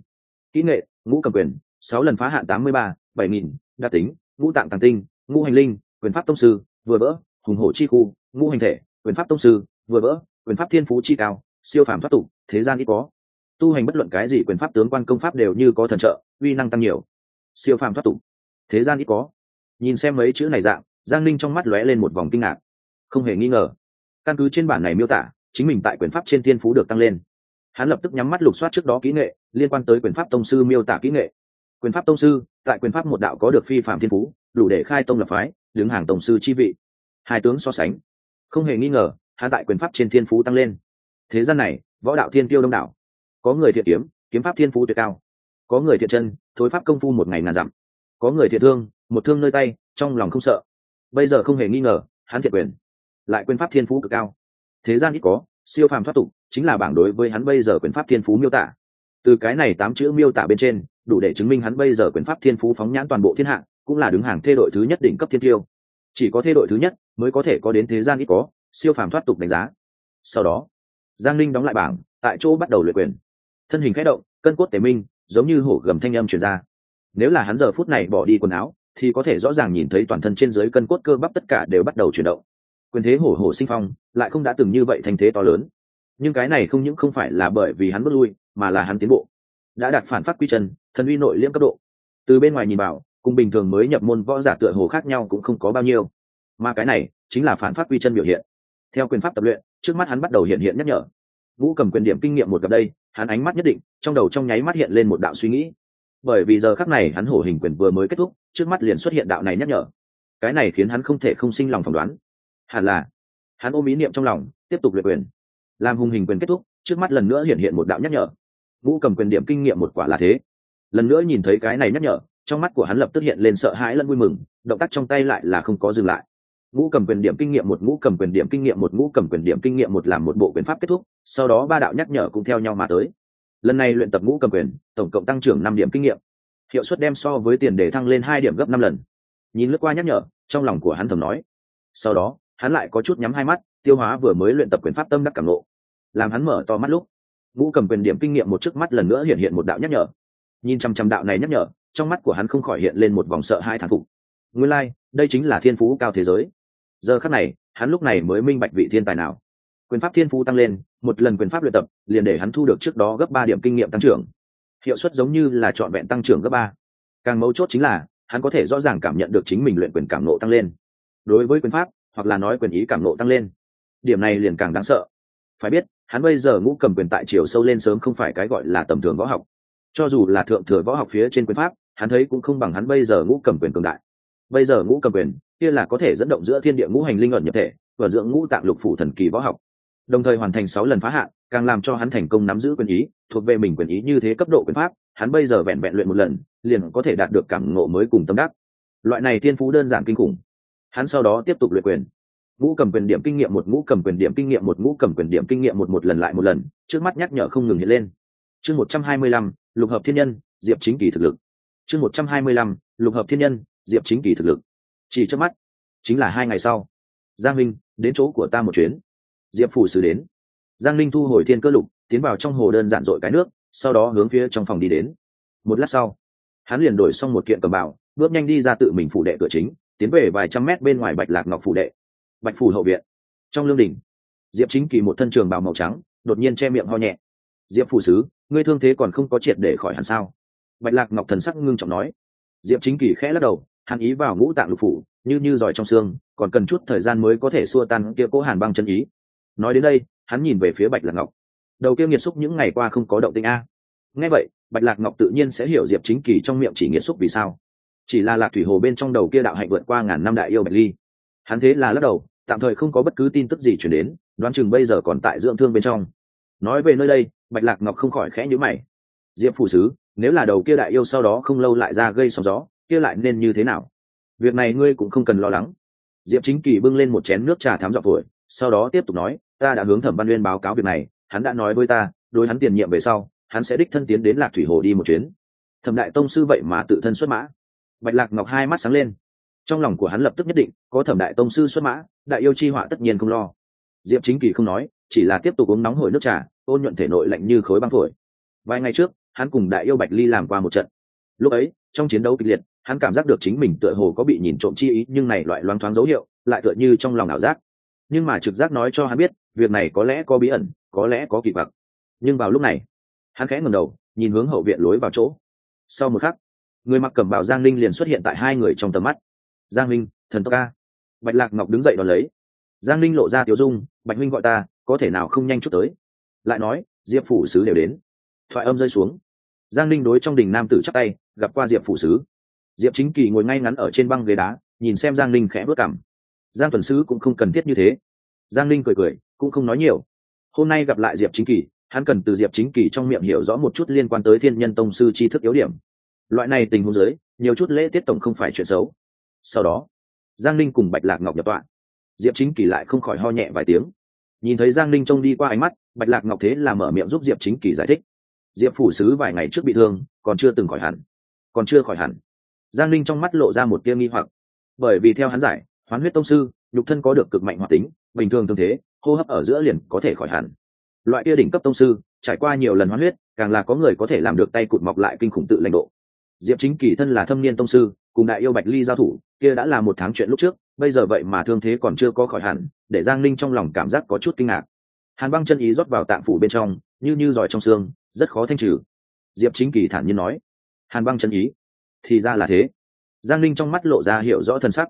Kỹ nghệ ngũ cầm quyền sáu lần phá hạn 83, 7.000, đa tính ngũ tạng tàng tinh ngũ hành linh quyền pháp tông sư vừa vỡ, hùng hổ chi khu, ngũ hành thể, quyền pháp tông sư, vừa vỡ, quyền pháp thiên phú chi cao, siêu phàm thoát tục, thế gian ít có. Tu hành bất luận cái gì quyền pháp tướng quan công pháp đều như có thần trợ, uy năng tăng nhiều. Siêu phàm thoát tục, thế gian ít có. Nhìn xem mấy chữ này dạng, giang ninh trong mắt lóe lên một vòng kinh ngạc. Không hề nghi ngờ. Căn cứ trên bản này miêu tả, chính mình tại quyền pháp trên thiên phú được tăng lên. Hắn lập tức nhắm mắt lục soát trước đó kỹ nghệ, liên quan tới quyền pháp tông sư miêu tả kỹ nghệ. Quyền pháp tông sư, tại quyền pháp một đạo có được phi phạm thiên phú, đủ để khai tông lập phái đứng hàng tổng sư chi vị. Hai tướng so sánh. Không hề nghi ngờ, hắn tại quyền pháp trên thiên phú tăng lên. Thế gian này, võ đạo thiên tiêu đông đảo. Có người thiện kiếm kiếm pháp thiên phú tuyệt cao. Có người thiện chân, thối pháp công phu một ngày ngàn dặm. Có người thiện thương, một thương nơi tay, trong lòng không sợ. Bây giờ không hề nghi ngờ, hắn thiện quyền. Lại quyền pháp thiên phú cực cao. Thế gian ít có, siêu phàm thoát tục, chính là bảng đối với hắn bây giờ quyền pháp thiên phú miêu tả. Từ cái này tám chữ miêu tả bên trên, đủ để chứng minh hắn bây giờ quyền pháp thiên phú phóng nhãn toàn bộ thiên hạ cũng là đứng hàng thê đội thứ nhất đỉnh cấp thiên tiêu. Chỉ có thê đội thứ nhất mới có thể có đến thế gian ít có, siêu phàm thoát tục đánh giá. Sau đó, giang linh đóng lại bảng, tại chỗ bắt đầu luyện quyền. Thân hình khẽ động, cân cốt tề minh, giống như hổ gầm thanh âm truyền ra. Nếu là hắn giờ phút này bỏ đi quần áo, thì có thể rõ ràng nhìn thấy toàn thân trên dưới cân cốt cơ bắp tất cả đều bắt đầu chuyển động. Quyền thế hổ hổ sinh phong, lại không đã từng như vậy thành thế to lớn. Nhưng cái này không những không phải là bởi vì hắn bước lui, mà là hắn tiến bộ. Đã đạt phản phát quy chân, thần uy nội liễm cấp độ. Từ bên ngoài nhìn vào cùng bình thường mới nhập môn võ giả tựa hồ khác nhau cũng không có bao nhiêu. Mà cái này chính là phản phát quy chân biểu hiện. Theo quyền pháp tập luyện, trước mắt hắn bắt đầu hiện hiện nhắc nhở. Vũ cầm quyền điểm kinh nghiệm một gặp đây, hắn ánh mắt nhất định, trong đầu trong nháy mắt hiện lên một đạo suy nghĩ. Bởi vì giờ khắc này hắn hổ hình quyền vừa mới kết thúc, trước mắt liền xuất hiện đạo này nhắc nhở. Cái này khiến hắn không thể không sinh lòng phỏng đoán. Hẳn là, hắn ôm ý niệm trong lòng, tiếp tục luyện quyền. Làm hùng hình quyền kết thúc, trước mắt lần nữa hiện hiện một đạo nhắc nhở. Vũ cầm quyền điểm kinh nghiệm một quả là thế. Lần nữa nhìn thấy cái này nhắc nhở trong mắt của hắn lập tức hiện lên sợ hãi lẫn vui mừng, động tác trong tay lại là không có dừng lại. Ngũ cầm quyền điểm kinh nghiệm một, ngũ cầm quyền điểm kinh nghiệm một, ngũ cầm quyền điểm kinh nghiệm một làm một bộ quyền pháp kết thúc, sau đó ba đạo nhắc nhở cũng theo nhau mà tới. Lần này luyện tập ngũ cầm quyền, tổng cộng tăng trưởng năm điểm kinh nghiệm. Hiệu suất đem so với tiền để thăng lên hai điểm gấp năm lần. Nhìn lướt qua nhắc nhở, trong lòng của hắn thầm nói. Sau đó, hắn lại có chút nhắm hai mắt, tiêu hóa vừa mới luyện tập quyền pháp tâm đắc cảm lộ làm hắn mở to mắt lúc, ngũ cầm quyền điểm kinh nghiệm một trước mắt lần nữa hiện hiện một đạo nhắc nhở. Nhìn chăm chăm đạo này nhắc nhở trong mắt của hắn không khỏi hiện lên một vòng sợ hai thản phục. Nguyên lai、like, đây chính là thiên phú cao thế giới. Giờ khắc này hắn lúc này mới minh bạch vị thiên tài nào. Quyền pháp thiên phú tăng lên một lần quyền pháp luyện tập liền để hắn thu được trước đó gấp ba điểm kinh nghiệm tăng trưởng. Hiệu suất giống như là trọn vẹn tăng trưởng gấp ba. Càng mấu chốt chính là hắn có thể rõ ràng cảm nhận được chính mình luyện quyền cảm nộ tăng lên. Đối với quyền pháp hoặc là nói quyền ý cảm nộ tăng lên điểm này liền càng đáng sợ. Phải biết hắn bây giờ ngũ cầm quyền tại chiều sâu lên sớm không phải cái gọi là tầm thường võ học. Cho dù là thượng thừa võ học phía trên quyền pháp hắn thấy cũng không bằng hắn bây giờ ngũ cầm quyền cường đại. Bây giờ ngũ cầm quyền, kia là có thể dẫn động giữa thiên địa ngũ hành linh ẩn nhập thể, và dưỡng ngũ tạng lục phủ thần kỳ võ học. Đồng thời hoàn thành sáu lần phá hạn, càng làm cho hắn thành công nắm giữ quyền ý, thuộc về mình quyền ý như thế cấp độ quyền pháp, hắn bây giờ vẹn vẹn luyện một lần, liền có thể đạt được cảm ngộ mới cùng tâm đắc. Loại này thiên phú đơn giản kinh khủng. Hắn sau đó tiếp tục luyện quyền. Ngũ cầm quyền điểm kinh nghiệm một, ngũ cầm quyền điểm kinh nghiệm một, ngũ cầm quyền điểm kinh nghiệm một một lần lại một lần, trước mắt nhắc nhở không ngừng hiện lên. Chương một trăm hai mươi lăm, lục hợp thiên nhân, diệp chính kỳ thực lực chương một trăm hai mươi lăm, lục hợp thiên nhân, diệp chính kỳ thực lực. Chỉ trước mắt, chính là hai ngày sau. Giang minh đến chỗ của ta một chuyến. Diệp phủ xử đến. Giang linh thu hồi thiên cơ lục, tiến vào trong hồ đơn giản dội cái nước, sau đó hướng phía trong phòng đi đến. Một lát sau, hắn liền đổi xong một kiện cầm bảo bước nhanh đi ra tự mình phủ đệ cửa chính, tiến về vài trăm mét bên ngoài bạch lạc ngọc phủ đệ. Bạch phủ hậu viện. Trong lương đình diệp chính kỳ một thân trường bào màu trắng, đột nhiên che miệng ho nhẹ. Diệp phủ sứ, ngươi thương thế còn không có triệt để khỏi hẳn sao? Bạch lạc ngọc thần sắc ngưng trọng nói. Diệp chính kỳ khẽ lắc đầu hàn ý vào ngũ tạng lục phủ, như như giỏi trong xương, còn cần chút thời gian mới có thể xua tan kia cố hàn băng chân ý. Nói đến đây, hắn nhìn về phía bạch lạc ngọc. Đầu kia nghiệt xúc những ngày qua không có động tinh a. Nghe vậy, bạch lạc ngọc tự nhiên sẽ hiểu diệp chính kỳ trong miệng chỉ nghiệt xúc vì sao. Chỉ là lạc thủy hồ bên trong đầu kia đạo hạnh vượt qua ngàn năm đại yêu bạch ly. Hắn thế là lắc đầu, tạm thời không có bất cứ tin tức gì chuyển đến, đoán chừng bây giờ còn tại dưỡng thương bên trong. Nói về nơi đây, bạch lạc ngọc không khỏi khẽ nhữ mày diệp phụ sứ, nếu là đầu kia đại yêu sau đó không lâu lại ra gây sóng gió, kia lại nên như thế nào? Việc này ngươi cũng không cần lo lắng. Diệp chính kỳ bưng lên một chén nước trà thám dọc phổi, sau đó tiếp tục nói, ta đã hướng thẩm văn uyên báo cáo việc này, hắn đã nói với ta, đối hắn tiền nhiệm về sau, hắn sẽ đích thân tiến đến lạc thủy hồ đi một chuyến. Thẩm đại tông sư vậy mà tự thân xuất mã. Bạch lạc ngọc hai mắt sáng lên. Trong lòng của hắn lập tức nhất định, có thẩm đại tông sư xuất mã, đại yêu chi họa tất nhiên không lo. Diệp chính kỳ không nói, chỉ là tiếp tục uống nóng hổi nước trà, ôn nhuận thể nội lạnh như khối băng phổi. Vài ngày trước hắn cùng đại yêu bạch ly làm qua một trận. Lúc ấy, trong chiến đấu kịch liệt, hắn cảm giác được chính mình tựa hồ có bị nhìn trộm chi ý, nhưng này loại loáng thoáng dấu hiệu, lại tựa như trong lòng ảo giác. Nhưng mà trực giác nói cho hắn biết, việc này có lẽ có bí ẩn, có lẽ có kỳ vặc nhưng vào lúc này, hắn khẽ ngầm đầu, nhìn hướng hậu viện lối vào chỗ. Sau một khắc, người mặc cẩm bào giang linh liền xuất hiện tại hai người trong tầm mắt. Giang minh, thần tốc ca bạch lạc ngọc đứng dậy đón lấy. Giang linh lộ ra tiểu dung, bạch minh gọi ta, có thể nào không nhanh chút tới? Lại nói, diệp phủ sứ đều đến. Thoại âm rơi xuống giang linh đối trong đình nam tử chắc tay, gặp qua diệp phủ sứ. Diệp chính kỳ ngồi ngay ngắn ở trên băng ghế đá, nhìn xem giang linh khẽ vớt cảm giang tuần sứ cũng không cần thiết như thế. Giang linh cười cười, cũng không nói nhiều. Hôm nay gặp lại diệp chính kỳ, hắn cần từ diệp chính kỳ trong miệng hiểu rõ một chút liên quan tới thiên nhân tông sư tri thức yếu điểm. Loại này tình huống giới nhiều chút lễ tiết tổng không phải chuyện xấu. Sau đó, giang linh cùng bạch lạc ngọc nhập tọa. Diệp chính kỳ lại không khỏi ho nhẹ vài tiếng. Nhìn thấy giang linh trông đi qua ánh mắt, bạch lạc ngọc thế là mở miệng giúp diệp chính kỳ giải thích diệp phủ sứ vài ngày trước bị thương, còn chưa từng khỏi hẳn. Còn chưa khỏi hẳn. Giang linh trong mắt lộ ra một tia nghi hoặc. Bởi vì theo hắn giải, hoán huyết tông sư, nhục thân có được cực mạnh hoạt tính, bình thường tương thế, hô hấp ở giữa liền có thể khỏi hẳn. Loại kia đỉnh cấp tông sư, trải qua nhiều lần hoán huyết, càng là có người có thể làm được tay cụt mọc lại kinh khủng tự lãnh độ. Diệp chính kỳ thân là thâm niên tông sư, cùng đại yêu bạch ly giao thủ, kia đã là một tháng chuyện lúc trước, bây giờ vậy mà thương thế còn chưa có khỏi hẳn, để giang linh trong lòng cảm giác có chút kinh ngạc. Hàn băng chân ý rót vào tạng phủ bên trong, như như giỏi trong xương rất khó thanh trừ. Diệp chính kỳ thản nhiên nói. Hàn băng chân ý. Thì ra là thế. Giang linh trong mắt lộ ra hiểu rõ thân sắc.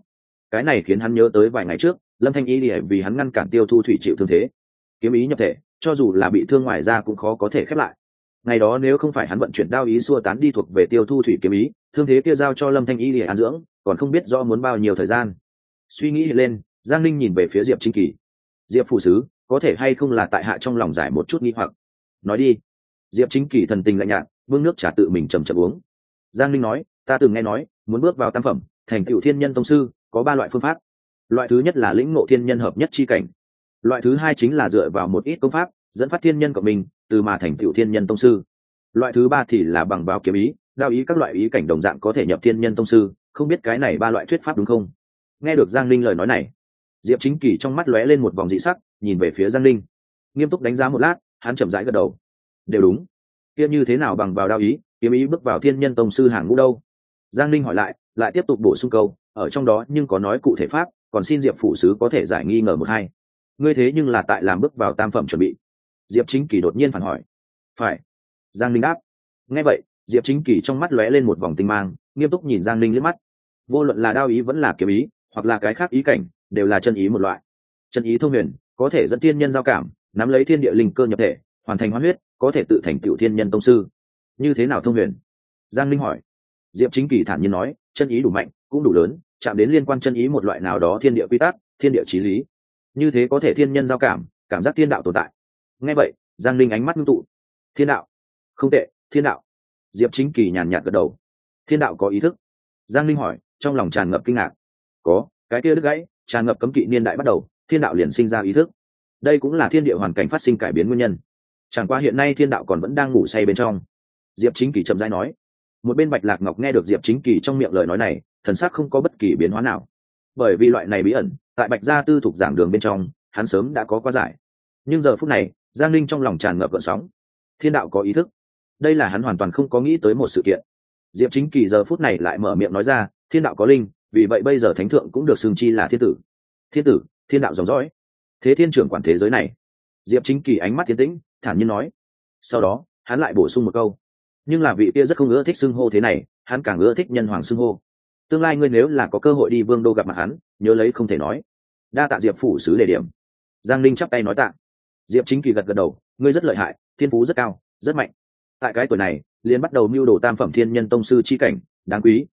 Cái này khiến hắn nhớ tới vài ngày trước, lâm thanh ý lìa vì hắn ngăn cản tiêu thu thủy chịu thương thế. Kiếm ý nhập thể, cho dù là bị thương ngoài ra cũng khó có thể khép lại. Ngày đó nếu không phải hắn vận chuyển đao ý xua tán đi thuộc về tiêu thu thủy kiếm ý, thương thế kia giao cho lâm thanh ý để an dưỡng, còn không biết do muốn bao nhiêu thời gian. Suy nghĩ lên, giang linh nhìn về phía diệp chính kỳ. Diệp phụ sứ, có thể hay không là tại hạ trong lòng giải một chút nghi hoặc? Nói đi diệp chính kỳ thần tình lạnh nhạt vương nước trả tự mình chầm chậm uống. Giang linh nói, ta từng nghe nói, muốn bước vào tam phẩm, thành cựu thiên nhân tông sư, có ba loại phương pháp. Loại thứ nhất là lĩnh ngộ thiên nhân hợp nhất chi cảnh. Loại thứ hai chính là dựa vào một ít công pháp, dẫn phát thiên nhân của mình, từ mà thành cựu thiên nhân tông sư. Loại thứ ba thì là bằng vào kiếm ý, đạo ý các loại ý cảnh đồng dạng có thể nhập thiên nhân tông sư, không biết cái này ba loại thuyết pháp đúng không? Nghe được giang linh lời nói này, diệp chính kỳ trong mắt lóe lên một vòng dị sắc, nhìn về phía giang linh nghiêm túc đánh giá một lát, hắn chậm rãi gật đầu đều đúng. Kia như thế nào bằng vào đao ý, kiếm ý bước vào thiên nhân tông sư hàng ngũ đâu? Giang linh hỏi lại lại tiếp tục bổ sung câu, ở trong đó nhưng có nói cụ thể pháp, còn xin diệp phụ sứ có thể giải nghi ngờ một hai. Ngươi thế nhưng là tại làm bước vào tam phẩm chuẩn bị. Diệp chính kỳ đột nhiên phản hỏi. Phải. Giang linh đáp. Nghe vậy, diệp chính kỳ trong mắt lóe lên một vòng tinh mang, nghiêm túc nhìn giang linh liếc mắt. Vô luận là đao ý vẫn là kiếm ý, hoặc là cái khác ý cảnh, đều là chân ý một loại. Chân ý thông huyền, có thể dẫn thiên nhân giao cảm, nắm lấy thiên địa linh cơ nhập thể hoàn thành hoán huyết, có thể tự thành tiểu thiên nhân tông sư. Như thế nào thông huyền? Giang linh hỏi. Diệp chính kỳ thản nhiên nói, chân ý đủ mạnh, cũng đủ lớn, chạm đến liên quan chân ý một loại nào đó thiên địa quy tắc, thiên địa trí lý. Như thế có thể thiên nhân giao cảm cảm giác thiên đạo tồn tại. Nghe vậy, giang linh ánh mắt ngưng tụ. Thiên đạo? Không tệ, thiên đạo. Diệp chính kỳ nhàn nhạt gật đầu. Thiên đạo có ý thức? Giang linh hỏi, trong lòng tràn ngập kinh ngạc. Có, cái kia đứt gãy, tràn ngập cấm kỵ niên đại bắt đầu, thiên đạo liền sinh ra ý thức. Đây cũng là thiên địa hoàn cảnh phát sinh cải biến nguyên nhân chẳng qua hiện nay thiên đạo còn vẫn đang ngủ say bên trong. Diệp chính kỳ chậm rãi nói. Một bên bạch lạc ngọc nghe được diệp chính kỳ trong miệng lời nói này, thần sắc không có bất kỳ biến hóa nào. Bởi vì loại này bí ẩn, tại bạch gia tư thuộc giảng đường bên trong, hắn sớm đã có quá giải. Nhưng giờ phút này, giang linh trong lòng tràn ngập gợn sóng. Thiên đạo có ý thức. Đây là hắn hoàn toàn không có nghĩ tới một sự kiện. Diệp chính kỳ giờ phút này lại mở miệng nói ra, thiên đạo có linh, vì vậy bây giờ thánh thượng cũng được xưng chi là thiên tử. Thiên tử, thiên đạo dòng dõi. Thế thiên trưởng quản thế giới này. Diệp chính kỳ ánh mắt thiên tĩnh thản nhiên nói. Sau đó, hắn lại bổ sung một câu. Nhưng là vị kia rất không ưa thích xưng hô thế này, hắn càng ưa thích nhân hoàng xưng hô. Tương lai ngươi nếu là có cơ hội đi vương đô gặp mặt hắn, nhớ lấy không thể nói. Đa tạ diệp phủ sứ đề điểm. Giang linh chắp tay nói tạ. Diệp chính kỳ gật gật đầu, ngươi rất lợi hại, thiên phú rất cao, rất mạnh. Tại cái tuổi này, liền bắt đầu mưu đồ tam phẩm thiên nhân tông sư chi cảnh, đáng quý.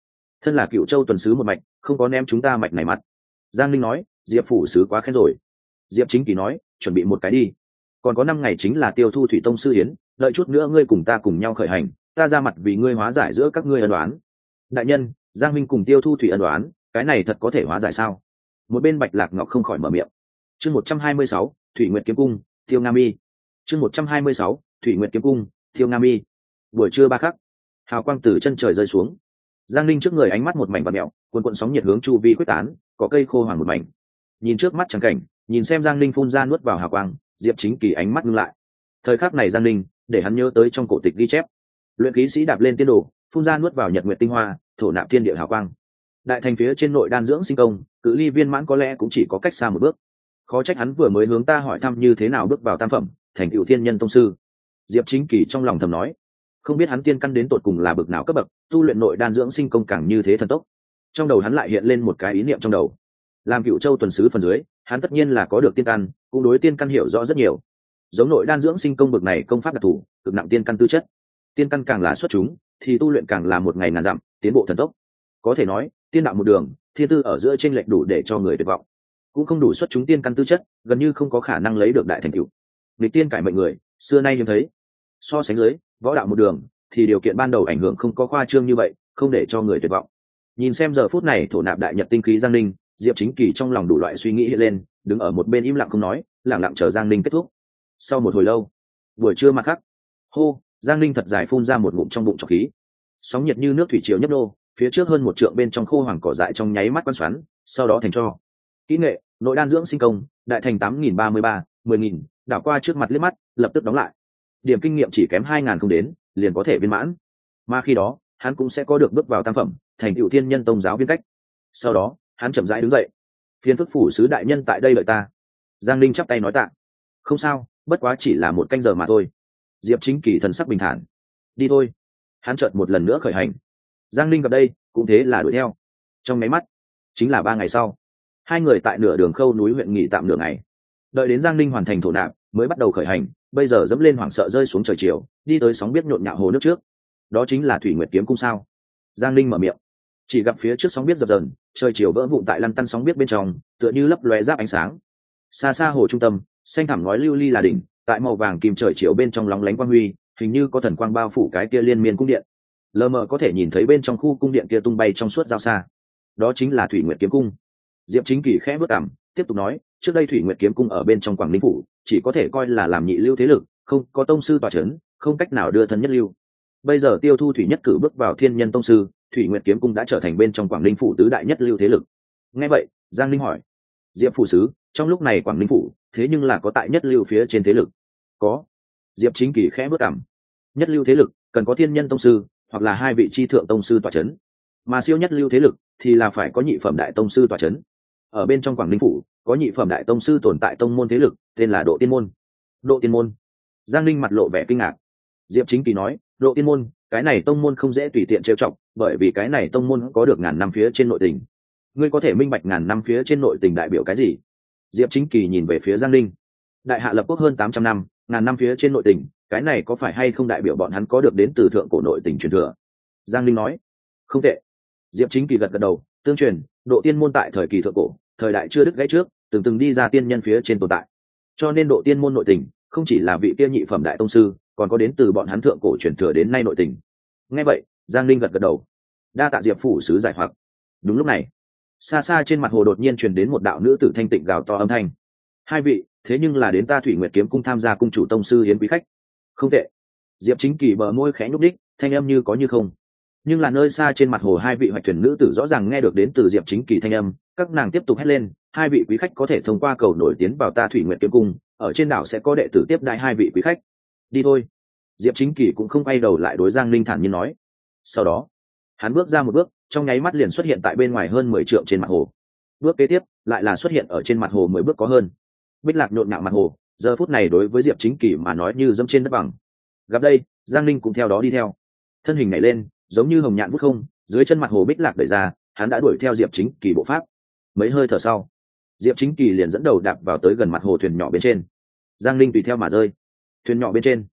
Thân là cựu châu tuần sứ một mạch, không có ném chúng ta mạch này mặt. Giang linh nói, diệp phủ sứ quá khen rồi. Diệp chính kỳ nói, chuẩn bị một cái đi còn có năm ngày chính là tiêu thu thủy tông sư yến, đợi chút nữa ngươi cùng ta cùng nhau khởi hành, ta ra mặt vì ngươi hóa giải giữa các ngươi ân đoán đại nhân, giang minh cùng tiêu thu thủy ân đoán cái này thật có thể hóa giải sao? Một bên bạch lạc ngọc không khỏi mở miệng. Chương một trăm hai mươi sáu, thủy nguyệt kiếm cung, tiêu nga mi. Chương một trăm hai mươi sáu, thủy nguyệt kiếm cung, tiêu nga mi. Buổi trưa ba khắc, hào quang từ chân trời rơi xuống. Giang linh trước người ánh mắt một mảnh và mẹo quần quận sóng nhiệt hướng chu vi quyết tán, có cây khô hoàng một mảnh. Nhìn trước mắt trắng cảnh, nhìn xem giang linh phun ra nuốt vào hào quang diệp chính kỳ ánh mắt ngưng lại. Thời khắc này giang linh để hắn nhớ tới trong cổ tịch ghi chép. Luyện khí sĩ đạp lên tiên đồ, phun ra nuốt vào nhật nguyệt tinh hoa, thổ nạp thiên địa hào quang. Đại thành phía trên nội đan dưỡng sinh công, cự ly viên mãn có lẽ cũng chỉ có cách xa một bước. Khó trách hắn vừa mới hướng ta hỏi thăm như thế nào bước vào tam phẩm, thành cựu thiên nhân tông sư. Diệp chính kỳ trong lòng thầm nói. Không biết hắn tiên căn đến tột cùng là bực nào cấp bậc, tu luyện nội đan dưỡng sinh công càng như thế thần tốc. Trong đầu hắn lại hiện lên một cái ý niệm trong đầu. Làm cựu châu tuần sứ phần dưới hắn tất nhiên là có được tiên căn, cũng đối tiên căn hiểu rõ rất nhiều. Giống nội đan dưỡng sinh công bậc này công pháp đặc thù, cực nặng tiên căn tư chất. Tiên căn càng là xuất chúng, thì tu luyện càng là một ngày ngàn dặm, tiến bộ thần tốc. Có thể nói, tiên đạo một đường, thiên tư ở giữa tranh lệch đủ để cho người tuyệt vọng. Cũng không đủ xuất chúng tiên căn tư chất, gần như không có khả năng lấy được đại thành cựu lịch tiên cải mệnh người, xưa nay hiếm thấy. So sánh dưới, võ đạo một đường, thì điều kiện ban đầu ảnh hưởng không có khoa trương như vậy, không để cho người tuyệt vọng. Nhìn xem giờ phút này thổ nạp đại nhật tinh khí giang ninh diệp chính kỳ trong lòng đủ loại suy nghĩ hiện lên, đứng ở một bên im lặng không nói lẳng lặng chờ giang ninh kết thúc. Sau một hồi lâu, buổi trưa mặt khắc hô, giang ninh thật dài phun ra một ngụm trong bụng trọc khí. Sóng nhiệt như nước thủy triều nhấp nô, phía trước hơn một trượng bên trong khô hoàng cỏ dại trong nháy mắt quan xoắn, sau đó thành cho. Kỹ nghệ, nội đan dưỡng sinh công, đại thành tám nghìn ba mươi ba, mười nghìn, đảo qua trước mặt liếc mắt, lập tức đóng lại. Điểm kinh nghiệm chỉ kém hai ngàn không đến, liền có thể viên mãn. Mà khi đó, hắn cũng sẽ có được bước vào tam phẩm, thành cựu thiên nhân tông giáo viên cách. Sau đó hắn chậm rãi đứng dậy. Phiên phức phủ sứ đại nhân tại đây lợi ta. Giang linh chắp tay nói tạ. Không sao, bất quá chỉ là một canh giờ mà thôi. Diệp chính kỳ thần sắc bình thản. Đi thôi. Hắn chợt một lần nữa khởi hành. Giang linh gặp đây, cũng thế là đuổi theo. Trong máy mắt, chính là ba ngày sau. Hai người tại nửa đường khâu núi huyện nghỉ tạm nửa ngày. Đợi đến giang linh hoàn thành thổ nạp, mới bắt đầu khởi hành. Bây giờ dẫm lên hoảng sợ rơi xuống trời chiều, đi tới sóng biết nhộn nhạo hồ nước trước. Đó chính là thủy nguyệt kiếm cung sao? Giang linh mở miệng chỉ gặp phía trước sóng biết dập dần trời chiều vỡ vụn tại lăn tăn sóng biết bên trong, tựa như lấp lóe giáp ánh sáng. Xa xa hồ trung tâm, xanh thẳm ngói lưu ly là đỉnh, tại màu vàng kim trời chiều bên trong lóng lánh quang huy, hình như có thần quang bao phủ cái kia liên miên cung điện. Lờ mờ có thể nhìn thấy bên trong khu cung điện kia tung bay trong suốt giao xa. Đó chính là thủy nguyệt kiếm cung. Diệp chính kỳ khẽ bước cảm tiếp tục nói, trước đây thủy nguyệt kiếm cung ở bên trong quảng ninh phủ, chỉ có thể coi là làm nhị lưu thế lực, không có tông sư tòa c h ấ n không cách nào đưa thân nhất lưu. Bây giờ tiêu thu thủy nhất cử bước vào thiên nhân tông sư thủy nguyệt kiếm cung đã trở thành bên trong quảng ninh phủ tứ đại nhất lưu thế lực. Ngay vậy, giang linh hỏi, diệp phủ sứ, trong lúc này quảng ninh phủ, thế nhưng là có tại nhất lưu phía trên thế lực? Có. Diệp chính kỳ khẽ bước cảm nhất lưu thế lực, cần có thiên nhân tông sư, hoặc là hai vị tri thượng tông sư tòa c h ấ n mà siêu nhất lưu thế lực thì là phải có nhị phẩm đại tông sư tòa c h ấ n ở bên trong quảng ninh phủ, có nhị phẩm đại tông sư tồn tại tông môn thế lực, tên là độ tiên môn. Độ tiên môn? Giang linh mặt lộ vẻ kinh ngạc. Diệp chính kỳ nói, độ tiên môn, cái này tông môn không dễ tùy tiện trêu chọc bởi vì cái này tông môn có được ngàn năm phía trên nội tình. Ngươi có thể minh bạch ngàn năm phía trên nội tình đại biểu cái gì? Diệp chính kỳ nhìn về phía giang linh. Đại hạ lập quốc hơn tám trăm năm, ngàn năm phía trên nội tình, cái này có phải hay không đại biểu bọn hắn có được đến từ thượng cổ nội tình truyền thừa? Giang linh nói. Không tệ. Diệp chính kỳ gật gật đầu, tương truyền, độ tiên môn tại thời kỳ thượng cổ, thời đại chưa đứt gãy trước, từng từng đi ra tiên nhân phía trên tồn tại. Cho nên độ tiên môn nội tình, không chỉ là vị tiên nhị phẩm đại tông sư, còn có đến từ bọn hắn thượng cổ truyền thừa đến nay nội tình. Nghe vậy giang linh gật gật đầu. Đa tạ diệp phủ sứ giải hoặc. Đúng lúc này, xa xa trên mặt hồ đột nhiên truyền đến một đạo nữ tử thanh tịnh gào to âm thanh. Hai vị, thế nhưng là đến ta thủy nguyệt kiếm cung tham gia cung chủ tông sư hiến quý khách. Không tệ. Diệp chính kỳ bờ môi khẽ nhúc đích thanh âm như có như không. Nhưng là nơi xa trên mặt hồ hai vị hoạch thuyền nữ tử rõ ràng nghe được đến từ diệp chính kỳ thanh âm, các nàng tiếp tục hét lên, hai vị quý khách có thể thông qua cầu nổi tiến vào ta thủy nguyện kiếm cung, ở trên đảo sẽ có đệ tử tiếp đại hai vị quý khách. Đi thôi. Diệp chính kỳ cũng không quay đầu lại đối giang linh thản nhiên nói sau đó, hắn bước ra một bước, trong nháy mắt liền xuất hiện tại bên ngoài hơn mười trượng trên mặt hồ. Bước kế tiếp, lại là xuất hiện ở trên mặt hồ mười bước có hơn. Bích lạc nhộn nhạo mặt hồ, giờ phút này đối với diệp chính kỳ mà nói như dâm trên đất bằng. Gặp đây, giang linh cũng theo đó đi theo. Thân hình nhảy lên, giống như hồng nhạn bút không, dưới chân mặt hồ bích lạc đẩy ra, hắn đã đuổi theo diệp chính kỳ bộ pháp. Mấy hơi thở sau, diệp chính kỳ liền dẫn đầu đạp vào tới gần mặt hồ thuyền nhỏ bên trên. Giang linh tùy theo mà rơi. Thuyền nhỏ bên trên,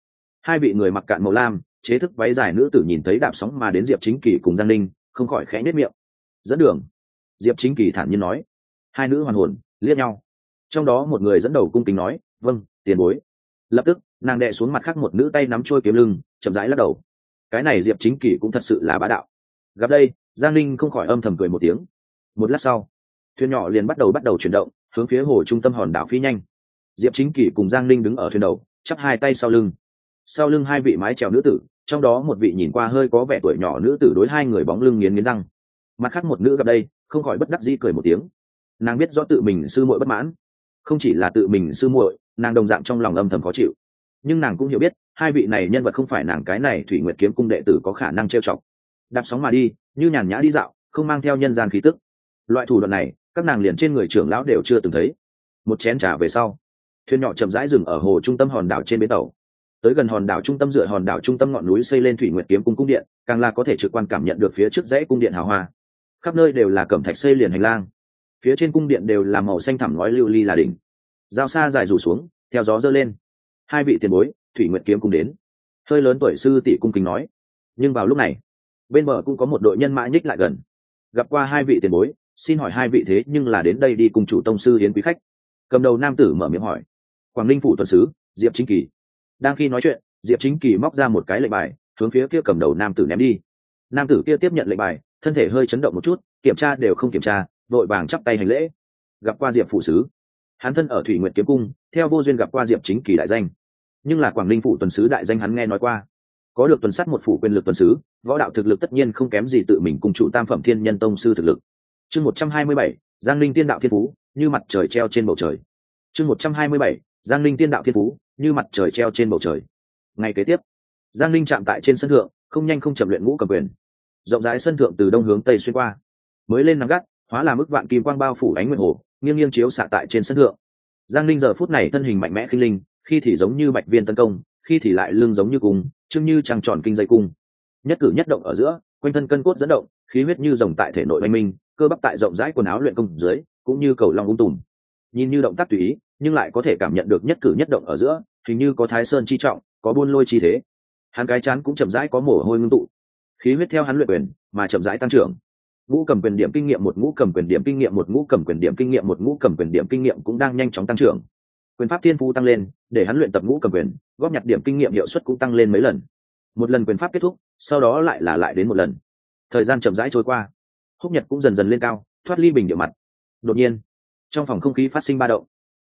hai vị người mặc cạn màu lam chế thức váy dài nữ tử nhìn thấy đạp sóng mà đến diệp chính kỳ cùng giang linh không khỏi khẽ nết miệng. Dẫn đường. Diệp chính kỳ thản nhiên nói. Hai nữ hoàn hồn, liếc nhau. Trong đó một người dẫn đầu cung kính nói vâng tiền bối. Lập tức, nàng đệ xuống mặt khác một nữ tay nắm trôi kiếm lưng, chậm rãi lắc đầu. Cái này diệp chính kỳ cũng thật sự là bá đạo. Gặp đây, giang linh không khỏi âm thầm cười một tiếng. Một lát sau, thuyền nhỏ liền bắt đầu bắt đầu chuyển động, hướng phía hồ trung tâm hòn đảo phi nhanh. Diệp chính kỳ cùng giang linh đứng ở thuyền đầu, chắp hai tay sau lưng. Sau lưng hai vị mái trèo nữ tử trong đó một vị nhìn qua hơi có vẻ tuổi nhỏ nữ tử đối hai người bóng lưng nghiến nghiến răng. Mặt khác một nữ gặp đây, không khỏi bất đắc dĩ cười một tiếng. Nàng biết rõ tự mình sư muội bất mãn. Không chỉ là tự mình sư muội, nàng đồng dạng trong lòng âm thầm khó chịu. Nhưng nàng cũng hiểu biết, hai vị này nhân vật không phải nàng cái này thủy nguyệt kiếm cung đệ tử có khả năng trêu chọc. Đạp sóng mà đi, như nhàn nhã đi dạo, không mang theo nhân gian khí tức. Loại thủ đoạn này, các nàng liền trên người trưởng lão đều chưa từng thấy. Một chén trà về sau, thuyền nhỏ chậm rãi dừng ở hồ trung tâm hòn đảo trên bến tàu tới gần hòn đảo trung tâm dựa hòn đảo trung tâm ngọn núi xây lên thủy nguyệt kiếm cung cung điện, càng là có thể trực quan cảm nhận được phía trước dãy cung điện hào hoa. Khắp nơi đều là cẩm thạch xây liền hành lang. Phía trên cung điện đều là màu xanh thẳm ngói lưu ly là đỉnh. Giao xa dài rủ xuống, theo gió dơ lên. Hai vị tiền bối, thủy nguyệt kiếm cùng đến. Hơi lớn tuổi sư tỷ cung kính nói. Nhưng vào lúc này, bên bờ cũng có một đội nhân mã nhích lại gần. Gặp qua hai vị tiền bối, xin hỏi hai vị thế nhưng là đến đây đi cùng chủ tông sư yến quý khách. Cầm đầu nam tử mở miệng hỏi. Quảng ninh phủ tuần sứ, diệp chính kỳ đang khi nói chuyện, diệp chính kỳ móc ra một cái lệnh bài, hướng phía kia cầm đầu nam tử ném đi. Nam tử kia tiếp nhận lệnh bài, thân thể hơi chấn động một chút, kiểm tra đều không kiểm tra, vội vàng chắp tay hành lễ. Gặp qua diệp phụ sứ. Hắn thân ở thủy nguyện kiếm cung, theo vô duyên gặp qua diệp chính kỳ đại danh. Nhưng là quảng ninh phủ tuần sứ đại danh hắn nghe nói qua. Có được tuần sắt một phủ quyền lực tuần sứ, võ đạo thực lực tất nhiên không kém gì tự mình cùng chủ tam phẩm thiên nhân tông sư thực lực. Chương một trăm hai mươi bảy, giang linh tiên đạo thiên phú, như mặt trời treo trên bầu trời. Chương một trăm hai mươi bảy, giang linh tiên đạo thiên phú như mặt trời treo trên bầu trời. Ngày kế tiếp, giang linh chạm tại trên sân thượng, không nhanh không chậm luyện ngũ cầm quyền. Rộng rãi sân thượng từ đông hướng tây xuyên qua. Mới lên nắng gắt, hóa là mức vạn kim quang bao phủ ánh nguyệt hồ, nghiêng nghiêng chiếu xạ tại trên sân thượng. Giang linh giờ phút này thân hình mạnh mẽ khinh linh, khi thì giống như bạch viên tấn công, khi thì lại lưng giống như cung chưng như trăng tròn kinh dây cung. Nhất cử nhất động ở giữa, quanh thân cân cốt dẫn động, khí huyết như rồng tại thể nội oanh minh, cơ bắp tại rộng rãi quần áo luyện công dưới, cũng như cầu long ung tùm nhìn như động tác tùy ý, nhưng lại có thể cảm nhận được nhất cử nhất động ở giữa, hình như có thái sơn chi trọng, có buôn lôi chi thế. Hắn cái chán cũng chậm rãi có mồ hôi ngưng tụ. Khí huyết theo hắn luyện quyền, mà chậm rãi tăng trưởng. Ngũ cầm quyền điểm kinh nghiệm một, ngũ cầm quyền điểm kinh nghiệm một, ngũ cầm quyền điểm kinh nghiệm một, ngũ cầm quyền điểm kinh nghiệm cũng đang nhanh chóng tăng trưởng. Quyền pháp thiên phu tăng lên, để hắn luyện tập ngũ cầm quyền, góp nhặt điểm kinh nghiệm hiệu suất cũng tăng lên mấy lần. Một lần quyền pháp kết thúc, sau đó lại là lại đến một lần. Thời gian chậm rãi trôi qua. Húc nhật cũng dần dần lên cao, thoát ly bình điệu mặt. Đột nhiên trong phòng không khí phát sinh ba động.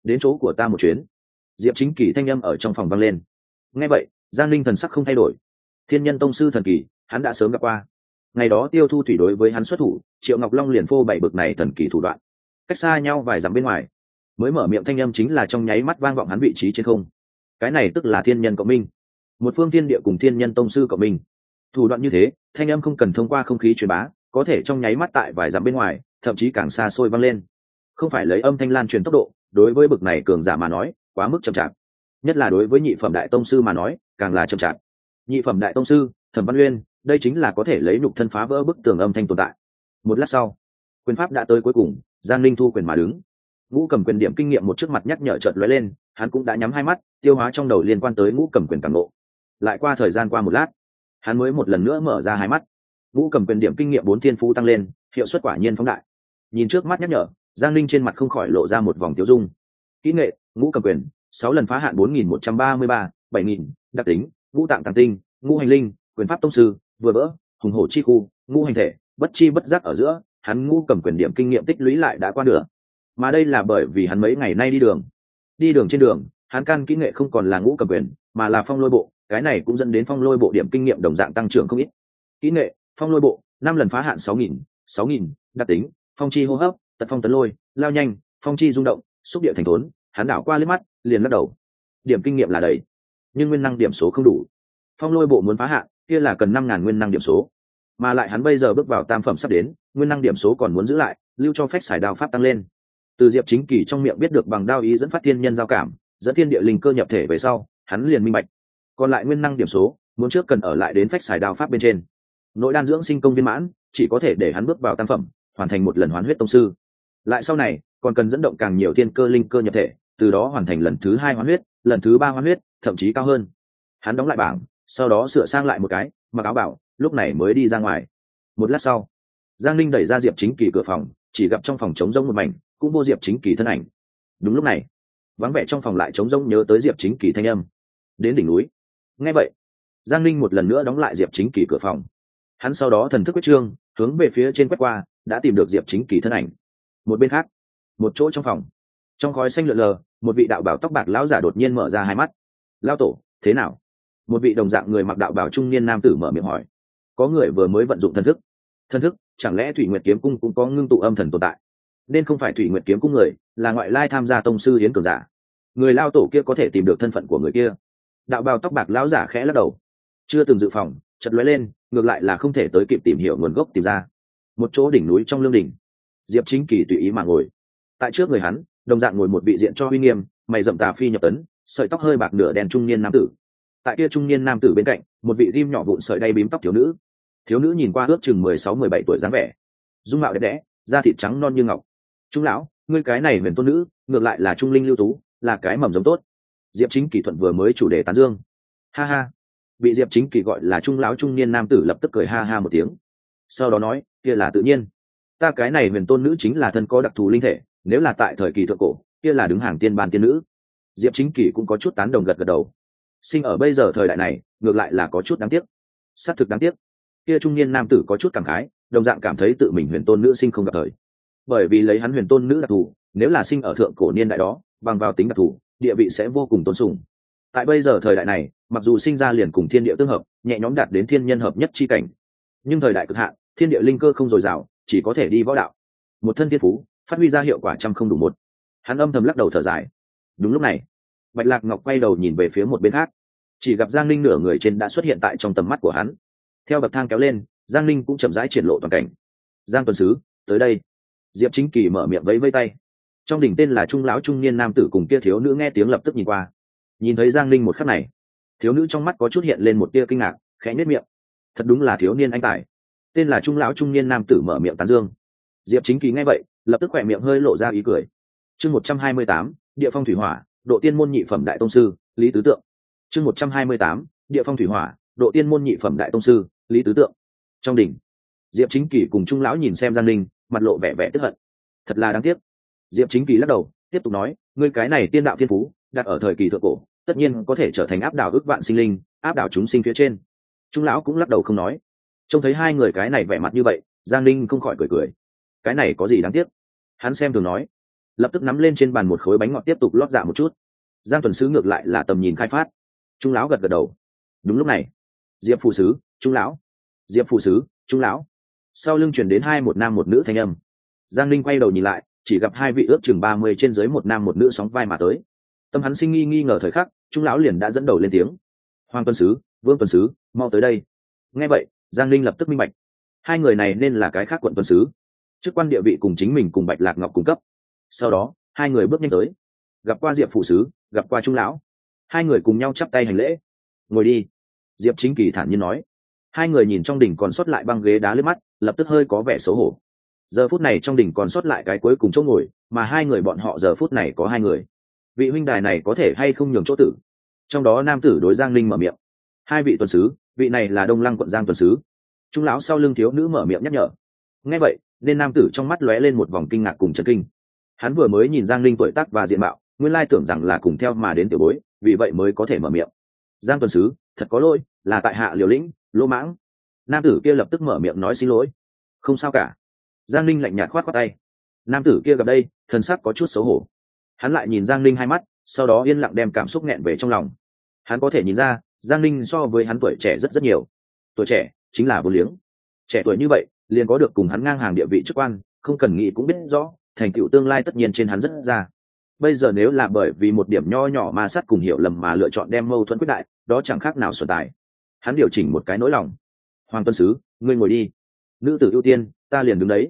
Đến chỗ của ta một chuyến. Diệp chính kỳ thanh â m ở trong phòng vang lên. Ngay vậy, giang linh thần sắc không thay đổi. Thiên nhân tông sư thần kỳ, hắn đã sớm gặp qua. Ngày đó tiêu thu thủy đối với hắn xuất thủ, triệu ngọc long liền phô bảy bực này thần kỳ thủ đoạn. Cách xa nhau vài dặm bên ngoài, mới mở miệng thanh â m chính là trong nháy mắt vang vọng hắn vị trí trên không. Cái này tức là thiên nhân cộng minh. Một phương thiên địa cùng thiên nhân tông sư cộng minh. Thủ đoạn như thế, thanh âm không cần thông qua không khí truyền bá, có thể trong nháy mắt tại vài dặm bên ngoài, thậm chí càng xa xôi vang lên không phải lấy âm thanh lan truyền tốc độ, đối với bực này cường giả mà nói, quá mức chậm chạp. Nhất là đối với nhị phẩm đại tông sư mà nói, càng là chậm chạp. Nhị phẩm đại tông sư, thẩm văn uyên, đây chính là có thể lấy nhục thân phá vỡ bức tường âm thanh tồn tại. Một lát sau, quyền pháp đã tới cuối cùng, giang linh thu quyền mà đứng. Ngũ cầm quyền điểm kinh nghiệm một trước mặt nhắc nhở trợt lóe lên, hắn cũng đã nhắm hai mắt, tiêu hóa trong đầu liên quan tới ngũ cầm quyền cảm ngộ. Lại qua thời gian qua một lát, hắn mới một lần nữa mở ra hai mắt. Ngũ cầm quyền điểm kinh nghiệm bốn thiên phú tăng lên, hiệu suất quả nhiên phóng đại. Nhìn trước mắt nhắc nhở giang linh trên mặt không khỏi lộ ra một vòng tiêu dung. Kỹ nghệ, ngũ cầm quyền, sáu lần phá hạn bốn nghìn một trăm ba mươi ba, bảy nghìn, đặc tính, ngũ tạng tàng tinh, ngũ hành linh, quyền pháp tông sư, vừa vỡ, hùng hổ chi khu, ngũ hành thể, bất chi bất giác ở giữa, hắn ngũ cầm quyền điểm kinh nghiệm tích lũy lại đã qua nửa. Mà đây là bởi vì hắn mấy ngày nay đi đường. Đi đường trên đường, hắn căn kỹ nghệ không còn là ngũ cầm quyền, mà là phong lôi bộ, cái này cũng dẫn đến phong lôi bộ điểm kinh nghiệm đồng dạng tăng trưởng không ít. Kỹ nghệ, phong lôi bộ, năm lần phá hạn sáu nghìn sáu nghìn, đặc tính, phong chi hô hấp tật phong tấn lôi, lao nhanh, phong chi rung động, xúc địa thành thốn, hắn đảo qua liếc mắt, liền lắc đầu. Điểm kinh nghiệm là đầy, nhưng nguyên năng điểm số không đủ. Phong lôi bộ muốn phá hạn kia là cần năm ngàn nguyên năng điểm số. Mà lại hắn bây giờ bước vào tam phẩm sắp đến, nguyên năng điểm số còn muốn giữ lại, lưu cho phép xài đao pháp tăng lên. Từ diệp chính kỳ trong miệng biết được bằng đao ý dẫn phát thiên nhân giao cảm, dẫn thiên địa linh cơ nhập thể về sau, hắn liền minh bạch. Còn lại nguyên năng điểm số, muốn trước cần ở lại đến phách xài đao pháp bên trên. Nội đan dưỡng sinh công viên mãn, chỉ có thể để hắn bước vào tam phẩm, hoàn thành một lần hoán huyết tông sư lại sau này, còn cần dẫn động càng nhiều thiên cơ linh cơ nhập thể, từ đó hoàn thành lần thứ hai hoán huyết, lần thứ ba hoán huyết, thậm chí cao hơn. Hắn đóng lại bảng, sau đó sửa sang lại một cái, mặc áo bảo, lúc này mới đi ra ngoài. Một lát sau, giang linh đẩy ra diệp chính kỳ cửa phòng, chỉ gặp trong phòng trống rông một mảnh, cũng vô diệp chính kỳ thân ảnh. Đúng lúc này, vắng vẻ trong phòng lại trống rỗng nhớ tới diệp chính kỳ thanh âm. Đến đỉnh núi. Nghe vậy, giang linh một lần nữa đóng lại diệp chính kỳ cửa phòng. Hắn sau đó thần thức quyết trương, hướng về phía trên quét qua, đã tìm được diệp chính kỳ thân ảnh một bên khác, một chỗ trong phòng. Trong khói xanh lượn lờ, một vị đạo bảo tóc bạc lão giả đột nhiên mở ra hai mắt. Lao tổ, thế nào? Một vị đồng dạng người mặc đạo bảo trung niên nam tử mở miệng hỏi. Có người vừa mới vận dụng thân thức. Thân thức? Chẳng lẽ thủy nguyệt kiếm cung cũng có ngưng tụ âm thần tồn tại? Nên không phải thủy nguyệt kiếm cung người, là ngoại lai tham gia tông sư yến cường giả. Người lao tổ kia có thể tìm được thân phận của người kia. Đạo bào tóc bạc lão giả khẽ lắc đầu. Chưa từng dự phòng chật lóe lên, ngược lại là không thể tới kịp tìm hiểu nguồn gốc tìm ra. Một chỗ đỉnh núi trong lương đỉnh diệp chính kỳ tùy ý mà ngồi. Tại trước người hắn, đồng dạng ngồi một vị diện cho uy nghiêm, mày rậm tà phi nhập tấn, sợi tóc hơi bạc nửa đen trung niên nam tử. Tại kia trung niên nam tử bên cạnh, một vị rim nhỏ vụn sợi đay bím tóc thiếu nữ. Thiếu nữ nhìn qua ước chừng mười sáu, mười bảy tuổi dáng vẻ. Dung mạo đẹp đẽ, da thịt trắng non như ngọc. Trung lão, ngươi cái này huyền tôn nữ, ngược lại là trung linh lưu tú, là cái mầm giống tốt. Diệp chính kỳ thuận vừa mới chủ đề tán dương. Ha ha. Bị diệp chính kỳ gọi là trung lão trung niên nam tử lập tức cười ha ha một tiếng. Sau đó nói, kia là tự nhiên ta cái này huyền tôn nữ chính là thân có đặc thù linh thể, nếu là tại thời kỳ thượng cổ, kia là đứng hàng tiên ban tiên nữ. Diệp chính kỳ cũng có chút tán đồng gật gật đầu. Sinh ở bây giờ thời đại này, ngược lại là có chút đáng tiếc. Xác thực đáng tiếc. Kia trung niên nam tử có chút cảm khái, đồng dạng cảm thấy tự mình huyền tôn nữ sinh không gặp thời. Bởi vì lấy hắn huyền tôn nữ đặc thù, nếu là sinh ở thượng cổ niên đại đó, bằng vào tính đặc thù, địa vị sẽ vô cùng tôn sùng. Tại bây giờ thời đại này, mặc dù sinh ra liền cùng thiên địa tương hợp, nhẹ nhóm đạt đến thiên nhân hợp nhất chi cảnh, nhưng thời đại cực hạn, thiên địa linh cơ không dồi dào chỉ có thể đi võ đạo. Một thân thiên phú, phát huy ra hiệu quả trăm không đủ một. Hắn âm thầm lắc đầu thở dài. Đúng lúc này, bạch lạc ngọc quay đầu nhìn về phía một bên khác. Chỉ gặp giang linh nửa người trên đã xuất hiện tại trong tầm mắt của hắn. Theo bậc thang kéo lên, giang linh cũng chậm rãi triển lộ toàn cảnh. Giang tuần sứ, tới đây. Diệp chính kỳ mở miệng vẫy vây tay. Trong đỉnh tên là trung lão trung niên nam tử cùng kia thiếu nữ nghe tiếng lập tức nhìn qua. Nhìn thấy giang linh một khắc này, thiếu nữ trong mắt có chút hiện lên một tia kinh ngạc, khẽ nhất miệng. Thật đúng là thiếu niên anh tài tên là trung lão trung niên nam tử mở miệng tán dương. Diệp chính kỳ nghe vậy, lập tức khỏe miệng hơi lộ ra ý cười. Chương một trăm hai mươi tám, địa phong thủy hỏa, độ tiên môn nhị phẩm đại tông sư, lý tứ tượng. Chương một trăm hai mươi tám, địa phong thủy hỏa, độ tiên môn nhị phẩm đại tông sư, lý tứ tượng. Trong đỉnh, diệp chính kỳ cùng trung lão nhìn xem giang linh mặt lộ vẻ vẻ tức hận. Thật là đáng tiếc. Diệp chính kỳ lắc đầu, tiếp tục nói, ngươi cái này tiên đạo thiên phú, đặt ở thời kỳ thượng cổ, tất nhiên có thể trở thành áp đảo ước vạn sinh linh, áp đảo chúng sinh phía trên. Trung lão cũng lắc đầu không nói trông thấy hai người cái này vẻ mặt như vậy, giang linh không khỏi cười cười. Cái này có gì đáng tiếc? Hắn xem thường nói. Lập tức nắm lên trên bàn một khối bánh ngọt tiếp tục lót dạ một chút. Giang tuần sứ ngược lại là tầm nhìn khai phát. Trung lão gật gật đầu. Đúng lúc này, diệp phụ sứ, trung lão. Diệp phụ sứ, trung lão. Sau lưng chuyển đến hai một nam một nữ thanh âm. Giang linh quay đầu nhìn lại, chỉ gặp hai vị ước chừng ba mươi trên dưới một nam một nữ sóng vai mà tới. Tâm hắn sinh nghi nghi ngờ thời khắc, trung lão liền đã dẫn đầu lên tiếng. Hoàng tuần sứ, vương tuần sứ, mau tới đây. Nghe vậy giang linh lập tức minh bạch. Hai người này nên là cái khác quận tuần sứ. Chức quan địa vị cùng chính mình cùng bạch lạc ngọc cung cấp. Sau đó, hai người bước nhanh tới. Gặp qua diệp phụ sứ, gặp qua trung lão. Hai người cùng nhau chắp tay hành lễ. Ngồi đi. Diệp chính kỳ thản nhiên nói. Hai người nhìn trong đỉnh còn sót lại băng ghế đá lướt mắt, lập tức hơi có vẻ xấu hổ. Giờ phút này trong đỉnh còn sót lại cái cuối cùng chỗ ngồi, mà hai người bọn họ giờ phút này có hai người. Vị huynh đài này có thể hay không nhường chỗ tử? Trong đó nam tử đối giang linh mở miệng. Hai vị tuần sứ vị này là đông lăng quận giang tuần sứ. Trung lão sau lưng thiếu nữ mở miệng nhắc nhở. Nghe vậy, nên nam tử trong mắt lóe lên một vòng kinh ngạc cùng trần kinh. Hắn vừa mới nhìn giang linh tuổi tác và diện mạo, nguyên lai tưởng rằng là cùng theo mà đến tiểu bối, vì vậy mới có thể mở miệng. Giang tuần sứ, thật có lỗi, là tại hạ liều lĩnh, lỗ mãng. Nam tử kia lập tức mở miệng nói xin lỗi. Không sao cả. Giang linh lạnh nhạt khoát khoát tay. Nam tử kia gặp đây, thần sắc có chút xấu hổ. Hắn lại nhìn giang linh hai mắt, sau đó yên lặng đem cảm xúc nghẹn về trong lòng. Hắn có thể nhìn ra giang Ninh so với hắn tuổi trẻ rất rất nhiều. Tuổi trẻ chính là vô liếng. Trẻ tuổi như vậy, liền có được cùng hắn ngang hàng địa vị chức quan, không cần nghĩ cũng biết rõ, thành tựu tương lai tất nhiên trên hắn rất ra. Bây giờ nếu là bởi vì một điểm nho nhỏ mà sát cùng hiểu lầm mà lựa chọn đem mâu thuẫn quyết đại, đó chẳng khác nào sổ tài. Hắn điều chỉnh một cái nỗi lòng. Hoàng tuân sứ, ngươi ngồi đi. Nữ tử ưu tiên, ta liền đứng đấy.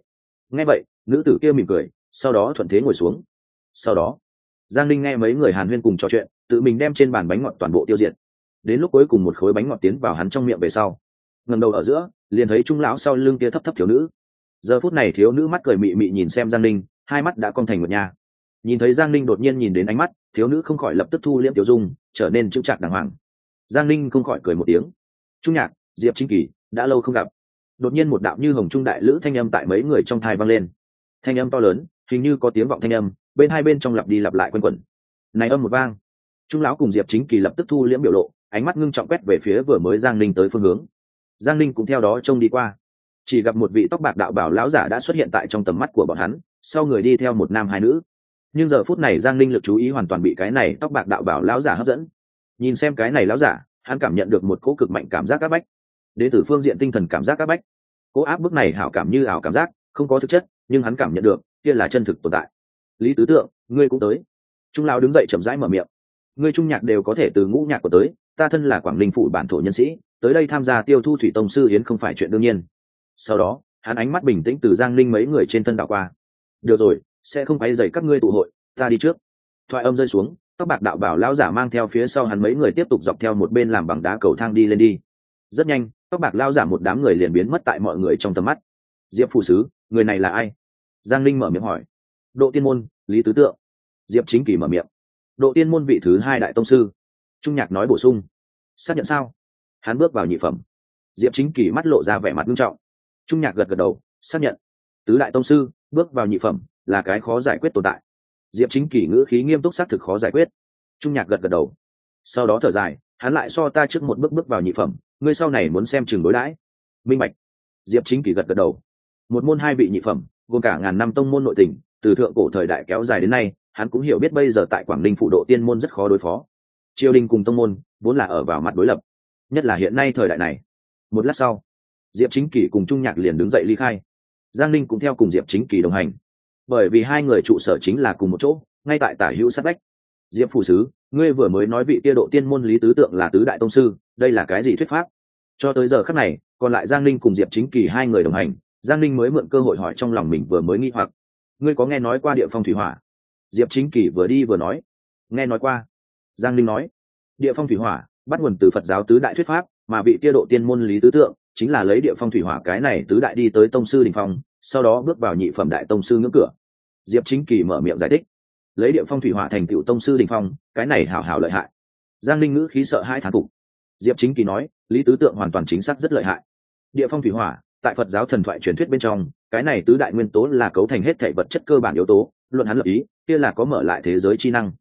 Nghe vậy, nữ tử kia mỉm cười, sau đó thuận thế ngồi xuống. Sau đó, giang linh nghe mấy người hàn huyên cùng trò chuyện, tự mình đem trên bàn bánh ngọt toàn bộ tiêu diệt đến lúc cuối cùng một khối bánh ngọt tiến vào hắn trong miệng về sau. Ngầm đầu ở giữa, liền thấy trung lão sau lưng kia thấp thấp thiếu nữ. Giờ phút này thiếu nữ mắt cười mị mị nhìn xem giang linh hai mắt đã cong thành một nhà. Nhìn thấy giang linh đột nhiên nhìn đến ánh mắt, thiếu nữ không khỏi lập tức thu liễm tiểu dung, trở nên chững chạc đàng hoàng. Giang linh không khỏi cười một tiếng. Trung nhạc, diệp chính kỳ, đã lâu không gặp. Đột nhiên một đạo như hồng trung đại lữ thanh âm tại mấy người trong thai vang lên. Thanh âm to lớn, hình như có tiếng vọng thanh âm, bên hai bên trong lặp đi lặp lại quanh quẩn. Này âm một vang. Trung lão cùng diệp chính kỳ lập tức thu liễm biểu lộ ánh mắt ngưng trọng quét về phía vừa mới giang ninh tới phương hướng. Giang ninh cũng theo đó trông đi qua. Chỉ gặp một vị tóc bạc đạo bảo lão giả đã xuất hiện tại trong tầm mắt của bọn hắn, sau người đi theo một nam hai nữ. Nhưng giờ phút này giang ninh lực chú ý hoàn toàn bị cái này tóc bạc đạo bảo lão giả hấp dẫn. Nhìn xem cái này lão giả, hắn cảm nhận được một cỗ cực mạnh cảm giác áp bách. Đến từ phương diện tinh thần cảm giác áp bách. Cỗ áp bức này hảo cảm như ảo cảm giác, không có thực chất, nhưng hắn cảm nhận được, kia là chân thực tồn tại. Lý tứ tượng, ngươi cũng tới. Trung lão đứng dậy chậm rãi mở miệng. Ngươi trung nhạc đều có thể từ ngũ nhạc của tới ta thân là quảng ninh phụ bản thổ nhân sĩ, tới đây tham gia tiêu thu thủy tông sư yến không phải chuyện đương nhiên. Sau đó, hắn ánh mắt bình tĩnh từ giang ninh mấy người trên thân đạo qua. Được rồi, sẽ không quay dày các ngươi tụ hội, ta đi trước. Thoại âm rơi xuống, tóc bạc đạo bảo lão giả mang theo phía sau hắn mấy người tiếp tục dọc theo một bên làm bằng đá cầu thang đi lên đi. Rất nhanh, tóc bạc lao giả một đám người liền biến mất tại mọi người trong tầm mắt. Diệp phụ sứ, người này là ai? Giang linh mở miệng hỏi. Độ tiên môn, lý tứ tượng. Diệp chính kỳ mở miệng. Độ tiên môn vị thứ hai đại tông sư trung nhạc nói bổ sung. Xác nhận sao? Hắn bước vào nhị phẩm. Diệp chính kỳ mắt lộ ra vẻ mặt nghiêm trọng. Trung nhạc gật gật đầu, xác nhận. Tứ đại tông sư, bước vào nhị phẩm, là cái khó giải quyết tồn tại. Diệp chính kỳ ngữ khí nghiêm túc xác thực khó giải quyết. Trung nhạc gật gật đầu. Sau đó thở dài, hắn lại so ta trước một bước bước vào nhị phẩm, ngươi sau này muốn xem chừng đối đãi. Minh bạch. Diệp chính kỳ gật gật đầu. Một môn hai vị nhị phẩm, gồm cả ngàn năm tông môn nội tình, từ thượng cổ thời đại kéo dài đến nay, hắn cũng hiểu biết bây giờ tại quảng ninh phụ độ tiên môn rất khó đối phó triều đình cùng tông môn vốn là ở vào mặt đối lập, nhất là hiện nay thời đại này. Một lát sau, diệp chính kỳ cùng trung nhạc liền đứng dậy ly khai. Giang ninh cũng theo cùng diệp chính kỳ đồng hành, bởi vì hai người trụ sở chính là cùng một chỗ, ngay tại tả hữu sát vách. Diệp Phủ sứ, ngươi vừa mới nói vị kia độ tiên môn lý tứ tượng là tứ đại tông sư, đây là cái gì thuyết pháp? Cho tới giờ khắc này, còn lại giang ninh cùng diệp chính kỳ hai người đồng hành, giang ninh mới mượn cơ hội hỏi trong lòng mình vừa mới nghi hoặc. Ngươi có nghe nói qua địa phong thủy hỏa? Diệp chính kỳ vừa đi vừa nói. Nghe nói qua giang Linh nói, địa phong thủy hỏa, bắt nguồn từ phật giáo tứ đại thuyết pháp, mà vị kia độ tiên môn lý tứ tượng chính là lấy địa phong thủy hỏa cái này tứ đại đi tới tông sư đình phong, sau đó bước vào nhị phẩm đại tông sư ngưỡng cửa. Diệp chính kỳ mở miệng giải thích, lấy địa phong thủy hỏa thành cựu tông sư đình phong, cái này hảo hảo lợi hại. Giang linh ngữ khí sợ hai thán phục. Diệp chính kỳ nói, lý tứ tượng hoàn toàn chính xác rất lợi hại. Địa phong thủy hỏa, tại phật giáo thần thoại truyền thuyết bên trong, cái này tứ đại nguyên tố là cấu thành hết thể vật chất cơ bản yếu tố, luận hắn lập ý, kia là có mở lại thế giới chi năng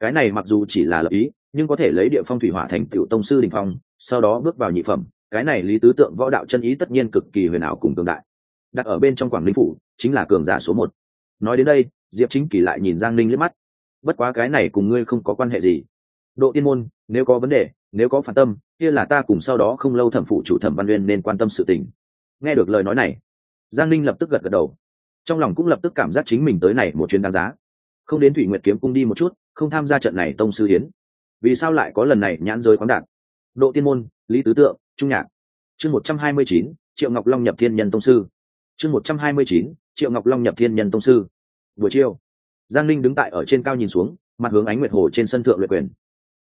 cái này mặc dù chỉ là lập ý, nhưng có thể lấy địa phong thủy hỏa thành cựu tông sư đình phong, sau đó bước vào nhị phẩm, cái này lý tứ tượng võ đạo chân ý tất nhiên cực kỳ huyền ảo cùng tương đại. Đặt ở bên trong quảng ninh phủ, chính là cường giả số một. Nói đến đây, diệp chính kỳ lại nhìn giang ninh liếc mắt. Bất quá cái này cùng ngươi không có quan hệ gì. Độ tiên môn, nếu có vấn đề, nếu có phản tâm, kia là ta cùng sau đó không lâu thẩm phụ chủ thẩm văn uyên nên quan tâm sự tình. Nghe được lời nói này, giang ninh lập tức gật gật đầu. Trong lòng cũng lập tức cảm giác chính mình tới này một chuyến đáng giá. Không đến thủy nguyệt kiếm cung đi một chút không tham gia trận này tông sư hiến vì sao lại có lần này nhãn giới khoáng đạt? Độ tiên môn, lý tứ tượng, trung nhạc. Chương một trăm hai mươi chín, triệu ngọc long nhập thiên nhân tông sư. Chương một trăm hai mươi chín, triệu ngọc long nhập thiên nhân tông sư. Buổi chiều, giang linh đứng tại ở trên cao nhìn xuống, mặt hướng ánh nguyệt hồ trên sân thượng luyện quyền.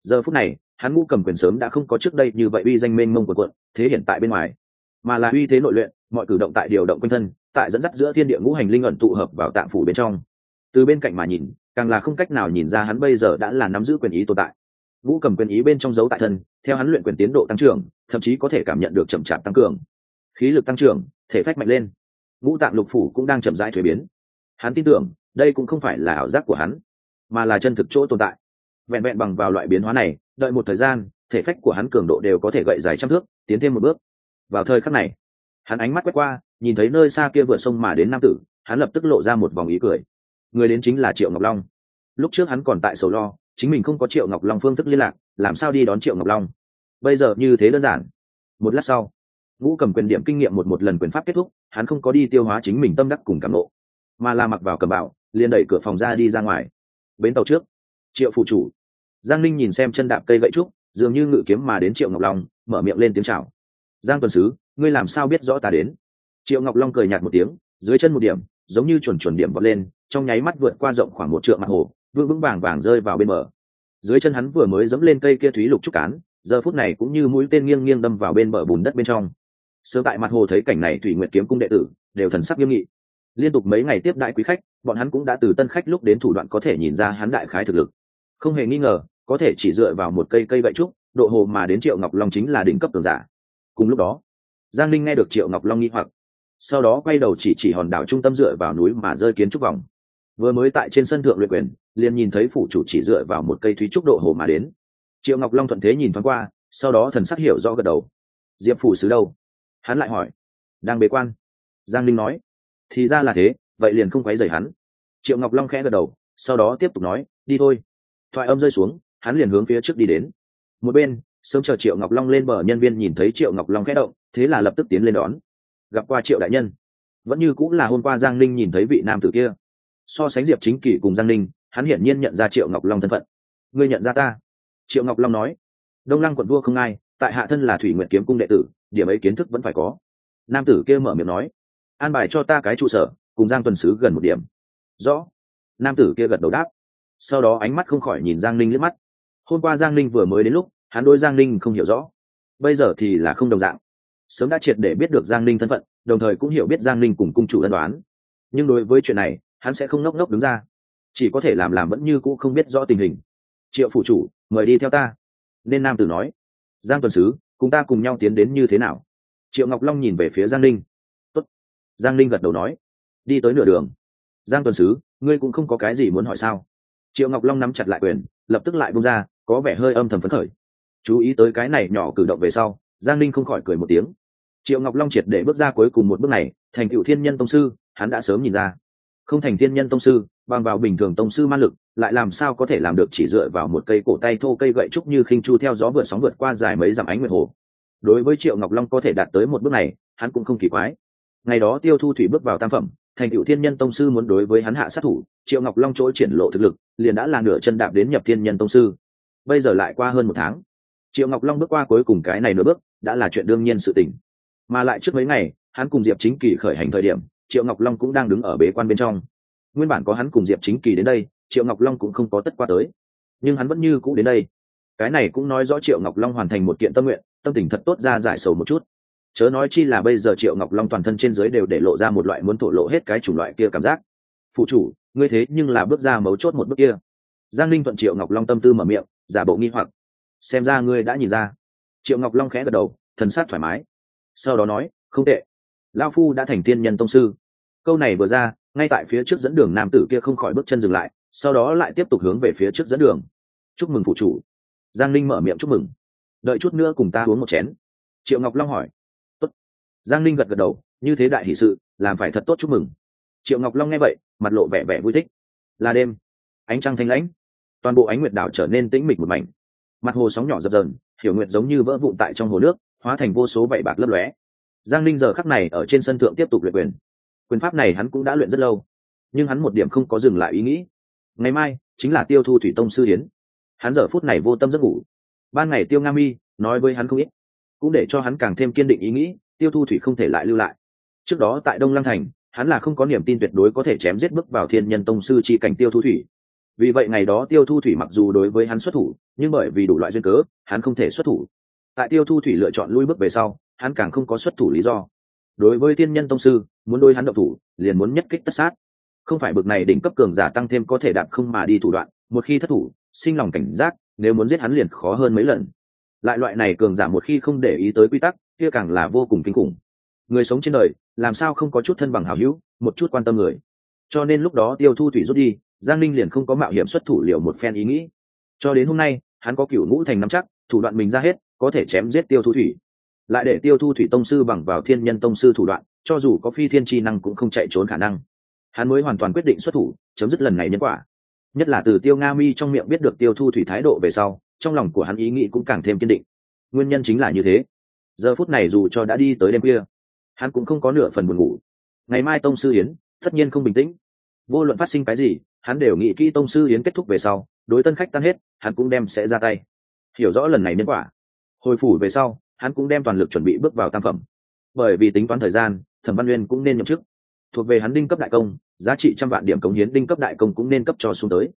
Giờ phút này, hắn ngũ cầm quyền sớm đã không có trước đây như vậy uy danh mênh mông của quận, thế hiện tại bên ngoài. Mà là uy thế nội luyện, mọi cử động tại điều động quanh thân, tại dẫn dắt giữa thiên địa ngũ hành linh ẩn tụ hợp vào tạng phủ bên trong. Từ bên cạnh mà nhìn càng là không cách nào nhìn ra hắn bây giờ đã là nắm giữ quyền ý tồn tại. Vũ cầm quyền ý bên trong dấu tại thân, theo hắn luyện quyền tiến độ tăng trưởng, thậm chí có thể cảm nhận được chậm chạp tăng cường. Khí lực tăng trưởng, thể phách mạnh lên. Ngũ tạng lục phủ cũng đang chậm rãi thuế biến. Hắn tin tưởng, đây cũng không phải là ảo giác của hắn, mà là chân thực chỗ tồn tại. Vẹn vẹn bằng vào loại biến hóa này, đợi một thời gian, thể phách của hắn cường độ đều có thể gậy dài trăm thước, tiến thêm một bước. Vào thời khắc này, hắn ánh mắt quét qua, nhìn thấy nơi xa kia vượt sông mà đến nam tử, hắn lập tức lộ ra một vòng ý cười người đến chính là triệu ngọc long lúc trước hắn còn tại sầu lo chính mình không có triệu ngọc long phương thức liên lạc làm sao đi đón triệu ngọc long bây giờ như thế đơn giản một lát sau ngũ cầm quyền điểm kinh nghiệm một một lần quyền pháp kết thúc hắn không có đi tiêu hóa chính mình tâm đắc cùng cảm lộ mà là mặc vào cầm bạo, liền đẩy cửa phòng ra đi ra ngoài. Bến tàu trước, triệu phụ chủ. Giang ninh nhìn xem chân đạp cây gậy trúc, dường như ngự kiếm mà đến triệu ngọc long, mở miệng lên tiếng chào. Giang tuần sứ, ngươi làm sao biết rõ ta đến? Triệu ngọc long cười nhạt một tiếng, dưới chân một điểm, giống như chuẩn chuẩn điểm vọt lên trong nháy mắt vượt qua rộng khoảng một trượng mặt hồ, vững vững vàng vàng rơi vào bên bờ. Dưới chân hắn vừa mới dẫm lên cây kia thúy lục trúc cán, giờ phút này cũng như mũi tên nghiêng nghiêng đâm vào bên bờ bùn đất bên trong. Sớm tại mặt hồ thấy cảnh này, thủy nguyệt kiếm cung đệ tử đều thần sắc nghiêm nghị. Liên tục mấy ngày tiếp đại quý khách, bọn hắn cũng đã từ tân khách lúc đến thủ đoạn có thể nhìn ra hắn đại khái thực lực. Không hề nghi ngờ, có thể chỉ dựa vào một cây cây gậy trúc, độ hồ mà đến triệu ngọc long chính là đỉnh cấp tường giả. Cùng lúc đó, giang linh nghe được triệu ngọc long nghi hoặc, sau đó quay đầu chỉ chỉ hòn đảo trung tâm dựa vào núi mà rơi kiến trúc vòng vừa mới tại trên sân thượng luyện quyền, liền nhìn thấy phủ chủ chỉ dựa vào một cây thúy trúc độ hồ mà đến. Triệu ngọc long thuận thế nhìn thoáng qua, sau đó thần sắc hiểu rõ gật đầu. Diệp phủ sứ đâu? Hắn lại hỏi. Đang bế quan. Giang linh nói. Thì ra là thế, vậy liền không quấy rầy hắn. Triệu ngọc long khẽ gật đầu, sau đó tiếp tục nói, đi thôi. Thoại âm rơi xuống, hắn liền hướng phía trước đi đến. Một bên, sớm chờ triệu ngọc long lên bờ, nhân viên nhìn thấy triệu ngọc long khẽ động, thế là lập tức tiến lên đón. Gặp qua triệu đại nhân. Vẫn như cũng là hôm qua giang ninh nhìn thấy vị nam tử kia so sánh diệp chính kỷ cùng giang ninh, hắn hiển nhiên nhận ra triệu ngọc long thân phận. Ngươi nhận ra ta? Triệu ngọc long nói. Đông lăng quận vua không ai, tại hạ thân là thủy nguyện kiếm cung đệ tử, điểm ấy kiến thức vẫn phải có. Nam tử kia mở miệng nói. An bài cho ta cái trụ sở, cùng giang tuần sứ gần một điểm. Rõ. Nam tử kia gật đầu đáp. Sau đó ánh mắt không khỏi nhìn giang ninh liếc mắt. Hôm qua giang ninh vừa mới đến lúc, hắn đôi giang ninh không hiểu rõ. Bây giờ thì là không đồng dạng. Sớm đã triệt để biết được giang ninh thân phận, đồng thời cũng hiểu biết giang ninh cùng cung chủ ân đoán nhưng đối với chuyện này hắn sẽ không nốc nốc đứng ra. Chỉ có thể làm làm vẫn như cũ không biết rõ tình hình. Triệu phủ chủ, mời đi theo ta. Nên nam tử nói. Giang tuần sứ, cùng ta cùng nhau tiến đến như thế nào? Triệu ngọc long nhìn về phía giang ninh. Tốt. giang ninh gật đầu nói. Đi tới nửa đường. Giang tuần sứ, ngươi cũng không có cái gì muốn hỏi sao? Triệu ngọc long nắm chặt lại quyền, lập tức lại bung ra, có vẻ hơi âm thầm phấn khởi. Chú ý tới cái này nhỏ cử động về sau, giang ninh không khỏi cười một tiếng. Triệu ngọc long triệt để bước ra cuối cùng một bước này, thành cựu thiên nhân tông sư, hắn đã sớm nhìn ra không thành thiên nhân tông sư, bằng vào bình thường tông sư man lực, lại làm sao có thể làm được chỉ dựa vào một cây cổ tay thô cây gậy trúc như khinh chu theo gió vượt sóng vượt qua dài mấy dặm ánh nguyệt hồ. Đối với triệu ngọc long có thể đạt tới một bước này, hắn cũng không kỳ quái. Ngày đó tiêu thu thủy bước vào tam phẩm, thành cựu thiên nhân tông sư muốn đối với hắn hạ sát thủ, triệu ngọc long chỗ triển lộ thực lực, liền đã là nửa chân đạp đến nhập thiên nhân tông sư. Bây giờ lại qua hơn một tháng, triệu ngọc long bước qua cuối cùng cái này nửa bước, đã là chuyện đương nhiên sự tình. Mà lại trước mấy ngày, hắn cùng diệp chính kỳ khởi hành thời điểm triệu ngọc long cũng đang đứng ở bế quan bên trong. Nguyên bản có hắn cùng diệp chính kỳ đến đây, triệu ngọc long cũng không có tất qua tới. Nhưng hắn vẫn như cũ đến đây. Cái này cũng nói rõ triệu ngọc long hoàn thành một kiện tâm nguyện, tâm tình thật tốt ra giải sầu một chút. Chớ nói chi là bây giờ triệu ngọc long toàn thân trên giới đều để lộ ra một loại muốn thổ lộ hết cái chủng loại kia cảm giác. Phụ chủ, ngươi thế nhưng là bước ra mấu chốt một bước kia. Giang linh thuận triệu ngọc long tâm tư mở miệng, giả bộ nghi hoặc. Xem ra ngươi đã nhìn ra. Triệu ngọc long khẽ gật đầu, thần sát thoải mái. Sau đó nói, không tệ. Lao phu đã thành tiên nhân tông sư câu này vừa ra, ngay tại phía trước dẫn đường nam tử kia không khỏi bước chân dừng lại, sau đó lại tiếp tục hướng về phía trước dẫn đường. Chúc mừng phụ chủ. Giang linh mở miệng chúc mừng. Đợi chút nữa cùng ta uống một chén. Triệu ngọc long hỏi. Tốt. giang linh gật gật đầu, như thế đại hỷ sự, làm phải thật tốt chúc mừng. Triệu ngọc long nghe vậy, mặt lộ vẻ vẻ vui thích. Là đêm. Ánh trăng thanh lãnh. Toàn bộ ánh nguyệt đảo trở nên tĩnh mịch một mảnh. Mặt hồ sóng nhỏ dập dờn, hiểu nguyệt giống như vỡ vụn tại trong hồ nước, hóa thành vô số vảy bạc lấp lóe. Giang linh giờ khắc này ở trên sân thượng tiếp tục luyện quyền quyền pháp này hắn cũng đã luyện rất lâu, nhưng hắn một điểm không có dừng lại ý nghĩ. Ngày mai, chính là tiêu thu thủy tông sư hiến hắn giờ phút này vô tâm giấc ngủ. Ban ngày tiêu nga mi nói với hắn không ít, cũng để cho hắn càng thêm kiên định ý nghĩ, tiêu thu thủy không thể lại lưu lại. Trước đó tại đông lăng thành, hắn là không có niềm tin tuyệt đối có thể chém giết bước vào thiên nhân tông sư chi cảnh tiêu thu thủy. Vì vậy ngày đó tiêu thu thủy mặc dù đối với hắn xuất thủ, nhưng bởi vì đủ loại duyên cớ, hắn không thể xuất thủ. Tại tiêu thu thủy lựa chọn lui bước về sau, hắn càng không có xuất thủ lý do đối với thiên nhân tông sư, muốn đôi hắn độc thủ, liền muốn nhất kích tất sát. Không phải bực này đỉnh cấp cường giả tăng thêm có thể đạp không mà đi thủ đoạn, một khi thất thủ, sinh lòng cảnh giác, nếu muốn giết hắn liền khó hơn mấy lần. Lại loại này cường giả một khi không để ý tới quy tắc, kia càng là vô cùng kinh khủng. Người sống trên đời, làm sao không có chút thân bằng hảo hữu, một chút quan tâm người. Cho nên lúc đó tiêu thu thủy rút đi, giang ninh liền không có mạo hiểm xuất thủ liệu một phen ý nghĩ. Cho đến hôm nay, hắn có cựu ngũ thành nắm chắc, thủ đoạn mình ra hết, có thể chém giết tiêu thu thủy lại để tiêu thu thủy tông sư bằng vào thiên nhân tông sư thủ đoạn, cho dù có phi thiên tri năng cũng không chạy trốn khả năng. Hắn mới hoàn toàn quyết định xuất thủ, chấm dứt lần này nhân quả. Nhất là từ tiêu nga mi trong miệng biết được tiêu thu thủy thái độ về sau, trong lòng của hắn ý nghĩ cũng càng thêm kiên định. Nguyên nhân chính là như thế. Giờ phút này dù cho đã đi tới đêm kia hắn cũng không có nửa phần buồn ngủ. Ngày mai tông sư yến, tất nhiên không bình tĩnh. Vô luận phát sinh cái gì, hắn đều nghĩ kỹ tông sư yến kết thúc về sau, đối tân khách tan hết, hắn cũng đem sẽ ra tay. Hiểu rõ lần này nhân quả. Hồi phủ về sau hắn cũng đem toàn lực chuẩn bị bước vào tam phẩm. Bởi vì tính toán thời gian, thẩm văn uyên cũng nên nhậm chức. Thuộc về hắn đinh cấp đại công, giá trị trăm vạn điểm cống hiến đinh cấp đại công cũng nên cấp cho xuống tới.